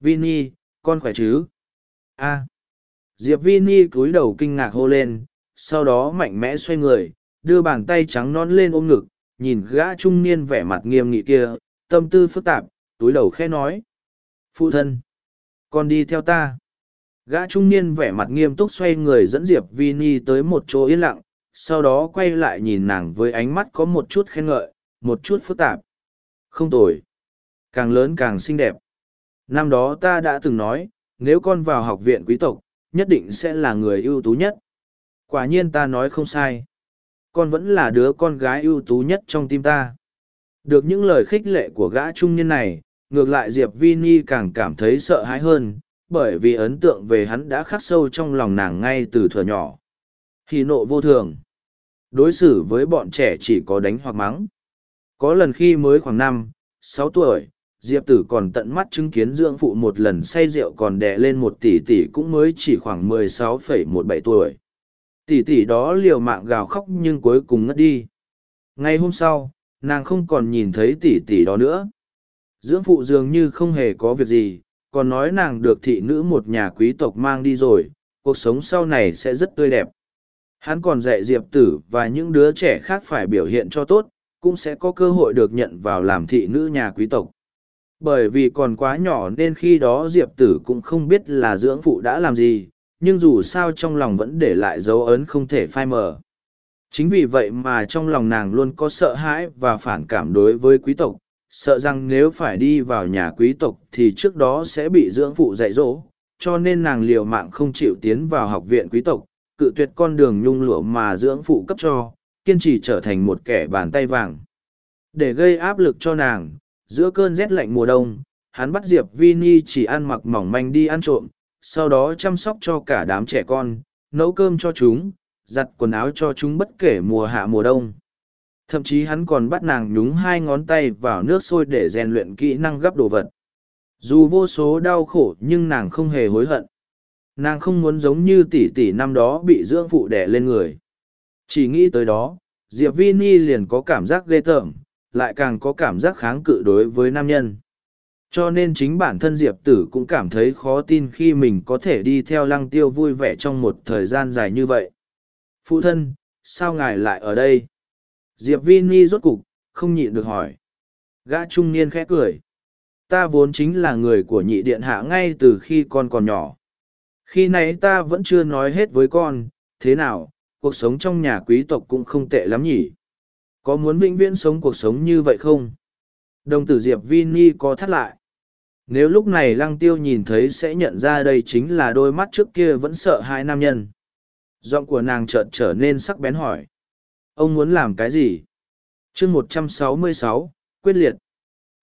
Vinny, con khỏe chứ? a Diệp Vinny cúi đầu kinh ngạc hô lên, sau đó mạnh mẽ xoay người, đưa bàn tay trắng non lên ôm ngực, nhìn gã trung niên vẻ mặt nghiêm nghị kia, tâm tư phức tạp, túi đầu khẽ nói. Phụ thân, con đi theo ta. Gã trung niên vẻ mặt nghiêm túc xoay người dẫn Diệp Vini tới một chỗ yên lặng, sau đó quay lại nhìn nàng với ánh mắt có một chút khen ngợi một chút phức tạp không tồi càng lớn càng xinh đẹp năm đó ta đã từng nói nếu con vào học viện quý tộc nhất định sẽ là người ưu tú nhất quả nhiên ta nói không sai con vẫn là đứa con gái ưu tú nhất trong tim ta. Được những lời khích lệ của gã trung niên này, ngược lại diệp vi ni càng cảm thấy sợ hãi hơn, bởi vì ấn tượng về hắn đã khắc sâu trong lòng nàng ngay từ thuở nhỏ. Thì nộ vô thường. Đối xử với bọn trẻ chỉ có đánh hoặc mắng. Có lần khi mới khoảng năm, sáu tuổi, diệp tử còn tận mắt chứng kiến dưỡng phụ một lần say rượu còn đè lên một tỷ tỷ cũng mới chỉ khoảng mười sáu phẩy một bảy tuổi tỷ tỷ đó liều mạng gào khóc nhưng cuối cùng ngất đi. Ngày hôm sau, nàng không còn nhìn thấy tỷ tỷ đó nữa. Dưỡng phụ dường như không hề có việc gì, còn nói nàng được thị nữ một nhà quý tộc mang đi rồi, cuộc sống sau này sẽ rất tươi đẹp. Hắn còn dạy diệp tử và những đứa trẻ khác phải biểu hiện cho tốt, cũng sẽ có cơ hội được nhận vào làm thị nữ nhà quý tộc. Bởi vì còn quá nhỏ nên khi đó diệp tử cũng không biết là dưỡng phụ đã làm gì nhưng dù sao trong lòng vẫn để lại dấu ấn không thể phai mờ. Chính vì vậy mà trong lòng nàng luôn có sợ hãi và phản cảm đối với quý tộc, sợ rằng nếu phải đi vào nhà quý tộc thì trước đó sẽ bị dưỡng phụ dạy dỗ, cho nên nàng liều mạng không chịu tiến vào học viện quý tộc, cự tuyệt con đường nhung lụa mà dưỡng phụ cấp cho, kiên trì trở thành một kẻ bàn tay vàng. Để gây áp lực cho nàng, giữa cơn rét lạnh mùa đông, hắn bắt diệp vi ni chỉ ăn mặc mỏng manh đi ăn trộm sau đó chăm sóc cho cả đám trẻ con, nấu cơm cho chúng, giặt quần áo cho chúng bất kể mùa hạ mùa đông. Thậm chí hắn còn bắt nàng nhúng hai ngón tay vào nước sôi để rèn luyện kỹ năng gấp đồ vật. Dù vô số đau khổ nhưng nàng không hề hối hận. Nàng không muốn giống như tỷ tỷ năm đó bị dưỡng phụ đẻ lên người. Chỉ nghĩ tới đó, diệp Vini liền có cảm giác ghê tởm, lại càng có cảm giác kháng cự đối với nam nhân cho nên chính bản thân diệp tử cũng cảm thấy khó tin khi mình có thể đi theo lăng tiêu vui vẻ trong một thời gian dài như vậy. Phụ thân, sao ngài lại ở đây? Diệp vi ni rốt cục, không nhịn được hỏi. Gã trung niên khẽ cười. Ta vốn chính là người của nhị điện hạ ngay từ khi con còn nhỏ. Khi nãy ta vẫn chưa nói hết với con, thế nào, cuộc sống trong nhà quý tộc cũng không tệ lắm nhỉ? Có muốn vĩnh viễn sống cuộc sống như vậy không? Đồng tử diệp vi ni có thắt lại nếu lúc này lăng tiêu nhìn thấy sẽ nhận ra đây chính là đôi mắt trước kia vẫn sợ hai nam nhân. Giọng của nàng chợt trở nên sắc bén hỏi. Ông muốn làm cái gì? Chương một trăm sáu mươi sáu, quyết liệt.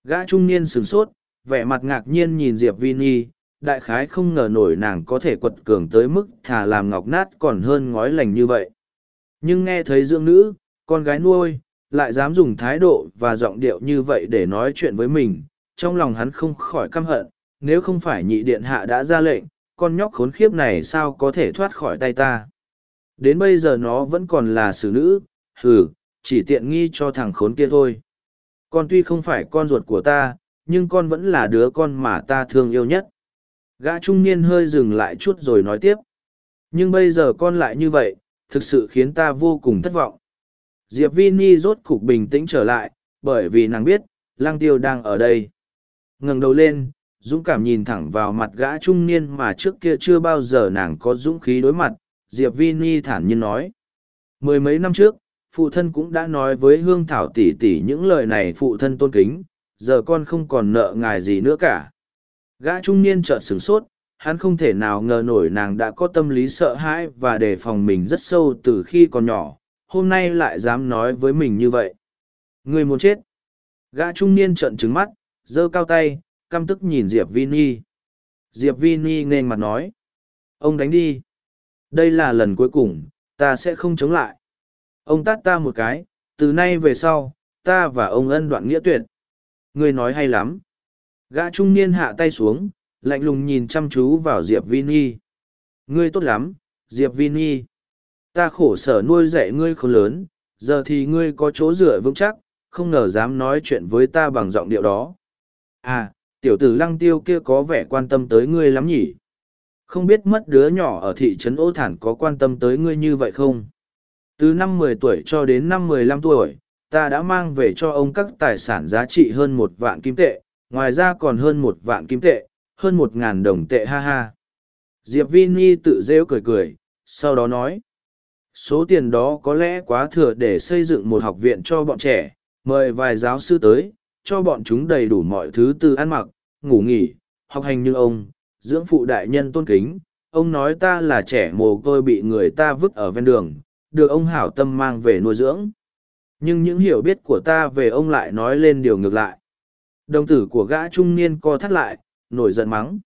Gã trung niên sửng sốt, vẻ mặt ngạc nhiên nhìn diệp vi ni đại khái không ngờ nổi nàng có thể quật cường tới mức thà làm ngọc nát còn hơn ngói lành như vậy. Nhưng nghe thấy dưỡng nữ, con gái nuôi, lại dám dùng thái độ và giọng điệu như vậy để nói chuyện với mình trong lòng hắn không khỏi căm hận, nếu không phải nhị điện hạ đã ra lệnh, con nhóc khốn khiếp này sao có thể thoát khỏi tay ta? Đến bây giờ nó vẫn còn là xử nữ, hừ, chỉ tiện nghi cho thằng khốn kia thôi. Con tuy không phải con ruột của ta, nhưng con vẫn là đứa con mà ta thương yêu nhất. Gã trung niên hơi dừng lại chút rồi nói tiếp. Nhưng bây giờ con lại như vậy, thực sự khiến ta vô cùng thất vọng. Diệp Vini rốt cục bình tĩnh trở lại, bởi vì nàng biết lang tiêu đang ở đây ngẩng đầu lên, dũng cảm nhìn thẳng vào mặt gã trung niên mà trước kia chưa bao giờ nàng có dũng khí đối mặt, diệp vi ni thản nhiên nói. Mười mấy năm trước, phụ thân cũng đã nói với hương thảo tỷ tỷ những lời này phụ thân tôn kính, giờ con không còn nợ ngài gì nữa cả. Gã trung niên chợt sửng sốt, hắn không thể nào ngờ nổi nàng đã có tâm lý sợ hãi và đề phòng mình rất sâu từ khi còn nhỏ, hôm nay lại dám nói với mình như vậy. Người muốn chết. Gã trung niên trợn trứng mắt giơ cao tay, căm tức nhìn diệp Vini. diệp Vini nên mặt nói, ông đánh đi đây là lần cuối cùng, ta sẽ không chống lại ông tát ta một cái, từ nay về sau, ta và ông ân đoạn nghĩa tuyệt ngươi nói hay lắm gã trung niên hạ tay xuống, lạnh lùng nhìn chăm chú vào diệp Vini. ngươi tốt lắm, diệp Vini. ta khổ sở nuôi dạy ngươi không lớn, giờ thì ngươi có chỗ dựa vững chắc, không ngờ dám nói chuyện với ta bằng giọng điệu đó à tiểu tử lăng tiêu kia có vẻ quan tâm tới ngươi lắm nhỉ? Không biết mất đứa nhỏ ở thị trấn ô thản có quan tâm tới ngươi như vậy không? Từ năm mười tuổi cho đến năm mười lăm tuổi, ta đã mang về cho ông các tài sản giá trị hơn một vạn kim tệ, ngoài ra còn hơn một vạn kim tệ, hơn một ngàn đồng tệ ha ha. Diệp Vinny tự rêu cười cười, sau đó nói, số tiền đó có lẽ quá thừa để xây dựng một học viện cho bọn trẻ, mời vài giáo sư tới cho bọn chúng đầy đủ mọi thứ từ ăn mặc, ngủ nghỉ, học hành như ông, dưỡng phụ đại nhân tôn kính. Ông nói ta là trẻ mồ côi bị người ta vứt ở ven đường, được ông hảo tâm mang về nuôi dưỡng. Nhưng những hiểu biết của ta về ông lại nói lên điều ngược lại. Đồng tử của gã trung niên co thắt lại, nổi giận mắng.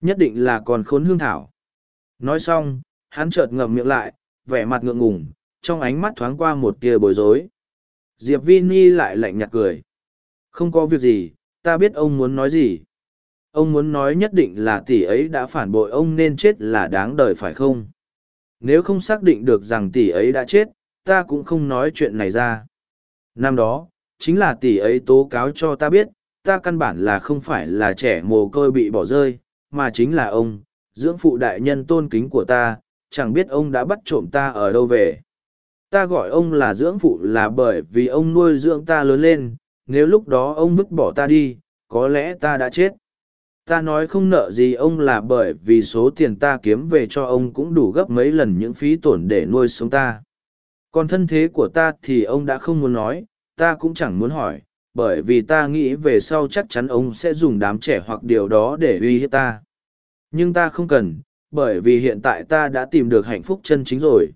Nhất định là còn khốn hương thảo. Nói xong, hắn chợt ngậm miệng lại, vẻ mặt ngượng ngùng, trong ánh mắt thoáng qua một tia bối rối. Diệp Vini lại lạnh nhạt cười không có việc gì, ta biết ông muốn nói gì. Ông muốn nói nhất định là tỷ ấy đã phản bội ông nên chết là đáng đời phải không? Nếu không xác định được rằng tỷ ấy đã chết, ta cũng không nói chuyện này ra. Năm đó, chính là tỷ ấy tố cáo cho ta biết, ta căn bản là không phải là trẻ mồ côi bị bỏ rơi, mà chính là ông, dưỡng phụ đại nhân tôn kính của ta, chẳng biết ông đã bắt trộm ta ở đâu về. Ta gọi ông là dưỡng phụ là bởi vì ông nuôi dưỡng ta lớn lên nếu lúc đó ông vứt bỏ ta đi, có lẽ ta đã chết. Ta nói không nợ gì ông là bởi vì số tiền ta kiếm về cho ông cũng đủ gấp mấy lần những phí tổn để nuôi sống ta. Còn thân thế của ta thì ông đã không muốn nói, ta cũng chẳng muốn hỏi, bởi vì ta nghĩ về sau chắc chắn ông sẽ dùng đám trẻ hoặc điều đó để uy hiếp ta. Nhưng ta không cần, bởi vì hiện tại ta đã tìm được hạnh phúc chân chính rồi.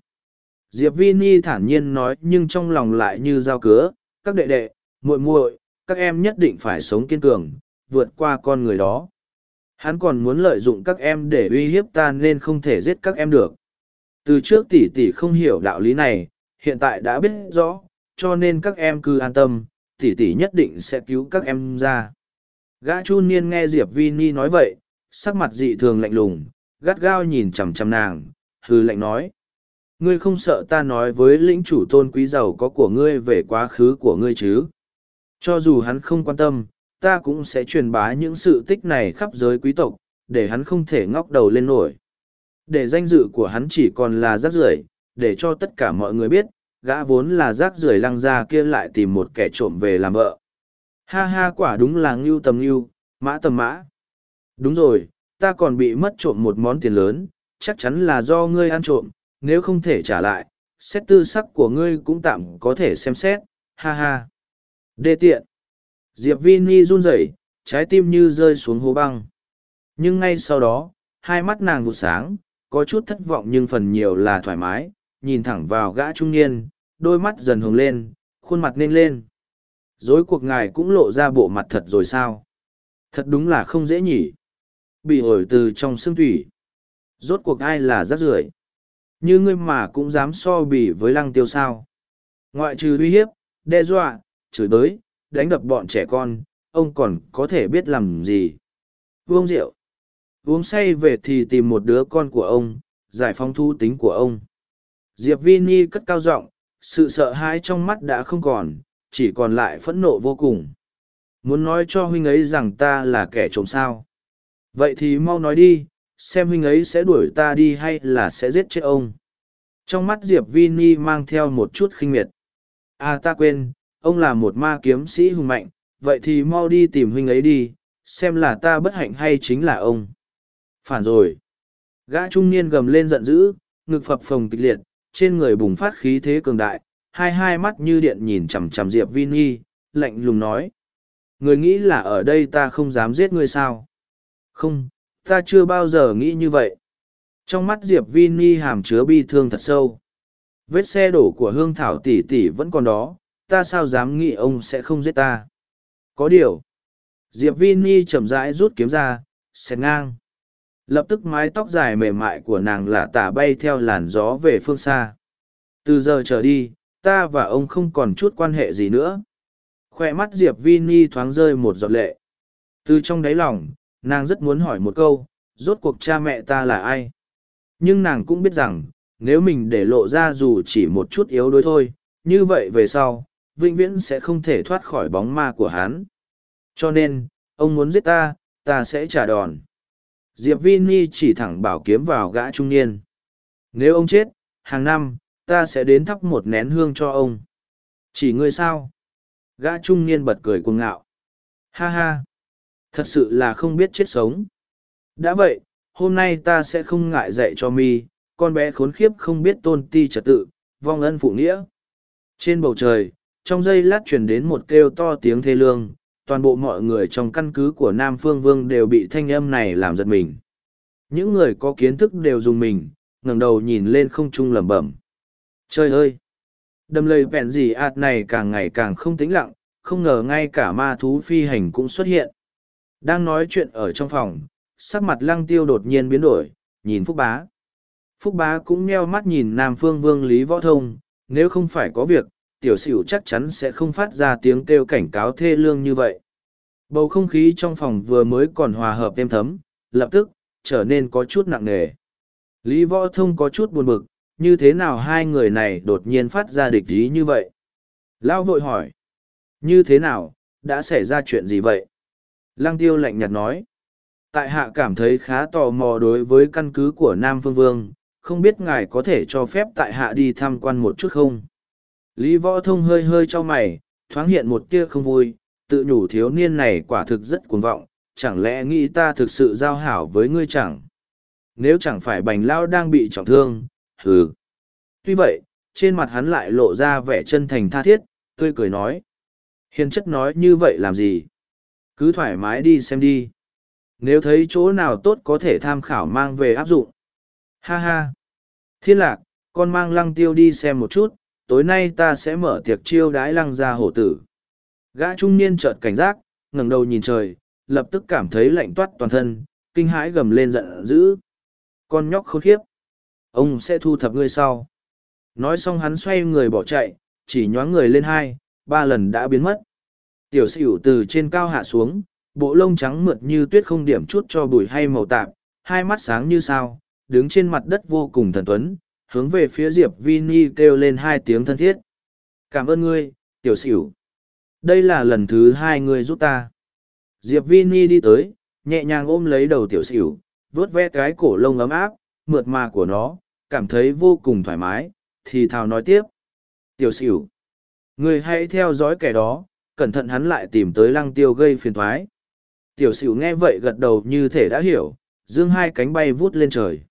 Diệp vi ni thản nhiên nói nhưng trong lòng lại như dao cứa, các đệ đệ muội muội, các em nhất định phải sống kiên cường, vượt qua con người đó. Hắn còn muốn lợi dụng các em để uy hiếp ta nên không thể giết các em được. Từ trước tỷ tỷ không hiểu đạo lý này, hiện tại đã biết rõ, cho nên các em cứ an tâm, tỷ tỷ nhất định sẽ cứu các em ra. Gã chu niên nghe diệp vi ni nói vậy, sắc mặt dị thường lạnh lùng, gắt gao nhìn chằm chằm nàng hư lạnh nói. Ngươi không sợ ta nói với lĩnh chủ tôn quý giàu có của ngươi về quá khứ của ngươi chứ? Cho dù hắn không quan tâm, ta cũng sẽ truyền bá những sự tích này khắp giới quý tộc, để hắn không thể ngóc đầu lên nổi. Để danh dự của hắn chỉ còn là rác rưởi, để cho tất cả mọi người biết, gã vốn là rác rưởi lăng ra kia lại tìm một kẻ trộm về làm vợ. Ha ha, quả đúng là ngưu tầm ngưu, mã tầm mã. Đúng rồi, ta còn bị mất trộm một món tiền lớn, chắc chắn là do ngươi ăn trộm, nếu không thể trả lại, xét tư sắc của ngươi cũng tạm có thể xem xét. Ha ha đê tiện. Diệp Vini run rẩy, trái tim như rơi xuống hố băng. Nhưng ngay sau đó, hai mắt nàng vụt sáng, có chút thất vọng nhưng phần nhiều là thoải mái, nhìn thẳng vào gã trung niên, đôi mắt dần hồng lên, khuôn mặt nên lên. Dối cuộc ngài cũng lộ ra bộ mặt thật rồi sao? Thật đúng là không dễ nhỉ. Bị ổi từ trong xương thủy. Rốt cuộc ai là rác rưởi? Như ngươi mà cũng dám so bì với lăng tiêu sao? Ngoại trừ uy hiếp, đe dọa chửi bới, đánh đập bọn trẻ con, ông còn có thể biết làm gì? Uống rượu. Uống say về thì tìm một đứa con của ông, giải phóng thu tính của ông. Diệp vi ni cất cao giọng, sự sợ hãi trong mắt đã không còn, chỉ còn lại phẫn nộ vô cùng. Muốn nói cho huynh ấy rằng ta là kẻ trộm sao? Vậy thì mau nói đi, xem huynh ấy sẽ đuổi ta đi hay là sẽ giết chết ông. Trong mắt diệp vi ni mang theo một chút khinh miệt. À ta quên ông là một ma kiếm sĩ hùng mạnh, vậy thì mau đi tìm huynh ấy đi, xem là ta bất hạnh hay chính là ông. Phản rồi. Gã trung niên gầm lên giận dữ, ngực phập phồng kịch liệt, trên người bùng phát khí thế cường đại, hai hai mắt như điện nhìn chằm chằm diệp vi nhi, lạnh lùng nói. Người nghĩ là ở đây ta không dám giết ngươi sao? Không, ta chưa bao giờ nghĩ như vậy. Trong mắt diệp vi Nhi hàm chứa bi thương thật sâu. Vết xe đổ của hương thảo tỷ tỷ vẫn còn đó ta sao dám nghĩ ông sẽ không giết ta? Có điều, diệp vi chậm rãi rút kiếm ra xẹt ngang. Lập tức mái tóc dài mềm mại của nàng lả tả bay theo làn gió về phương xa. Từ giờ trở đi, ta và ông không còn chút quan hệ gì nữa. Khoe mắt diệp vi thoáng rơi một giọt lệ. Từ trong đáy lòng, nàng rất muốn hỏi một câu, rốt cuộc cha mẹ ta là ai? Nhưng nàng cũng biết rằng, nếu mình để lộ ra dù chỉ một chút yếu đuối thôi, như vậy về sau vĩnh viễn sẽ không thể thoát khỏi bóng ma của hắn. Cho nên ông muốn giết ta ta sẽ trả đòn. Diệp vi chỉ thẳng bảo kiếm vào gã trung niên. Nếu ông chết hàng năm ta sẽ đến thắp một nén hương cho ông. Chỉ ngươi sao? Gã trung niên bật cười cuồng ngạo. Ha ha. Thật sự là không biết chết sống. Đã vậy hôm nay ta sẽ không ngại dạy cho mi con bé khốn khiếp không biết tôn ti trật tự, vong ân phụ nghĩa. Trên bầu trời, trong giây lát truyền đến một kêu to tiếng thê lương, toàn bộ mọi người trong căn cứ của Nam Phương Vương đều bị thanh âm này làm giật mình. Những người có kiến thức đều dùng mình, ngẩng đầu nhìn lên không trung lẩm bẩm. Trời ơi! Đầm lầy vẹn gì ạt này càng ngày càng không tĩnh lặng, không ngờ ngay cả ma thú phi hành cũng xuất hiện. Đang nói chuyện ở trong phòng, sắc mặt lăng tiêu đột nhiên biến đổi, nhìn Phúc Bá. Phúc Bá cũng nheo mắt nhìn Nam Phương Vương Lý Võ Thông, nếu không phải có việc, tiểu xỉu chắc chắn sẽ không phát ra tiếng kêu cảnh cáo thê lương như vậy. Bầu không khí trong phòng vừa mới còn hòa hợp êm thấm, lập tức, trở nên có chút nặng nề. Lý Võ Thông có chút buồn bực, như thế nào hai người này đột nhiên phát ra địch ý như vậy? Lao vội hỏi. Như thế nào, đã xảy ra chuyện gì vậy? Lăng tiêu lạnh nhạt nói. Tại hạ cảm thấy khá tò mò đối với căn cứ của Nam Phương Vương, không biết ngài có thể cho phép tại hạ đi tham quan một chút không? Lý Võ Thông hơi hơi cho mày, thoáng hiện một tia không vui, tự nhủ thiếu niên này quả thực rất cuồng vọng, chẳng lẽ nghĩ ta thực sự giao hảo với ngươi chẳng? Nếu chẳng phải bành lao đang bị trọng thương, hừ. Tuy vậy, trên mặt hắn lại lộ ra vẻ chân thành tha thiết, tươi cười nói. Hiền chất nói như vậy làm gì? Cứ thoải mái đi xem đi. Nếu thấy chỗ nào tốt có thể tham khảo mang về áp dụng. Ha ha! Thiên lạc, con mang lăng tiêu đi xem một chút, tối nay ta sẽ mở tiệc chiêu đái lăng ra hổ tử. Gã trung niên chợt cảnh giác, ngẩng đầu nhìn trời, lập tức cảm thấy lạnh toát toàn thân, kinh hãi gầm lên giận dữ. Con nhóc khốn khiếp. Ông sẽ thu thập ngươi sau. Nói xong hắn xoay người bỏ chạy, chỉ nhoáng người lên hai, ba lần đã biến mất. Tiểu sửu từ trên cao hạ xuống, bộ lông trắng mượt như tuyết không điểm chút cho bụi hay màu tạp, hai mắt sáng như sao, đứng trên mặt đất vô cùng thần tuấn, hướng về phía Diệp Vini kêu lên hai tiếng thân thiết. Cảm ơn ngươi, tiểu xỉu Đây là lần thứ hai ngươi giúp ta. Diệp Vini đi tới, nhẹ nhàng ôm lấy đầu tiểu xỉu vớt ve cái cổ lông ấm áp, mượt mà của nó, cảm thấy vô cùng thoải mái, thì thào nói tiếp. Tiểu xỉu ngươi hãy theo dõi kẻ đó, cẩn thận hắn lại tìm tới lăng tiêu gây phiền thoái. Tiểu xỉu nghe vậy gật đầu như thể đã hiểu, dương hai cánh bay vút lên trời.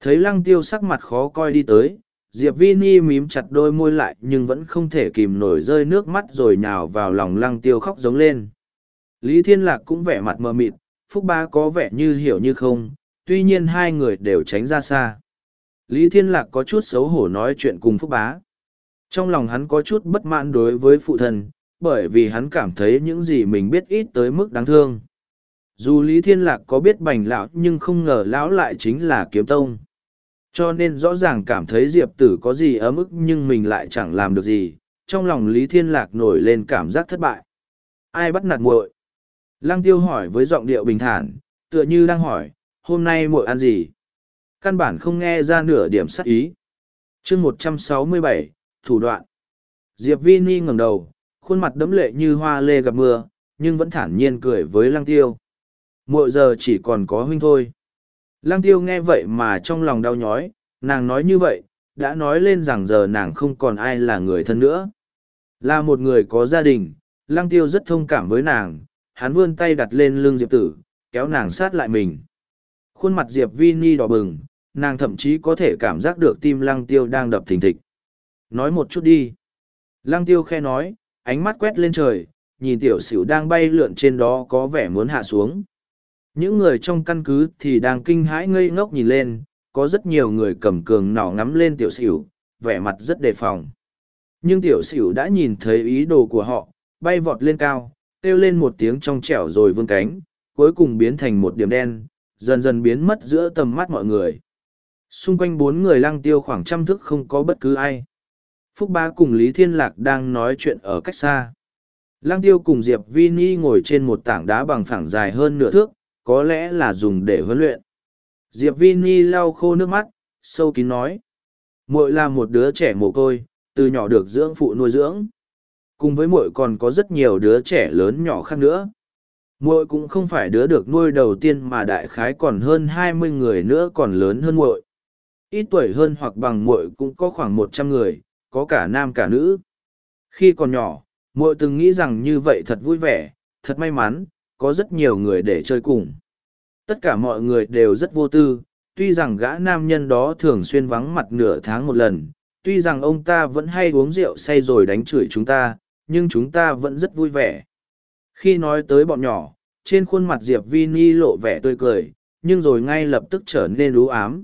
Thấy lăng tiêu sắc mặt khó coi đi tới, Diệp Vini mím chặt đôi môi lại nhưng vẫn không thể kìm nổi rơi nước mắt rồi nhào vào lòng lăng tiêu khóc giống lên. Lý Thiên Lạc cũng vẻ mặt mờ mịt, Phúc Ba có vẻ như hiểu như không, tuy nhiên hai người đều tránh ra xa. Lý Thiên Lạc có chút xấu hổ nói chuyện cùng Phúc Bá. Trong lòng hắn có chút bất mãn đối với phụ thân, bởi vì hắn cảm thấy những gì mình biết ít tới mức đáng thương. Dù Lý Thiên Lạc có biết bành lão nhưng không ngờ lão lại chính là kiếm tông. Cho nên rõ ràng cảm thấy Diệp Tử có gì ấm ức nhưng mình lại chẳng làm được gì, trong lòng Lý Thiên Lạc nổi lên cảm giác thất bại. Ai bắt nạt muội? Lăng tiêu hỏi với giọng điệu bình thản, tựa như đang hỏi, hôm nay muội ăn gì? Căn bản không nghe ra nửa điểm sắc ý. chương một trăm sáu mươi bảy thủ đoạn. Diệp Vi Ni ngẩng đầu, khuôn mặt đẫm lệ như hoa lê gặp mưa, nhưng vẫn thản nhiên cười với lăng tiêu. Muội giờ chỉ còn có huynh thôi. Lăng tiêu nghe vậy mà trong lòng đau nhói, nàng nói như vậy, đã nói lên rằng giờ nàng không còn ai là người thân nữa. Là một người có gia đình, lăng tiêu rất thông cảm với nàng, hắn vươn tay đặt lên lưng Diệp tử, kéo nàng sát lại mình. Khuôn mặt Diệp Vi Ni đỏ bừng, nàng thậm chí có thể cảm giác được tim lăng tiêu đang đập thình thịch. Nói một chút đi. Lăng tiêu khe nói, ánh mắt quét lên trời, nhìn tiểu sửu đang bay lượn trên đó có vẻ muốn hạ xuống. Những người trong căn cứ thì đang kinh hãi ngây ngốc nhìn lên, có rất nhiều người cầm cường nỏ ngắm lên tiểu xỉu, vẻ mặt rất đề phòng. Nhưng tiểu xỉu đã nhìn thấy ý đồ của họ, bay vọt lên cao, kêu lên một tiếng trong trẻo rồi vươn cánh, cuối cùng biến thành một điểm đen, dần dần biến mất giữa tầm mắt mọi người. Xung quanh bốn người lăng tiêu khoảng trăm thước không có bất cứ ai. Phúc Ba cùng Lý Thiên Lạc đang nói chuyện ở cách xa. Lăng tiêu cùng Diệp Vi Ni ngồi trên một tảng đá bằng phẳng dài hơn nửa thước, có lẽ là dùng để huấn luyện. Diệp vini lau khô nước mắt, sâu kín nói. muội là một đứa trẻ mồ côi, từ nhỏ được dưỡng phụ nuôi dưỡng. Cùng với muội còn có rất nhiều đứa trẻ lớn nhỏ khác nữa. Muội cũng không phải đứa được nuôi đầu tiên mà đại khái còn hơn hai mươi người nữa còn lớn hơn muội. Ít tuổi hơn hoặc bằng muội cũng có khoảng một trăm người, có cả nam cả nữ. Khi còn nhỏ, muội từng nghĩ rằng như vậy thật vui vẻ, thật may mắn, có rất nhiều người để chơi cùng. Tất cả mọi người đều rất vô tư, tuy rằng gã nam nhân đó thường xuyên vắng mặt nửa tháng một lần, tuy rằng ông ta vẫn hay uống rượu say rồi đánh chửi chúng ta, nhưng chúng ta vẫn rất vui vẻ. Khi nói tới bọn nhỏ, trên khuôn mặt Diệp Vini lộ vẻ tươi cười, nhưng rồi ngay lập tức trở nên ú ám.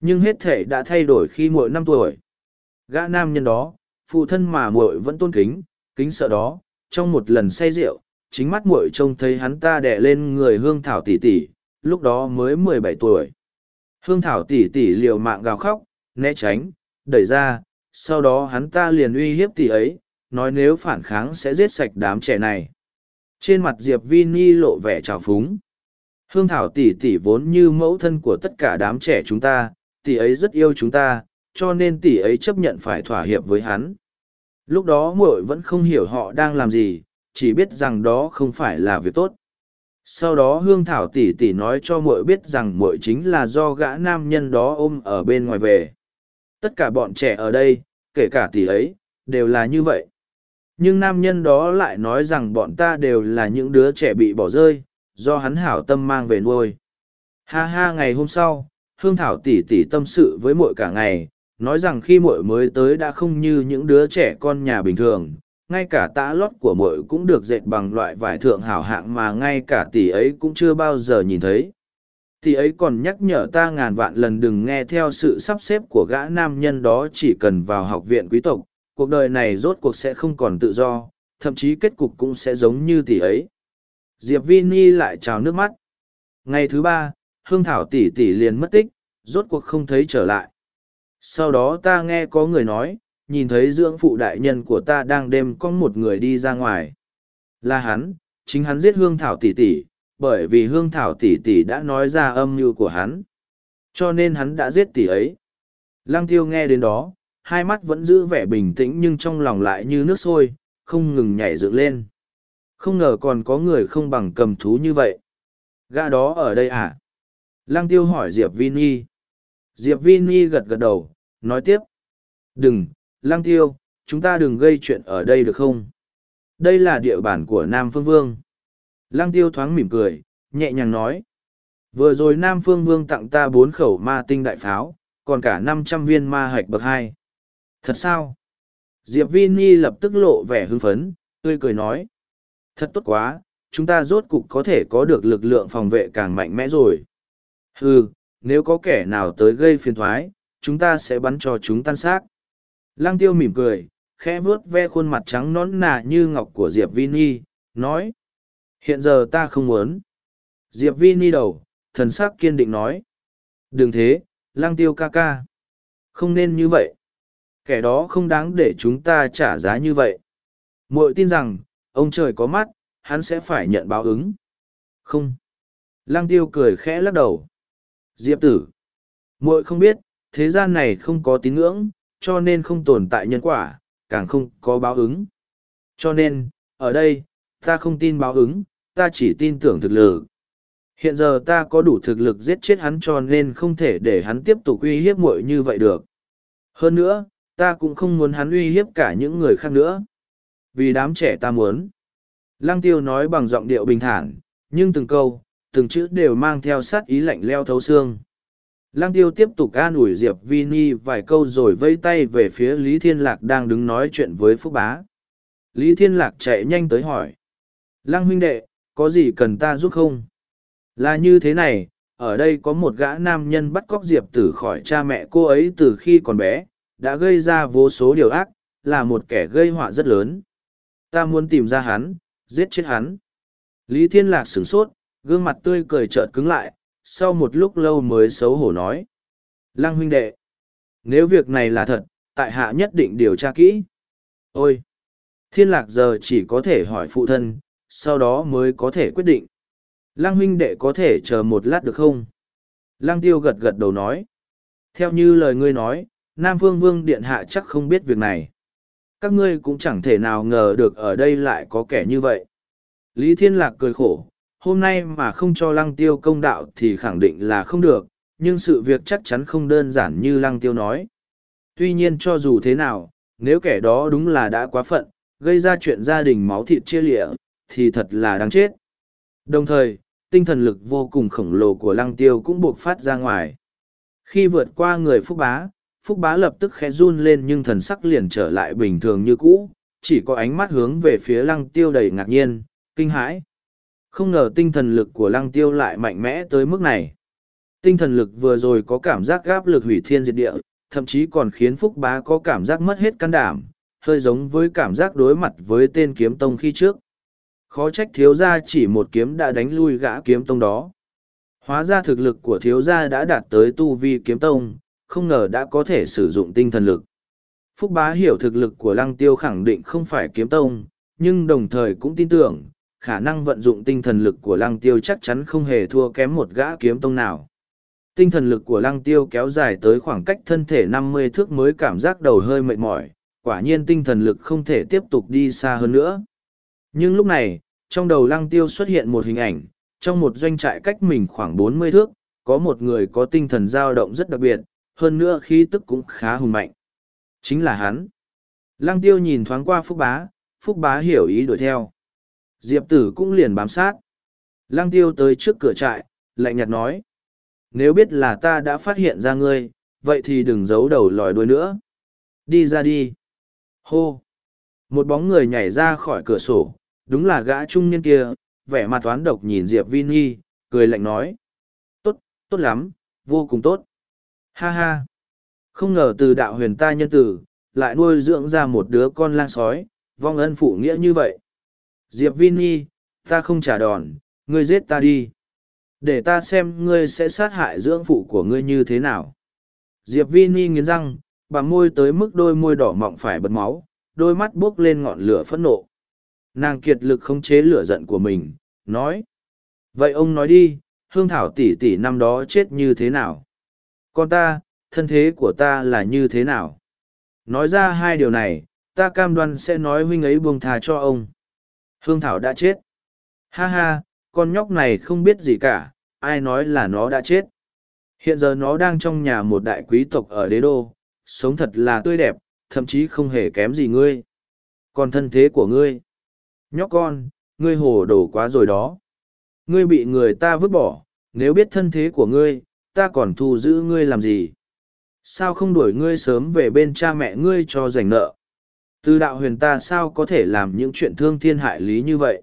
Nhưng hết thể đã thay đổi khi muội năm tuổi. Gã nam nhân đó, phụ thân mà muội vẫn tôn kính, kính sợ đó, trong một lần say rượu, chính mắt muội trông thấy hắn ta đè lên người hương thảo tỷ tỷ, lúc đó mới mười bảy tuổi. Hương thảo tỷ tỷ liều mạng gào khóc, né tránh, đẩy ra, sau đó hắn ta liền uy hiếp tỷ ấy, nói nếu phản kháng sẽ giết sạch đám trẻ này. Trên mặt Diệp Vi Ni lộ vẻ trào phúng. Hương thảo tỷ tỷ vốn như mẫu thân của tất cả đám trẻ chúng ta, tỷ ấy rất yêu chúng ta, cho nên tỷ ấy chấp nhận phải thỏa hiệp với hắn. Lúc đó muội vẫn không hiểu họ đang làm gì, chỉ biết rằng đó không phải là việc tốt. Sau đó Hương Thảo tỷ tỷ nói cho muội biết rằng muội chính là do gã nam nhân đó ôm ở bên ngoài về. Tất cả bọn trẻ ở đây, kể cả tỷ ấy, đều là như vậy. Nhưng nam nhân đó lại nói rằng bọn ta đều là những đứa trẻ bị bỏ rơi, do hắn hảo tâm mang về nuôi. Ha ha ngày hôm sau, Hương Thảo tỷ tỷ tâm sự với muội cả ngày, nói rằng khi muội mới tới đã không như những đứa trẻ con nhà bình thường, ngay cả tã lót của muội cũng được dệt bằng loại vải thượng hảo hạng mà ngay cả tỷ ấy cũng chưa bao giờ nhìn thấy. Tỷ ấy còn nhắc nhở ta ngàn vạn lần đừng nghe theo sự sắp xếp của gã nam nhân đó chỉ cần vào học viện quý tộc, cuộc đời này rốt cuộc sẽ không còn tự do, thậm chí kết cục cũng sẽ giống như tỷ ấy. Diệp Vi Ni lại trào nước mắt. Ngày thứ ba, Hương Thảo tỷ tỷ liền mất tích, rốt cuộc không thấy trở lại. Sau đó ta nghe có người nói, nhìn thấy dưỡng phụ đại nhân của ta đang đêm con một người đi ra ngoài. Là hắn, chính hắn giết Hương Thảo tỷ tỷ, bởi vì Hương Thảo tỷ tỷ đã nói ra âm mưu của hắn. Cho nên hắn đã giết tỷ ấy. Lăng tiêu nghe đến đó, hai mắt vẫn giữ vẻ bình tĩnh nhưng trong lòng lại như nước sôi, không ngừng nhảy dựng lên. Không ngờ còn có người không bằng cầm thú như vậy. Gã đó ở đây à? Lăng tiêu hỏi Diệp Vinny. Diệp Vinny gật gật đầu, nói tiếp. Đừng, Lăng tiêu, chúng ta đừng gây chuyện ở đây được không? Đây là địa bàn của Nam Phương Vương. Lăng tiêu thoáng mỉm cười, nhẹ nhàng nói. Vừa rồi Nam Phương Vương tặng ta bốn khẩu ma tinh đại pháo, còn cả năm trăm viên ma hạch bậc hai. Thật sao? Diệp Vini lập tức lộ vẻ hưng phấn, tươi cười nói. Thật tốt quá, chúng ta rốt cục có thể có được lực lượng phòng vệ càng mạnh mẽ rồi. Hừ, nếu có kẻ nào tới gây phiền thoái, chúng ta sẽ bắn cho chúng tan xác. Lăng tiêu mỉm cười, khẽ vuốt ve khuôn mặt trắng nón nà như ngọc của Diệp Vini, nói. Hiện giờ ta không muốn. Diệp Vini đầu, thần sắc kiên định nói. Đừng thế, lăng tiêu ca ca. Không nên như vậy. Kẻ đó không đáng để chúng ta trả giá như vậy. Mội tin rằng, ông trời có mắt, hắn sẽ phải nhận báo ứng. Không. Lăng tiêu cười khẽ lắc đầu. Diệp tử. Mội không biết, thế gian này không có tín ngưỡng, cho nên không tồn tại nhân quả, càng không có báo ứng. Cho nên, ở đây, ta không tin báo ứng, ta chỉ tin tưởng thực lực. Hiện giờ ta có đủ thực lực giết chết hắn cho nên không thể để hắn tiếp tục uy hiếp muội như vậy được. Hơn nữa, ta cũng không muốn hắn uy hiếp cả những người khác nữa. Vì đám trẻ ta muốn. Lăng tiêu nói bằng giọng điệu bình thản, nhưng từng câu, từng chữ đều mang theo sát ý lạnh leo thấu xương. Lăng tiêu tiếp tục an ủi Diệp Vini vài câu rồi vây tay về phía Lý Thiên Lạc đang đứng nói chuyện với Phúc Bá. Lý Thiên Lạc chạy nhanh tới hỏi. Lăng huynh đệ, có gì cần ta giúp không? Là như thế này, ở đây có một gã nam nhân bắt cóc Diệp tử khỏi cha mẹ cô ấy từ khi còn bé, đã gây ra vô số điều ác, là một kẻ gây họa rất lớn. Ta muốn tìm ra hắn, giết chết hắn. Lý Thiên Lạc sửng sốt, gương mặt tươi cười chợt cứng lại, sau một lúc lâu mới xấu hổ nói. Lăng huynh đệ, nếu việc này là thật, tại hạ nhất định điều tra kỹ. Ôi! Thiên lạc giờ chỉ có thể hỏi phụ thân, sau đó mới có thể quyết định. Lăng huynh đệ có thể chờ một lát được không? Lăng tiêu gật gật đầu nói. Theo như lời ngươi nói, Nam Phương Vương Điện Hạ chắc không biết việc này. Các ngươi cũng chẳng thể nào ngờ được ở đây lại có kẻ như vậy. Lý Thiên Lạc cười khổ, hôm nay mà không cho lăng tiêu công đạo thì khẳng định là không được, nhưng sự việc chắc chắn không đơn giản như lăng tiêu nói. Tuy nhiên cho dù thế nào, nếu kẻ đó đúng là đã quá phận, gây ra chuyện gia đình máu thịt chia lịa, thì thật là đáng chết. Đồng thời, tinh thần lực vô cùng khổng lồ của lăng tiêu cũng buộc phát ra ngoài. Khi vượt qua người Phúc Bá, Phúc Bá lập tức khẽ run lên nhưng thần sắc liền trở lại bình thường như cũ, chỉ có ánh mắt hướng về phía lăng tiêu đầy ngạc nhiên, kinh hãi. Không ngờ tinh thần lực của lăng tiêu lại mạnh mẽ tới mức này. Tinh thần lực vừa rồi có cảm giác gáp lực hủy thiên diệt địa, thậm chí còn khiến Phúc Bá có cảm giác mất hết can đảm, hơi giống với cảm giác đối mặt với tên kiếm tông khi trước. Khó trách thiếu gia chỉ một kiếm đã đánh lui gã kiếm tông đó. Hóa ra thực lực của thiếu gia đã đạt tới tu vi kiếm tông, không ngờ đã có thể sử dụng tinh thần lực. Phúc bá hiểu thực lực của lăng tiêu khẳng định không phải kiếm tông, nhưng đồng thời cũng tin tưởng, khả năng vận dụng tinh thần lực của lăng tiêu chắc chắn không hề thua kém một gã kiếm tông nào. Tinh thần lực của lăng tiêu kéo dài tới khoảng cách thân thể năm mươi thước mới cảm giác đầu hơi mệt mỏi, quả nhiên tinh thần lực không thể tiếp tục đi xa hơn nữa. Nhưng lúc này, trong đầu lăng tiêu xuất hiện một hình ảnh, trong một doanh trại cách mình khoảng bốn mươi thước, có một người có tinh thần dao động rất đặc biệt, hơn nữa khí tức cũng khá hùng mạnh. Chính là hắn. Lăng tiêu nhìn thoáng qua Phúc Bá, Phúc Bá hiểu ý đuổi theo. Diệp tử cũng liền bám sát. Lăng tiêu tới trước cửa trại, lạnh nhạt nói. Nếu biết là ta đã phát hiện ra ngươi, vậy thì đừng giấu đầu lòi đuôi nữa. Đi ra đi. Hô. Một bóng người nhảy ra khỏi cửa sổ, đúng là gã trung niên kia, vẻ mặt toán độc nhìn Diệp Vi Nhi, cười lạnh nói. Tốt, tốt lắm, vô cùng tốt. Ha ha. Không ngờ từ đạo huyền ta nhân tử, lại nuôi dưỡng ra một đứa con lang sói, vong ân phụ nghĩa như vậy. Diệp Vinny, Nhi, ta không trả đòn, ngươi giết ta đi. Để ta xem ngươi sẽ sát hại dưỡng phụ của ngươi như thế nào. Diệp Vinny Nhi nghiến răng, bà môi tới mức đôi môi đỏ mọng phải bật máu, đôi mắt buốc lên ngọn lửa phẫn nộ nàng kiệt lực khống chế lửa giận của mình nói vậy ông nói đi hương thảo tỷ tỷ năm đó chết như thế nào con ta thân thế của ta là như thế nào nói ra hai điều này ta cam đoan sẽ nói huynh ấy buông thà cho ông hương thảo đã chết ha ha con nhóc này không biết gì cả ai nói là nó đã chết hiện giờ nó đang trong nhà một đại quý tộc ở đế đô sống thật là tươi đẹp thậm chí không hề kém gì ngươi còn thân thế của ngươi nhóc con, ngươi hồ đồ quá rồi đó. Ngươi bị người ta vứt bỏ, nếu biết thân thế của ngươi, ta còn thu giữ ngươi làm gì? Sao không đuổi ngươi sớm về bên cha mẹ ngươi cho rảnh nợ? Từ đạo huyền ta sao có thể làm những chuyện thương thiên hại lý như vậy?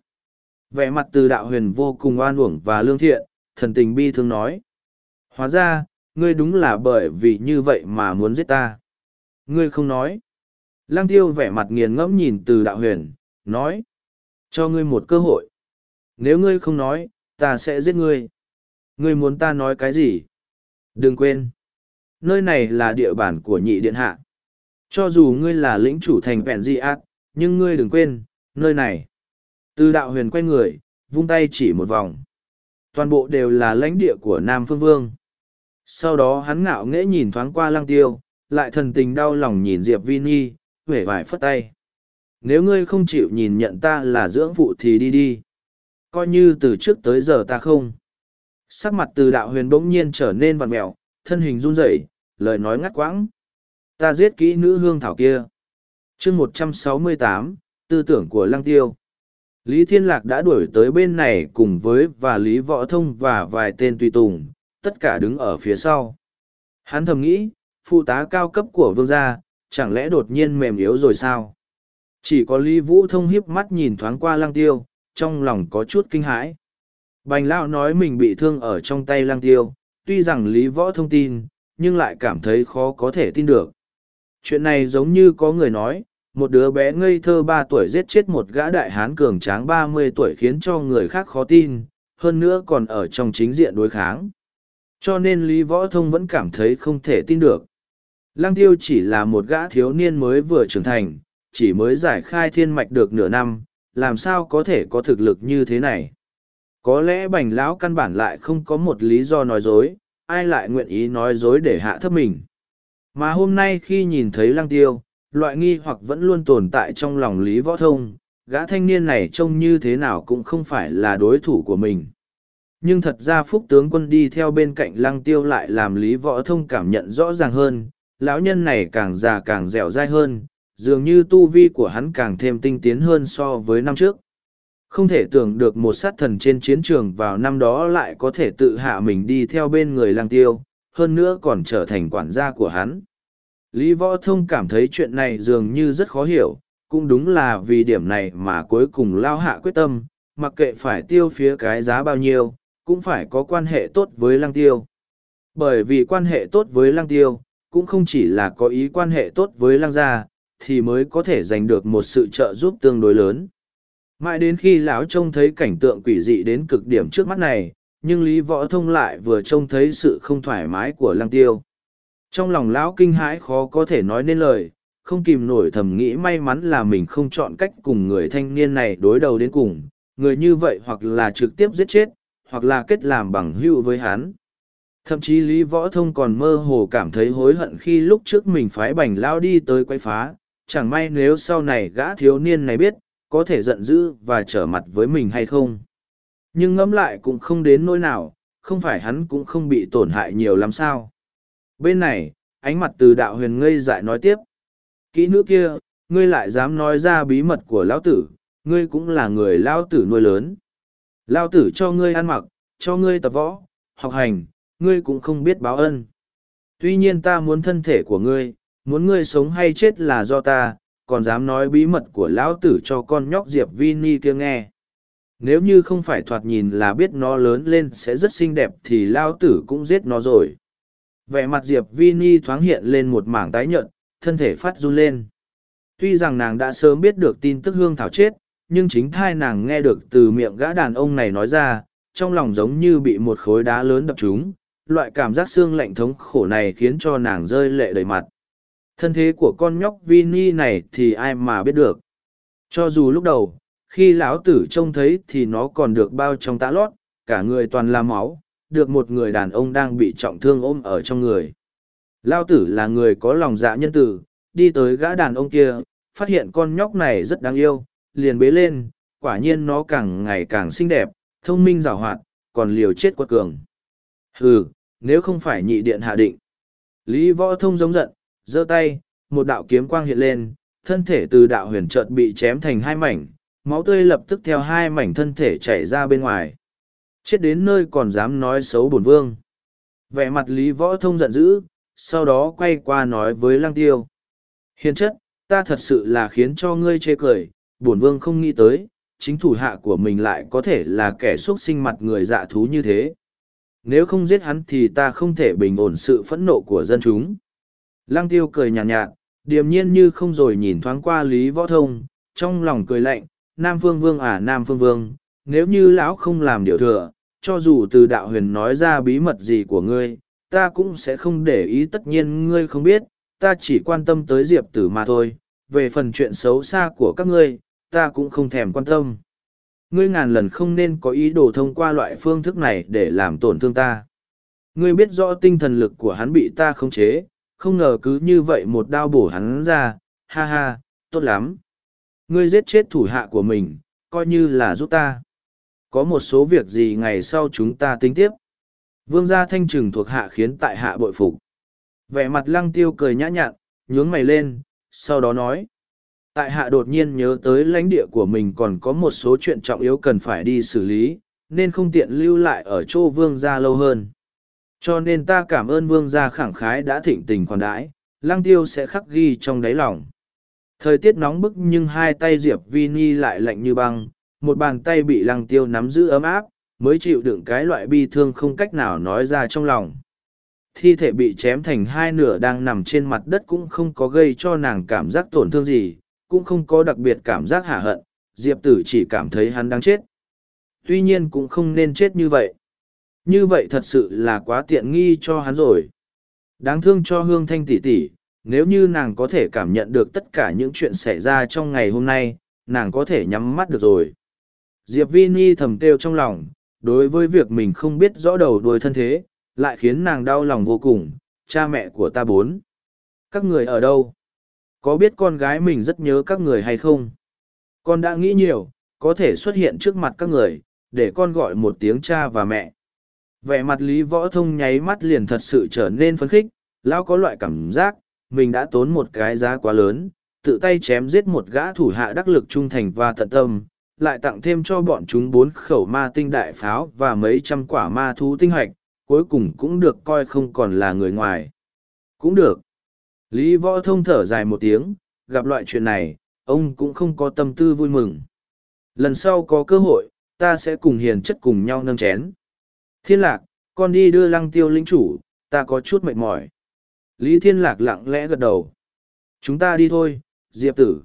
Vẻ mặt từ đạo huyền vô cùng oan uổng và lương thiện, thần tình bi thương nói. Hóa ra, ngươi đúng là bởi vì như vậy mà muốn giết ta. Ngươi không nói. Lăng tiêu vẻ mặt nghiền ngẫm nhìn từ đạo huyền, nói. Cho ngươi một cơ hội. Nếu ngươi không nói, ta sẽ giết ngươi. Ngươi muốn ta nói cái gì? Đừng quên. Nơi này là địa bàn của nhị điện hạ. Cho dù ngươi là lĩnh chủ thành vẹn di ác, nhưng ngươi đừng quên, nơi này. Từ đạo huyền quay người, vung tay chỉ một vòng. Toàn bộ đều là lãnh địa của Nam Phương Vương. Sau đó hắn ngạo nghễ nhìn thoáng qua lăng tiêu, lại thần tình đau lòng nhìn Diệp Vi Nhi, vẻ vải phất tay nếu ngươi không chịu nhìn nhận ta là dưỡng phụ thì đi đi coi như từ trước tới giờ ta không sắc mặt từ đạo huyền bỗng nhiên trở nên vằn mẹo thân hình run rẩy lời nói ngắt quãng ta giết kỹ nữ hương thảo kia chương một trăm sáu mươi tám tư tưởng của lăng tiêu lý thiên lạc đã đuổi tới bên này cùng với và lý võ thông và vài tên tùy tùng tất cả đứng ở phía sau hắn thầm nghĩ phụ tá cao cấp của vương gia chẳng lẽ đột nhiên mềm yếu rồi sao chỉ có Lý Vũ Thông hiếp mắt nhìn thoáng qua lang tiêu, trong lòng có chút kinh hãi. Bành Lão nói mình bị thương ở trong tay lang tiêu, tuy rằng Lý Võ thông tin, nhưng lại cảm thấy khó có thể tin được. Chuyện này giống như có người nói, một đứa bé ngây thơ ba tuổi giết chết một gã đại hán cường tráng ba mươi tuổi khiến cho người khác khó tin, hơn nữa còn ở trong chính diện đối kháng. Cho nên Lý Võ Thông vẫn cảm thấy không thể tin được. Lăng tiêu chỉ là một gã thiếu niên mới vừa trưởng thành, chỉ mới giải khai thiên mạch được nửa năm, làm sao có thể có thực lực như thế này. Có lẽ bành lão căn bản lại không có một lý do nói dối, ai lại nguyện ý nói dối để hạ thấp mình. Mà hôm nay khi nhìn thấy lăng tiêu, loại nghi hoặc vẫn luôn tồn tại trong lòng Lý Võ Thông, gã thanh niên này trông như thế nào cũng không phải là đối thủ của mình. Nhưng thật ra phúc tướng quân đi theo bên cạnh lăng tiêu lại làm Lý Võ Thông cảm nhận rõ ràng hơn, lão nhân này càng già càng dẻo dai hơn, dường như tu vi của hắn càng thêm tinh tiến hơn so với năm trước. Không thể tưởng được một sát thần trên chiến trường vào năm đó lại có thể tự hạ mình đi theo bên người lang tiêu, hơn nữa còn trở thành quản gia của hắn. Lý Võ Thông cảm thấy chuyện này dường như rất khó hiểu, cũng đúng là vì điểm này mà cuối cùng lao hạ quyết tâm, mặc kệ phải tiêu phía cái giá bao nhiêu, cũng phải có quan hệ tốt với lăng tiêu. Bởi vì quan hệ tốt với lăng tiêu, cũng không chỉ là có ý quan hệ tốt với lăng gia, thì mới có thể giành được một sự trợ giúp tương đối lớn. Mãi đến khi lão trông thấy cảnh tượng quỷ dị đến cực điểm trước mắt này, nhưng Lý Võ Thông lại vừa trông thấy sự không thoải mái của lăng tiêu. Trong lòng lão kinh hãi khó có thể nói nên lời, không kìm nổi thầm nghĩ may mắn là mình không chọn cách cùng người thanh niên này đối đầu đến cùng, người như vậy hoặc là trực tiếp giết chết, hoặc là kết làm bằng hữu với hắn. Thậm chí Lý Võ Thông còn mơ hồ cảm thấy hối hận khi lúc trước mình phái bành lao đi tới quay phá, chẳng may nếu sau này gã thiếu niên này biết, có thể giận dữ và trở mặt với mình hay không. Nhưng ngẫm lại cũng không đến nỗi nào, không phải hắn cũng không bị tổn hại nhiều lắm sao. Bên này, ánh mặt từ đạo huyền ngây dại nói tiếp. Kỹ nữ kia, ngươi lại dám nói ra bí mật của lão tử, ngươi cũng là người lão tử nuôi lớn. Lão tử cho ngươi ăn mặc, cho ngươi tập võ, học hành, ngươi cũng không biết báo ân. Tuy nhiên ta muốn thân thể của ngươi, muốn ngươi sống hay chết là do ta, còn dám nói bí mật của lão tử cho con nhóc Diệp vi ni kia nghe. Nếu như không phải thoạt nhìn là biết nó lớn lên sẽ rất xinh đẹp thì lao tử cũng giết nó rồi. Vẻ mặt Diệp Vi Ni thoáng hiện lên một mảng tái nhợt, thân thể phát run lên. Tuy rằng nàng đã sớm biết được tin tức hương thảo chết, nhưng chính thai nàng nghe được từ miệng gã đàn ông này nói ra, trong lòng giống như bị một khối đá lớn đập trúng, loại cảm giác xương lạnh thống khổ này khiến cho nàng rơi lệ đầy mặt. Thân thế của con nhóc Vi Ni này thì ai mà biết được. Cho dù lúc đầu, khi lão tử trông thấy thì nó còn được bao trong tã lót, cả người toàn là máu, được một người đàn ông đang bị trọng thương ôm ở trong người. Lao tử là người có lòng dạ nhân tử, đi tới gã đàn ông kia, phát hiện con nhóc này rất đáng yêu, liền bế lên, quả nhiên nó càng ngày càng xinh đẹp, thông minh giảo hoạt, còn liều chết quật cường. Hừ, nếu không phải nhị điện hạ định. Lý võ thông giống giận, giơ tay, một đạo kiếm quang hiện lên, thân thể từ đạo huyền trợt bị chém thành hai mảnh, máu tươi lập tức theo hai mảnh thân thể chảy ra bên ngoài. Chết đến nơi còn dám nói xấu bổn vương. Vẻ mặt Lý võ thông giận dữ, sau đó quay qua nói với lăng tiêu. Hiền chất, ta thật sự là khiến cho ngươi chê cười, bổn vương không nghĩ tới, chính thủ hạ của mình lại có thể là kẻ xuất sinh mặt người dạ thú như thế. Nếu không giết hắn thì ta không thể bình ổn sự phẫn nộ của dân chúng. Lăng tiêu cười nhạt nhạt, điềm nhiên như không rồi nhìn thoáng qua Lý Võ Thông, trong lòng cười lạnh, Nam Phương Vương à Nam Phương Vương, nếu như lão không làm điều thừa, cho dù từ đạo huyền nói ra bí mật gì của ngươi, ta cũng sẽ không để ý tất nhiên ngươi không biết, ta chỉ quan tâm tới Diệp Tử mà thôi, về phần chuyện xấu xa của các ngươi, ta cũng không thèm quan tâm. Ngươi ngàn lần không nên có ý đồ thông qua loại phương thức này để làm tổn thương ta. Ngươi biết rõ tinh thần lực của hắn bị ta khống chế, không ngờ cứ như vậy một đao bổ hắn ra, ha ha, tốt lắm. Ngươi giết chết thủ hạ của mình, coi như là giúp ta. Có một số việc gì ngày sau chúng ta tính tiếp. Vương gia thanh trừng thuộc hạ khiến tại hạ bội phục. Vẻ mặt lăng tiêu cười nhã nhặn, nhướng mày lên, sau đó nói. Tại hạ đột nhiên nhớ tới lãnh địa của mình còn có một số chuyện trọng yếu cần phải đi xử lý, nên không tiện lưu lại ở chỗ vương gia lâu hơn. Cho nên ta cảm ơn vương gia khẳng khái đã thịnh tình khoản đãi, lăng tiêu sẽ khắc ghi trong đáy lòng. Thời tiết nóng bức nhưng hai tay Diệp Vini lại lạnh như băng, một bàn tay bị lăng tiêu nắm giữ ấm áp, mới chịu đựng cái loại bi thương không cách nào nói ra trong lòng. Thi thể bị chém thành hai nửa đang nằm trên mặt đất cũng không có gây cho nàng cảm giác tổn thương gì, cũng không có đặc biệt cảm giác hả hận, Diệp tử chỉ cảm thấy hắn đang chết. Tuy nhiên cũng không nên chết như vậy. Như vậy thật sự là quá tiện nghi cho hắn rồi. Đáng thương cho hương thanh tỷ tỷ, nếu như nàng có thể cảm nhận được tất cả những chuyện xảy ra trong ngày hôm nay, nàng có thể nhắm mắt được rồi. Diệp vi ni thầm kêu trong lòng, đối với việc mình không biết rõ đầu đuôi thân thế, lại khiến nàng đau lòng vô cùng, cha mẹ của ta bốn. Các người ở đâu? Có biết con gái mình rất nhớ các người hay không? Con đã nghĩ nhiều, có thể xuất hiện trước mặt các người, để con gọi một tiếng cha và mẹ. Vẻ mặt Lý Võ Thông nháy mắt liền thật sự trở nên phấn khích, lão có loại cảm giác, mình đã tốn một cái giá quá lớn, tự tay chém giết một gã thủ hạ đắc lực trung thành và tận tâm, lại tặng thêm cho bọn chúng bốn khẩu ma tinh đại pháo và mấy trăm quả ma thú tinh hoạch, cuối cùng cũng được coi không còn là người ngoài. Cũng được. Lý võ thông thở dài một tiếng, gặp loại chuyện này, ông cũng không có tâm tư vui mừng. Lần sau có cơ hội, ta sẽ cùng hiền chất cùng nhau nâng chén. Thiên lạc, con đi đưa lăng tiêu linh chủ, ta có chút mệt mỏi. Lý Thiên Lạc lặng lẽ gật đầu. Chúng ta đi thôi, Diệp tử.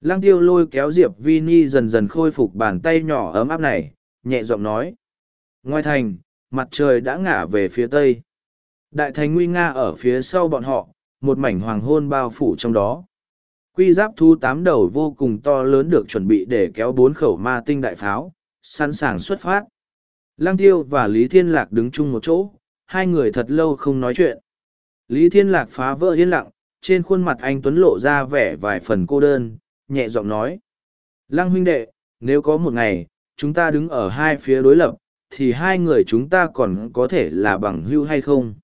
Lăng tiêu lôi kéo Diệp Vini dần dần khôi phục bàn tay nhỏ ấm áp này, nhẹ giọng nói. Ngoài thành, mặt trời đã ngả về phía tây. Đại thành nguy nga ở phía sau bọn họ, một mảnh hoàng hôn bao phủ trong đó. Quy giáp thu tám đầu vô cùng to lớn được chuẩn bị để kéo bốn khẩu ma tinh đại pháo, sẵn sàng xuất phát. Lăng tiêu và Lý Thiên Lạc đứng chung một chỗ, hai người thật lâu không nói chuyện. Lý Thiên Lạc phá vỡ yên lặng, trên khuôn mặt anh Tuấn lộ ra vẻ vài phần cô đơn, nhẹ giọng nói. Lăng huynh đệ, nếu có một ngày, chúng ta đứng ở hai phía đối lập, thì hai người chúng ta còn có thể là bằng hữu hay không?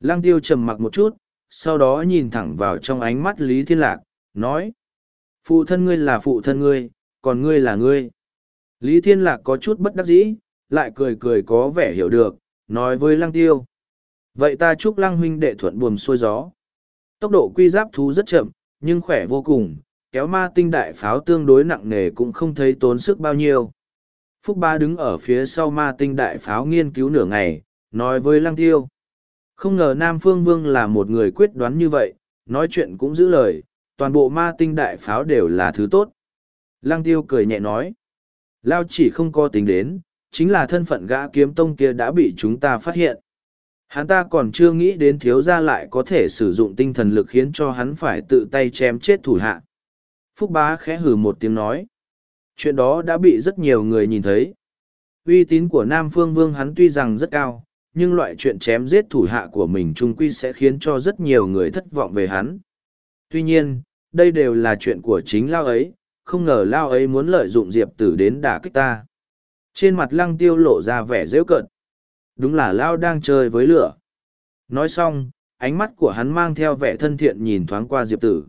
Lăng tiêu trầm mặc một chút, sau đó nhìn thẳng vào trong ánh mắt Lý Thiên Lạc, nói. Phụ thân ngươi là phụ thân ngươi, còn ngươi là ngươi. Lý Thiên Lạc có chút bất đắc dĩ, lại cười cười có vẻ hiểu được, nói với Lăng Tiêu. Vậy ta chúc Lăng huynh đệ thuận buồm xuôi gió. Tốc độ quy giáp thú rất chậm, nhưng khỏe vô cùng, kéo ma tinh đại pháo tương đối nặng nề cũng không thấy tốn sức bao nhiêu. Phúc Ba đứng ở phía sau ma tinh đại pháo nghiên cứu nửa ngày, nói với Lăng Tiêu. Không ngờ Nam Phương Vương là một người quyết đoán như vậy, nói chuyện cũng giữ lời, toàn bộ ma tinh đại pháo đều là thứ tốt. Lăng Tiêu cười nhẹ nói. Lao chỉ không có tính đến, chính là thân phận gã kiếm tông kia đã bị chúng ta phát hiện. Hắn ta còn chưa nghĩ đến thiếu gia lại có thể sử dụng tinh thần lực khiến cho hắn phải tự tay chém chết thủ hạ. Phúc bá khẽ hử một tiếng nói. Chuyện đó đã bị rất nhiều người nhìn thấy. Uy tín của Nam Phương Vương hắn tuy rằng rất cao, nhưng loại chuyện chém giết thủ hạ của mình trung quy sẽ khiến cho rất nhiều người thất vọng về hắn. Tuy nhiên, đây đều là chuyện của chính Lao ấy, không ngờ Lao ấy muốn lợi dụng Diệp Tử đến đả kích ta. Trên mặt lăng tiêu lộ ra vẻ dễ cận. Đúng là Lao đang chơi với lửa. Nói xong, ánh mắt của hắn mang theo vẻ thân thiện nhìn thoáng qua Diệp Tử.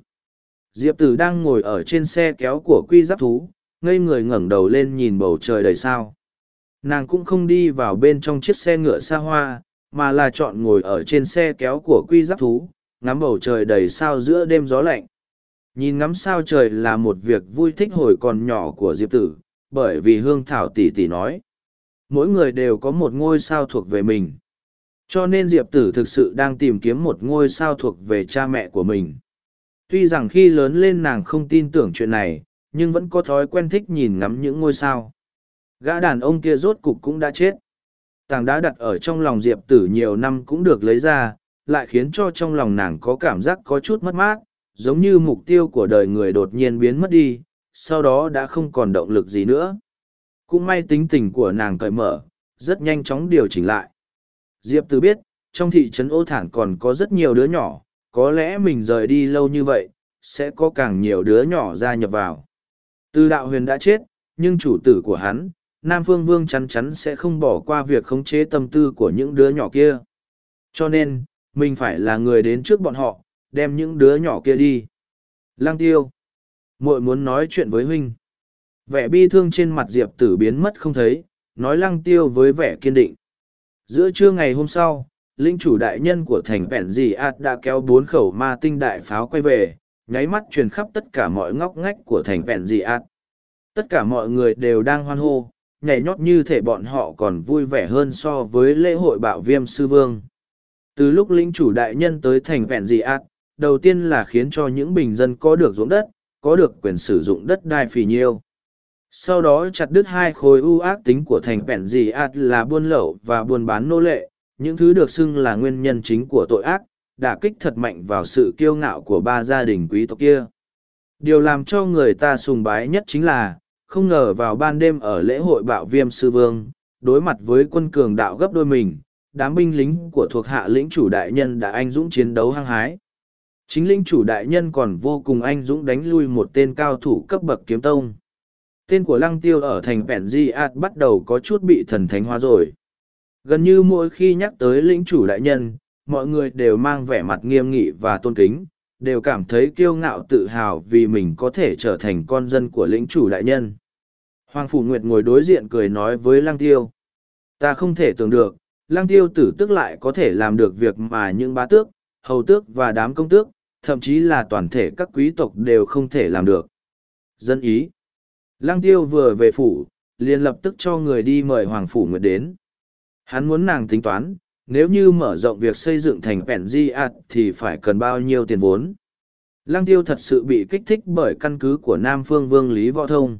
Diệp Tử đang ngồi ở trên xe kéo của quy giáp thú, ngây người ngẩng đầu lên nhìn bầu trời đầy sao. Nàng cũng không đi vào bên trong chiếc xe ngựa xa hoa, mà là chọn ngồi ở trên xe kéo của quy giáp thú, ngắm bầu trời đầy sao giữa đêm gió lạnh. Nhìn ngắm sao trời là một việc vui thích hồi còn nhỏ của Diệp Tử, bởi vì Hương Thảo tỷ tỷ nói. Mỗi người đều có một ngôi sao thuộc về mình. Cho nên Diệp Tử thực sự đang tìm kiếm một ngôi sao thuộc về cha mẹ của mình. Tuy rằng khi lớn lên nàng không tin tưởng chuyện này, nhưng vẫn có thói quen thích nhìn ngắm những ngôi sao. Gã đàn ông kia rốt cục cũng đã chết. Tảng đá đặt ở trong lòng Diệp Tử nhiều năm cũng được lấy ra, lại khiến cho trong lòng nàng có cảm giác có chút mất mát, giống như mục tiêu của đời người đột nhiên biến mất đi, sau đó đã không còn động lực gì nữa. Cũng may tính tình của nàng cởi mở, rất nhanh chóng điều chỉnh lại. Diệp từ biết, trong thị trấn ô thản còn có rất nhiều đứa nhỏ, có lẽ mình rời đi lâu như vậy, sẽ có càng nhiều đứa nhỏ gia nhập vào. Từ đạo huyền đã chết, nhưng chủ tử của hắn, Nam Phương Vương chắn chắn sẽ không bỏ qua việc khống chế tâm tư của những đứa nhỏ kia. Cho nên, mình phải là người đến trước bọn họ, đem những đứa nhỏ kia đi. Lang tiêu. muội muốn nói chuyện với huynh. Vẻ bi thương trên mặt Diệp tử biến mất không thấy, nói lăng tiêu với vẻ kiên định. Giữa trưa ngày hôm sau, linh chủ đại nhân của thành vẹn Dì ạt đã kéo bốn khẩu ma tinh đại pháo quay về, nháy mắt truyền khắp tất cả mọi ngóc ngách của thành vẹn Dì ạt Tất cả mọi người đều đang hoan hô, nhảy nhót như thể bọn họ còn vui vẻ hơn so với lễ hội bạo viêm sư vương. Từ lúc Linh chủ đại nhân tới thành vẹn Dì ạt đầu tiên là khiến cho những bình dân có được ruộng đất, có được quyền sử dụng đất đai phì nhiêu. Sau đó chặt đứt hai khối ưu ác tính của thành vẹn Dì ạt là buôn lậu và buôn bán nô lệ, những thứ được xưng là nguyên nhân chính của tội ác, đã kích thật mạnh vào sự kiêu ngạo của ba gia đình quý tộc kia. Điều làm cho người ta sùng bái nhất chính là, không ngờ vào ban đêm ở lễ hội bạo viêm sư vương, đối mặt với quân cường đạo gấp đôi mình, đám binh lính của thuộc hạ lĩnh chủ đại nhân đã anh dũng chiến đấu hăng hái. Chính lĩnh chủ đại nhân còn vô cùng anh dũng đánh lui một tên cao thủ cấp bậc kiếm tông. Tên của lăng tiêu ở thành Vẹn Di ạt bắt đầu có chút bị thần thánh hóa rồi. Gần như mỗi khi nhắc tới lĩnh chủ đại nhân, mọi người đều mang vẻ mặt nghiêm nghị và tôn kính, đều cảm thấy kiêu ngạo tự hào vì mình có thể trở thành con dân của lĩnh chủ đại nhân. Hoàng Phủ Nguyệt ngồi đối diện cười nói với Lăng Tiêu. Ta không thể tưởng được, lăng tiêu tử tức lại có thể làm được việc mà những bá tước, hầu tước và đám công tước, thậm chí là toàn thể các quý tộc đều không thể làm được. Dân ý. Lăng tiêu vừa về phủ, liền lập tức cho người đi mời Hoàng Phủ Nguyệt đến. Hắn muốn nàng tính toán, nếu như mở rộng việc xây dựng thành pẻn di ạt thì phải cần bao nhiêu tiền vốn. Lăng tiêu thật sự bị kích thích bởi căn cứ của Nam Phương Vương Lý Võ Thông.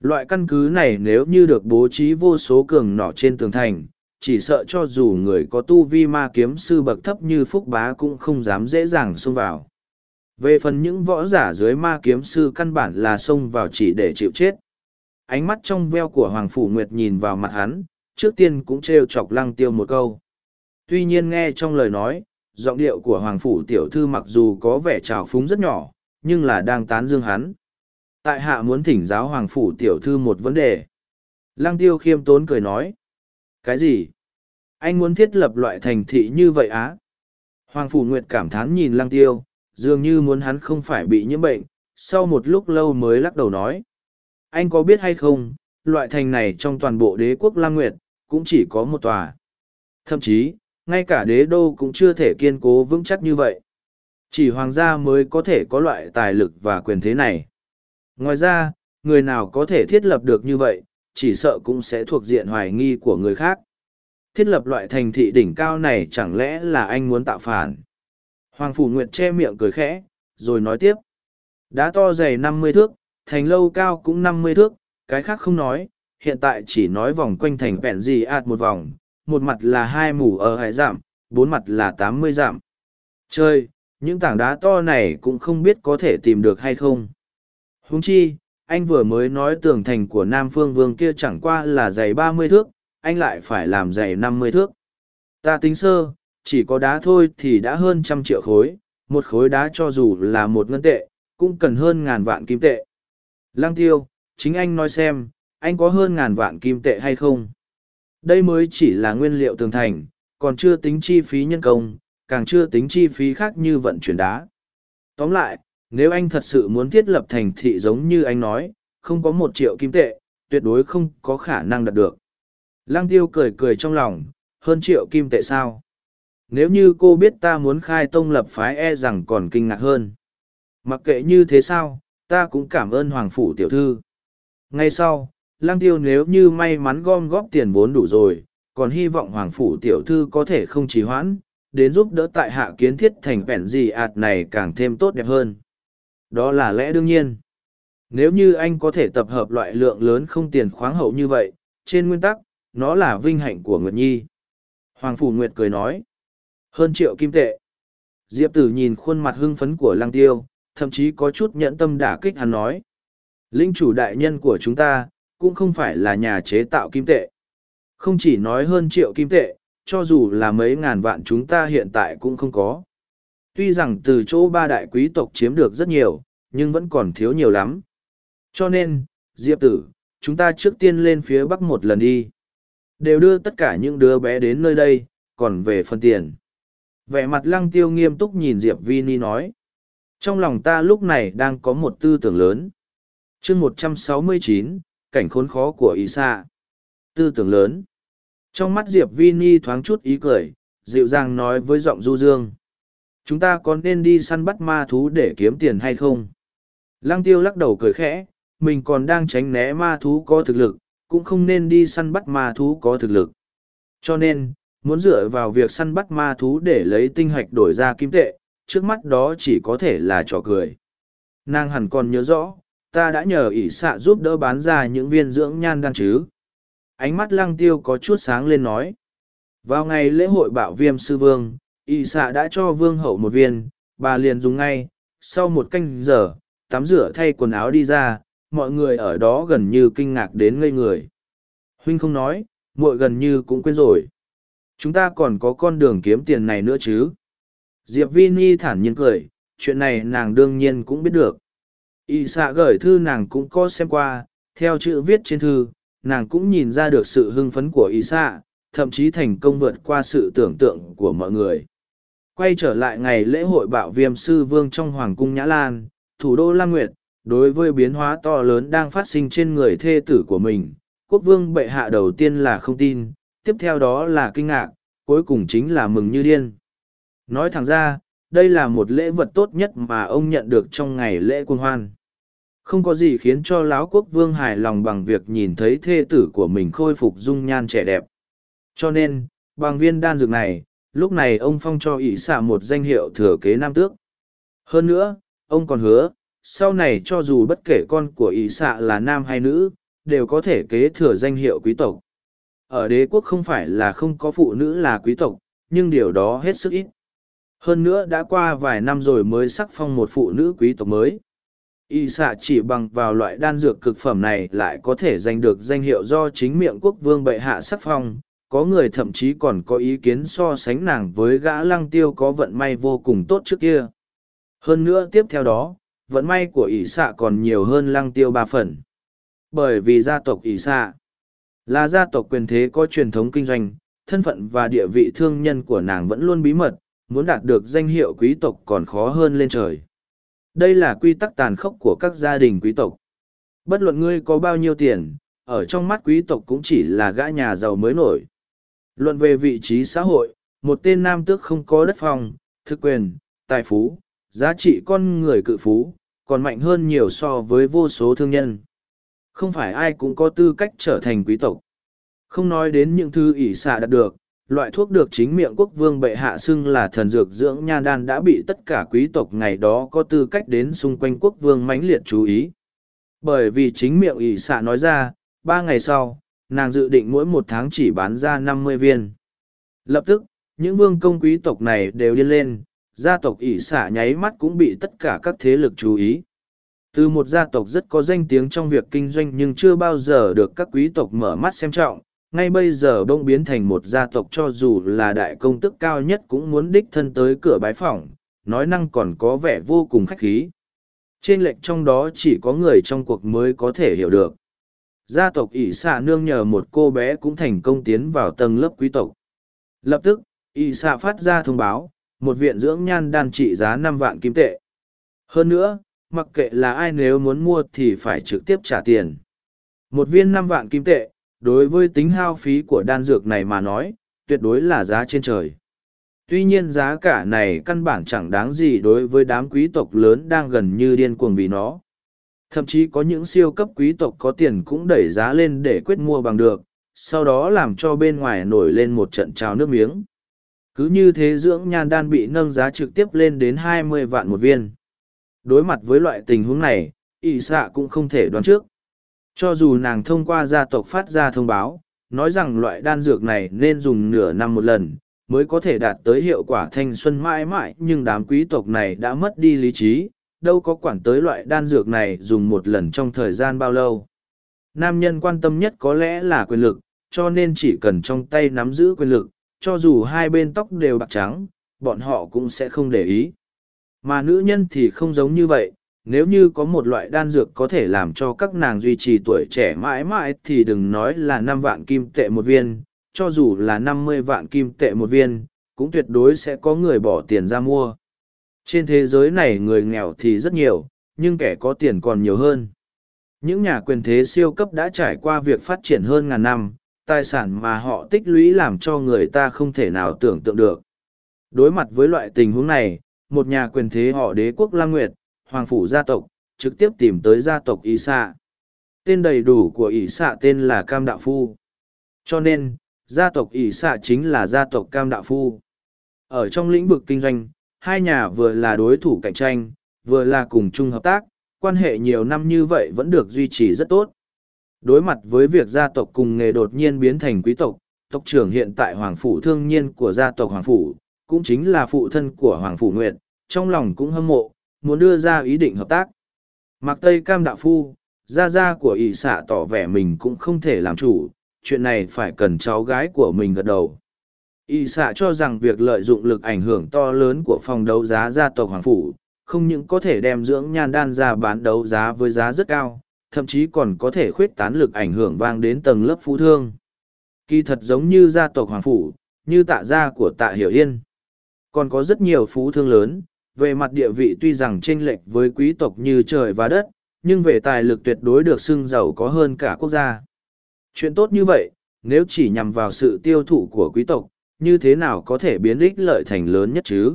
Loại căn cứ này nếu như được bố trí vô số cường nỏ trên tường thành, chỉ sợ cho dù người có tu vi ma kiếm sư bậc thấp như Phúc Bá cũng không dám dễ dàng xông vào. Về phần những võ giả dưới ma kiếm sư căn bản là xông vào chỉ để chịu chết. Ánh mắt trong veo của Hoàng Phủ Nguyệt nhìn vào mặt hắn, trước tiên cũng trêu chọc lăng tiêu một câu. Tuy nhiên nghe trong lời nói, giọng điệu của Hoàng Phủ Tiểu Thư mặc dù có vẻ trào phúng rất nhỏ, nhưng là đang tán dương hắn. Tại hạ muốn thỉnh giáo Hoàng Phủ Tiểu Thư một vấn đề. Lăng tiêu khiêm tốn cười nói. Cái gì? Anh muốn thiết lập loại thành thị như vậy á? Hoàng Phủ Nguyệt cảm thán nhìn lăng tiêu, dường như muốn hắn không phải bị nhiễm bệnh, sau một lúc lâu mới lắc đầu nói. Anh có biết hay không, loại thành này trong toàn bộ đế quốc Lam Nguyệt, cũng chỉ có một tòa. Thậm chí, ngay cả đế đô cũng chưa thể kiên cố vững chắc như vậy. Chỉ hoàng gia mới có thể có loại tài lực và quyền thế này. Ngoài ra, người nào có thể thiết lập được như vậy, chỉ sợ cũng sẽ thuộc diện hoài nghi của người khác. Thiết lập loại thành thị đỉnh cao này chẳng lẽ là anh muốn tạo phản. Hoàng Phủ Nguyệt che miệng cười khẽ, rồi nói tiếp. Đá to dày năm mươi thước, thành lâu cao cũng năm mươi thước, cái khác không nói, hiện tại chỉ nói vòng quanh thành vẹn gì ạt một vòng, một mặt là hai mù ở hải giảm, bốn mặt là tám mươi giảm. Trời, những tảng đá to này cũng không biết có thể tìm được hay không. Húng chi, anh vừa mới nói tường thành của Nam Phương Vương kia chẳng qua là dày ba mươi thước, anh lại phải làm dày năm mươi thước. Ta tính sơ, chỉ có đá thôi thì đã hơn trăm triệu khối, một khối đá cho dù là một ngân tệ, cũng cần hơn ngàn vạn kim tệ. Lăng tiêu, chính anh nói xem, anh có hơn ngàn vạn kim tệ hay không? Đây mới chỉ là nguyên liệu tường thành, còn chưa tính chi phí nhân công, càng chưa tính chi phí khác như vận chuyển đá. Tóm lại, nếu anh thật sự muốn thiết lập thành thị giống như anh nói, không có một triệu kim tệ, tuyệt đối không có khả năng đạt được. Lăng tiêu cười cười trong lòng, hơn triệu kim tệ sao? Nếu như cô biết ta muốn khai tông lập phái e rằng còn kinh ngạc hơn. Mặc kệ như thế sao, ta cũng cảm ơn Hoàng Phủ tiểu thư. Ngay sau, lang tiêu nếu như may mắn gom góp tiền vốn đủ rồi, còn hy vọng Hoàng Phủ tiểu thư có thể không trì hoãn, đến giúp đỡ tại hạ kiến thiết thành vẹn gì ạt này càng thêm tốt đẹp hơn. Đó là lẽ đương nhiên. Nếu như anh có thể tập hợp loại lượng lớn không tiền khoáng hậu như vậy, trên nguyên tắc, nó là vinh hạnh của Nguyệt Nhi. Hoàng Phủ Nguyệt cười nói. Hơn triệu kim tệ. Diệp tử nhìn khuôn mặt hưng phấn của lăng tiêu, thậm chí có chút nhẫn tâm đả kích hắn nói. Linh chủ đại nhân của chúng ta, cũng không phải là nhà chế tạo kim tệ. Không chỉ nói hơn triệu kim tệ, cho dù là mấy ngàn vạn chúng ta hiện tại cũng không có. Tuy rằng từ chỗ ba đại quý tộc chiếm được rất nhiều, nhưng vẫn còn thiếu nhiều lắm. Cho nên, Diệp tử, chúng ta trước tiên lên phía bắc một lần đi. Đều đưa tất cả những đứa bé đến nơi đây, còn về phần tiền. Vẻ mặt lăng tiêu nghiêm túc nhìn Diệp vi ni nói. Trong lòng ta lúc này đang có một tư tưởng lớn. chương một trăm sáu mươi chín cảnh khốn khó của ý xạ Tư tưởng lớn. Trong mắt Diệp vi ni thoáng chút ý cười, dịu dàng nói với giọng du dương. Chúng ta có nên đi săn bắt ma thú để kiếm tiền hay không? Lăng tiêu lắc đầu cười khẽ, mình còn đang tránh né ma thú có thực lực, cũng không nên đi săn bắt ma thú có thực lực. Cho nên, muốn dựa vào việc săn bắt ma thú để lấy tinh hạch đổi ra kim tệ, trước mắt đó chỉ có thể là trò cười. Nàng hẳn còn nhớ rõ, ta đã nhờ ỷ xạ giúp đỡ bán ra những viên dưỡng nhan đan chứ. Ánh mắt lăng tiêu có chút sáng lên nói. Vào ngày lễ hội bạo viêm sư vương, ỷ xạ đã cho vương hậu một viên, bà liền dùng ngay, sau một canh giờ, tắm rửa thay quần áo đi ra, mọi người ở đó gần như kinh ngạc đến ngây người. Huynh không nói, muội gần như cũng quên rồi. Chúng ta còn có con đường kiếm tiền này nữa chứ. Diệp vi ni thản nhiên cười, chuyện này nàng đương nhiên cũng biết được. Y xạ gửi thư nàng cũng có xem qua, theo chữ viết trên thư, nàng cũng nhìn ra được sự hưng phấn của Y xạ, thậm chí thành công vượt qua sự tưởng tượng của mọi người. Quay trở lại ngày lễ hội bạo viêm sư vương trong Hoàng cung Nhã Lan, thủ đô Lam Nguyệt, đối với biến hóa to lớn đang phát sinh trên người thê tử của mình, quốc vương bệ hạ đầu tiên là không tin, tiếp theo đó là kinh ngạc, cuối cùng chính là mừng như điên. Nói thẳng ra, đây là một lễ vật tốt nhất mà ông nhận được trong ngày lễ quân hoan. Không có gì khiến cho lão quốc vương hài lòng bằng việc nhìn thấy thê tử của mình khôi phục dung nhan trẻ đẹp. Cho nên, bằng viên đan dược này, lúc này ông phong cho ỷ xạ một danh hiệu thừa kế nam tước. Hơn nữa, ông còn hứa, sau này cho dù bất kể con của ỷ xạ là nam hay nữ, đều có thể kế thừa danh hiệu quý tộc. Ở đế quốc không phải là không có phụ nữ là quý tộc, nhưng điều đó hết sức ít. Hơn nữa đã qua vài năm rồi mới sắc phong một phụ nữ quý tộc mới. Y xạ chỉ bằng vào loại đan dược cực phẩm này lại có thể giành được danh hiệu do chính miệng quốc vương bệ hạ sắc phong. Có người thậm chí còn có ý kiến so sánh nàng với gã lăng tiêu có vận may vô cùng tốt trước kia. Hơn nữa tiếp theo đó, vận may của ỷ xạ còn nhiều hơn lăng tiêu ba phần. Bởi vì gia tộc ỷ xạ là gia tộc quyền thế có truyền thống kinh doanh, thân phận và địa vị thương nhân của nàng vẫn luôn bí mật, muốn đạt được danh hiệu quý tộc còn khó hơn lên trời. Đây là quy tắc tàn khốc của các gia đình quý tộc. Bất luận ngươi có bao nhiêu tiền, ở trong mắt quý tộc cũng chỉ là gã nhà giàu mới nổi. Luận về vị trí xã hội, một tên nam tước không có đất phòng, thực quyền, tài phú, giá trị con người cự phú, còn mạnh hơn nhiều so với vô số thương nhân. Không phải ai cũng có tư cách trở thành quý tộc. Không nói đến những thứ ỷ xạ đạt được, loại thuốc được chính miệng quốc vương bệ hạ xưng là thần dược dưỡng nha đan đã bị tất cả quý tộc ngày đó có tư cách đến xung quanh quốc vương mãnh liệt chú ý. Bởi vì chính miệng ỷ xạ nói ra, ba ngày sau, nàng dự định mỗi một tháng chỉ bán ra năm mươi viên. Lập tức, những vương công quý tộc này đều điên lên, gia tộc ỷ xạ nháy mắt cũng bị tất cả các thế lực chú ý. Từ một gia tộc rất có danh tiếng trong việc kinh doanh nhưng chưa bao giờ được các quý tộc mở mắt xem trọng, ngay bây giờ bỗng biến thành một gia tộc cho dù là đại công tức cao nhất cũng muốn đích thân tới cửa bái phỏng, nói năng còn có vẻ vô cùng khách khí. Trên lệnh trong đó chỉ có người trong cuộc mới có thể hiểu được. Gia tộc ỷ xạ nương nhờ một cô bé cũng thành công tiến vào tầng lớp quý tộc. Lập tức, ỷ xạ phát ra thông báo, một viện dưỡng nhan đan trị giá năm vạn kim tệ. Hơn nữa, mặc kệ là ai nếu muốn mua thì phải trực tiếp trả tiền. Một viên năm vạn kim tệ, đối với tính hao phí của đan dược này mà nói, tuyệt đối là giá trên trời. Tuy nhiên giá cả này căn bản chẳng đáng gì đối với đám quý tộc lớn đang gần như điên cuồng vì nó. Thậm chí có những siêu cấp quý tộc có tiền cũng đẩy giá lên để quyết mua bằng được, sau đó làm cho bên ngoài nổi lên một trận trào nước miếng. Cứ như thế dưỡng nhan đan bị nâng giá trực tiếp lên đến hai mươi vạn một viên. Đối mặt với loại tình huống này, ỵ xạ cũng không thể đoán trước. Cho dù nàng thông qua gia tộc phát ra thông báo, nói rằng loại đan dược này nên dùng nửa năm một lần, mới có thể đạt tới hiệu quả thanh xuân mãi mãi nhưng đám quý tộc này đã mất đi lý trí, đâu có quản tới loại đan dược này dùng một lần trong thời gian bao lâu. Nam nhân quan tâm nhất có lẽ là quyền lực, cho nên chỉ cần trong tay nắm giữ quyền lực, cho dù hai bên tóc đều bạc trắng, bọn họ cũng sẽ không để ý. Mà nữ nhân thì không giống như vậy, nếu như có một loại đan dược có thể làm cho các nàng duy trì tuổi trẻ mãi mãi thì đừng nói là năm vạn kim tệ một viên, cho dù là năm mươi vạn kim tệ một viên, cũng tuyệt đối sẽ có người bỏ tiền ra mua. Trên thế giới này người nghèo thì rất nhiều, nhưng kẻ có tiền còn nhiều hơn. Những nhà quyền thế siêu cấp đã trải qua việc phát triển hơn ngàn năm, tài sản mà họ tích lũy làm cho người ta không thể nào tưởng tượng được. Đối mặt với loại tình huống này, một nhà quyền thế họ đế quốc Lam Nguyệt, hoàng phủ gia tộc, trực tiếp tìm tới gia tộc Ý Sạ. Tên đầy đủ của Ý Sạ tên là Cam Đạo Phu. Cho nên, gia tộc Ý Sạ chính là gia tộc Cam Đạo Phu. Ở trong lĩnh vực kinh doanh, hai nhà vừa là đối thủ cạnh tranh, vừa là cùng chung hợp tác, quan hệ nhiều năm như vậy vẫn được duy trì rất tốt. Đối mặt với việc gia tộc cùng nghề đột nhiên biến thành quý tộc, tộc trưởng hiện tại Hoàng Phủ thương nhiên của gia tộc Hoàng Phủ, cũng chính là phụ thân của Hoàng Phủ Nguyệt, trong lòng cũng hâm mộ, muốn đưa ra ý định hợp tác. Mạc Tây Cam Đạo Phu, gia gia của ỷ xạ tỏ vẻ mình cũng không thể làm chủ, chuyện này phải cần cháu gái của mình gật đầu. ỷ xạ cho rằng việc lợi dụng lực ảnh hưởng to lớn của phòng đấu giá gia tộc Hoàng Phủ, không những có thể đem dưỡng nhan đan ra bán đấu giá với giá rất cao, thậm chí còn có thể khuyết tán lực ảnh hưởng vang đến tầng lớp phú thương. Kỳ thật giống như gia tộc Hoàng Phủ, như tạ gia của tạ Hiểu Yên. Còn có rất nhiều phú thương lớn, về mặt địa vị tuy rằng chênh lệch với quý tộc như trời và đất, nhưng về tài lực tuyệt đối được xưng giàu có hơn cả quốc gia. Chuyện tốt như vậy, nếu chỉ nhằm vào sự tiêu thụ của quý tộc, như thế nào có thể biến ích lợi thành lớn nhất chứ?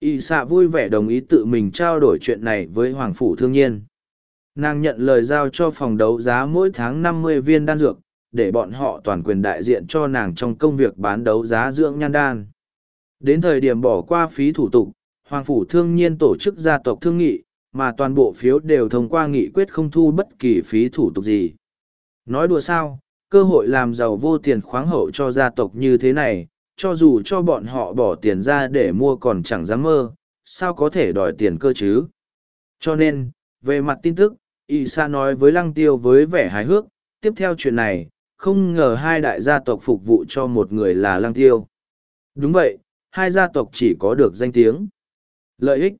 Y xạ vui vẻ đồng ý tự mình trao đổi chuyện này với Hoàng Phủ Thương Nhiên. Nàng nhận lời giao cho phòng đấu giá mỗi tháng năm mươi viên đan dược, để bọn họ toàn quyền đại diện cho nàng trong công việc bán đấu giá dưỡng nhan đan. Đến thời điểm bỏ qua phí thủ tục, Hoàng Phủ Thương Nhiên tổ chức gia tộc thương nghị, mà toàn bộ phiếu đều thông qua nghị quyết không thu bất kỳ phí thủ tục gì. Nói đùa sao, cơ hội làm giàu vô tiền khoáng hậu cho gia tộc như thế này, cho dù cho bọn họ bỏ tiền ra để mua còn chẳng dám mơ, sao có thể đòi tiền cơ chứ. Cho nên, về mặt tin tức, Y Sa nói với Lăng Tiêu với vẻ hài hước, tiếp theo chuyện này, không ngờ hai đại gia tộc phục vụ cho một người là Lăng Tiêu. Đúng vậy, hai gia tộc chỉ có được danh tiếng. Lợi ích,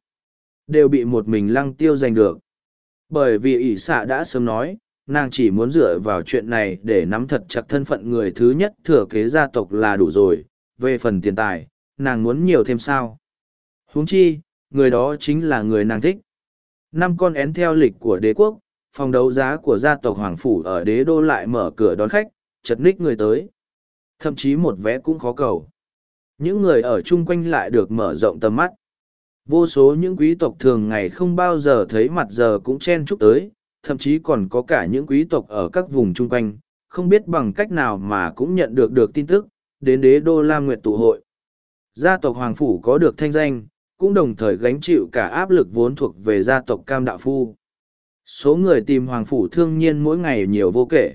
đều bị một mình Lăng Tiêu giành được. Bởi vì ỷ xạ đã sớm nói, nàng chỉ muốn dựa vào chuyện này để nắm thật chặt thân phận người thứ nhất thừa kế gia tộc là đủ rồi, về phần tiền tài, nàng muốn nhiều thêm sao. huống chi, người đó chính là người nàng thích. Năm con én theo lịch của đế quốc, phòng đấu giá của gia tộc Hoàng Phủ ở đế đô lại mở cửa đón khách, chật ních người tới. Thậm chí một vé cũng khó cầu. Những người ở chung quanh lại được mở rộng tầm mắt. Vô số những quý tộc thường ngày không bao giờ thấy mặt giờ cũng chen chúc tới, thậm chí còn có cả những quý tộc ở các vùng chung quanh, không biết bằng cách nào mà cũng nhận được được tin tức, đến đế đô Lam Nguyệt tụ hội. Gia tộc Hoàng Phủ có được thanh danh, cũng đồng thời gánh chịu cả áp lực vốn thuộc về gia tộc Cam Đạo Phu. Số người tìm Hoàng Phủ thương nhiên mỗi ngày nhiều vô kể.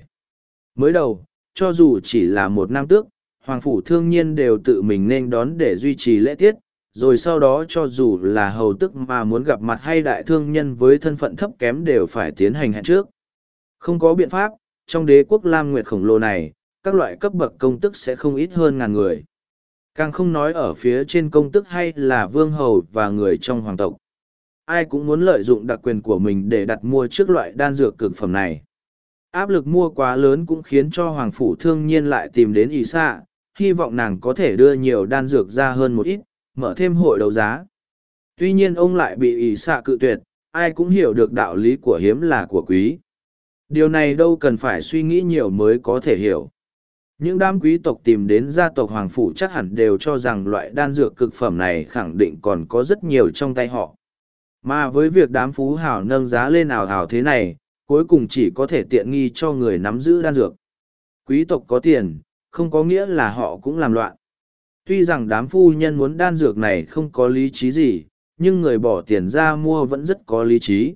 Mới đầu, cho dù chỉ là một nam tước, Hoàng Phủ thương nhiên đều tự mình nên đón để duy trì lễ tiết, rồi sau đó cho dù là hầu tức mà muốn gặp mặt hay đại thương nhân với thân phận thấp kém đều phải tiến hành hẹn trước. Không có biện pháp, trong đế quốc Lam Nguyệt khổng lồ này, các loại cấp bậc công tức sẽ không ít hơn ngàn người. Càng không nói ở phía trên công tức hay là vương hầu và người trong hoàng tộc. Ai cũng muốn lợi dụng đặc quyền của mình để đặt mua trước loại đan dược cực phẩm này. Áp lực mua quá lớn cũng khiến cho hoàng phủ thương nhiên lại tìm đến ý xạ, hy vọng nàng có thể đưa nhiều đan dược ra hơn một ít, mở thêm hội đấu giá. Tuy nhiên ông lại bị ý xạ cự tuyệt, ai cũng hiểu được đạo lý của hiếm là của quý. Điều này đâu cần phải suy nghĩ nhiều mới có thể hiểu. Những đám quý tộc tìm đến gia tộc Hoàng Phủ chắc hẳn đều cho rằng loại đan dược cực phẩm này khẳng định còn có rất nhiều trong tay họ. Mà với việc đám phú hào nâng giá lên ảo hào thế này, cuối cùng chỉ có thể tiện nghi cho người nắm giữ đan dược. Quý tộc có tiền, không có nghĩa là họ cũng làm loạn. Tuy rằng đám phu nhân muốn đan dược này không có lý trí gì, nhưng người bỏ tiền ra mua vẫn rất có lý trí.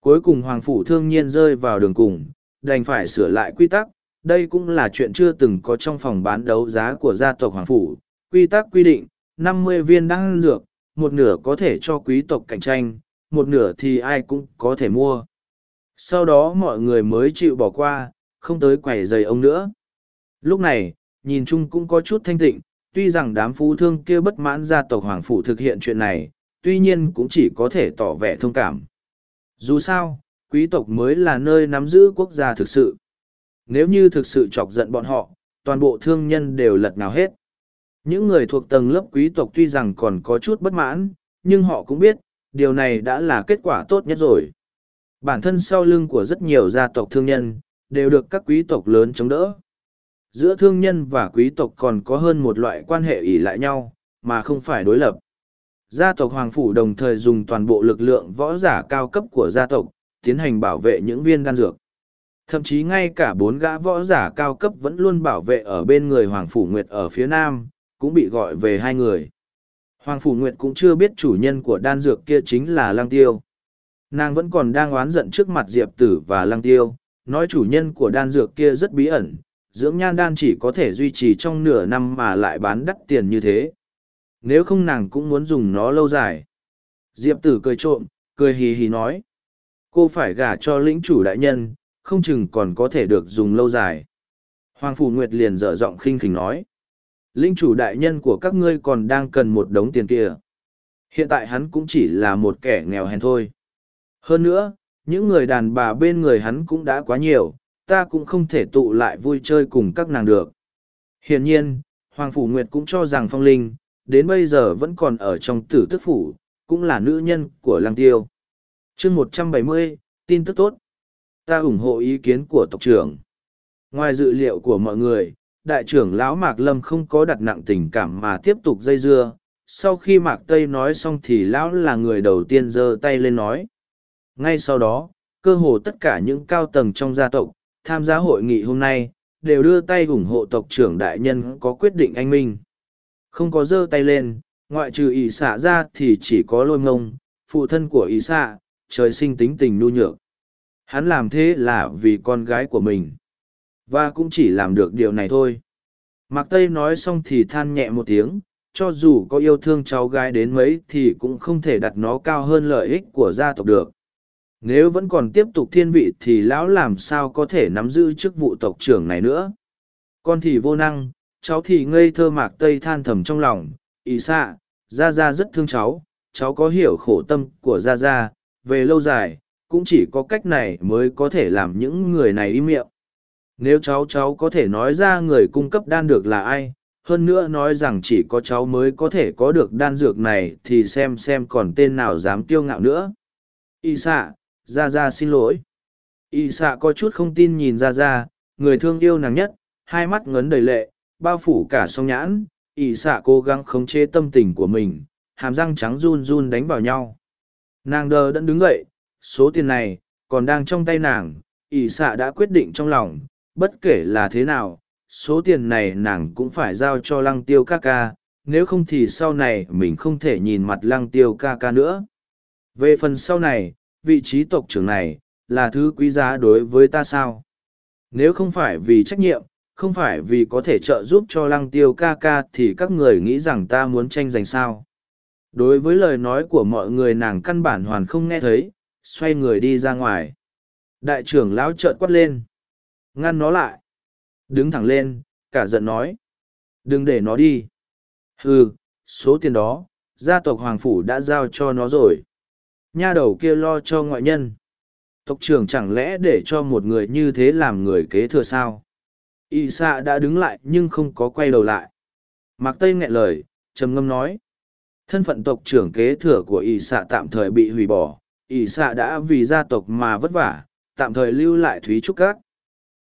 Cuối cùng Hoàng Phủ thương nhiên rơi vào đường cùng, đành phải sửa lại quy tắc, đây cũng là chuyện chưa từng có trong phòng bán đấu giá của gia tộc Hoàng Phủ. Quy tắc quy định, năm mươi viên đan dược, một nửa có thể cho quý tộc cạnh tranh, một nửa thì ai cũng có thể mua. Sau đó mọi người mới chịu bỏ qua, không tới quầy giày ông nữa. Lúc này, nhìn chung cũng có chút thanh tịnh, tuy rằng đám phú thương kia bất mãn gia tộc Hoàng Phủ thực hiện chuyện này, tuy nhiên cũng chỉ có thể tỏ vẻ thông cảm. Dù sao, quý tộc mới là nơi nắm giữ quốc gia thực sự. Nếu như thực sự chọc giận bọn họ, toàn bộ thương nhân đều lật ngào hết. Những người thuộc tầng lớp quý tộc tuy rằng còn có chút bất mãn, nhưng họ cũng biết, điều này đã là kết quả tốt nhất rồi. Bản thân sau lưng của rất nhiều gia tộc thương nhân, đều được các quý tộc lớn chống đỡ. Giữa thương nhân và quý tộc còn có hơn một loại quan hệ ỷ lại nhau, mà không phải đối lập. Gia tộc Hoàng Phủ đồng thời dùng toàn bộ lực lượng võ giả cao cấp của gia tộc, tiến hành bảo vệ những viên đan dược. Thậm chí ngay cả bốn gã võ giả cao cấp vẫn luôn bảo vệ ở bên người Hoàng Phủ Nguyệt ở phía nam, cũng bị gọi về hai người. Hoàng Phủ Nguyệt cũng chưa biết chủ nhân của đan dược kia chính là Lăng Tiêu. Nàng vẫn còn đang oán giận trước mặt Diệp Tử và Lăng Tiêu, nói chủ nhân của đan dược kia rất bí ẩn, dưỡng nhan đan chỉ có thể duy trì trong nửa năm mà lại bán đắt tiền như thế. Nếu không nàng cũng muốn dùng nó lâu dài. Diệp Tử cười trộm, cười hì hì nói. Cô phải gả cho lĩnh chủ đại nhân, không chừng còn có thể được dùng lâu dài. Hoàng Phủ Nguyệt liền dở giọng khinh khỉnh nói. Linh chủ đại nhân của các ngươi còn đang cần một đống tiền kia. Hiện tại hắn cũng chỉ là một kẻ nghèo hèn thôi. Hơn nữa, những người đàn bà bên người hắn cũng đã quá nhiều, ta cũng không thể tụ lại vui chơi cùng các nàng được. Hiển nhiên, Hoàng Phủ Nguyệt cũng cho rằng Phong Linh, đến bây giờ vẫn còn ở trong tử tức phủ, cũng là nữ nhân của Lăng Tiêu. chương một trăm bảy mươi tin tức tốt ta ủng hộ ý kiến của tộc trưởng Ngoài dự liệu của mọi người, đại trưởng lão Mạc Lâm không có đặt nặng tình cảm mà tiếp tục dây dưa. Sau khi Mạc Tây nói xong thì lão là người đầu tiên giơ tay lên nói. Ngay sau đó, cơ hồ tất cả những cao tầng trong gia tộc, tham gia hội nghị hôm nay, đều đưa tay ủng hộ tộc trưởng đại nhân có quyết định anh minh. Không có giơ tay lên, ngoại trừ ỷ xạ ra thì chỉ có lôi ngông, phụ thân của ỷ xạ, trời sinh tính tình nhu nhược. Hắn làm thế là vì con gái của mình. Và cũng chỉ làm được điều này thôi. Mạc Tây nói xong thì than nhẹ một tiếng, cho dù có yêu thương cháu gái đến mấy thì cũng không thể đặt nó cao hơn lợi ích của gia tộc được. Nếu vẫn còn tiếp tục thiên vị thì lão làm sao có thể nắm giữ chức vụ tộc trưởng này nữa. Con thì vô năng, cháu thì ngây thơ mạc tây than thầm trong lòng, ý xạ, Gia Gia rất thương cháu, cháu có hiểu khổ tâm của Gia Gia, về lâu dài, cũng chỉ có cách này mới có thể làm những người này im miệng. Nếu cháu cháu có thể nói ra người cung cấp đan được là ai, hơn nữa nói rằng chỉ có cháu mới có thể có được đan dược này thì xem xem còn tên nào dám kiêu ngạo nữa. Y xạ, ra Ra xin lỗi. Y xạ có chút không tin nhìn Ra Ra, người thương yêu nàng nhất, hai mắt ngấn đầy lệ, bao phủ cả song nhãn, Y xạ cố gắng khống chế tâm tình của mình hàm răng trắng run run đánh vào nhau. Nàng đờ đẫn đứng dậy số tiền này còn đang trong tay nàng. Y xạ đã quyết định trong lòng bất kể là thế nào số tiền này nàng cũng phải giao cho lăng tiêu ca ca. Nếu không thì sau này mình không thể nhìn mặt lăng tiêu ca ca nữa. Về phần sau này vị trí tộc trưởng này là thứ quý giá đối với ta sao? Nếu không phải vì trách nhiệm, không phải vì có thể trợ giúp cho lăng tiêu ca ca thì các người nghĩ rằng ta muốn tranh giành sao? Đối với lời nói của mọi người nàng căn bản hoàn không nghe thấy, xoay người đi ra ngoài. Đại trưởng lão trợn quát lên. Ngăn nó lại. Đứng thẳng lên, cả giận nói. Đừng để nó đi. Ừ số tiền đó, gia tộc hoàng phủ đã giao cho nó rồi nha đầu kia lo cho ngoại nhân. Tộc trưởng chẳng lẽ để cho một người như thế làm người kế thừa sao? Y xạ đã đứng lại nhưng không có quay đầu lại. Mạc tây nghẹn lời, trầm ngâm nói. Thân phận tộc trưởng kế thừa của y xạ tạm thời bị hủy bỏ. Y xạ đã vì gia tộc mà vất vả, tạm thời lưu lại thúy trúc Các.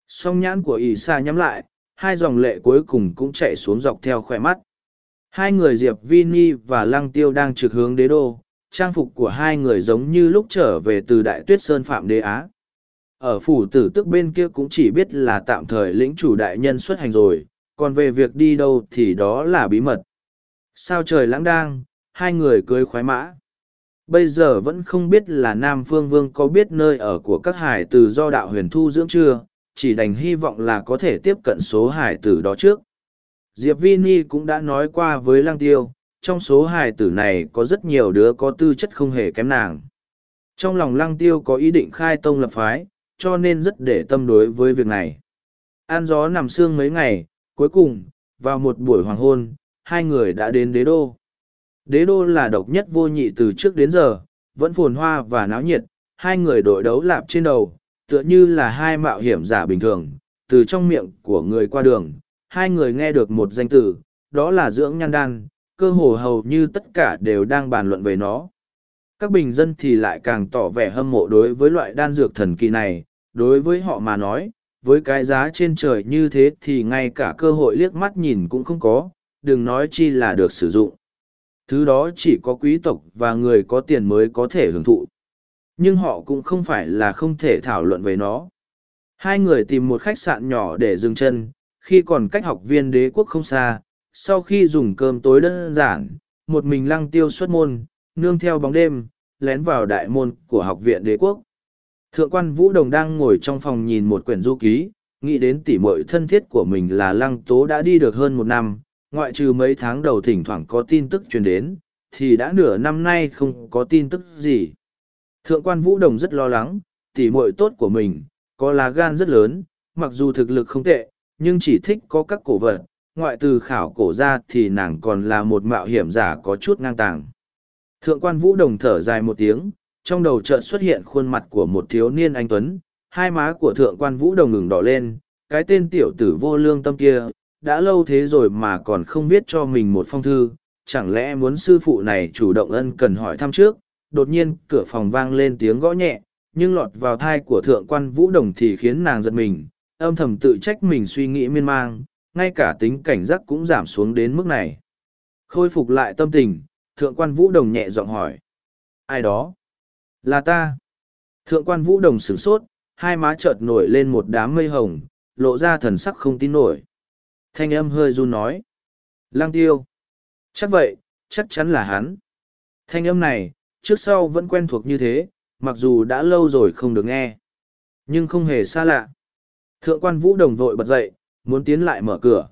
song nhãn của y xạ nhắm lại, hai dòng lệ cuối cùng cũng chạy xuống dọc theo khoe mắt. Hai người diệp vini và lăng tiêu đang trực hướng đế đô trang phục của hai người giống như lúc trở về từ đại tuyết sơn phạm đế á. Ở phủ tử tức bên kia cũng chỉ biết là tạm thời lĩnh chủ đại nhân xuất hành rồi, còn về việc đi đâu thì đó là bí mật. Sao trời lãng đang, hai người cưới khoái mã. Bây giờ vẫn không biết là nam phương vương có biết nơi ở của các hải tử do đạo huyền thu dưỡng chưa, chỉ đành hy vọng là có thể tiếp cận số hải tử đó trước. Diệp vi ni cũng đã nói qua với lang tiêu trong số hài tử này có rất nhiều đứa có tư chất không hề kém nàng trong lòng lăng tiêu có ý định khai tông lập phái cho nên rất để tâm đối với việc này. An gió nằm sương mấy ngày, cuối cùng, vào một buổi hoàng hôn, hai người đã đến đế đô. Đế đô là độc nhất vô nhị từ trước đến giờ, vẫn phồn hoa và náo nhiệt, hai người đội đấu lạp trên đầu, tựa như là hai mạo hiểm giả bình thường, từ trong miệng của người qua đường, hai người nghe được một danh từ, đó là dưỡng nhan đan, cơ hồ hầu như tất cả đều đang bàn luận về nó. Các bình dân thì lại càng tỏ vẻ hâm mộ đối với loại đan dược thần kỳ này, đối với họ mà nói, với cái giá trên trời như thế thì ngay cả cơ hội liếc mắt nhìn cũng không có, đừng nói chi là được sử dụng. Thứ đó chỉ có quý tộc và người có tiền mới có thể hưởng thụ. Nhưng họ cũng không phải là không thể thảo luận về nó. Hai người tìm một khách sạn nhỏ để dừng chân, khi còn cách học viên đế quốc không xa, sau khi dùng cơm tối đơn giản, một mình lăng tiêu xuất môn, nương theo bóng đêm, lén vào đại môn của học viện đế quốc. Thượng quan Vũ Đồng đang ngồi trong phòng nhìn một quyển du ký, nghĩ đến tỉ muội thân thiết của mình là Lăng Tố đã đi được hơn một năm, ngoại trừ mấy tháng đầu thỉnh thoảng có tin tức truyền đến, thì đã nửa năm nay không có tin tức gì. Thượng quan Vũ Đồng rất lo lắng, tỉ muội tốt của mình, có lá gan rất lớn, mặc dù thực lực không tệ, nhưng chỉ thích có các cổ vật, ngoại từ khảo cổ ra thì nàng còn là một mạo hiểm giả có chút ngang tàng. Thượng quan Vũ Đồng thở dài một tiếng, trong đầu chợt xuất hiện khuôn mặt của một thiếu niên anh Tuấn, hai má của thượng quan vũ đồng ngừng đỏ lên, cái tên tiểu tử vô lương tâm kia, đã lâu thế rồi mà còn không viết cho mình một phong thư, chẳng lẽ muốn sư phụ này chủ động ân cần hỏi thăm trước, đột nhiên cửa phòng vang lên tiếng gõ nhẹ, nhưng lọt vào thai của thượng quan vũ đồng thì khiến nàng giật mình, âm thầm tự trách mình suy nghĩ miên man, ngay cả tính cảnh giác cũng giảm xuống đến mức này. Khôi phục lại tâm tình, thượng quan vũ đồng nhẹ giọng hỏi. Ai đó? Là ta. Thượng quan vũ đồng sửng sốt, hai má chợt nổi lên một đám mây hồng, lộ ra thần sắc không tin nổi. Thanh âm hơi run nói. Lang tiêu. Chắc vậy, chắc chắn là hắn. Thanh âm này, trước sau vẫn quen thuộc như thế, mặc dù đã lâu rồi không được nghe. Nhưng không hề xa lạ. Thượng quan vũ đồng vội bật dậy, muốn tiến lại mở cửa.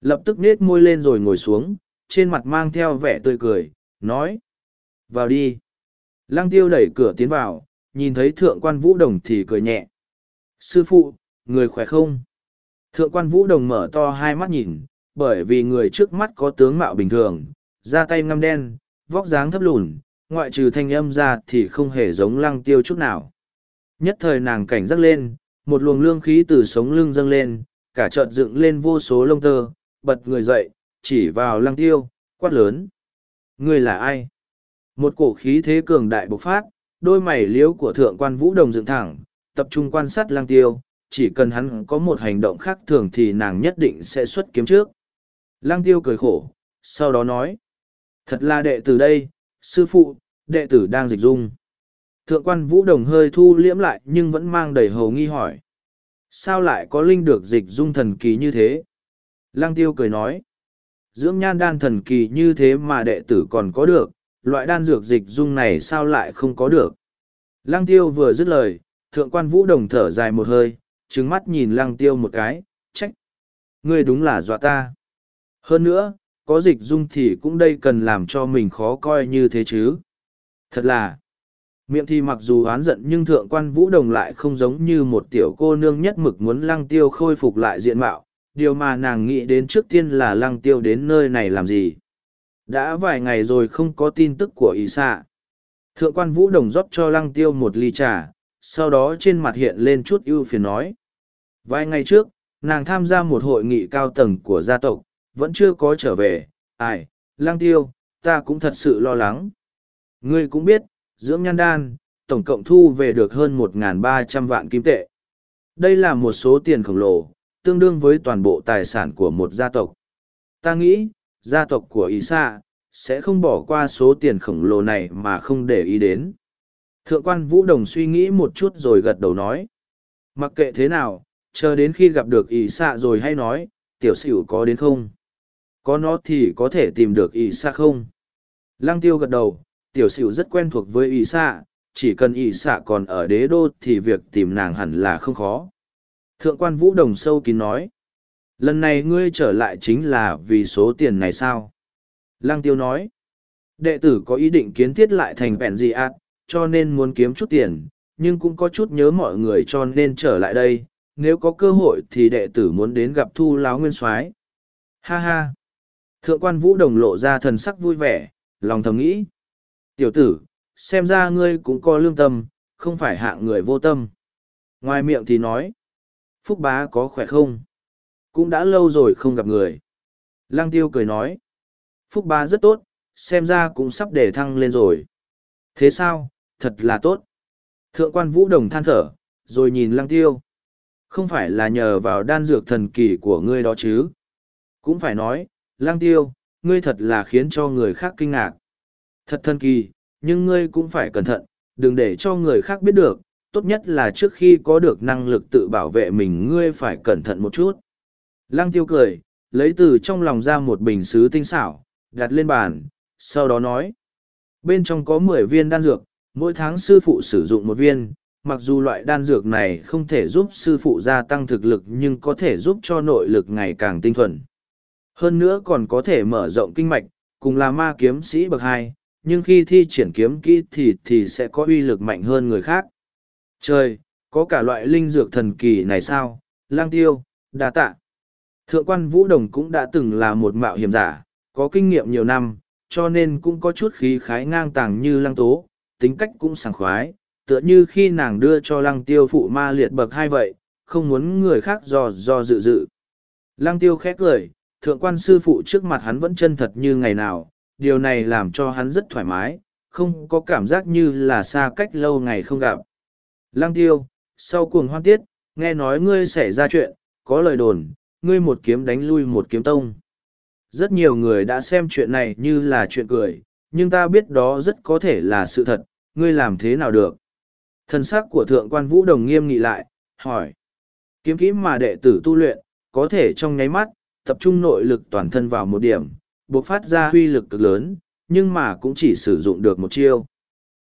Lập tức nết môi lên rồi ngồi xuống, trên mặt mang theo vẻ tươi cười, nói. Vào đi. Lăng tiêu đẩy cửa tiến vào, nhìn thấy thượng quan vũ đồng thì cười nhẹ. Sư phụ, người khỏe không? Thượng quan vũ đồng mở to hai mắt nhìn, bởi vì người trước mắt có tướng mạo bình thường, da tay ngăm đen, vóc dáng thấp lùn, ngoại trừ thanh âm ra thì không hề giống lăng tiêu chút nào. Nhất thời nàng cảnh giác lên, một luồng lương khí từ sống lưng dâng lên, cả trợn dựng lên vô số lông tơ, bật người dậy, chỉ vào lăng tiêu, quát lớn. Người là ai? Một cổ khí thế cường đại bộc phát, đôi mày liếu của thượng quan vũ đồng dựng thẳng, tập trung quan sát lăng tiêu, chỉ cần hắn có một hành động khác thường thì nàng nhất định sẽ xuất kiếm trước. Lăng tiêu cười khổ, sau đó nói. Thật là đệ tử đây, sư phụ, đệ tử đang dịch dung. Thượng quan vũ đồng hơi thu liễm lại nhưng vẫn mang đầy hầu nghi hỏi. Sao lại có linh được dịch dung thần kỳ như thế? Lăng tiêu cười nói. Dưỡng nhan đan thần kỳ như thế mà đệ tử còn có được, loại đan dược dịch dung này sao lại không có được? Lăng tiêu vừa dứt lời, thượng quan vũ đồng thở dài một hơi, trứng mắt nhìn lăng tiêu một cái, trách. Ngươi đúng là dọa ta. Hơn nữa, có dịch dung thì cũng đây cần làm cho mình khó coi như thế chứ. Thật là, miệng thì mặc dù oán giận nhưng thượng quan vũ đồng lại không giống như một tiểu cô nương nhất mực muốn lăng tiêu khôi phục lại diện mạo. Điều mà nàng nghĩ đến trước tiên là lăng tiêu đến nơi này làm gì. Đã vài ngày rồi không có tin tức của ý xạ. Thượng quan vũ đồng rót cho lăng tiêu một ly trà, sau đó trên mặt hiện lên chút ưu phiền nói. Vài ngày trước, nàng tham gia một hội nghị cao tầng của gia tộc, vẫn chưa có trở về, ai, lang tiêu, ta cũng thật sự lo lắng. Ngươi cũng biết, dưỡng nhan đan, tổng cộng thu về được hơn 1.300 vạn kim tệ. Đây là một số tiền khổng lồ, tương đương với toàn bộ tài sản của một gia tộc. Ta nghĩ, gia tộc của Ý Sa, sẽ không bỏ qua số tiền khổng lồ này mà không để ý đến. Thượng quan Vũ Đồng suy nghĩ một chút rồi gật đầu nói. Mặc kệ thế nào, chờ đến khi gặp được Ý Sa rồi hay nói, tiểu sửu có đến không? có nó thì có thể tìm được ỷ xa không lăng tiêu gật đầu tiểu sửu rất quen thuộc với ỷ xạ chỉ cần ỷ xạ còn ở đế đô thì việc tìm nàng hẳn là không khó. Thượng quan vũ đồng sâu kín nói lần này ngươi trở lại chính là vì số tiền này sao? Lăng tiêu nói đệ tử có ý định kiến thiết lại thành vẹn dị ạt cho nên muốn kiếm chút tiền nhưng cũng có chút nhớ mọi người cho nên trở lại đây nếu có cơ hội thì đệ tử muốn đến gặp thu láo nguyên soái. Ha ha. Thượng quan vũ đồng lộ ra thần sắc vui vẻ, lòng thầm nghĩ. Tiểu tử, xem ra ngươi cũng có lương tâm, không phải hạng người vô tâm. Ngoài miệng thì nói, Phúc bá có khỏe không? Cũng đã lâu rồi không gặp người. Lăng tiêu cười nói, Phúc bá rất tốt, xem ra cũng sắp để thăng lên rồi. Thế sao, thật là tốt. Thượng quan vũ đồng than thở, rồi nhìn lăng tiêu. Không phải là nhờ vào đan dược thần kỳ của ngươi đó chứ. Cũng phải nói, lang tiêu, ngươi thật là khiến cho người khác kinh ngạc. Thật thân kỳ, nhưng ngươi cũng phải cẩn thận, đừng để cho người khác biết được, tốt nhất là trước khi có được năng lực tự bảo vệ mình ngươi phải cẩn thận một chút. Lăng tiêu cười, lấy từ trong lòng ra một bình xứ tinh xảo, đặt lên bàn, sau đó nói. Bên trong có mười viên đan dược, mỗi tháng sư phụ sử dụng một viên, mặc dù loại đan dược này không thể giúp sư phụ gia tăng thực lực nhưng có thể giúp cho nội lực ngày càng tinh thuần. Hơn nữa còn có thể mở rộng kinh mạch, cùng là ma kiếm sĩ bậc hai, nhưng khi thi triển kiếm kỹ thì thì sẽ có uy lực mạnh hơn người khác. Trời, có cả loại linh dược thần kỳ này sao? Lang tiêu, đa tạ. Thượng quan Vũ Đồng cũng đã từng là một mạo hiểm giả, có kinh nghiệm nhiều năm, cho nên cũng có chút khí khái ngang tàng như lăng tố, tính cách cũng sảng khoái, tựa như khi nàng đưa cho lăng tiêu phụ ma liệt bậc hai vậy, không muốn người khác do do dự dự. Lăng tiêu khét lời, thượng quan sư phụ trước mặt hắn vẫn chân thật như ngày nào, điều này làm cho hắn rất thoải mái, không có cảm giác như là xa cách lâu ngày không gặp. Lăng tiêu, sau cuồng hoan tiết, Nghe nói ngươi xảy ra chuyện, có lời đồn, ngươi một kiếm đánh lui một kiếm tông. Rất nhiều người đã xem chuyện này như là chuyện cười, nhưng ta biết đó rất có thể là sự thật, ngươi làm thế nào được? Thần sắc của thượng quan vũ đồng nghiêm nghị lại, hỏi. Kiếm kỹ mà đệ tử tu luyện, có thể trong nháy mắt, tập trung nội lực toàn thân vào một điểm, buộc phát ra huy lực cực lớn, nhưng mà cũng chỉ sử dụng được một chiêu.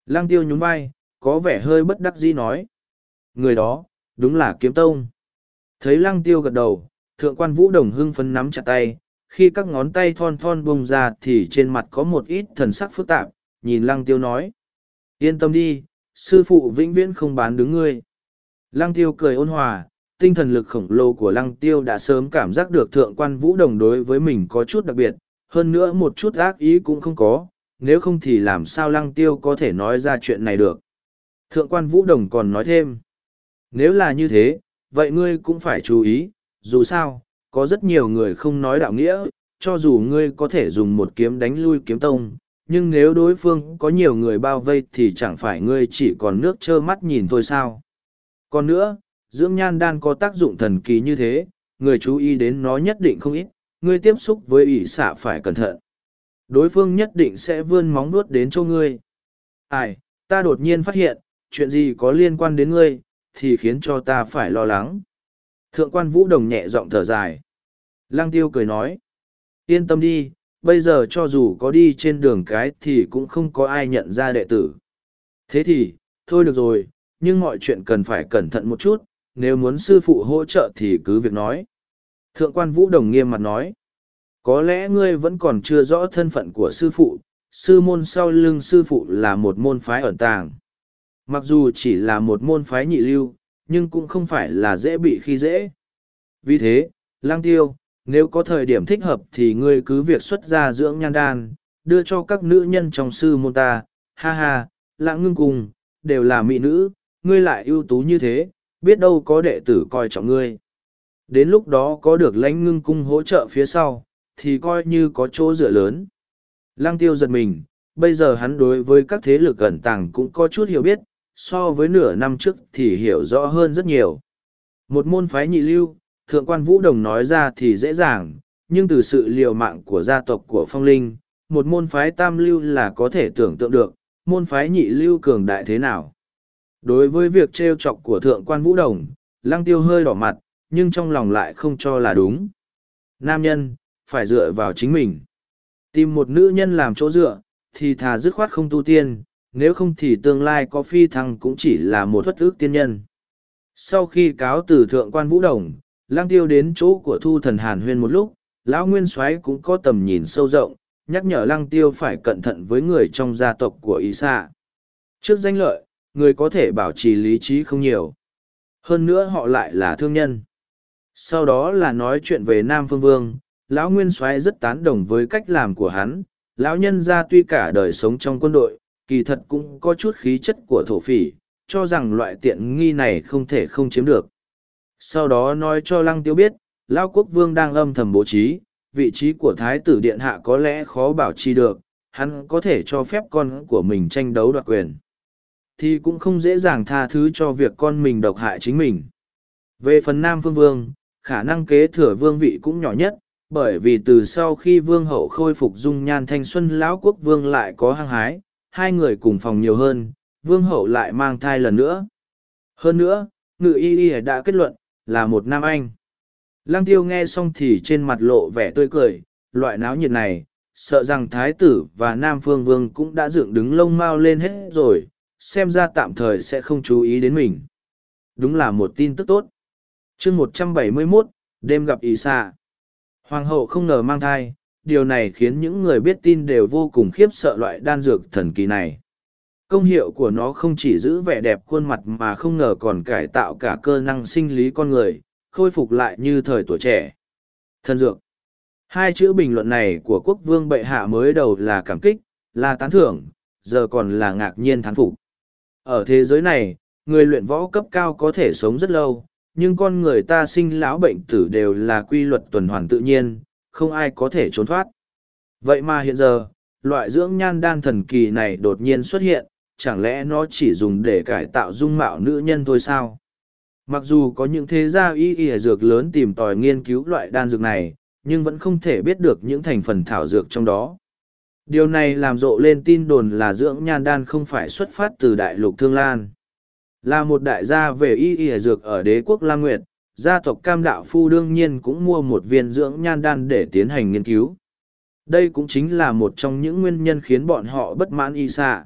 Lăng tiêu nhún vai, có vẻ hơi bất đắc dĩ nói. Người đó, đúng là kiếm tông. Thấy lăng tiêu gật đầu, thượng quan vũ đồng hưng phấn nắm chặt tay, khi các ngón tay thon thon bông ra thì trên mặt có một ít thần sắc phức tạp, nhìn lăng tiêu nói. Yên tâm đi, sư phụ vĩnh viễn không bán đứng ngươi. Lăng tiêu cười ôn hòa, tinh thần lực khổng lồ của lăng tiêu đã sớm cảm giác được thượng quan vũ đồng đối với mình có chút đặc biệt, hơn nữa một chút ác ý cũng không có, nếu không thì làm sao lăng tiêu có thể nói ra chuyện này được. Thượng quan vũ đồng còn nói thêm, nếu là như thế, vậy ngươi cũng phải chú ý, dù sao, có rất nhiều người không nói đạo nghĩa, cho dù ngươi có thể dùng một kiếm đánh lui kiếm tông, nhưng nếu đối phương có nhiều người bao vây thì chẳng phải ngươi chỉ còn nước trơ mắt nhìn thôi sao. Còn nữa, dưỡng nhan đan có tác dụng thần kỳ như thế, người chú ý đến nó nhất định không ít, ngươi tiếp xúc với ỷ xạ phải cẩn thận. Đối phương nhất định sẽ vươn móng nuốt đến cho ngươi. Ai, ta đột nhiên phát hiện, chuyện gì có liên quan đến ngươi, thì khiến cho ta phải lo lắng. Thượng quan vũ đồng nhẹ giọng thở dài. Lăng tiêu cười nói. Yên tâm đi, bây giờ cho dù có đi trên đường cái thì cũng không có ai nhận ra đệ tử. Thế thì, thôi được rồi, nhưng mọi chuyện cần phải cẩn thận một chút, nếu muốn sư phụ hỗ trợ thì cứ việc nói. Thượng quan vũ đồng nghiêm mặt nói. Có lẽ ngươi vẫn còn chưa rõ thân phận của sư phụ, sư môn sau lưng sư phụ là một môn phái ẩn tàng. Mặc dù chỉ là một môn phái nhị lưu, nhưng cũng không phải là dễ bị khi dễ. Vì thế, lang tiêu, nếu có thời điểm thích hợp thì ngươi cứ việc xuất ra dưỡng nhan đan, đưa cho các nữ nhân trong sư môn ta, ha ha, lãng ngưng cùng, đều là mỹ nữ, ngươi lại ưu tú như thế, biết đâu có đệ tử coi trọng ngươi. Đến lúc đó có được lãnh ngưng cung hỗ trợ phía sau, thì coi như có chỗ dựa lớn. Lăng tiêu giật mình, bây giờ hắn đối với các thế lực ẩn tàng cũng có chút hiểu biết, so với nửa năm trước thì hiểu rõ hơn rất nhiều. Một môn phái nhị lưu, thượng quan vũ đồng nói ra thì dễ dàng, nhưng từ sự liều mạng của gia tộc của phong linh, một môn phái tam lưu là có thể tưởng tượng được, môn phái nhị lưu cường đại thế nào. Đối với việc trêu chọc của thượng quan vũ đồng, lăng tiêu hơi đỏ mặt, nhưng trong lòng lại không cho là đúng. Nam nhân, phải dựa vào chính mình. Tìm một nữ nhân làm chỗ dựa, thì thà dứt khoát không tu tiên, nếu không thì tương lai có phi thăng cũng chỉ là một thuất ước tiên nhân. Sau khi cáo từ thượng quan vũ đồng, lang tiêu đến chỗ của thu thần hàn huyên một lúc, lão nguyên soái cũng có tầm nhìn sâu rộng, nhắc nhở lăng tiêu phải cẩn thận với người trong gia tộc của y sa Trước danh lợi, người có thể bảo trì lý trí không nhiều. Hơn nữa họ lại là thương nhân. Sau đó là nói chuyện về Nam Phương Vương, lão nguyên soái rất tán đồng với cách làm của hắn. Lão nhân gia tuy cả đời sống trong quân đội, kỳ thật cũng có chút khí chất của thổ phỉ, cho rằng loại tiện nghi này không thể không chiếm được. Sau đó nói cho Lăng Tiêu biết, Lão Quốc Vương đang âm thầm bố trí, vị trí của Thái tử Điện Hạ có lẽ khó bảo trì được, hắn có thể cho phép con của mình tranh đấu đoạt quyền. Thì cũng không dễ dàng tha thứ cho việc con mình độc hại chính mình. Về phần Nam Phương Vương, khả năng kế thừa vương vị cũng nhỏ nhất, bởi vì từ sau khi vương hậu khôi phục dung nhan thanh xuân lão quốc vương lại có hăng hái, hai người cùng phòng nhiều hơn, vương hậu lại mang thai lần nữa. Hơn nữa, ngự y y đã kết luận, là một nam anh. Lăng tiêu nghe xong thì trên mặt lộ vẻ tươi cười, loại náo nhiệt này, sợ rằng thái tử và nam phương vương cũng đã dựng đứng lông mau lên hết rồi, xem ra tạm thời sẽ không chú ý đến mình. Đúng là một tin tức tốt chương một trăm bảy mươi mốt đêm gặp ý xạ. Hoàng hậu không ngờ mang thai, điều này khiến những người biết tin đều vô cùng khiếp sợ loại đan dược thần kỳ này. Công hiệu của nó không chỉ giữ vẻ đẹp khuôn mặt mà không ngờ còn cải tạo cả cơ năng sinh lý con người, khôi phục lại như thời tuổi trẻ. Thần dược. Hai chữ bình luận này của quốc vương bệ hạ mới đầu là cảm kích, là tán thưởng, giờ còn là ngạc nhiên thán phục. Ở thế giới này, người luyện võ cấp cao có thể sống rất lâu, nhưng con người ta sinh lão bệnh tử đều là quy luật tuần hoàn tự nhiên, không ai có thể trốn thoát. Vậy mà hiện giờ, loại dưỡng nhan đan thần kỳ này đột nhiên xuất hiện, chẳng lẽ nó chỉ dùng để cải tạo dung mạo nữ nhân thôi sao? Mặc dù có những thế gia y y dược lớn tìm tòi nghiên cứu loại đan dược này, nhưng vẫn không thể biết được những thành phần thảo dược trong đó. Điều này làm rộ lên tin đồn là dưỡng nhan đan không phải xuất phát từ đại lục Thương Lan. Là một đại gia về y y dược ở đế quốc Lam Nguyệt, gia tộc Cam Đạo Phu đương nhiên cũng mua một viên dưỡng nhan đan để tiến hành nghiên cứu. Đây cũng chính là một trong những nguyên nhân khiến bọn họ bất mãn y xạ.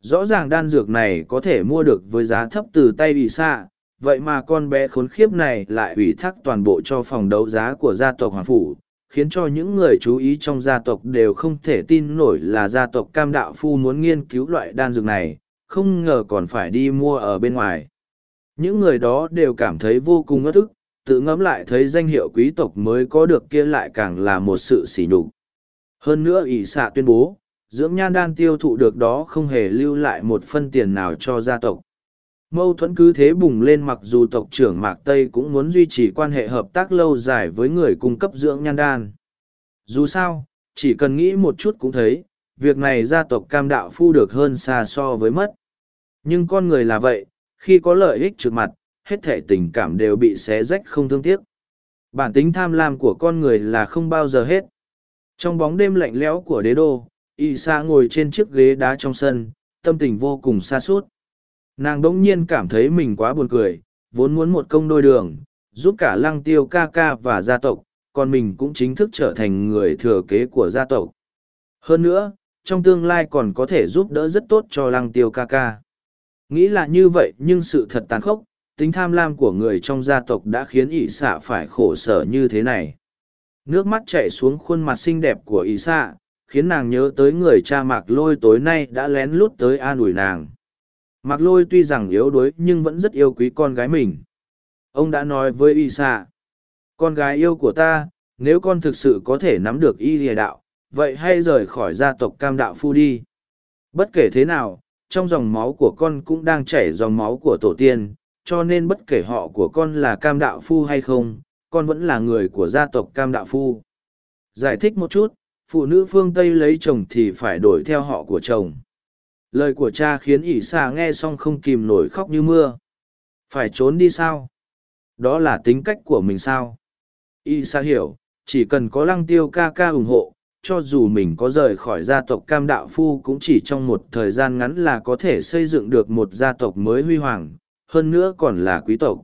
Rõ ràng đan dược này có thể mua được với giá thấp từ tay y xạ, vậy mà con bé khốn khiếp này lại ủy thác toàn bộ cho phòng đấu giá của gia tộc Hoàng Phủ, khiến cho những người chú ý trong gia tộc đều không thể tin nổi là gia tộc Cam Đạo Phu muốn nghiên cứu loại đan dược này, không ngờ còn phải đi mua ở bên ngoài. Những người đó đều cảm thấy vô cùng ngất ức, tự ngẫm lại thấy danh hiệu quý tộc mới có được kia lại càng là một sự sỉ nhục. Hơn nữa ỷ xạ tuyên bố, dưỡng nhan đan tiêu thụ được đó không hề lưu lại một phân tiền nào cho gia tộc. Mâu thuẫn cứ thế bùng lên mặc dù tộc trưởng Mạc Tây cũng muốn duy trì quan hệ hợp tác lâu dài với người cung cấp dưỡng nhan đan. Dù sao, chỉ cần nghĩ một chút cũng thấy, việc này gia tộc cam đạo phu được hơn xa so với mất. Nhưng con người là vậy, khi có lợi ích trước mặt, hết thể tình cảm đều bị xé rách không thương tiếc. Bản tính tham lam của con người là không bao giờ hết. Trong bóng đêm lạnh lẽo của đế đô, y sa ngồi trên chiếc ghế đá trong sân, tâm tình vô cùng xa suốt. Nàng đỗng nhiên cảm thấy mình quá buồn cười, vốn muốn một công đôi đường, giúp cả lăng tiêu ca ca và gia tộc, còn mình cũng chính thức trở thành người thừa kế của gia tộc. Hơn nữa, trong tương lai còn có thể giúp đỡ rất tốt cho lăng tiêu ca ca. Nghĩ là như vậy nhưng sự thật tàn khốc, tính tham lam của người trong gia tộc đã khiến ỷ xạ phải khổ sở như thế này. Nước mắt chảy xuống khuôn mặt xinh đẹp của ỷ xạ, khiến nàng nhớ tới người cha mạc lôi tối nay đã lén lút tới an ủi nàng. Mạc lôi tuy rằng yếu đuối nhưng vẫn rất yêu quý con gái mình. Ông đã nói với ỷ xạ, con gái yêu của ta, nếu con thực sự có thể nắm được y lìa đạo, vậy hay rời khỏi gia tộc cam đạo phu đi. Bất kể thế nào, trong dòng máu của con cũng đang chảy dòng máu của tổ tiên, cho nên bất kể họ của con là cam đạo phu hay không, con vẫn là người của gia tộc cam đạo phu. Giải thích một chút, phụ nữ phương Tây lấy chồng thì phải đổi theo họ của chồng. Lời của cha khiến ỷ xà nghe xong không kìm nổi khóc như mưa. Phải trốn đi sao? Đó là tính cách của mình sao? Y xà hiểu, chỉ cần có lăng tiêu ca ca ủng hộ, cho dù mình có rời khỏi gia tộc cam đạo phu cũng chỉ trong một thời gian ngắn là có thể xây dựng được một gia tộc mới huy hoàng, hơn nữa còn là quý tộc.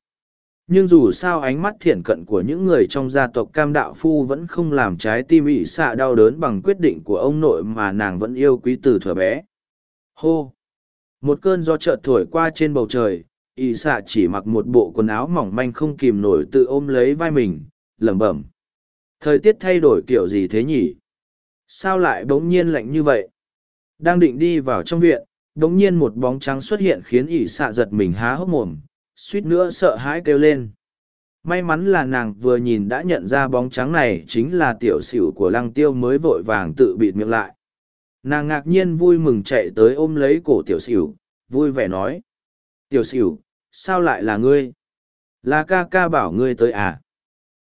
Nhưng dù sao ánh mắt thiện cận của những người trong gia tộc cam đạo phu vẫn không làm trái tim ỵ xạ đau đớn bằng quyết định của ông nội mà nàng vẫn yêu quý từ thuở bé. Hô! Một cơn gió chợt thổi qua trên bầu trời, ỵ xạ chỉ mặc một bộ quần áo mỏng manh không kìm nổi tự ôm lấy vai mình, lẩm bẩm. Thời tiết thay đổi kiểu gì thế nhỉ? Sao lại bỗng nhiên lạnh như vậy? Đang định đi vào trong viện, bỗng nhiên một bóng trắng xuất hiện khiến ỷ xạ giật mình há hốc mồm, suýt nữa sợ hãi kêu lên. May mắn là nàng vừa nhìn đã nhận ra bóng trắng này chính là tiểu xỉu của lăng tiêu mới vội vàng tự bịt miệng lại. Nàng ngạc nhiên vui mừng chạy tới ôm lấy cổ tiểu xỉu, vui vẻ nói. Tiểu xỉu, sao lại là ngươi? Là ca ca bảo ngươi tới à?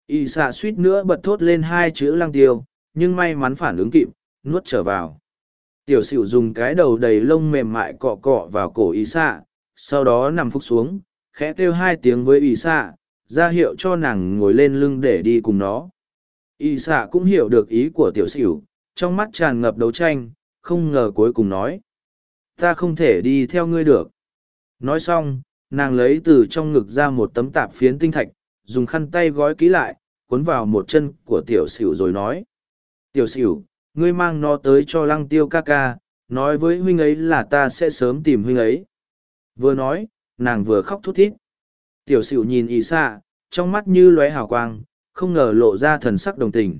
Y xạ suýt nữa bật thốt lên hai chữ lăng tiêu, nhưng may mắn phản ứng kịp, nuốt trở vào. Tiểu sửu dùng cái đầu đầy lông mềm mại cọ cọ vào cổ y xạ, sau đó nằm phúc xuống, khẽ kêu hai tiếng với y xạ, ra hiệu cho nàng ngồi lên lưng để đi cùng nó. Y xạ cũng hiểu được ý của tiểu sửu, trong mắt tràn ngập đấu tranh, không ngờ cuối cùng nói. Ta không thể đi theo ngươi được. Nói xong, nàng lấy từ trong ngực ra một tấm tạp phiến tinh thạch, dùng khăn tay gói ký lại, cuốn vào một chân của tiểu sửu rồi nói tiểu xỉu, ngươi mang nó tới cho lăng tiêu ca ca, nói với huynh ấy là ta sẽ sớm tìm huynh ấy. Vừa nói, nàng vừa khóc thút thít. Tiểu xỉu nhìn ỷ xạ, trong mắt như lóe hào quang, không ngờ lộ ra thần sắc đồng tình.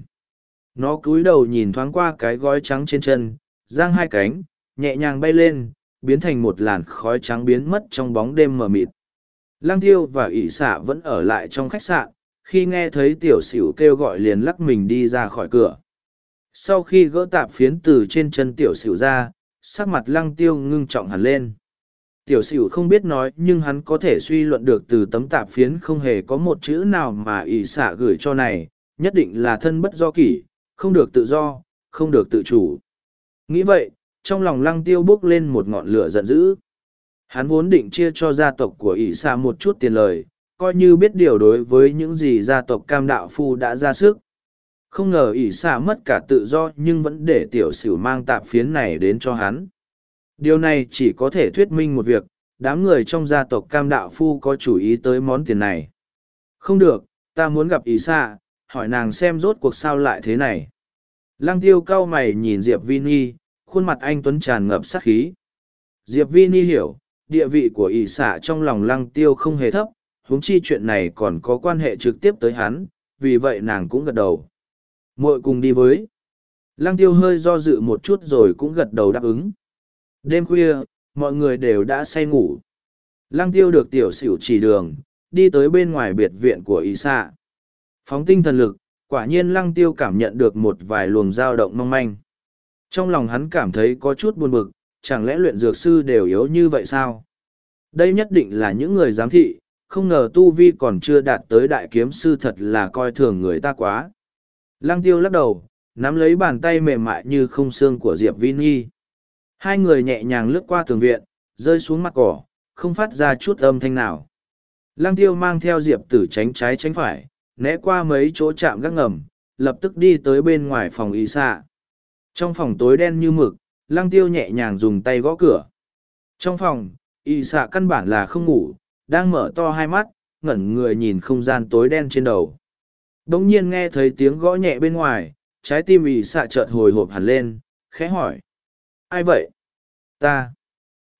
Nó cúi đầu nhìn thoáng qua cái gói trắng trên chân, giang hai cánh, nhẹ nhàng bay lên, biến thành một làn khói trắng biến mất trong bóng đêm mờ mịt. Lăng tiêu và ỷ xạ vẫn ở lại trong khách sạn, khi nghe thấy tiểu xỉu kêu gọi liền lắc mình đi ra khỏi cửa sau khi gỡ tạp phiến từ trên chân tiểu sửu ra, sắc mặt lăng tiêu ngưng trọng hẳn lên. Tiểu sửu không biết nói, nhưng hắn có thể suy luận được từ tấm tạp phiến không hề có một chữ nào mà ỷ xạ gửi cho này, nhất định là thân bất do kỷ, không được tự do, không được tự chủ. Nghĩ vậy, trong lòng lăng tiêu bốc lên một ngọn lửa giận dữ. Hắn vốn định chia cho gia tộc của ỷ xạ một chút tiền lời, coi như biết điều đối với những gì gia tộc cam đạo phu đã ra sức không ngờ ỷ xạ mất cả tự do nhưng vẫn để tiểu sửu mang tạp phiến này đến cho hắn. Điều này chỉ có thể thuyết minh một việc, đám người trong gia tộc cam đạo phu có chủ ý tới món tiền này. Không được, ta muốn gặp ỷ xạ, hỏi nàng xem rốt cuộc sao lại thế này. Lăng tiêu cau mày nhìn diệp vi ni khuôn mặt anh tuấn tràn ngập sát khí. Diệp vi ni hiểu, địa vị của ỷ xạ trong lòng lăng tiêu không hề thấp, huống chi chuyện này còn có quan hệ trực tiếp tới hắn, vì vậy nàng cũng gật đầu muội cùng đi với. Lăng tiêu hơi do dự một chút rồi cũng gật đầu đáp ứng. Đêm khuya, mọi người đều đã say ngủ. Lăng tiêu được tiểu xỉu chỉ đường, đi tới bên ngoài biệt viện của ý xạ. Phóng tinh thần lực, quả nhiên lăng tiêu cảm nhận được một vài luồng dao động mong manh. Trong lòng hắn cảm thấy có chút buồn bực, chẳng lẽ luyện dược sư đều yếu như vậy sao? Đây nhất định là những người giám thị, không ngờ tu vi còn chưa đạt tới đại kiếm sư thật là coi thường người ta quá. Lăng tiêu lắc đầu, nắm lấy bàn tay mềm mại như không xương của Diệp Vi Nhi. Hai người nhẹ nhàng lướt qua tường viện, rơi xuống mặt cỏ, không phát ra chút âm thanh nào. Lăng tiêu mang theo Diệp tử tránh trái tránh phải, né qua mấy chỗ chạm gác ngầm, lập tức đi tới bên ngoài phòng y xạ. Trong phòng tối đen như mực, lăng tiêu nhẹ nhàng dùng tay gõ cửa. Trong phòng, y xạ căn bản là không ngủ, đang mở to hai mắt, ngẩn người nhìn không gian tối đen trên đầu. Đông nhiên nghe thấy tiếng gõ nhẹ bên ngoài, trái tim ỉ xạ chợt hồi hộp hẳn lên, khẽ hỏi. Ai vậy? Ta.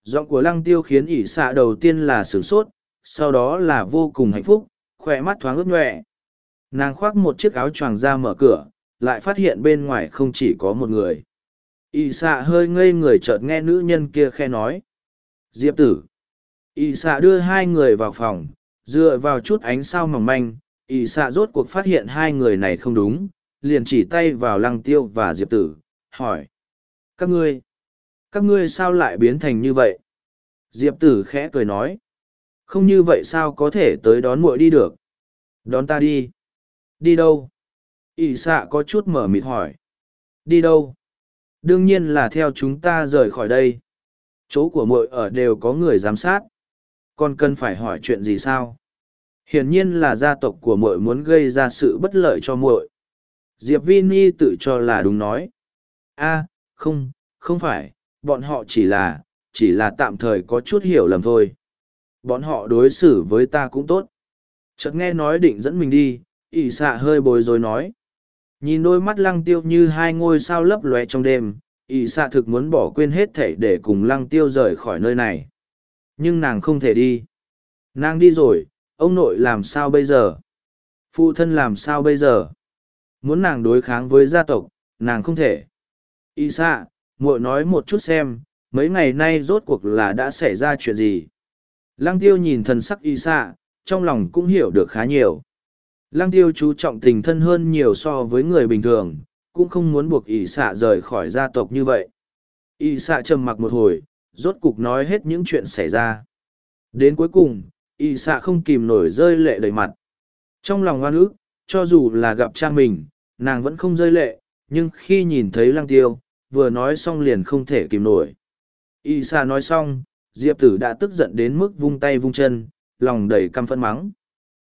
Giọng của lăng tiêu khiến ỉ xạ đầu tiên là sửng sốt, sau đó là vô cùng hạnh phúc, khỏe mắt thoáng ướt nhuệ. Nàng khoác một chiếc áo choàng ra mở cửa, lại phát hiện bên ngoài không chỉ có một người. ỉ xạ hơi ngây người chợt nghe nữ nhân kia khe nói. Diệp tử. ỉ xạ đưa hai người vào phòng, dựa vào chút ánh sao mỏng manh, ỷ xạ rốt cuộc phát hiện hai người này không đúng, liền chỉ tay vào lăng tiêu và diệp tử, hỏi, các ngươi các ngươi sao lại biến thành như vậy? Diệp tử khẽ cười nói, không như vậy sao có thể tới đón muội đi được? Đón ta đi. Đi đâu? ỷ xạ có chút mở mịt hỏi. Đi đâu? Đương nhiên là theo chúng ta rời khỏi đây. Chỗ của muội ở đều có người giám sát. Còn cần phải hỏi chuyện gì sao? Hiển nhiên là gia tộc của muội muốn gây ra sự bất lợi cho muội. Diệp vi ni tự cho là đúng nói. A, không không phải, bọn họ chỉ là chỉ là tạm thời có chút hiểu lầm thôi. Bọn họ đối xử với ta cũng tốt. Chợt nghe nói định dẫn mình đi, ỷ xạ hơi bối rối nói. Nhìn đôi mắt lăng tiêu như hai ngôi sao lấp lóe trong đêm, ỷ xạ thực muốn bỏ quên hết thảy để cùng lăng tiêu rời khỏi nơi này. Nhưng nàng không thể đi. Nàng đi rồi ông nội làm sao bây giờ? Phụ thân làm sao bây giờ? Muốn nàng đối kháng với gia tộc, nàng không thể. Y xạ, muội nói một chút xem, mấy ngày nay rốt cuộc là đã xảy ra chuyện gì? Lăng tiêu nhìn thần sắc y xạ, trong lòng cũng hiểu được khá nhiều. Lăng tiêu chú trọng tình thân hơn nhiều so với người bình thường, cũng không muốn buộc y xạ rời khỏi gia tộc như vậy. Y xạ trầm mặc một hồi, rốt cục nói hết những chuyện xảy ra. Đến cuối cùng, y xạ không kìm nổi rơi lệ đầy mặt. Trong lòng oan ức, cho dù là gặp cha mình, nàng vẫn không rơi lệ, nhưng khi nhìn thấy lăng tiêu, vừa nói xong liền không thể kìm nổi. Y xạ nói xong, diệp tử đã tức giận đến mức vung tay vung chân, lòng đầy căm phẫn mắng.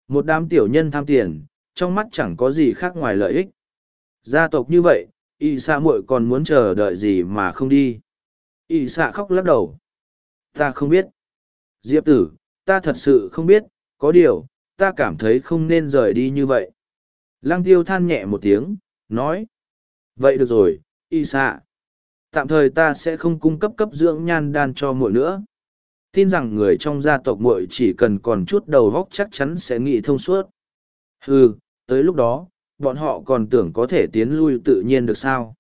Một đám tiểu nhân tham tiền, trong mắt chẳng có gì khác ngoài lợi ích. Gia tộc như vậy, y xạ muội còn muốn chờ đợi gì mà không đi. Y xạ khóc lắc đầu. Ta không biết. Diệp tử ta thật sự không biết, có điều, ta cảm thấy không nên rời đi như vậy. Lăng tiêu than nhẹ một tiếng, nói. Vậy được rồi, y xạ. Tạm thời ta sẽ không cung cấp cấp dưỡng nhan đan cho muội nữa. Tin rằng người trong gia tộc muội chỉ cần còn chút đầu góc chắc chắn sẽ nghĩ thông suốt. Hừ, tới lúc đó, bọn họ còn tưởng có thể tiến lui tự nhiên được sao.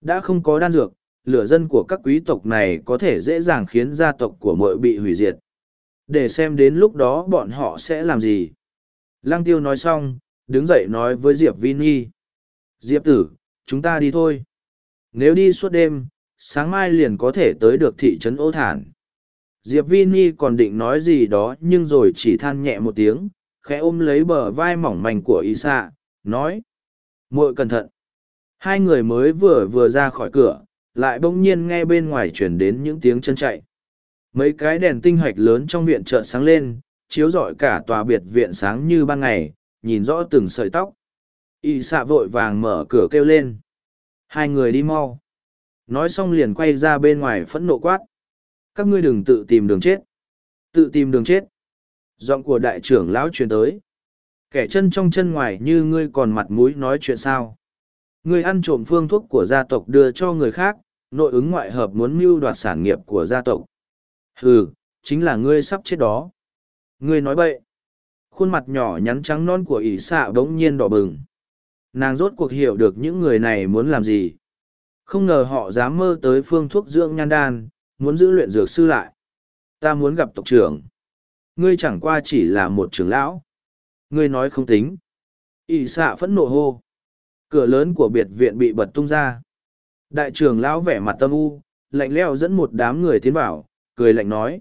Đã không có đan dược, lửa dân của các quý tộc này có thể dễ dàng khiến gia tộc của muội bị hủy diệt để xem đến lúc đó bọn họ sẽ làm gì. Lăng tiêu nói xong, đứng dậy nói với diệp vi nhi diệp tử, chúng ta đi thôi. Nếu đi suốt đêm, sáng mai liền có thể tới được thị trấn ô thản. Diệp vi nhi còn định nói gì đó nhưng rồi chỉ than nhẹ một tiếng, khẽ ôm lấy bờ vai mỏng manh của y xạ nói, muội cẩn thận. Hai người mới vừa vừa ra khỏi cửa, lại bỗng nhiên nghe bên ngoài chuyển đến những tiếng chân chạy. Mấy cái đèn tinh hạch lớn trong viện chợt sáng lên, chiếu rọi cả tòa biệt viện sáng như ban ngày, nhìn rõ từng sợi tóc. Y xạ vội vàng mở cửa kêu lên. Hai người đi mau. Nói xong liền quay ra bên ngoài phẫn nộ quát. Các ngươi đừng tự tìm đường chết. Tự tìm đường chết. Giọng của đại trưởng lão truyền tới. Kẻ chân trong chân ngoài như ngươi còn mặt mũi nói chuyện sao. Ngươi ăn trộm phương thuốc của gia tộc đưa cho người khác, nội ứng ngoại hợp muốn mưu đoạt sản nghiệp của gia tộc. Hừ, chính là ngươi sắp chết đó. Ngươi nói bậy. Khuôn mặt nhỏ nhắn trắng non của ỷ xạ bỗng nhiên đỏ bừng. Nàng rốt cuộc hiểu được những người này muốn làm gì. Không ngờ họ dám mơ tới phương thuốc dưỡng nhan đan, muốn giữ luyện dược sư lại. Ta muốn gặp tộc trưởng. Ngươi chẳng qua chỉ là một trưởng lão. Ngươi nói không tính. ỷ xạ phẫn nộ hô. Cửa lớn của biệt viện bị bật tung ra. Đại trưởng lão vẻ mặt tâm u, lạnh leo dẫn một đám người tiến vào, cười lạnh nói.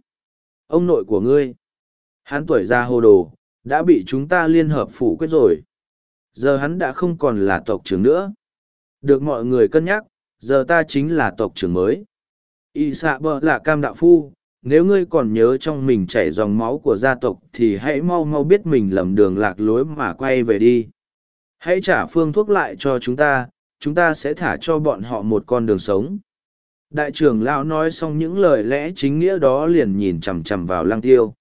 Ông nội của ngươi. Hắn tuổi già hồ đồ, đã bị chúng ta liên hợp phủ quyết rồi. Giờ hắn đã không còn là tộc trưởng nữa. Được mọi người cân nhắc, giờ ta chính là tộc trưởng mới. Y xạ bờ là cam đạo phu, nếu ngươi còn nhớ trong mình chảy dòng máu của gia tộc thì hãy mau mau biết mình lầm đường lạc lối mà quay về đi. Hãy trả phương thuốc lại cho chúng ta, chúng ta sẽ thả cho bọn họ một con đường sống. Đại trưởng lão nói xong những lời lẽ chính nghĩa đó liền nhìn chằm chằm vào lang tiêu.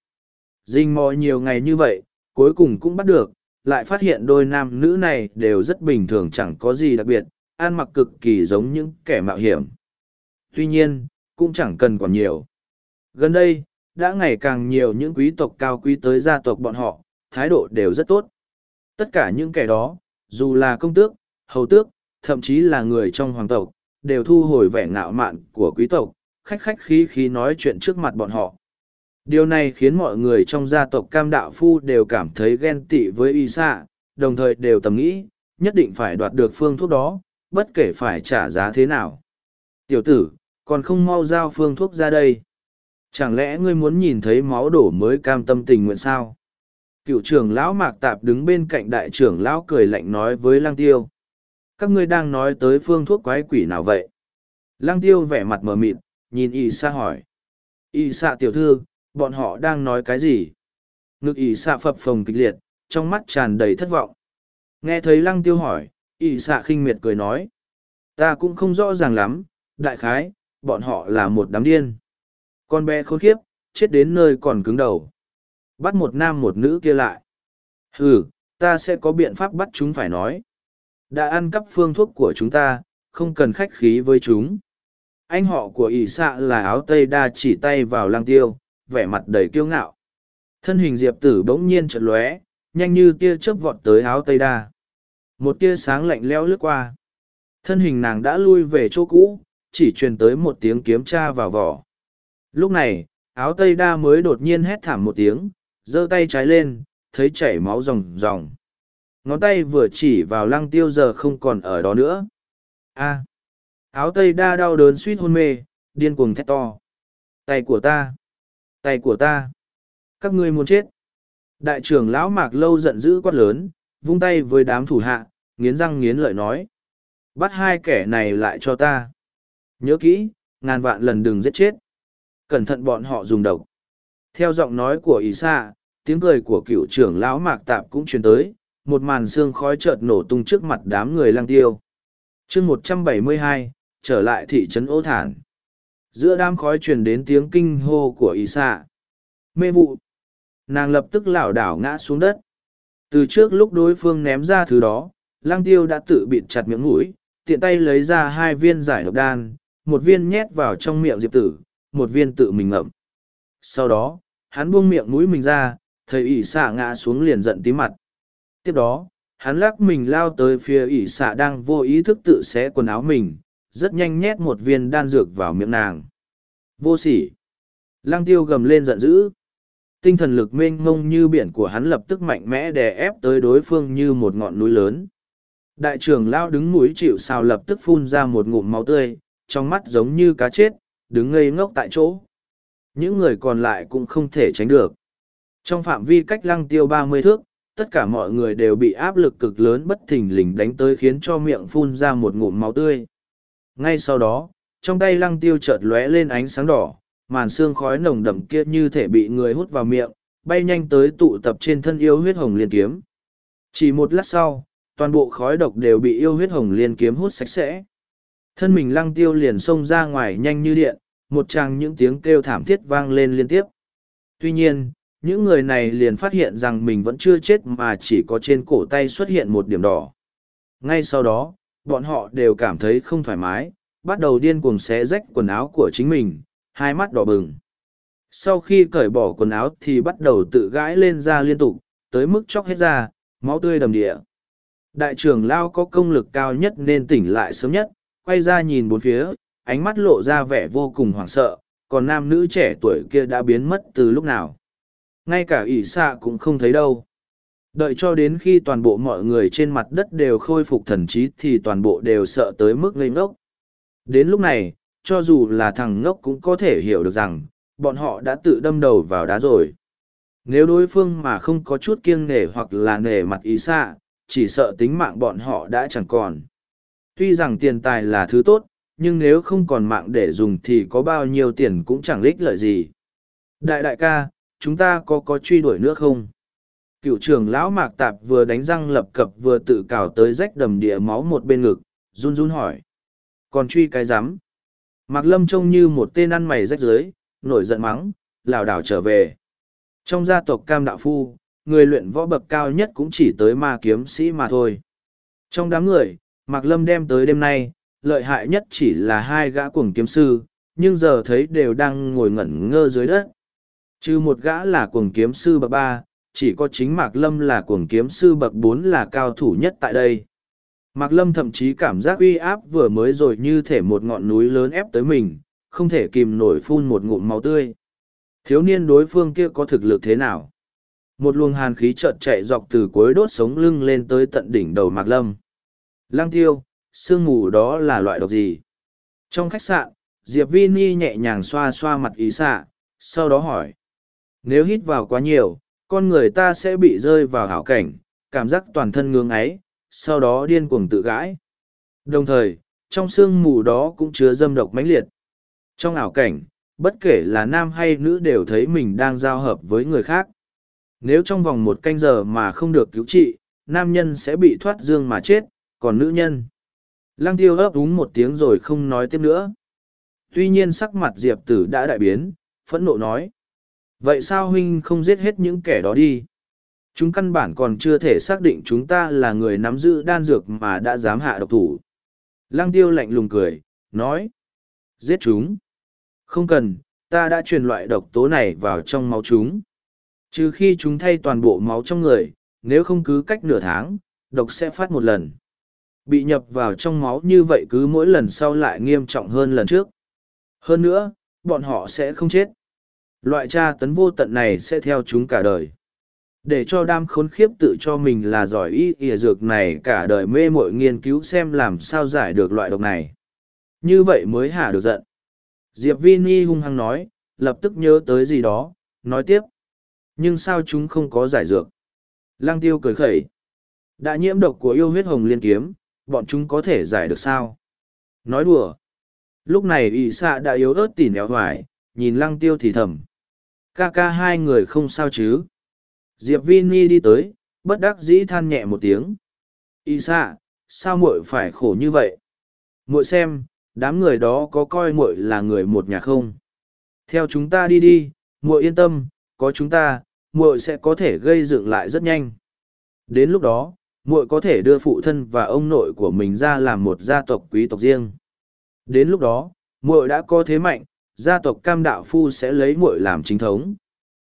Dinh mò nhiều ngày như vậy, cuối cùng cũng bắt được, lại phát hiện đôi nam nữ này đều rất bình thường chẳng có gì đặc biệt, ăn mặc cực kỳ giống những kẻ mạo hiểm. Tuy nhiên, cũng chẳng cần còn nhiều. Gần đây, đã ngày càng nhiều những quý tộc cao quý tới gia tộc bọn họ, thái độ đều rất tốt. Tất cả những kẻ đó, dù là công tước, hầu tước, thậm chí là người trong hoàng tộc, đều thu hồi vẻ ngạo mạn của quý tộc, khách khách khí khí nói chuyện trước mặt bọn họ. Điều này khiến mọi người trong gia tộc Cam Đạo Phu đều cảm thấy ghen tị với Y Sa, đồng thời đều tầm nghĩ, nhất định phải đoạt được phương thuốc đó, bất kể phải trả giá thế nào. Tiểu tử, còn không mau giao phương thuốc ra đây. Chẳng lẽ ngươi muốn nhìn thấy máu đổ mới cam tâm tình nguyện sao? Cựu trưởng lão Mạc Tạp đứng bên cạnh đại trưởng lão cười lạnh nói với Lang Tiêu. Các ngươi đang nói tới phương thuốc quái quỷ nào vậy? Lang Tiêu vẻ mặt mờ mịt, nhìn Y Sa hỏi. Y Sa tiểu thư, bọn họ đang nói cái gì? Ngực Y xạ phập phồng kịch liệt trong mắt tràn đầy thất vọng. Nghe thấy lăng tiêu hỏi Y xạ khinh miệt cười nói. Ta cũng không rõ ràng lắm đại khái bọn họ là một đám điên. Con bé khốn khiếp chết đến nơi còn cứng đầu. Bắt một nam một nữ kia lại. Ừ ta sẽ có biện pháp bắt chúng phải nói đã ăn cắp phương thuốc của chúng ta không cần khách khí với chúng anh họ của ỷ xạ là áo tây đa chỉ tay vào lang tiêu vẻ mặt đầy kiêu ngạo. Thân hình Diệp Tử bỗng nhiên chật lóe, nhanh như tia chớp vọt tới áo tây đa. Một tia sáng lạnh lẽo lướt qua. Thân hình nàng đã lui về chỗ cũ, chỉ truyền tới một tiếng kiếm tra vào vỏ. Lúc này, áo tây đa mới đột nhiên hét thảm một tiếng, giơ tay trái lên, thấy chảy máu ròng ròng. Ngón tay vừa chỉ vào lăng tiêu giờ không còn ở đó nữa. A. áo tây đa đau đớn suýt hôn mê, điên cuồng thét to. Tay của ta. Tay của ta. Các ngươi muốn chết. Đại trưởng lão mạc lâu giận dữ quát lớn, vung tay với đám thủ hạ, nghiến răng nghiến lợi nói. Bắt hai kẻ này lại cho ta. Nhớ kỹ, ngàn vạn lần đừng giết chết. Cẩn thận bọn họ dùng độc. Theo giọng nói của ý xạ, tiếng cười của cựu trưởng lão mạc tạp cũng truyền tới, một màn xương khói chợt nổ tung trước mặt đám người lang tiêu. chương một trăm bảy mươi hai, trở lại thị trấn ô thản. Giữa đám khói truyền đến tiếng kinh hô của Y xạ mê vụ. Nàng lập tức lảo đảo ngã xuống đất. Từ trước lúc đối phương ném ra thứ đó lang tiêu đã tự bịt chặt miệng mũi, tiện tay lấy ra hai viên giải độc đan, một viên nhét vào trong miệng diệp tử, một viên tự mình ngậm. Sau đó, hắn buông miệng mũi mình ra, thấy ỷ xạ ngã xuống liền giận tí mặt tiếp đó hắn lắc mình lao tới phía ỷ xạ đang vô ý thức tự xé quần áo mình rất nhanh nhét một viên đan dược vào miệng nàng. Vô sỉ. Lăng tiêu gầm lên giận dữ. Tinh thần lực mênh mông như biển của hắn lập tức mạnh mẽ đè ép tới đối phương như một ngọn núi lớn. Đại trưởng lao đứng mũi chịu sao lập tức phun ra một ngụm máu tươi, trong mắt giống như cá chết, đứng ngây ngốc tại chỗ. Những người còn lại cũng không thể tránh được. Trong phạm vi cách lăng tiêu ba mươi thước, tất cả mọi người đều bị áp lực cực lớn bất thình lình đánh tới khiến cho miệng phun ra một ngụm máu tươi ngay sau đó trong tay lăng tiêu chợt lóe lên ánh sáng đỏ màn xương khói nồng đậm kia như thể bị người hút vào miệng bay nhanh tới tụ tập trên thân yêu huyết hồng liên kiếm. Chỉ một lát sau, toàn bộ khói độc đều bị yêu huyết hồng liên kiếm hút sạch sẽ. Thân mình lăng tiêu liền xông ra ngoài nhanh như điện, một tràng những tiếng kêu thảm thiết vang lên liên tiếp. Tuy nhiên, những người này liền phát hiện rằng mình vẫn chưa chết mà chỉ có trên cổ tay xuất hiện một điểm đỏ. Ngay sau đó, bọn họ đều cảm thấy không thoải mái, bắt đầu điên cuồng xé rách quần áo của chính mình, hai mắt đỏ bừng. Sau khi cởi bỏ quần áo thì bắt đầu tự gãi lên da liên tục, tới mức chóc hết da, máu tươi đầm địa. Đại trưởng Lao có công lực cao nhất nên tỉnh lại sớm nhất, quay ra nhìn bốn phía, ánh mắt lộ ra vẻ vô cùng hoảng sợ, còn nam nữ trẻ tuổi kia đã biến mất từ lúc nào. Ngay cả ỷ xạ cũng không thấy đâu. Đợi cho đến khi toàn bộ mọi người trên mặt đất đều khôi phục thần trí thì toàn bộ đều sợ tới mức ngây ngốc. Đến lúc này, cho dù là thằng ngốc cũng có thể hiểu được rằng, bọn họ đã tự đâm đầu vào đá rồi. Nếu đối phương mà không có chút kiêng nể hoặc là nể mặt ý xạ, chỉ sợ tính mạng bọn họ đã chẳng còn. Tuy rằng tiền tài là thứ tốt, nhưng nếu không còn mạng để dùng thì có bao nhiêu tiền cũng chẳng lích lợi gì. Đại đại ca, chúng ta có có truy đuổi nữa không? Cựu trưởng lão mạc tạp vừa đánh răng lập cập vừa tự cào tới rách đầm địa máu một bên ngực, run run hỏi. Còn truy cái rắm Mạc lâm trông như một tên ăn mày rách dưới, nổi giận mắng, lảo đảo trở về. Trong gia tộc Cam Đạo Phu, người luyện võ bậc cao nhất cũng chỉ tới ma kiếm sĩ mà thôi. Trong đám người, Mạc Lâm đem tới đêm nay, lợi hại nhất chỉ là hai gã cuồng kiếm sư, nhưng giờ thấy đều đang ngồi ngẩn ngơ dưới đất. Trừ một gã là cuồng kiếm sư bậc ba, chỉ có chính Mạc Lâm là cuồng kiếm sư bậc bốn là cao thủ nhất tại đây. Mạc Lâm thậm chí cảm giác uy áp vừa mới rồi như thể một ngọn núi lớn ép tới mình, không thể kìm nổi phun một ngụm máu tươi. Thiếu niên đối phương kia có thực lực thế nào? Một luồng hàn khí chợt chạy dọc từ cuối đốt sống lưng lên tới tận đỉnh đầu Mạc Lâm. Lăng tiêu, sương mù đó là loại độc gì? Trong khách sạn, Diệp Vini nhẹ nhàng xoa xoa mặt ý xạ, sau đó hỏi. Nếu hít vào quá nhiều, con người ta sẽ bị rơi vào hảo cảnh, cảm giác toàn thân ngưỡng ấy, sau đó điên cuồng tự gãi. Đồng thời, trong sương mù đó cũng chứa dâm độc mãnh liệt. Trong ảo cảnh, bất kể là nam hay nữ đều thấy mình đang giao hợp với người khác. Nếu trong vòng một canh giờ mà không được cứu trị, nam nhân sẽ bị thoát dương mà chết, còn nữ nhân. Lăng tiêu ấp úng một tiếng rồi không nói tiếp nữa. Tuy nhiên sắc mặt Diệp tử đã đại biến, phẫn nộ nói. Vậy sao huynh không giết hết những kẻ đó đi? Chúng căn bản còn chưa thể xác định chúng ta là người nắm giữ đan dược mà đã dám hạ độc thủ. Lăng tiêu lạnh lùng cười, nói. Giết chúng. Không cần, ta đã truyền loại độc tố này vào trong máu chúng. Trừ khi chúng thay toàn bộ máu trong người, nếu không cứ cách nửa tháng, độc sẽ phát một lần. Bị nhập vào trong máu như vậy cứ mỗi lần sau lại nghiêm trọng hơn lần trước. Hơn nữa, bọn họ sẽ không chết. Loại tra tấn vô tận này sẽ theo chúng cả đời. Để cho đam khốn khiếp tự cho mình là giỏi y ỉa dược này cả đời mê mội nghiên cứu xem làm sao giải được loại độc này. Như vậy mới hả được giận. Diệp Vi Ni hung hăng nói, lập tức nhớ tới gì đó, nói tiếp. Nhưng sao chúng không có giải dược? Lăng tiêu cười khẩy. Đã nhiễm độc của yêu huyết hồng liên kiếm, bọn chúng có thể giải được sao? Nói đùa. Lúc này ỷ xạ đã yếu ớt tỉ néo hoài, nhìn lăng tiêu thì thầm. Ca ca hai người không sao chứ? Diệp Vini đi tới, bất đắc dĩ than nhẹ một tiếng. y xạ, sao muội phải khổ như vậy? Muội xem, đám người đó có coi muội là người một nhà không? Theo chúng ta đi đi, muội yên tâm, có chúng ta, muội sẽ có thể gây dựng lại rất nhanh. Đến lúc đó, muội có thể đưa phụ thân và ông nội của mình ra làm một gia tộc quý tộc riêng. Đến lúc đó, muội đã có thế mạnh, gia tộc Cam Đạo Phu sẽ lấy muội làm chính thống.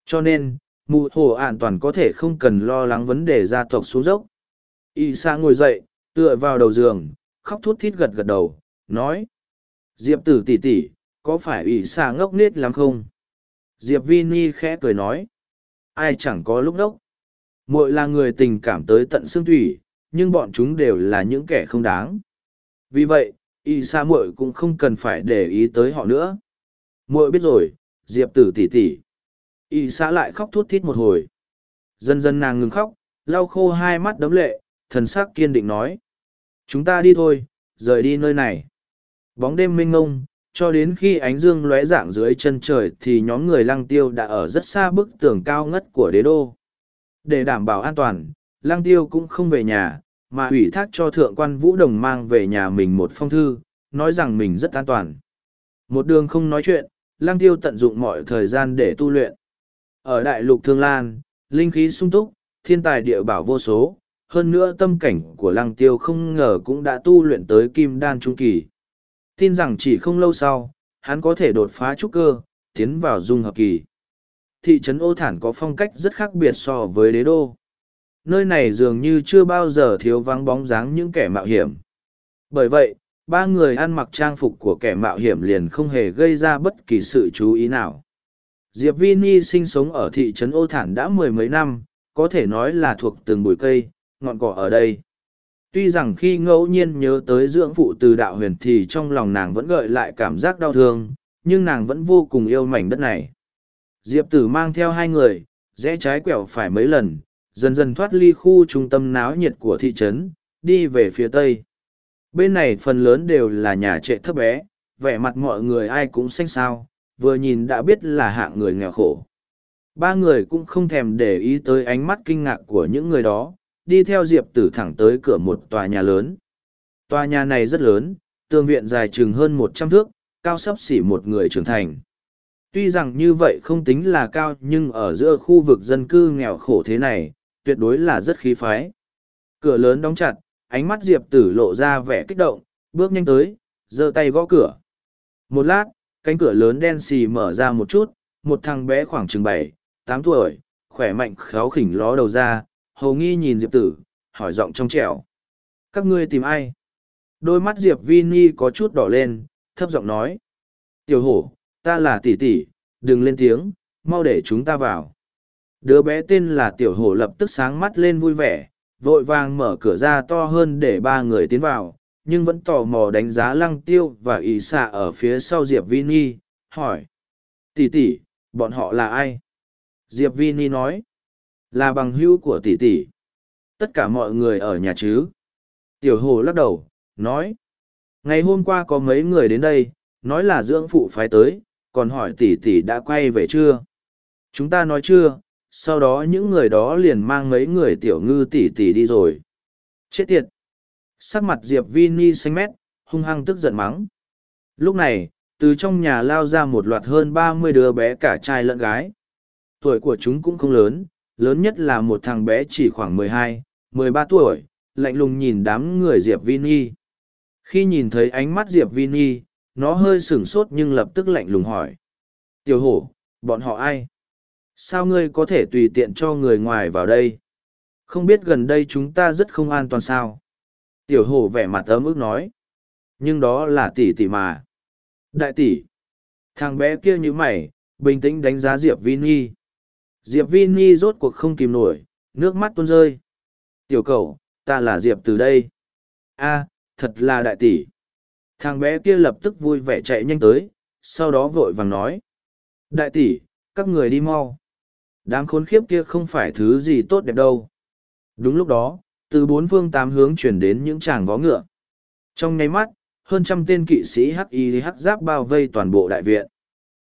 Cho nên, mụ hồ an toàn có thể không cần lo lắng vấn đề gia tộc xuống dốc. Y sa ngồi dậy, tựa vào đầu giường, khóc thút thít gật gật đầu, nói. Diệp tử tỷ tỷ, có phải Y sa ngốc nết lắm không? Diệp Vini khẽ cười nói. Ai chẳng có lúc đốc. Muội là người tình cảm tới tận xương thủy, nhưng bọn chúng đều là những kẻ không đáng. Vì vậy, y sa muội cũng không cần phải để ý tới họ nữa. Muội biết rồi, Diệp tử tỷ tỷ. Y xã lại khóc thút thít một hồi. Dần dần nàng ngừng khóc, lau khô hai mắt đấm lệ, thần sắc kiên định nói. Chúng ta đi thôi, rời đi nơi này. Bóng đêm mênh ngông, cho đến khi ánh dương lóe dạng dưới chân trời thì nhóm người lăng tiêu đã ở rất xa bức tường cao ngất của đế đô. Để đảm bảo an toàn, lăng tiêu cũng không về nhà, mà ủy thác cho thượng quan Vũ Đồng mang về nhà mình một phong thư, nói rằng mình rất an toàn. Một đường không nói chuyện, lăng tiêu tận dụng mọi thời gian để tu luyện. Ở đại lục Thương Lan, linh khí sung túc, thiên tài địa bảo vô số, hơn nữa tâm cảnh của lăng tiêu không ngờ cũng đã tu luyện tới kim đan trung kỳ. Tin rằng chỉ không lâu sau, hắn có thể đột phá trúc cơ, tiến vào dung hợp kỳ. Thị trấn ô thản có phong cách rất khác biệt so với đế đô. Nơi này dường như chưa bao giờ thiếu vắng bóng dáng những kẻ mạo hiểm. Bởi vậy, ba người ăn mặc trang phục của kẻ mạo hiểm liền không hề gây ra bất kỳ sự chú ý nào. Diệp Vini sinh sống ở thị trấn ô thản đã mười mấy năm, có thể nói là thuộc từng bụi cây, ngọn cỏ ở đây. Tuy rằng khi ngẫu nhiên nhớ tới dưỡng phụ từ đạo huyền thì trong lòng nàng vẫn gợi lại cảm giác đau thương, nhưng nàng vẫn vô cùng yêu mảnh đất này. Diệp tử mang theo hai người, rẽ trái quẹo phải mấy lần, dần dần thoát ly khu trung tâm náo nhiệt của thị trấn, đi về phía tây. Bên này phần lớn đều là nhà trệ thấp bé, vẻ mặt mọi người ai cũng xanh xao, vừa nhìn đã biết là hạng người nghèo khổ. Ba người cũng không thèm để ý tới ánh mắt kinh ngạc của những người đó, đi theo Diệp Tử thẳng tới cửa một tòa nhà lớn. Tòa nhà này rất lớn, tường viện dài chừng hơn một trăm thước, cao sấp xỉ một người trưởng thành. Tuy rằng như vậy không tính là cao nhưng ở giữa khu vực dân cư nghèo khổ thế này, tuyệt đối là rất khí phái. Cửa lớn đóng chặt, ánh mắt Diệp Tử lộ ra vẻ kích động, bước nhanh tới, giơ tay gõ cửa. Một lát, cánh cửa lớn đen xì mở ra một chút, một thằng bé khoảng chừng bảy, tám tuổi, khỏe mạnh khéo khỉnh ló đầu ra, hầu nghi nhìn Diệp Tử, hỏi giọng trong trẻo. Các ngươi tìm ai? Đôi mắt Diệp Vini có chút đỏ lên, thấp giọng nói. Tiểu hổ, ta là tỷ tỷ, đừng lên tiếng, mau để chúng ta vào. Đứa bé tên là Tiểu hổ lập tức sáng mắt lên vui vẻ, vội vàng mở cửa ra to hơn để ba người tiến vào, nhưng vẫn tò mò đánh giá lăng tiêu và ỷ xạ ở phía sau Diệp Vini, hỏi. Tỷ tỷ, bọn họ là ai? Diệp Vini nói. Là bằng hữu của tỷ tỷ. Tất cả mọi người ở nhà chứ. Tiểu hồ lắc đầu, nói. Ngày hôm qua có mấy người đến đây, nói là dưỡng phụ phái tới, còn hỏi tỷ tỷ đã quay về chưa? Chúng ta nói chưa, sau đó những người đó liền mang mấy người tiểu ngư tỷ tỷ đi rồi. Chết tiệt! Sắc mặt Diệp Vini xanh mét, hung hăng tức giận mắng. Lúc này, từ trong nhà lao ra một loạt hơn ba mươi đứa bé cả trai lẫn gái. Tuổi của chúng cũng không lớn, lớn nhất là một thằng bé chỉ khoảng mười hai, mười ba tuổi, lạnh lùng nhìn đám người Diệp Vini. Khi nhìn thấy ánh mắt Diệp Vini, nó hơi sửng sốt nhưng lập tức lạnh lùng hỏi. Tiểu hổ, bọn họ ai? Sao ngươi có thể tùy tiện cho người ngoài vào đây? Không biết gần đây chúng ta rất không an toàn sao? Tiểu hổ vẻ mặt ấm ức nói. Nhưng đó là tỷ tỷ mà. Đại tỷ. Thằng bé kia như mày, bình tĩnh đánh giá Diệp Vini. Diệp Vini rốt cuộc không kìm nổi, nước mắt tuôn rơi. Tiểu cầu, ta là Diệp từ đây. a thật là đại tỷ. Thằng bé kia lập tức vui vẻ chạy nhanh tới, sau đó vội vàng nói. Đại tỷ, các người đi mau. Đám khốn khiếp kia không phải thứ gì tốt đẹp đâu. Đúng lúc đó, từ bốn phương tám hướng chuyển đến những tràng vó ngựa. Trong nháy mắt, hơn trăm tên kỵ sĩ hắc y hắc giáp bao vây toàn bộ đại viện.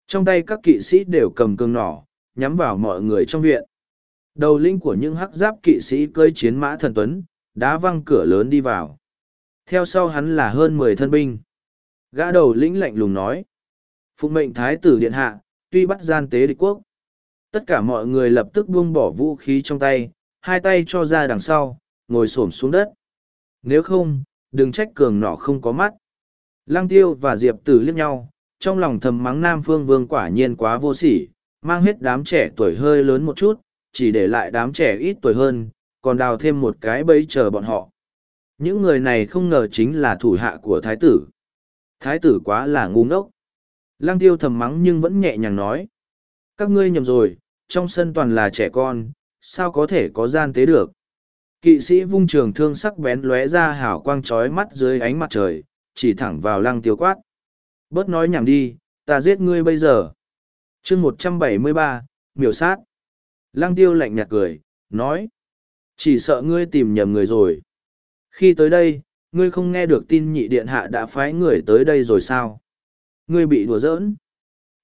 Trong tay các kỵ sĩ đều cầm cương nỏ, nhắm vào mọi người trong viện. Đầu linh của những hắc giáp kỵ sĩ cơi chiến mã thần tuấn, đá văng cửa lớn đi vào. Theo sau hắn là hơn mười thân binh. Gã đầu lĩnh lạnh lùng nói. Phụ mệnh thái tử điện hạ, tuy bắt gian tế địch quốc. Tất cả mọi người lập tức buông bỏ vũ khí trong tay, hai tay cho ra đằng sau, ngồi xổm xuống đất. Nếu không, đừng trách cường nọ không có mắt. Lăng tiêu và Diệp tử liếc nhau, trong lòng thầm mắng Nam Phương Vương quả nhiên quá vô sỉ, mang hết đám trẻ tuổi hơi lớn một chút, chỉ để lại đám trẻ ít tuổi hơn, còn đào thêm một cái bẫy chờ bọn họ. Những người này không ngờ chính là thủ hạ của thái tử. Thái tử quá là ngu ngốc. Lăng tiêu thầm mắng nhưng vẫn nhẹ nhàng nói. Các ngươi nhầm rồi, trong sân toàn là trẻ con, sao có thể có gian tế được. Kỵ sĩ vung trường thương sắc bén lóe ra hào quang trói mắt dưới ánh mặt trời, chỉ thẳng vào lăng tiêu quát. Bớt nói nhảm đi, ta giết ngươi bây giờ chương một trăm bảy mươi ba miểu sát lăng tiêu lạnh nhạt cười nói chỉ sợ ngươi tìm nhầm người rồi khi tới đây ngươi không nghe được tin nhị điện hạ đã phái người tới đây rồi sao Ngươi bị đùa giỡn.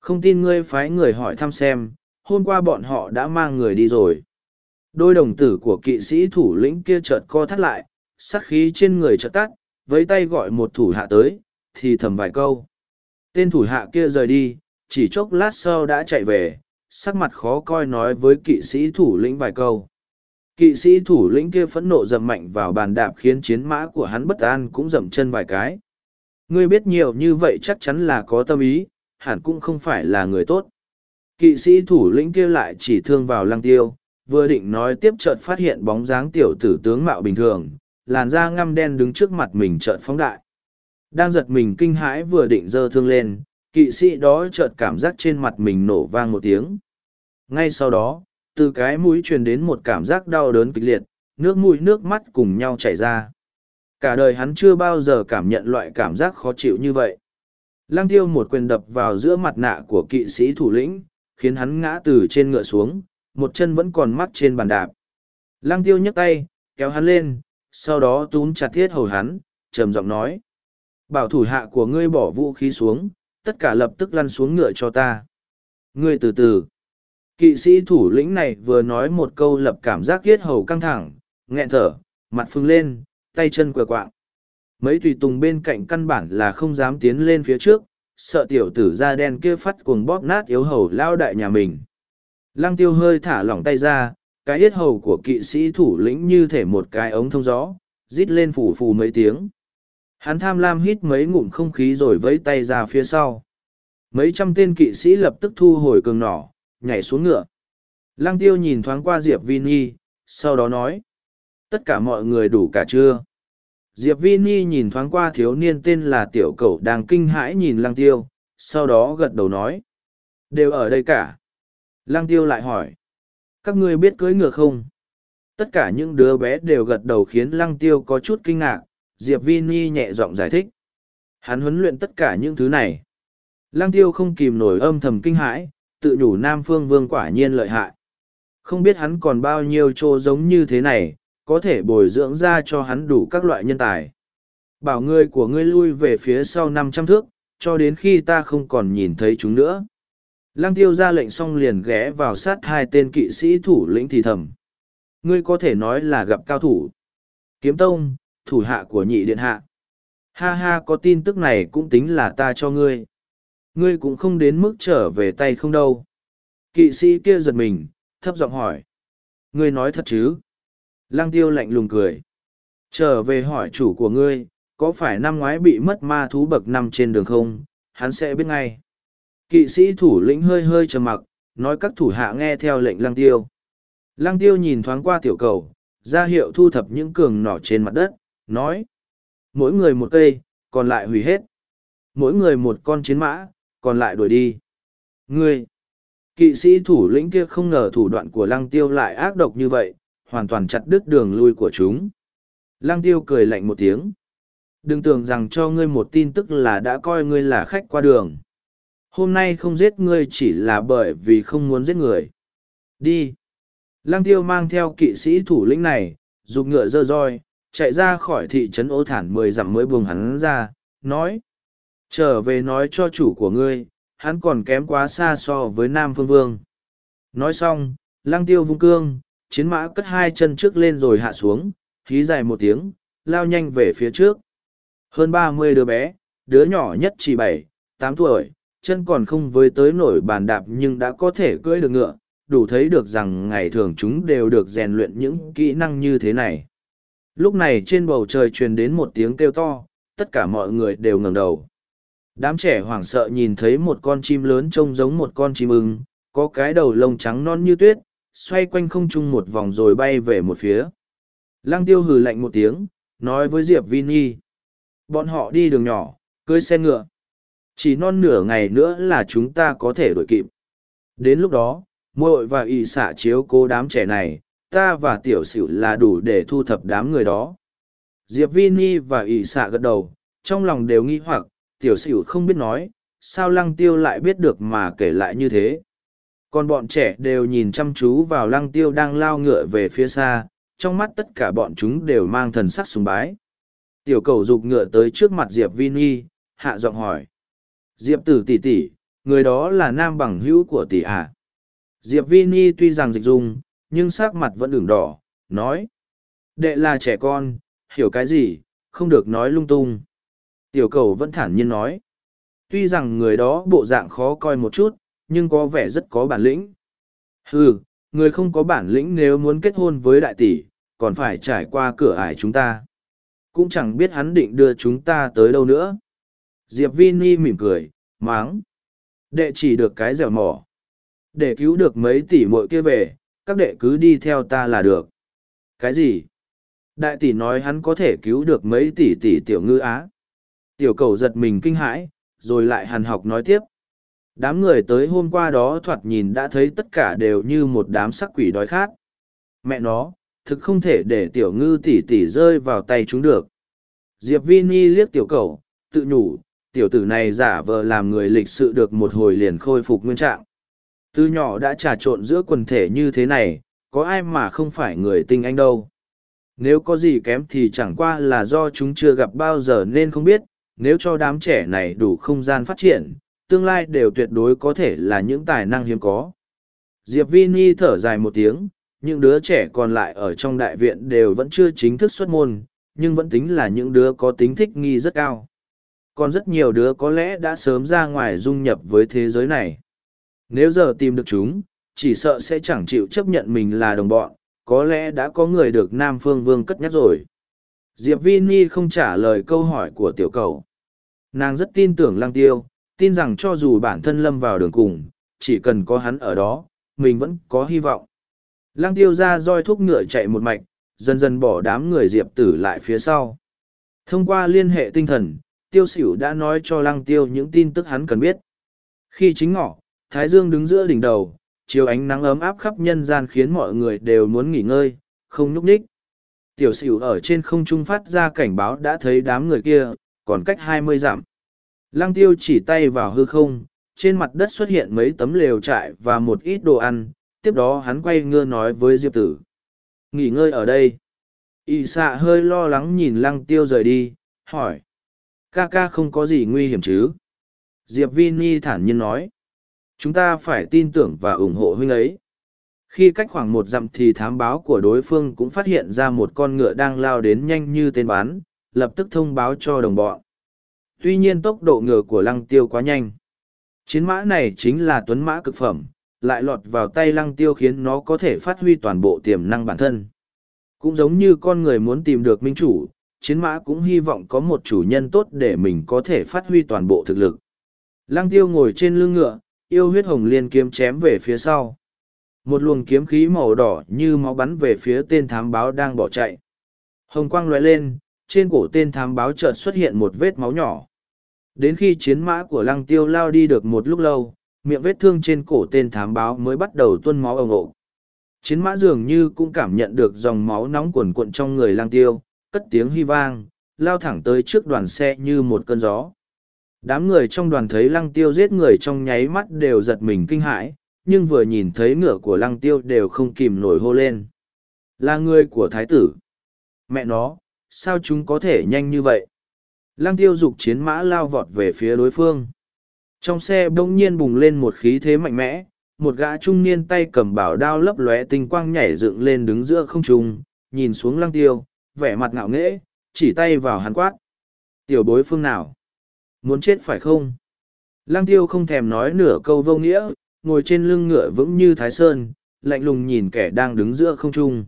Không tin ngươi phái người hỏi thăm xem, hôm qua bọn họ đã mang người đi rồi. Đôi đồng tử của kỵ sĩ thủ lĩnh kia chợt co thắt lại, sát khí trên người chợt tắt, với tay gọi một thủ hạ tới, thì thầm vài câu. Tên thủ hạ kia rời đi, chỉ chốc lát sau đã chạy về, sắc mặt khó coi nói với kỵ sĩ thủ lĩnh vài câu. Kỵ sĩ thủ lĩnh kia phẫn nộ dậm mạnh vào bàn đạp khiến chiến mã của hắn bất an cũng dậm chân vài cái. Ngươi biết nhiều như vậy chắc chắn là có tâm ý, hẳn cũng không phải là người tốt. Kỵ sĩ thủ lĩnh kia lại chỉ thương vào lăng tiêu, vừa định nói tiếp chợt phát hiện bóng dáng tiểu tử tướng mạo bình thường, làn da ngăm đen đứng trước mặt mình chợt phóng đại. Đang giật mình kinh hãi vừa định giơ thương lên, kỵ sĩ đó chợt cảm giác trên mặt mình nổ vang một tiếng. Ngay sau đó, từ cái mũi truyền đến một cảm giác đau đớn kịch liệt, nước mũi nước mắt cùng nhau chảy ra. Cả đời hắn chưa bao giờ cảm nhận loại cảm giác khó chịu như vậy. Lăng tiêu một quyền đập vào giữa mặt nạ của kỵ sĩ thủ lĩnh, khiến hắn ngã từ trên ngựa xuống, một chân vẫn còn mắc trên bàn đạp. Lăng tiêu nhấc tay, kéo hắn lên, sau đó túm chặt thiết hầu hắn, trầm giọng nói. Bảo thủ hạ của ngươi bỏ vũ khí xuống, tất cả lập tức lăn xuống ngựa cho ta. Ngươi từ từ. Kỵ sĩ thủ lĩnh này vừa nói một câu lập cảm giác thiết hầu căng thẳng, nghẹn thở, mặt phưng lên, tay chân quờ quạng. Mấy tùy tùng bên cạnh căn bản là không dám tiến lên phía trước, sợ tiểu tử da đen kia phát cuồng bóp nát yếu hầu lao đại nhà mình. Lăng tiêu hơi thả lỏng tay ra, cái yết hầu của kỵ sĩ thủ lĩnh như thể một cái ống thông gió, rít lên phủ phù mấy tiếng. Hắn tham lam hít mấy ngụm không khí rồi vẫy tay ra phía sau. Mấy trăm tên kỵ sĩ lập tức thu hồi cường nỏ, nhảy xuống ngựa. Lăng tiêu nhìn thoáng qua Diệp Vini, sau đó nói. Tất cả mọi người đủ cả chưa? Diệp Vini nhìn thoáng qua thiếu niên tên là Tiểu Cẩu đang kinh hãi nhìn Lăng Tiêu, sau đó gật đầu nói. Đều ở đây cả. Lăng Tiêu lại hỏi. Các ngươi biết cưỡi ngựa không? Tất cả những đứa bé đều gật đầu khiến Lăng Tiêu có chút kinh ngạc, Diệp Vini nhẹ giọng giải thích. Hắn huấn luyện tất cả những thứ này. Lăng Tiêu không kìm nổi âm thầm kinh hãi, tự nhủ Nam Phương Vương quả nhiên lợi hại. Không biết hắn còn bao nhiêu chỗ giống như thế này, có thể bồi dưỡng ra cho hắn đủ các loại nhân tài. Bảo ngươi của ngươi lui về phía sau năm trăm thước, cho đến khi ta không còn nhìn thấy chúng nữa. Lăng tiêu ra lệnh xong liền ghé vào sát hai tên kỵ sĩ thủ lĩnh thì thầm. Ngươi có thể nói là gặp cao thủ. Kiếm tông, thủ hạ của nhị điện hạ. Ha ha có tin tức này cũng tính là ta cho ngươi. Ngươi cũng không đến mức trở về tay không đâu. Kỵ sĩ kia giật mình, thấp giọng hỏi. Ngươi nói thật chứ? Lăng tiêu lạnh lùng cười. Trở về hỏi chủ của ngươi, có phải năm ngoái bị mất ma thú bậc năm trên đường không? Hắn sẽ biết ngay. Kỵ sĩ thủ lĩnh hơi hơi trầm mặc, nói các thủ hạ nghe theo lệnh lăng tiêu. Lăng tiêu nhìn thoáng qua tiểu cầu, ra hiệu thu thập những cường nỏ trên mặt đất, nói. Mỗi người một cây, còn lại hủy hết. Mỗi người một con chiến mã, còn lại đuổi đi. Ngươi! Kỵ sĩ thủ lĩnh kia không ngờ thủ đoạn của lăng tiêu lại ác độc như vậy, hoàn toàn chặt đứt đường lui của chúng. Lăng tiêu cười lạnh một tiếng. Đừng tưởng rằng cho ngươi một tin tức là đã coi ngươi là khách qua đường. Hôm nay không giết ngươi chỉ là bởi vì không muốn giết người. Đi. Lăng tiêu mang theo kỵ sĩ thủ lĩnh này, dùng ngựa dơ roi, chạy ra khỏi thị trấn ô thản mười dặm mới buông hắn ra, nói. Trở về nói cho chủ của ngươi, hắn còn kém quá xa so với Nam Phương Vương. Nói xong, lăng tiêu vung cương, chiến mã cất hai chân trước lên rồi hạ xuống, hí dài một tiếng, lao nhanh về phía trước. Hơn ba mươi đứa bé, đứa nhỏ nhất chỉ bảy, tám tuổi, chân còn không với tới nổi bàn đạp nhưng đã có thể cưỡi được ngựa, đủ thấy được rằng ngày thường chúng đều được rèn luyện những kỹ năng như thế này. Lúc này trên bầu trời truyền đến một tiếng kêu to, tất cả mọi người đều ngẩng đầu. Đám trẻ hoảng sợ nhìn thấy một con chim lớn trông giống một con chim ưng, có cái đầu lông trắng non như tuyết, xoay quanh không trung một vòng rồi bay về một phía. Lăng tiêu hừ lạnh một tiếng, nói với Diệp Vini. Bọn họ đi đường nhỏ, cưới xe ngựa. Chỉ non nửa ngày nữa là chúng ta có thể đuổi kịp. Đến lúc đó, muội và ỵ xạ chiếu cố đám trẻ này, ta và tiểu xỉu là đủ để thu thập đám người đó. Diệp Vini và ỵ xạ gật đầu, trong lòng đều nghi hoặc, tiểu xỉu không biết nói, sao lăng tiêu lại biết được mà kể lại như thế còn bọn trẻ đều nhìn chăm chú vào lăng tiêu đang lao ngựa về phía xa trong mắt tất cả bọn chúng đều mang thần sắc sùng bái tiểu cầu dục ngựa tới trước mặt diệp vini hạ giọng hỏi Diệp tử tỷ tỷ, người đó là nam bằng hữu của tỷ à. Diệp Vi Ni tuy rằng dịch dung, nhưng sắc mặt vẫn đường đỏ, nói. Đệ là trẻ con, hiểu cái gì, không được nói lung tung. Tiểu cầu vẫn thản nhiên nói. Tuy rằng người đó bộ dạng khó coi một chút, nhưng có vẻ rất có bản lĩnh. Hừ, người không có bản lĩnh nếu muốn kết hôn với đại tỷ, còn phải trải qua cửa ải chúng ta. Cũng chẳng biết hắn định đưa chúng ta tới đâu nữa. Diệp Vini mỉm cười, máng. Đệ chỉ được cái dẻo mỏ. Để cứu được mấy tỷ muội kia về, các đệ cứ đi theo ta là được. Cái gì? Đại tỷ nói hắn có thể cứu được mấy tỷ tỷ tiểu ngư á. Tiểu cầu giật mình kinh hãi, rồi lại hàn học nói tiếp. Đám người tới hôm qua đó thoạt nhìn đã thấy tất cả đều như một đám sắc quỷ đói khát. Mẹ nó, thực không thể để tiểu ngư tỷ tỷ rơi vào tay chúng được. Diệp Vini liếc tiểu cầu, tự nhủ, tiểu tử này giả vờ làm người lịch sự được một hồi liền khôi phục nguyên trạng. Từ nhỏ đã trà trộn giữa quần thể như thế này, có ai mà không phải người tinh anh đâu. Nếu có gì kém thì chẳng qua là do chúng chưa gặp bao giờ nên không biết, nếu cho đám trẻ này đủ không gian phát triển, tương lai đều tuyệt đối có thể là những tài năng hiếm có. Diệp Vini thở dài một tiếng, những đứa trẻ còn lại ở trong đại viện đều vẫn chưa chính thức xuất môn, nhưng vẫn tính là những đứa có tính thích nghi rất cao. Còn rất nhiều đứa có lẽ đã sớm ra ngoài dung nhập với thế giới này. Nếu giờ tìm được chúng, chỉ sợ sẽ chẳng chịu chấp nhận mình là đồng bọn, có lẽ đã có người được Nam Phương Vương cất nhắc rồi. Diệp Vini không trả lời câu hỏi của tiểu cầu. Nàng rất tin tưởng Lăng Tiêu, tin rằng cho dù bản thân lâm vào đường cùng, chỉ cần có hắn ở đó, mình vẫn có hy vọng. Lăng Tiêu ra roi thúc ngựa chạy một mạch, dần dần bỏ đám người Diệp Tử lại phía sau. Thông qua liên hệ tinh thần, Tiêu Sửu đã nói cho Lăng Tiêu những tin tức hắn cần biết. Khi chính ngọ, Thái Dương đứng giữa đỉnh đầu, chiếu ánh nắng ấm áp khắp nhân gian khiến mọi người đều muốn nghỉ ngơi, không nhúc nhích. Tiểu sửu ở trên không trung phát ra cảnh báo đã thấy đám người kia, còn cách hai mươi dặm. Lăng tiêu chỉ tay vào hư không, trên mặt đất xuất hiện mấy tấm lều trại và một ít đồ ăn, tiếp đó hắn quay ngưa nói với Diệp tử. Nghỉ ngơi ở đây. Y xạ hơi lo lắng nhìn lăng tiêu rời đi, hỏi. Ca ca không có gì nguy hiểm chứ? Diệp Vini thản nhiên nói. Chúng ta phải tin tưởng và ủng hộ huynh ấy. Khi cách khoảng một dặm thì thám báo của đối phương cũng phát hiện ra một con ngựa đang lao đến nhanh như tên bắn, lập tức thông báo cho đồng bọn. Tuy nhiên tốc độ ngựa của lăng tiêu quá nhanh. Chiến mã này chính là tuấn mã cực phẩm, lại lọt vào tay lăng tiêu khiến nó có thể phát huy toàn bộ tiềm năng bản thân. Cũng giống như con người muốn tìm được minh chủ, chiến mã cũng hy vọng có một chủ nhân tốt để mình có thể phát huy toàn bộ thực lực. Lăng tiêu ngồi trên lưng ngựa, yêu huyết hồng liên kiếm chém về phía sau. Một luồng kiếm khí màu đỏ như máu bắn về phía tên thám báo đang bỏ chạy. Hồng quang lóe lên, trên cổ tên thám báo chợt xuất hiện một vết máu nhỏ. Đến khi chiến mã của lăng tiêu lao đi được một lúc lâu, miệng vết thương trên cổ tên thám báo mới bắt đầu tuôn máu ồng ộ. Chiến mã dường như cũng cảm nhận được dòng máu nóng cuồn cuộn trong người lăng tiêu, cất tiếng hy vang, lao thẳng tới trước đoàn xe như một cơn gió. Đám người trong đoàn thấy lăng tiêu giết người trong nháy mắt đều giật mình kinh hãi, nhưng vừa nhìn thấy ngựa của lăng tiêu đều không kìm nổi hô lên. Là người của thái tử. Mẹ nó, sao chúng có thể nhanh như vậy? Lăng tiêu dục chiến mã lao vọt về phía đối phương. Trong xe bỗng nhiên bùng lên một khí thế mạnh mẽ, một gã trung niên tay cầm bảo đao lấp lóe tinh quang nhảy dựng lên đứng giữa không trung, nhìn xuống lăng tiêu, vẻ mặt ngạo nghễ, chỉ tay vào hắn quát. Tiểu bối phương nào? Muốn chết phải không? Lăng tiêu không thèm nói nửa câu vô nghĩa, ngồi trên lưng ngựa vững như thái sơn, lạnh lùng nhìn kẻ đang đứng giữa không trung.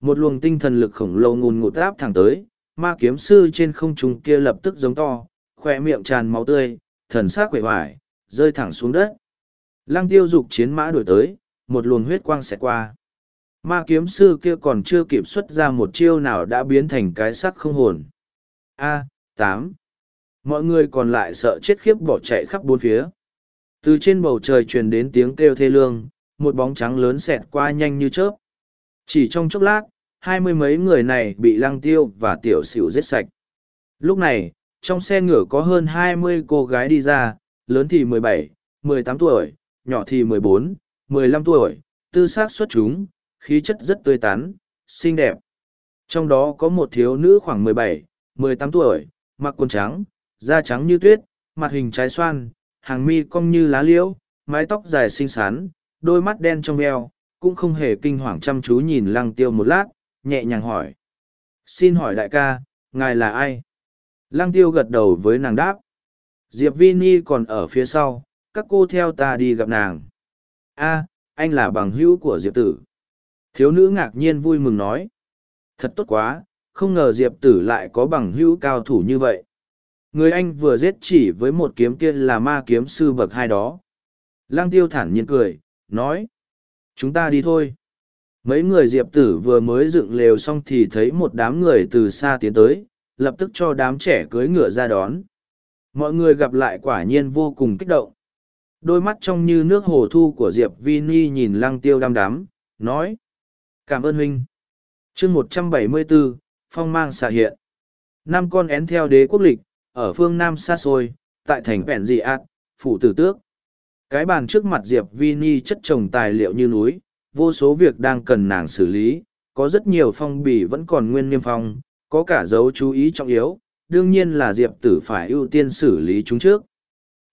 Một luồng tinh thần lực khổng lồ ngùn ngụt áp thẳng tới, ma kiếm sư trên không trung kia lập tức giống to, khoe miệng tràn máu tươi, thần xác quể hoài, rơi thẳng xuống đất. Lăng tiêu dục chiến mã đuổi tới, một luồng huyết quang xẹt qua. Ma kiếm sư kia còn chưa kịp xuất ra một chiêu nào đã biến thành cái sắc không hồn. A, tám mọi người còn lại sợ chết khiếp bỏ chạy khắp bốn phía từ trên bầu trời truyền đến tiếng kêu thê lương một bóng trắng lớn xẹt qua nhanh như chớp chỉ trong chốc lát hai mươi mấy người này bị lăng tiêu và tiểu xỉu giết sạch. Lúc này trong xe ngựa có hơn hai mươi cô gái đi ra lớn thì mười bảy mười tám tuổi nhỏ thì mười bốn mười lăm tuổi tư xác xuất chúng khí chất rất tươi tắn xinh đẹp. Trong đó có một thiếu nữ khoảng mười bảy mười tám tuổi mặc quần trắng da trắng như tuyết, mặt hình trái xoan, hàng mi cong như lá liễu, mái tóc dài xinh xắn, đôi mắt đen trong veo, cũng không hề kinh hoàng chăm chú nhìn lăng tiêu một lát, nhẹ nhàng hỏi. Xin hỏi đại ca, ngài là ai? Lăng tiêu gật đầu với nàng đáp. Diệp Vini còn ở phía sau, các cô theo ta đi gặp nàng. a anh là bằng hữu của Diệp tử. Thiếu nữ ngạc nhiên vui mừng nói. Thật tốt quá, không ngờ Diệp tử lại có bằng hữu cao thủ như vậy. Người anh vừa giết chỉ với một kiếm kia là ma kiếm sư bậc hai đó. Lang tiêu thản nhiên cười, nói. Chúng ta đi thôi. Mấy người Diệp tử vừa mới dựng lều xong thì thấy một đám người từ xa tiến tới, lập tức cho đám trẻ cưới ngựa ra đón. Mọi người gặp lại quả nhiên vô cùng kích động. Đôi mắt trong như nước hồ thu của Diệp Vini nhìn lăng tiêu đăm đắm, nói. Cảm ơn huynh. chương một trăm bảy mươi bốn phong mang xạ hiện. Năm con én theo đế quốc lịch, ở phương Nam xa xôi, tại thành Vẹn Dị ạt phủ tử tước. Cái bàn trước mặt Diệp Vini chất trồng tài liệu như núi, vô số việc đang cần nàng xử lý, có rất nhiều phong bì vẫn còn nguyên niêm phong, có cả dấu chú ý trọng yếu, đương nhiên là Diệp tử phải ưu tiên xử lý chúng trước.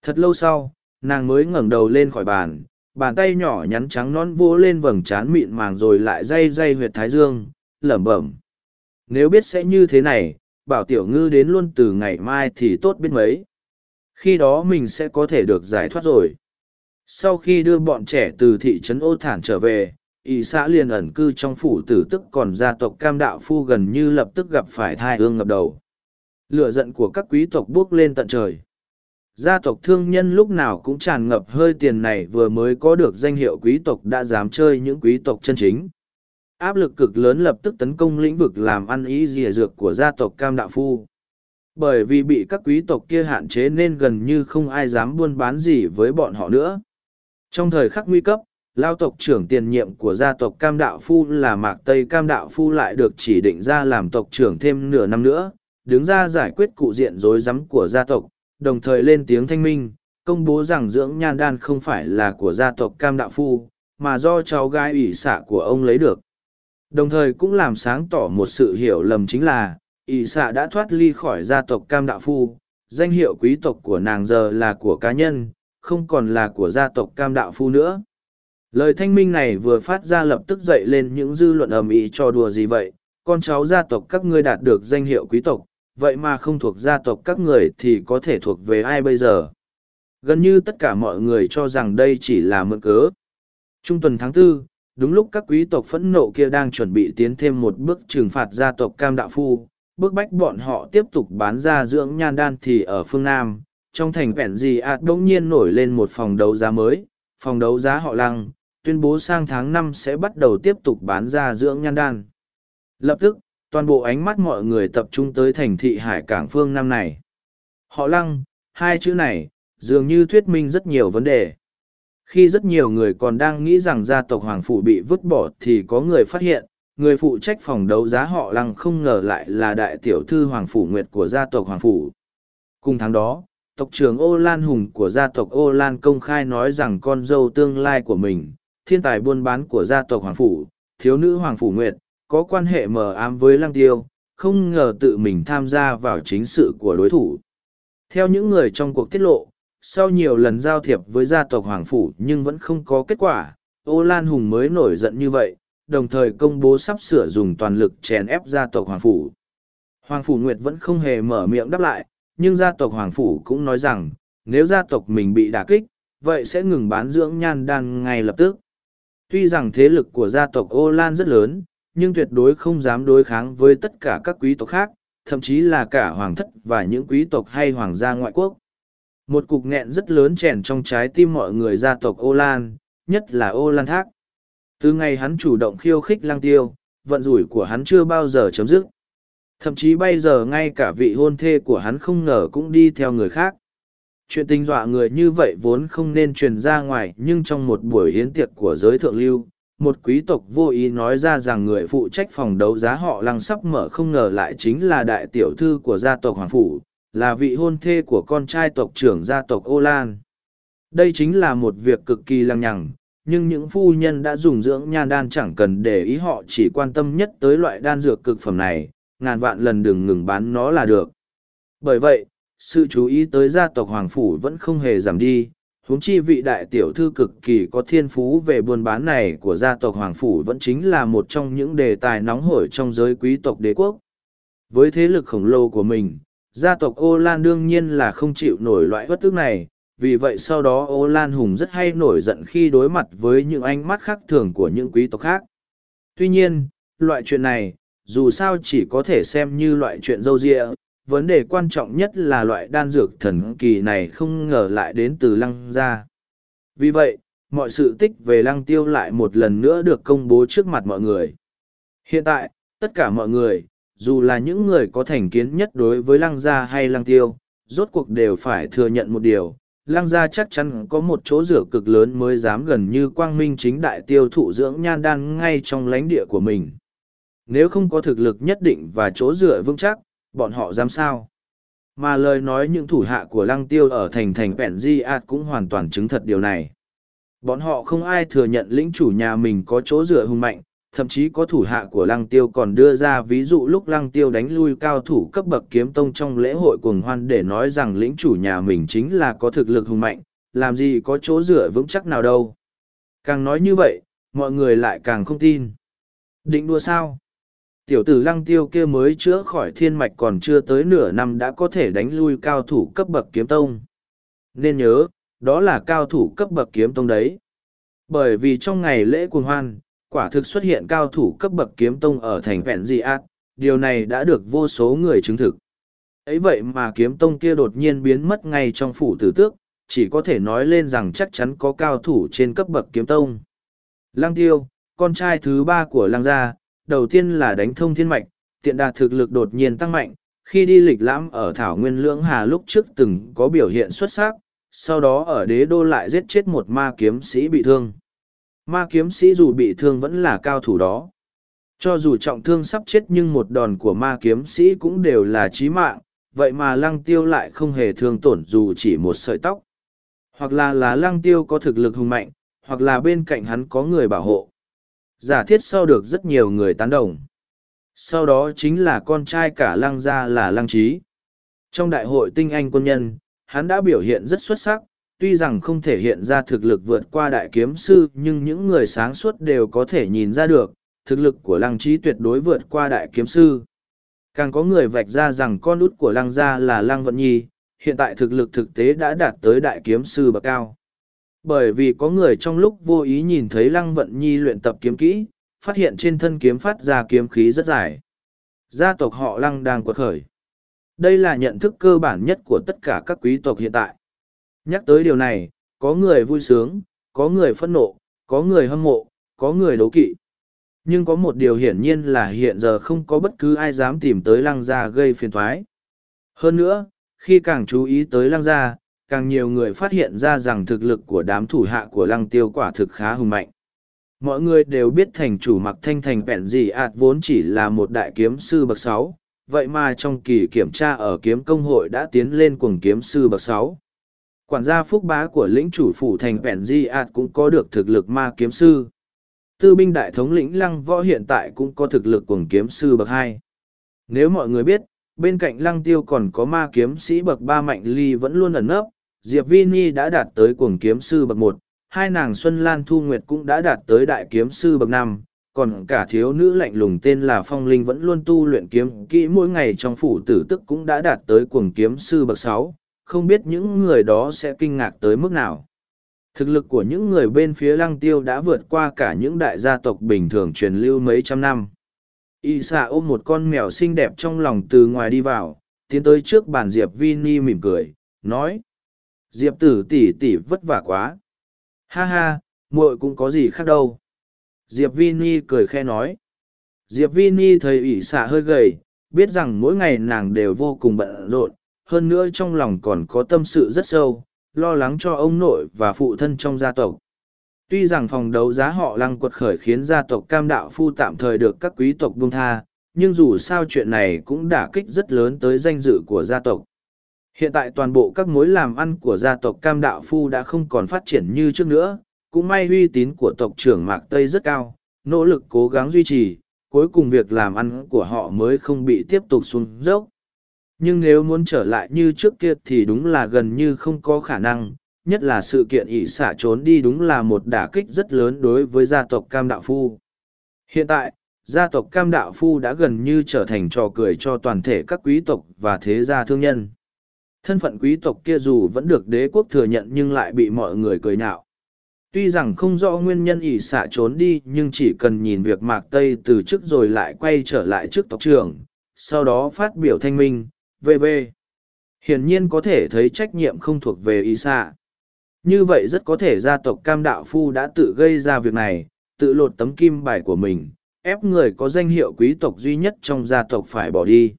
Thật lâu sau, nàng mới ngẩng đầu lên khỏi bàn, bàn tay nhỏ nhắn trắng non vô lên vầng trán mịn màng rồi lại day day huyệt thái dương, lẩm bẩm. Nếu biết sẽ như thế này, bảo tiểu ngư đến luôn từ ngày mai thì tốt biết mấy. Khi đó mình sẽ có thể được giải thoát rồi. Sau khi đưa bọn trẻ từ thị trấn ô thản trở về, ỵ xã liền ẩn cư trong phủ tử tức còn gia tộc cam đạo phu gần như lập tức gặp phải thai hương ngập đầu. Lửa giận của các quý tộc buốc lên tận trời. Gia tộc thương nhân lúc nào cũng tràn ngập hơi tiền này vừa mới có được danh hiệu quý tộc đã dám chơi những quý tộc chân chính. Áp lực cực lớn lập tức tấn công lĩnh vực làm ăn ý dìa dược của gia tộc Cam Đạo Phu. Bởi vì bị các quý tộc kia hạn chế nên gần như không ai dám buôn bán gì với bọn họ nữa. Trong thời khắc nguy cấp, lao tộc trưởng tiền nhiệm của gia tộc Cam Đạo Phu là Mạc Tây Cam Đạo Phu lại được chỉ định ra làm tộc trưởng thêm nửa năm nữa, đứng ra giải quyết cụ diện rối rắm của gia tộc, đồng thời lên tiếng thanh minh, công bố rằng dưỡng nhan đan không phải là của gia tộc Cam Đạo Phu, mà do cháu gái ủy xạ của ông lấy được. Đồng thời cũng làm sáng tỏ một sự hiểu lầm chính là, ỷ xạ đã thoát ly khỏi gia tộc Cam Đạo Phu, danh hiệu quý tộc của nàng giờ là của cá nhân, không còn là của gia tộc Cam Đạo Phu nữa. Lời thanh minh này vừa phát ra lập tức dậy lên những dư luận ầm ĩ cho đùa gì vậy, con cháu gia tộc các ngươi đạt được danh hiệu quý tộc, vậy mà không thuộc gia tộc các người thì có thể thuộc về ai bây giờ? Gần như tất cả mọi người cho rằng đây chỉ là mượn cớ. Trung tuần tháng tư, đúng lúc các quý tộc phẫn nộ kia đang chuẩn bị tiến thêm một bước trừng phạt gia tộc Cam Đạo Phu, bước bách bọn họ tiếp tục bán ra dưỡng nhan đan thì ở phương Nam, trong thành vẹn gì ạt à, đông nhiên nổi lên một phòng đấu giá mới, phòng đấu giá họ lăng, tuyên bố sang tháng năm sẽ bắt đầu tiếp tục bán ra dưỡng nhan đan. Lập tức, toàn bộ ánh mắt mọi người tập trung tới thành thị hải cảng phương Nam này. Họ lăng, hai chữ này, dường như thuyết minh rất nhiều vấn đề. Khi rất nhiều người còn đang nghĩ rằng gia tộc Hoàng Phủ bị vứt bỏ thì có người phát hiện, người phụ trách phòng đấu giá họ lăng không ngờ lại là đại tiểu thư Hoàng Phủ Nguyệt của gia tộc Hoàng Phủ. Cùng tháng đó, tộc trưởng Ô Lan Hùng của gia tộc Ô Lan công khai nói rằng con dâu tương lai của mình, thiên tài buôn bán của gia tộc Hoàng Phủ, thiếu nữ Hoàng Phủ Nguyệt, có quan hệ mờ ám với Lăng Tiêu, không ngờ tự mình tham gia vào chính sự của đối thủ. Theo những người trong cuộc tiết lộ, sau nhiều lần giao thiệp với gia tộc Hoàng Phủ nhưng vẫn không có kết quả, Ô Lan Hùng mới nổi giận như vậy, đồng thời công bố sắp sửa dùng toàn lực chèn ép gia tộc Hoàng Phủ. Hoàng Phủ Nguyệt vẫn không hề mở miệng đáp lại, nhưng gia tộc Hoàng Phủ cũng nói rằng, nếu gia tộc mình bị đả kích, vậy sẽ ngừng bán dưỡng nhan đan ngay lập tức. Tuy rằng thế lực của gia tộc Ô Lan rất lớn, nhưng tuyệt đối không dám đối kháng với tất cả các quý tộc khác, thậm chí là cả hoàng thất và những quý tộc hay hoàng gia ngoại quốc. Một cục nghẹn rất lớn chèn trong trái tim mọi người gia tộc Ô Lan, nhất là Ô Lan Thác. Từ ngày hắn chủ động khiêu khích lang tiêu, vận rủi của hắn chưa bao giờ chấm dứt. Thậm chí bây giờ ngay cả vị hôn thê của hắn không ngờ cũng đi theo người khác. Chuyện tình dọa người như vậy vốn không nên truyền ra ngoài nhưng trong một buổi hiến tiệc của giới thượng lưu, một quý tộc vô ý nói ra rằng người phụ trách phòng đấu giá họ lăng sắp mở không ngờ lại chính là đại tiểu thư của gia tộc Hoàng Phủ, là vị hôn thê của con trai tộc trưởng gia tộc Ô Lan. Đây chính là một việc cực kỳ lăng nhằng, nhưng những phu nhân đã dùng dưỡng nhan đan chẳng cần để ý họ chỉ quan tâm nhất tới loại đan dược cực phẩm này, ngàn vạn lần đừng ngừng bán nó là được. Bởi vậy, sự chú ý tới gia tộc Hoàng Phủ vẫn không hề giảm đi, huống chi vị đại tiểu thư cực kỳ có thiên phú về buôn bán này của gia tộc Hoàng Phủ vẫn chính là một trong những đề tài nóng hổi trong giới quý tộc đế quốc. Với thế lực khổng lồ của mình, gia tộc Ô Lan đương nhiên là không chịu nổi loại bất tức này, vì vậy sau đó Ô Lan Hùng rất hay nổi giận khi đối mặt với những ánh mắt khác thường của những quý tộc khác. Tuy nhiên, loại chuyện này, dù sao chỉ có thể xem như loại chuyện dâu dịa, vấn đề quan trọng nhất là loại đan dược thần kỳ này không ngờ lại đến từ lăng gia. Vì vậy, mọi sự tích về lăng tiêu lại một lần nữa được công bố trước mặt mọi người. Hiện tại, tất cả mọi người, dù là những người có thành kiến nhất đối với lăng gia hay lăng tiêu, rốt cuộc đều phải thừa nhận một điều. Lăng gia chắc chắn có một chỗ rửa cực lớn mới dám gần như quang minh chính đại tiêu thụ dưỡng nhan đan ngay trong lãnh địa của mình. Nếu không có thực lực nhất định và chỗ dựa vững chắc, bọn họ dám sao? Mà lời nói những thủ hạ của lăng tiêu ở thành thành Pẹn Di Át cũng hoàn toàn chứng thật điều này. Bọn họ không ai thừa nhận lĩnh chủ nhà mình có chỗ dựa hùng mạnh, thậm chí có thủ hạ của lăng tiêu còn đưa ra ví dụ lúc lăng tiêu đánh lui cao thủ cấp bậc kiếm tông trong lễ hội cuồng hoan để nói rằng lĩnh chủ nhà mình chính là có thực lực hùng mạnh, làm gì có chỗ dựa vững chắc nào đâu. Càng nói như vậy, mọi người lại càng không tin. Định đua sao? Tiểu tử lăng tiêu kia mới chữa khỏi thiên mạch còn chưa tới nửa năm đã có thể đánh lui cao thủ cấp bậc kiếm tông. Nên nhớ, đó là cao thủ cấp bậc kiếm tông đấy. Bởi vì trong ngày lễ cuồng hoan, quả thực xuất hiện cao thủ cấp bậc kiếm tông ở thành vẹn dị ác, điều này đã được vô số người chứng thực. ấy vậy mà kiếm tông kia đột nhiên biến mất ngay trong phủ tử tước, chỉ có thể nói lên rằng chắc chắn có cao thủ trên cấp bậc kiếm tông. Lăng tiêu, con trai thứ ba của lăng gia, đầu tiên là đánh thông thiên mạch, tiện đà thực lực đột nhiên tăng mạnh, khi đi lịch lãm ở Thảo Nguyên Lưỡng Hà lúc trước từng có biểu hiện xuất sắc, sau đó ở đế đô lại giết chết một ma kiếm sĩ bị thương. Ma kiếm sĩ dù bị thương vẫn là cao thủ đó. Cho dù trọng thương sắp chết nhưng một đòn của ma kiếm sĩ cũng đều là chí mạng, vậy mà lăng tiêu lại không hề thương tổn dù chỉ một sợi tóc. Hoặc là là lăng tiêu có thực lực hùng mạnh, hoặc là bên cạnh hắn có người bảo hộ. Giả thiết sau được rất nhiều người tán đồng. Sau đó chính là con trai cả lăng gia là lăng trí. Trong đại hội tinh anh quân nhân, hắn đã biểu hiện rất xuất sắc, tuy rằng không thể hiện ra thực lực vượt qua đại kiếm sư nhưng những người sáng suốt đều có thể nhìn ra được, thực lực của lăng trí tuyệt đối vượt qua đại kiếm sư. Càng có người vạch ra rằng con út của lăng gia là lăng vận nhi, hiện tại thực lực thực tế đã đạt tới đại kiếm sư bậc cao. Bởi vì có người trong lúc vô ý nhìn thấy lăng vận nhi luyện tập kiếm kỹ, phát hiện trên thân kiếm phát ra kiếm khí rất dài. Gia tộc họ lăng đang quật khởi. Đây là nhận thức cơ bản nhất của tất cả các quý tộc hiện tại. Nhắc tới điều này, có người vui sướng, có người phẫn nộ, có người hâm mộ, có người đấu kỵ. Nhưng có một điều hiển nhiên là hiện giờ không có bất cứ ai dám tìm tới lăng gia gây phiền thoái. Hơn nữa, khi càng chú ý tới lăng gia, càng nhiều người phát hiện ra rằng thực lực của đám thủ hạ của lăng tiêu quả thực khá hùng mạnh. Mọi người đều biết thành chủ mặc thanh thành vẹn gì ạt vốn chỉ là một đại kiếm sư bậc sáu, vậy mà trong kỳ kiểm tra ở kiếm công hội đã tiến lên cuồng kiếm sư bậc sáu. Quản gia phúc bá của lĩnh chủ phủ thành vẹn di ạt cũng có được thực lực ma kiếm sư. Tư binh đại thống lĩnh lăng võ hiện tại cũng có thực lực cuồng kiếm sư bậc hai. Nếu mọi người biết, bên cạnh lăng tiêu còn có ma kiếm sĩ bậc ba mạnh ly vẫn luôn ẩn nấp, Diệp Vi Ni đã đạt tới cuồng kiếm sư bậc một, hai nàng Xuân Lan Thu Nguyệt cũng đã đạt tới đại kiếm sư bậc năm, còn cả thiếu nữ lạnh lùng tên là Phong Linh vẫn luôn tu luyện kiếm kỹ mỗi ngày trong phủ tử tức cũng đã đạt tới cuồng kiếm sư bậc sáu, không biết những người đó sẽ kinh ngạc tới mức nào. Thực lực của những người bên phía lăng tiêu đã vượt qua cả những đại gia tộc bình thường truyền lưu mấy trăm năm. Y xạ ôm một con mèo xinh đẹp trong lòng từ ngoài đi vào, tiến tới trước bàn Diệp Vi Ni mỉm cười, nói diệp tử tỉ tỉ vất vả quá. Ha ha muội cũng có gì khác đâu. Diệp vi ni cười khe nói. Diệp vi ni thấy ỷ xạ hơi gầy biết rằng mỗi ngày nàng đều vô cùng bận rộn hơn nữa trong lòng còn có tâm sự rất sâu lo lắng cho ông nội và phụ thân trong gia tộc tuy rằng phòng đấu giá họ lăng quật khởi khiến gia tộc cam đạo phu tạm thời được các quý tộc buông tha nhưng dù sao chuyện này cũng đả kích rất lớn tới danh dự của gia tộc Hiện tại toàn bộ các mối làm ăn của gia tộc Cam Đạo Phu đã không còn phát triển như trước nữa, cũng may uy tín của tộc trưởng Mạc Tây rất cao, nỗ lực cố gắng duy trì, cuối cùng việc làm ăn của họ mới không bị tiếp tục xuống dốc. Nhưng nếu muốn trở lại như trước kia thì đúng là gần như không có khả năng, nhất là sự kiện ỷ xả trốn đi đúng là một đả kích rất lớn đối với gia tộc Cam Đạo Phu. Hiện tại, gia tộc Cam Đạo Phu đã gần như trở thành trò cười cho toàn thể các quý tộc và thế gia thương nhân. Thân phận quý tộc kia dù vẫn được đế quốc thừa nhận nhưng lại bị mọi người cười nhạo. Tuy rằng không rõ nguyên nhân ỷ xạ trốn đi nhưng chỉ cần nhìn việc Mạc Tây từ chức rồi lại quay trở lại trước tộc trưởng, sau đó phát biểu thanh minh, v.v. Hiển nhiên có thể thấy trách nhiệm không thuộc về ỷ xạ. Như vậy rất có thể gia tộc Cam Đạo Phu đã tự gây ra việc này, tự lột tấm kim bài của mình, ép người có danh hiệu quý tộc duy nhất trong gia tộc phải bỏ đi.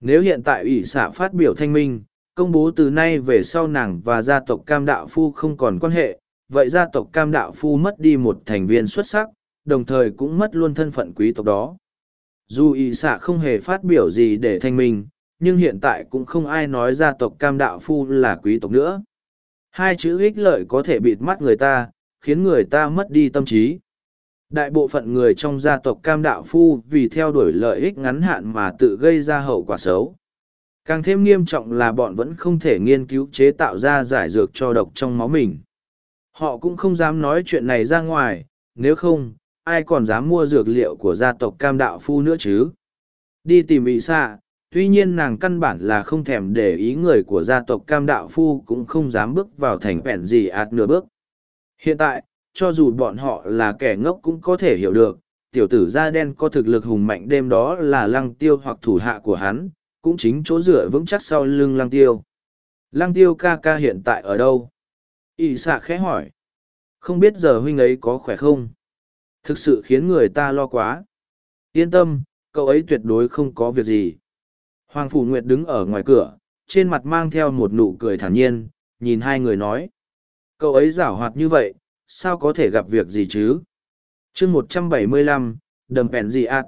Nếu hiện tại ủy xạ phát biểu thanh minh, công bố từ nay về sau nàng và gia tộc Cam Đạo Phu không còn quan hệ, vậy gia tộc Cam Đạo Phu mất đi một thành viên xuất sắc, đồng thời cũng mất luôn thân phận quý tộc đó. Dù ủy xạ không hề phát biểu gì để thanh minh, nhưng hiện tại cũng không ai nói gia tộc Cam Đạo Phu là quý tộc nữa. Hai chữ ích lợi có thể bịt mắt người ta, khiến người ta mất đi tâm trí. Đại bộ phận người trong gia tộc Cam Đạo Phu vì theo đuổi lợi ích ngắn hạn mà tự gây ra hậu quả xấu. Càng thêm nghiêm trọng là bọn vẫn không thể nghiên cứu chế tạo ra giải dược cho độc trong máu mình. Họ cũng không dám nói chuyện này ra ngoài, nếu không, ai còn dám mua dược liệu của gia tộc Cam Đạo Phu nữa chứ. Đi tìm ị xạ, tuy nhiên nàng căn bản là không thèm để ý người của gia tộc Cam Đạo Phu cũng không dám bước vào thành vẹn gì ạt nửa bước. Hiện tại, cho dù bọn họ là kẻ ngốc cũng có thể hiểu được, tiểu tử da đen có thực lực hùng mạnh đêm đó là lăng tiêu hoặc thủ hạ của hắn, cũng chính chỗ dựa vững chắc sau lưng lăng tiêu. Lăng tiêu ca ca hiện tại ở đâu? Y xạ khẽ hỏi. Không biết giờ huynh ấy có khỏe không? Thực sự khiến người ta lo quá. Yên tâm, cậu ấy tuyệt đối không có việc gì. Hoàng Phủ Nguyệt đứng ở ngoài cửa, trên mặt mang theo một nụ cười thản nhiên, nhìn hai người nói. Cậu ấy giảo hoạt như vậy, sao có thể gặp việc gì chứ? chương một trăm bảy mươi lăm đầm bèn gì ạt.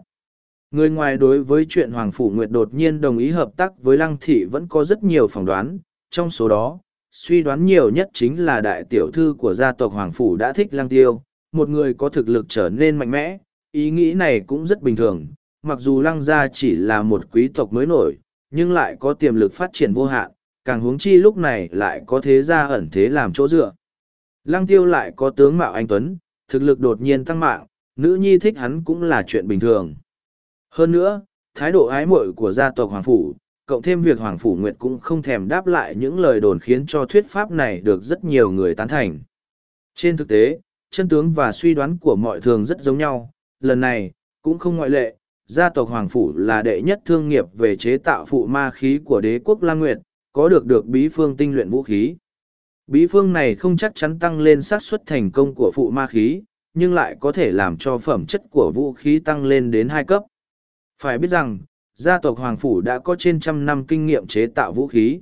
Người ngoài đối với chuyện Hoàng Phủ Nguyệt đột nhiên đồng ý hợp tác với Lăng Thị vẫn có rất nhiều phỏng đoán, trong số đó, suy đoán nhiều nhất chính là đại tiểu thư của gia tộc Hoàng Phủ đã thích Lăng Tiêu, một người có thực lực trở nên mạnh mẽ, ý nghĩ này cũng rất bình thường, mặc dù Lăng gia chỉ là một quý tộc mới nổi, nhưng lại có tiềm lực phát triển vô hạn, càng huống chi lúc này lại có thế gia ẩn thế làm chỗ dựa. Lăng tiêu lại có tướng mạo anh Tuấn, thực lực đột nhiên tăng mạng, nữ nhi thích hắn cũng là chuyện bình thường. Hơn nữa, thái độ ái muội của gia tộc Hoàng Phủ, cộng thêm việc Hoàng Phủ Nguyệt cũng không thèm đáp lại những lời đồn khiến cho thuyết pháp này được rất nhiều người tán thành. Trên thực tế, chân tướng và suy đoán của mọi thường rất giống nhau, lần này, cũng không ngoại lệ, gia tộc Hoàng Phủ là đệ nhất thương nghiệp về chế tạo phụ ma khí của đế quốc la Nguyệt, có được được bí phương tinh luyện vũ khí. Bí phương này không chắc chắn tăng lên xác suất thành công của phụ ma khí, nhưng lại có thể làm cho phẩm chất của vũ khí tăng lên đến hai cấp. Phải biết rằng, gia tộc Hoàng Phủ đã có trên trăm năm kinh nghiệm chế tạo vũ khí.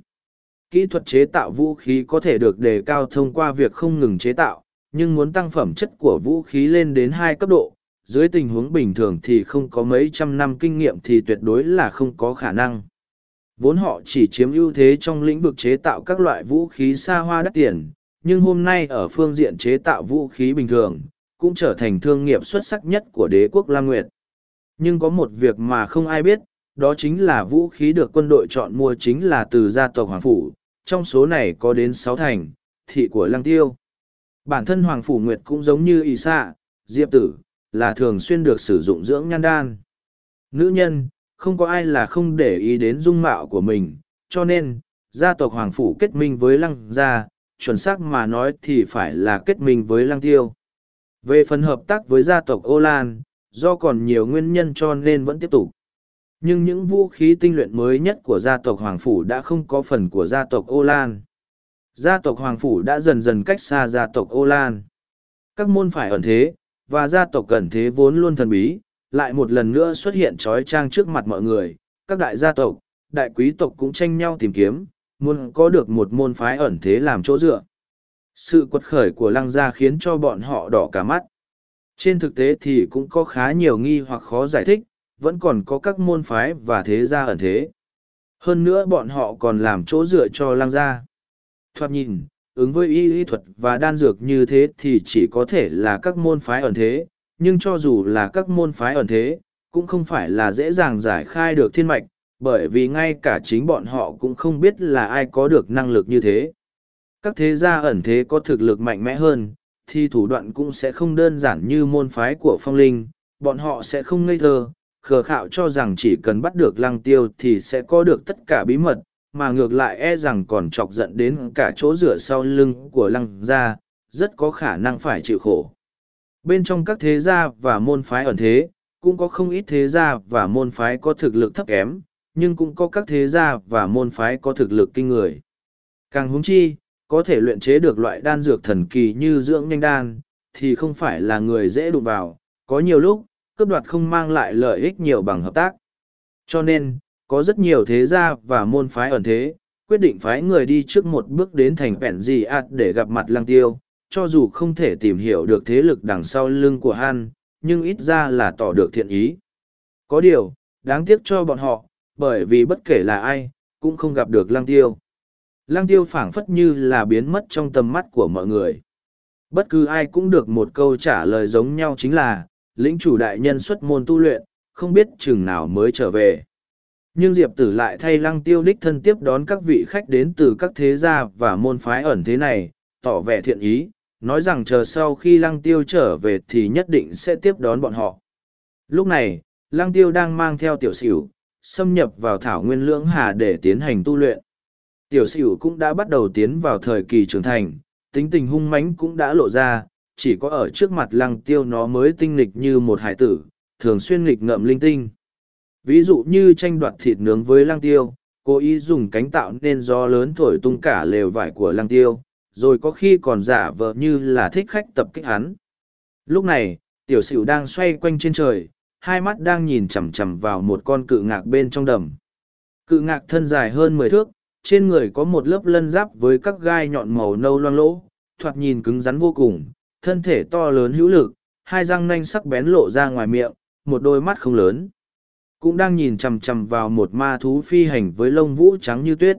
Kỹ thuật chế tạo vũ khí có thể được đề cao thông qua việc không ngừng chế tạo, nhưng muốn tăng phẩm chất của vũ khí lên đến hai cấp độ, dưới tình huống bình thường thì không có mấy trăm năm kinh nghiệm thì tuyệt đối là không có khả năng. Vốn họ chỉ chiếm ưu thế trong lĩnh vực chế tạo các loại vũ khí xa hoa đắt tiền, nhưng hôm nay ở phương diện chế tạo vũ khí bình thường, cũng trở thành thương nghiệp xuất sắc nhất của đế quốc Lam Nguyệt. Nhưng có một việc mà không ai biết, đó chính là vũ khí được quân đội chọn mua chính là từ gia tộc Hoàng Phủ, trong số này có đến sáu thành, thị của Lăng Tiêu. Bản thân Hoàng Phủ Nguyệt cũng giống như Y Sa, Diệp Tử, là thường xuyên được sử dụng dưỡng nhan đan. Nữ nhân, không có ai là không để ý đến dung mạo của mình, cho nên, gia tộc Hoàng Phủ kết minh với Lăng gia, chuẩn xác mà nói thì phải là kết minh với Lăng Tiêu. Về phần hợp tác với gia tộc Ô Lan, do còn nhiều nguyên nhân cho nên vẫn tiếp tục. Nhưng những vũ khí tinh luyện mới nhất của gia tộc Hoàng Phủ đã không có phần của gia tộc Ô Lan. Gia tộc Hoàng Phủ đã dần dần cách xa gia tộc Ô Lan. Các môn phải ẩn thế, và gia tộc gần thế vốn luôn thần bí, lại một lần nữa xuất hiện trói trang trước mặt mọi người. Các đại gia tộc, đại quý tộc cũng tranh nhau tìm kiếm, muốn có được một môn phái ẩn thế làm chỗ dựa. Sự quật khởi của lăng gia khiến cho bọn họ đỏ cả mắt. Trên thực tế thì cũng có khá nhiều nghi hoặc khó giải thích, vẫn còn có các môn phái và thế gia ẩn thế. Hơn nữa bọn họ còn làm chỗ dựa cho lăng gia. Thoạt nhìn, ứng với y y thuật và đan dược như thế thì chỉ có thể là các môn phái ẩn thế, nhưng cho dù là các môn phái ẩn thế, cũng không phải là dễ dàng giải khai được thiên mạch, bởi vì ngay cả chính bọn họ cũng không biết là ai có được năng lực như thế. Các thế gia ẩn thế có thực lực mạnh mẽ hơn, thì thủ đoạn cũng sẽ không đơn giản như môn phái của phong linh, bọn họ sẽ không ngây thơ, khờ khạo cho rằng chỉ cần bắt được lăng tiêu thì sẽ có được tất cả bí mật, mà ngược lại e rằng còn chọc giận đến cả chỗ rửa sau lưng của lăng gia, rất có khả năng phải chịu khổ. Bên trong các thế gia và môn phái ẩn thế, cũng có không ít thế gia và môn phái có thực lực thấp kém, nhưng cũng có các thế gia và môn phái có thực lực kinh người. Càng húng chi, có thể luyện chế được loại đan dược thần kỳ như dưỡng nhanh đan, thì không phải là người dễ đụng vào, có nhiều lúc, cướp đoạt không mang lại lợi ích nhiều bằng hợp tác. Cho nên, có rất nhiều thế gia và môn phái ẩn thế, quyết định phái người đi trước một bước đến thành vẹn gì ạt để gặp mặt lăng tiêu, cho dù không thể tìm hiểu được thế lực đằng sau lưng của hắn, nhưng ít ra là tỏ được thiện ý. Có điều, đáng tiếc cho bọn họ, bởi vì bất kể là ai, cũng không gặp được lăng tiêu. Lăng tiêu phảng phất như là biến mất trong tầm mắt của mọi người. Bất cứ ai cũng được một câu trả lời giống nhau chính là, lĩnh chủ đại nhân xuất môn tu luyện, không biết chừng nào mới trở về. Nhưng Diệp Tử lại thay lăng tiêu đích thân tiếp đón các vị khách đến từ các thế gia và môn phái ẩn thế này, tỏ vẻ thiện ý, nói rằng chờ sau khi lăng tiêu trở về thì nhất định sẽ tiếp đón bọn họ. Lúc này, lăng tiêu đang mang theo tiểu sửu, xâm nhập vào thảo nguyên lưỡng hà để tiến hành tu luyện. Tiểu sửu cũng đã bắt đầu tiến vào thời kỳ trưởng thành, tính tình hung mãnh cũng đã lộ ra, chỉ có ở trước mặt lăng tiêu nó mới tinh nghịch như một hải tử, thường xuyên nghịch ngợm linh tinh. Ví dụ như tranh đoạt thịt nướng với Lang tiêu, cố ý dùng cánh tạo nên gió lớn thổi tung cả lều vải của Lang tiêu, rồi có khi còn giả vờ như là thích khách tập kích hắn. Lúc này, tiểu sửu đang xoay quanh trên trời, hai mắt đang nhìn chằm chằm vào một con cự ngạc bên trong đầm. Cự ngạc thân dài hơn mười thước, trên người có một lớp lân giáp với các gai nhọn màu nâu loang lỗ, thoạt nhìn cứng rắn vô cùng, thân thể to lớn hữu lực, hai răng nanh sắc bén lộ ra ngoài miệng, một đôi mắt không lớn. Cũng đang nhìn chằm chằm vào một ma thú phi hành với lông vũ trắng như tuyết.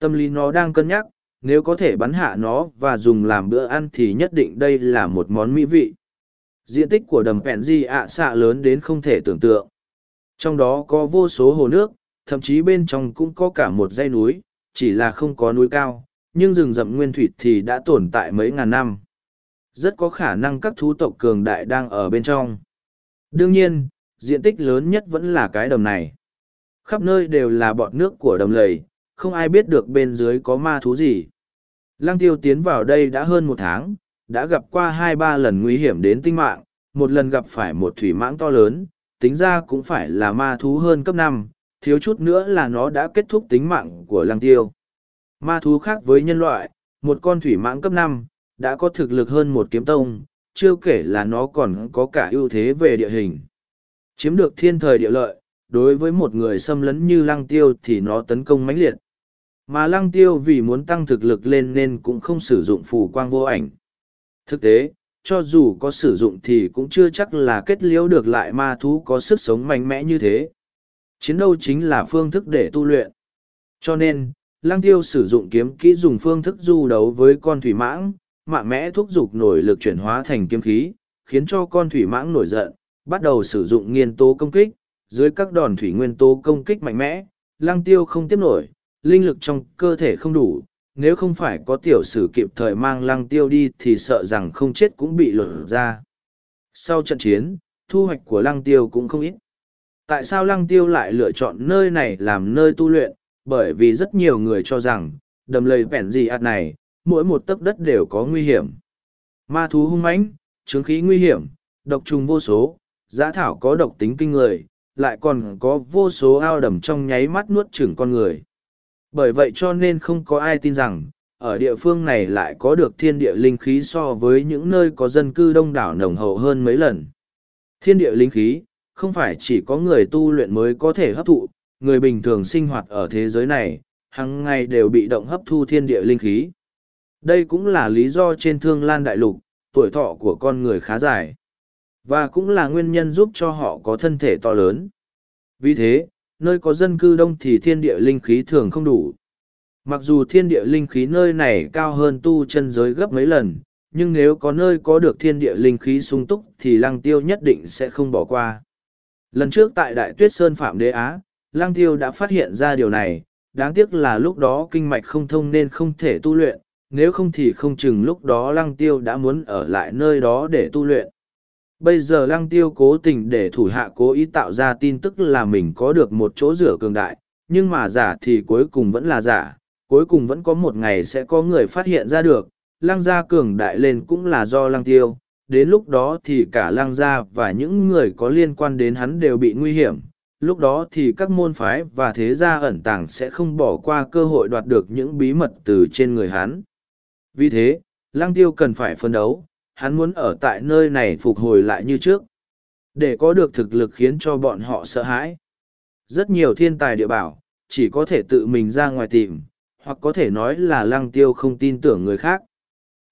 Tâm lý nó đang cân nhắc, nếu có thể bắn hạ nó và dùng làm bữa ăn thì nhất định đây là một món mỹ vị. Diện tích của đầm Pẹn Di ạ xạ lớn đến không thể tưởng tượng. Trong đó có vô số hồ nước, thậm chí bên trong cũng có cả một dãy núi, chỉ là không có núi cao, nhưng rừng rậm nguyên thủy thì đã tồn tại mấy ngàn năm. Rất có khả năng các thú tộc cường đại đang ở bên trong. Đương nhiên, diện tích lớn nhất vẫn là cái đầm này. Khắp nơi đều là bọt nước của đầm lầy, không ai biết được bên dưới có ma thú gì. Lăng tiêu tiến vào đây đã hơn một tháng, đã gặp qua hai ba lần nguy hiểm đến tinh mạng, một lần gặp phải một thủy mãng to lớn, tính ra cũng phải là ma thú hơn cấp năm, thiếu chút nữa là nó đã kết thúc tính mạng của lăng tiêu. Ma thú khác với nhân loại, một con thủy mãng cấp năm đã có thực lực hơn một kiếm tông, chưa kể là nó còn có cả ưu thế về địa hình. Chiếm được thiên thời địa lợi, đối với một người xâm lấn như lăng tiêu thì nó tấn công mãnh liệt. Mà lăng tiêu vì muốn tăng thực lực lên nên cũng không sử dụng phù quang vô ảnh. Thực tế, cho dù có sử dụng thì cũng chưa chắc là kết liễu được lại ma thú có sức sống mạnh mẽ như thế. Chiến đấu chính là phương thức để tu luyện. Cho nên, lăng tiêu sử dụng kiếm kỹ dùng phương thức du đấu với con thủy mãng, mạng mẽ thúc giục nổi lực chuyển hóa thành kiếm khí, khiến cho con thủy mãng nổi giận, bắt đầu sử dụng nghiên tố công kích, dưới các đòn thủy nguyên tố công kích mạnh mẽ, lăng tiêu không tiếp nổi, linh lực trong cơ thể không đủ, nếu không phải có tiểu sử kịp thời mang lăng tiêu đi thì sợ rằng không chết cũng bị lột ra. Sau trận chiến, thu hoạch của lăng tiêu cũng không ít. Tại sao lăng tiêu lại lựa chọn nơi này làm nơi tu luyện? Bởi vì rất nhiều người cho rằng, đầm lầy vẹn gì ạt này, mỗi một tấc đất đều có nguy hiểm. Ma thú hung mãnh, chứng khí nguy hiểm, độc trùng vô số, giã thảo có độc tính kinh người, lại còn có vô số ao đầm trong nháy mắt nuốt chửng con người. Bởi vậy cho nên không có ai tin rằng, ở địa phương này lại có được thiên địa linh khí so với những nơi có dân cư đông đảo nồng hậu hơn mấy lần. Thiên địa linh khí, không phải chỉ có người tu luyện mới có thể hấp thụ, người bình thường sinh hoạt ở thế giới này, hàng ngày đều bị động hấp thu thiên địa linh khí. Đây cũng là lý do trên thương lan đại lục, tuổi thọ của con người khá dài. Và cũng là nguyên nhân giúp cho họ có thân thể to lớn. Vì thế, nơi có dân cư đông thì thiên địa linh khí thường không đủ. Mặc dù thiên địa linh khí nơi này cao hơn tu chân giới gấp mấy lần, nhưng nếu có nơi có được thiên địa linh khí sung túc thì lăng tiêu nhất định sẽ không bỏ qua. Lần trước tại Đại Tuyết Sơn Phạm Đế Á, lăng tiêu đã phát hiện ra điều này, đáng tiếc là lúc đó kinh mạch không thông nên không thể tu luyện, nếu không thì không chừng lúc đó lăng tiêu đã muốn ở lại nơi đó để tu luyện. Bây giờ lăng tiêu cố tình để thủ hạ cố ý tạo ra tin tức là mình có được một chỗ rửa cường đại, nhưng mà giả thì cuối cùng vẫn là giả, cuối cùng vẫn có một ngày sẽ có người phát hiện ra được, lăng gia cường đại lên cũng là do lăng tiêu, đến lúc đó thì cả lăng gia và những người có liên quan đến hắn đều bị nguy hiểm, lúc đó thì các môn phái và thế gia ẩn tàng sẽ không bỏ qua cơ hội đoạt được những bí mật từ trên người hắn. Vì thế, lăng tiêu cần phải phân đấu, hắn muốn ở tại nơi này phục hồi lại như trước. Để có được thực lực khiến cho bọn họ sợ hãi. Rất nhiều thiên tài địa bảo, chỉ có thể tự mình ra ngoài tìm, hoặc có thể nói là lăng tiêu không tin tưởng người khác.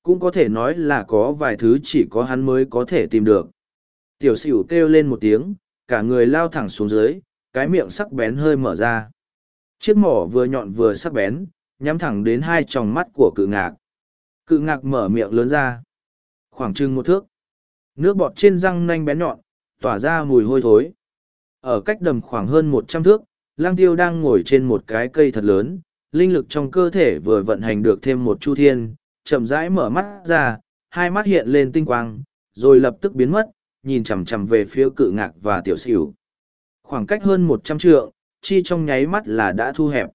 Cũng có thể nói là có vài thứ chỉ có hắn mới có thể tìm được. Tiểu sửu kêu lên một tiếng, cả người lao thẳng xuống dưới, cái miệng sắc bén hơi mở ra. Chiếc mỏ vừa nhọn vừa sắc bén, nhắm thẳng đến hai tròng mắt của cự ngạc. Cự ngạc mở miệng lớn ra. Khoảng chừng một thước. Nước bọt trên răng nanh bén nhọn, tỏa ra mùi hôi thối. Ở cách đầm khoảng hơn một trăm thước, lang tiêu đang ngồi trên một cái cây thật lớn, linh lực trong cơ thể vừa vận hành được thêm một chu thiên, chậm rãi mở mắt ra, hai mắt hiện lên tinh quang, rồi lập tức biến mất, nhìn chằm chằm về phía cự ngạc và tiểu xỉu. Khoảng cách hơn một trăm trượng, chi trong nháy mắt là đã thu hẹp.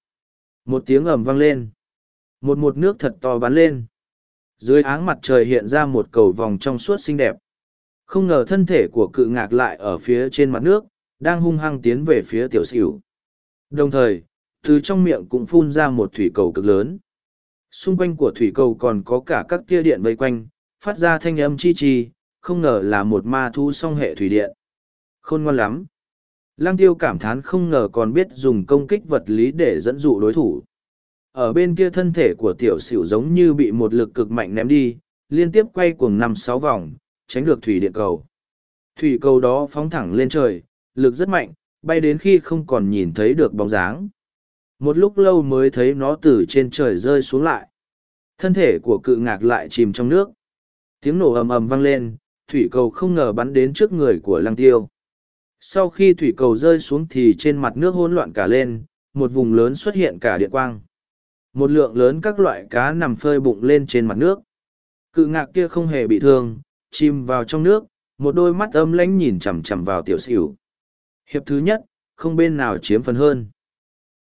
Một tiếng ầm vang lên. Một một nước thật to bắn lên. Dưới áng mặt trời hiện ra một cầu vòng trong suốt xinh đẹp. Không ngờ thân thể của cự ngạc lại ở phía trên mặt nước, đang hung hăng tiến về phía tiểu xỉu. Đồng thời, từ trong miệng cũng phun ra một thủy cầu cực lớn. Xung quanh của thủy cầu còn có cả các tia điện vây quanh, phát ra thanh âm chi chi, không ngờ là một ma thu song hệ thủy điện. Khôn ngoan lắm. Lăng tiêu cảm thán không ngờ còn biết dùng công kích vật lý để dẫn dụ đối thủ. Ở bên kia thân thể của tiểu xỉu giống như bị một lực cực mạnh ném đi, liên tiếp quay cuồng năm sáu vòng, tránh được thủy điện cầu. Thủy cầu đó phóng thẳng lên trời, lực rất mạnh, bay đến khi không còn nhìn thấy được bóng dáng. Một lúc lâu mới thấy nó từ trên trời rơi xuống lại. Thân thể của cự ngạc lại chìm trong nước. Tiếng nổ ầm ầm vang lên, thủy cầu không ngờ bắn đến trước người của lăng tiêu. Sau khi thủy cầu rơi xuống thì trên mặt nước hỗn loạn cả lên, một vùng lớn xuất hiện cả điện quang. Một lượng lớn các loại cá nằm phơi bụng lên trên mặt nước. Cự ngạc kia không hề bị thương, chìm vào trong nước, một đôi mắt âm lãnh nhìn chằm chằm vào tiểu xỉu. Hiệp thứ nhất, không bên nào chiếm phần hơn.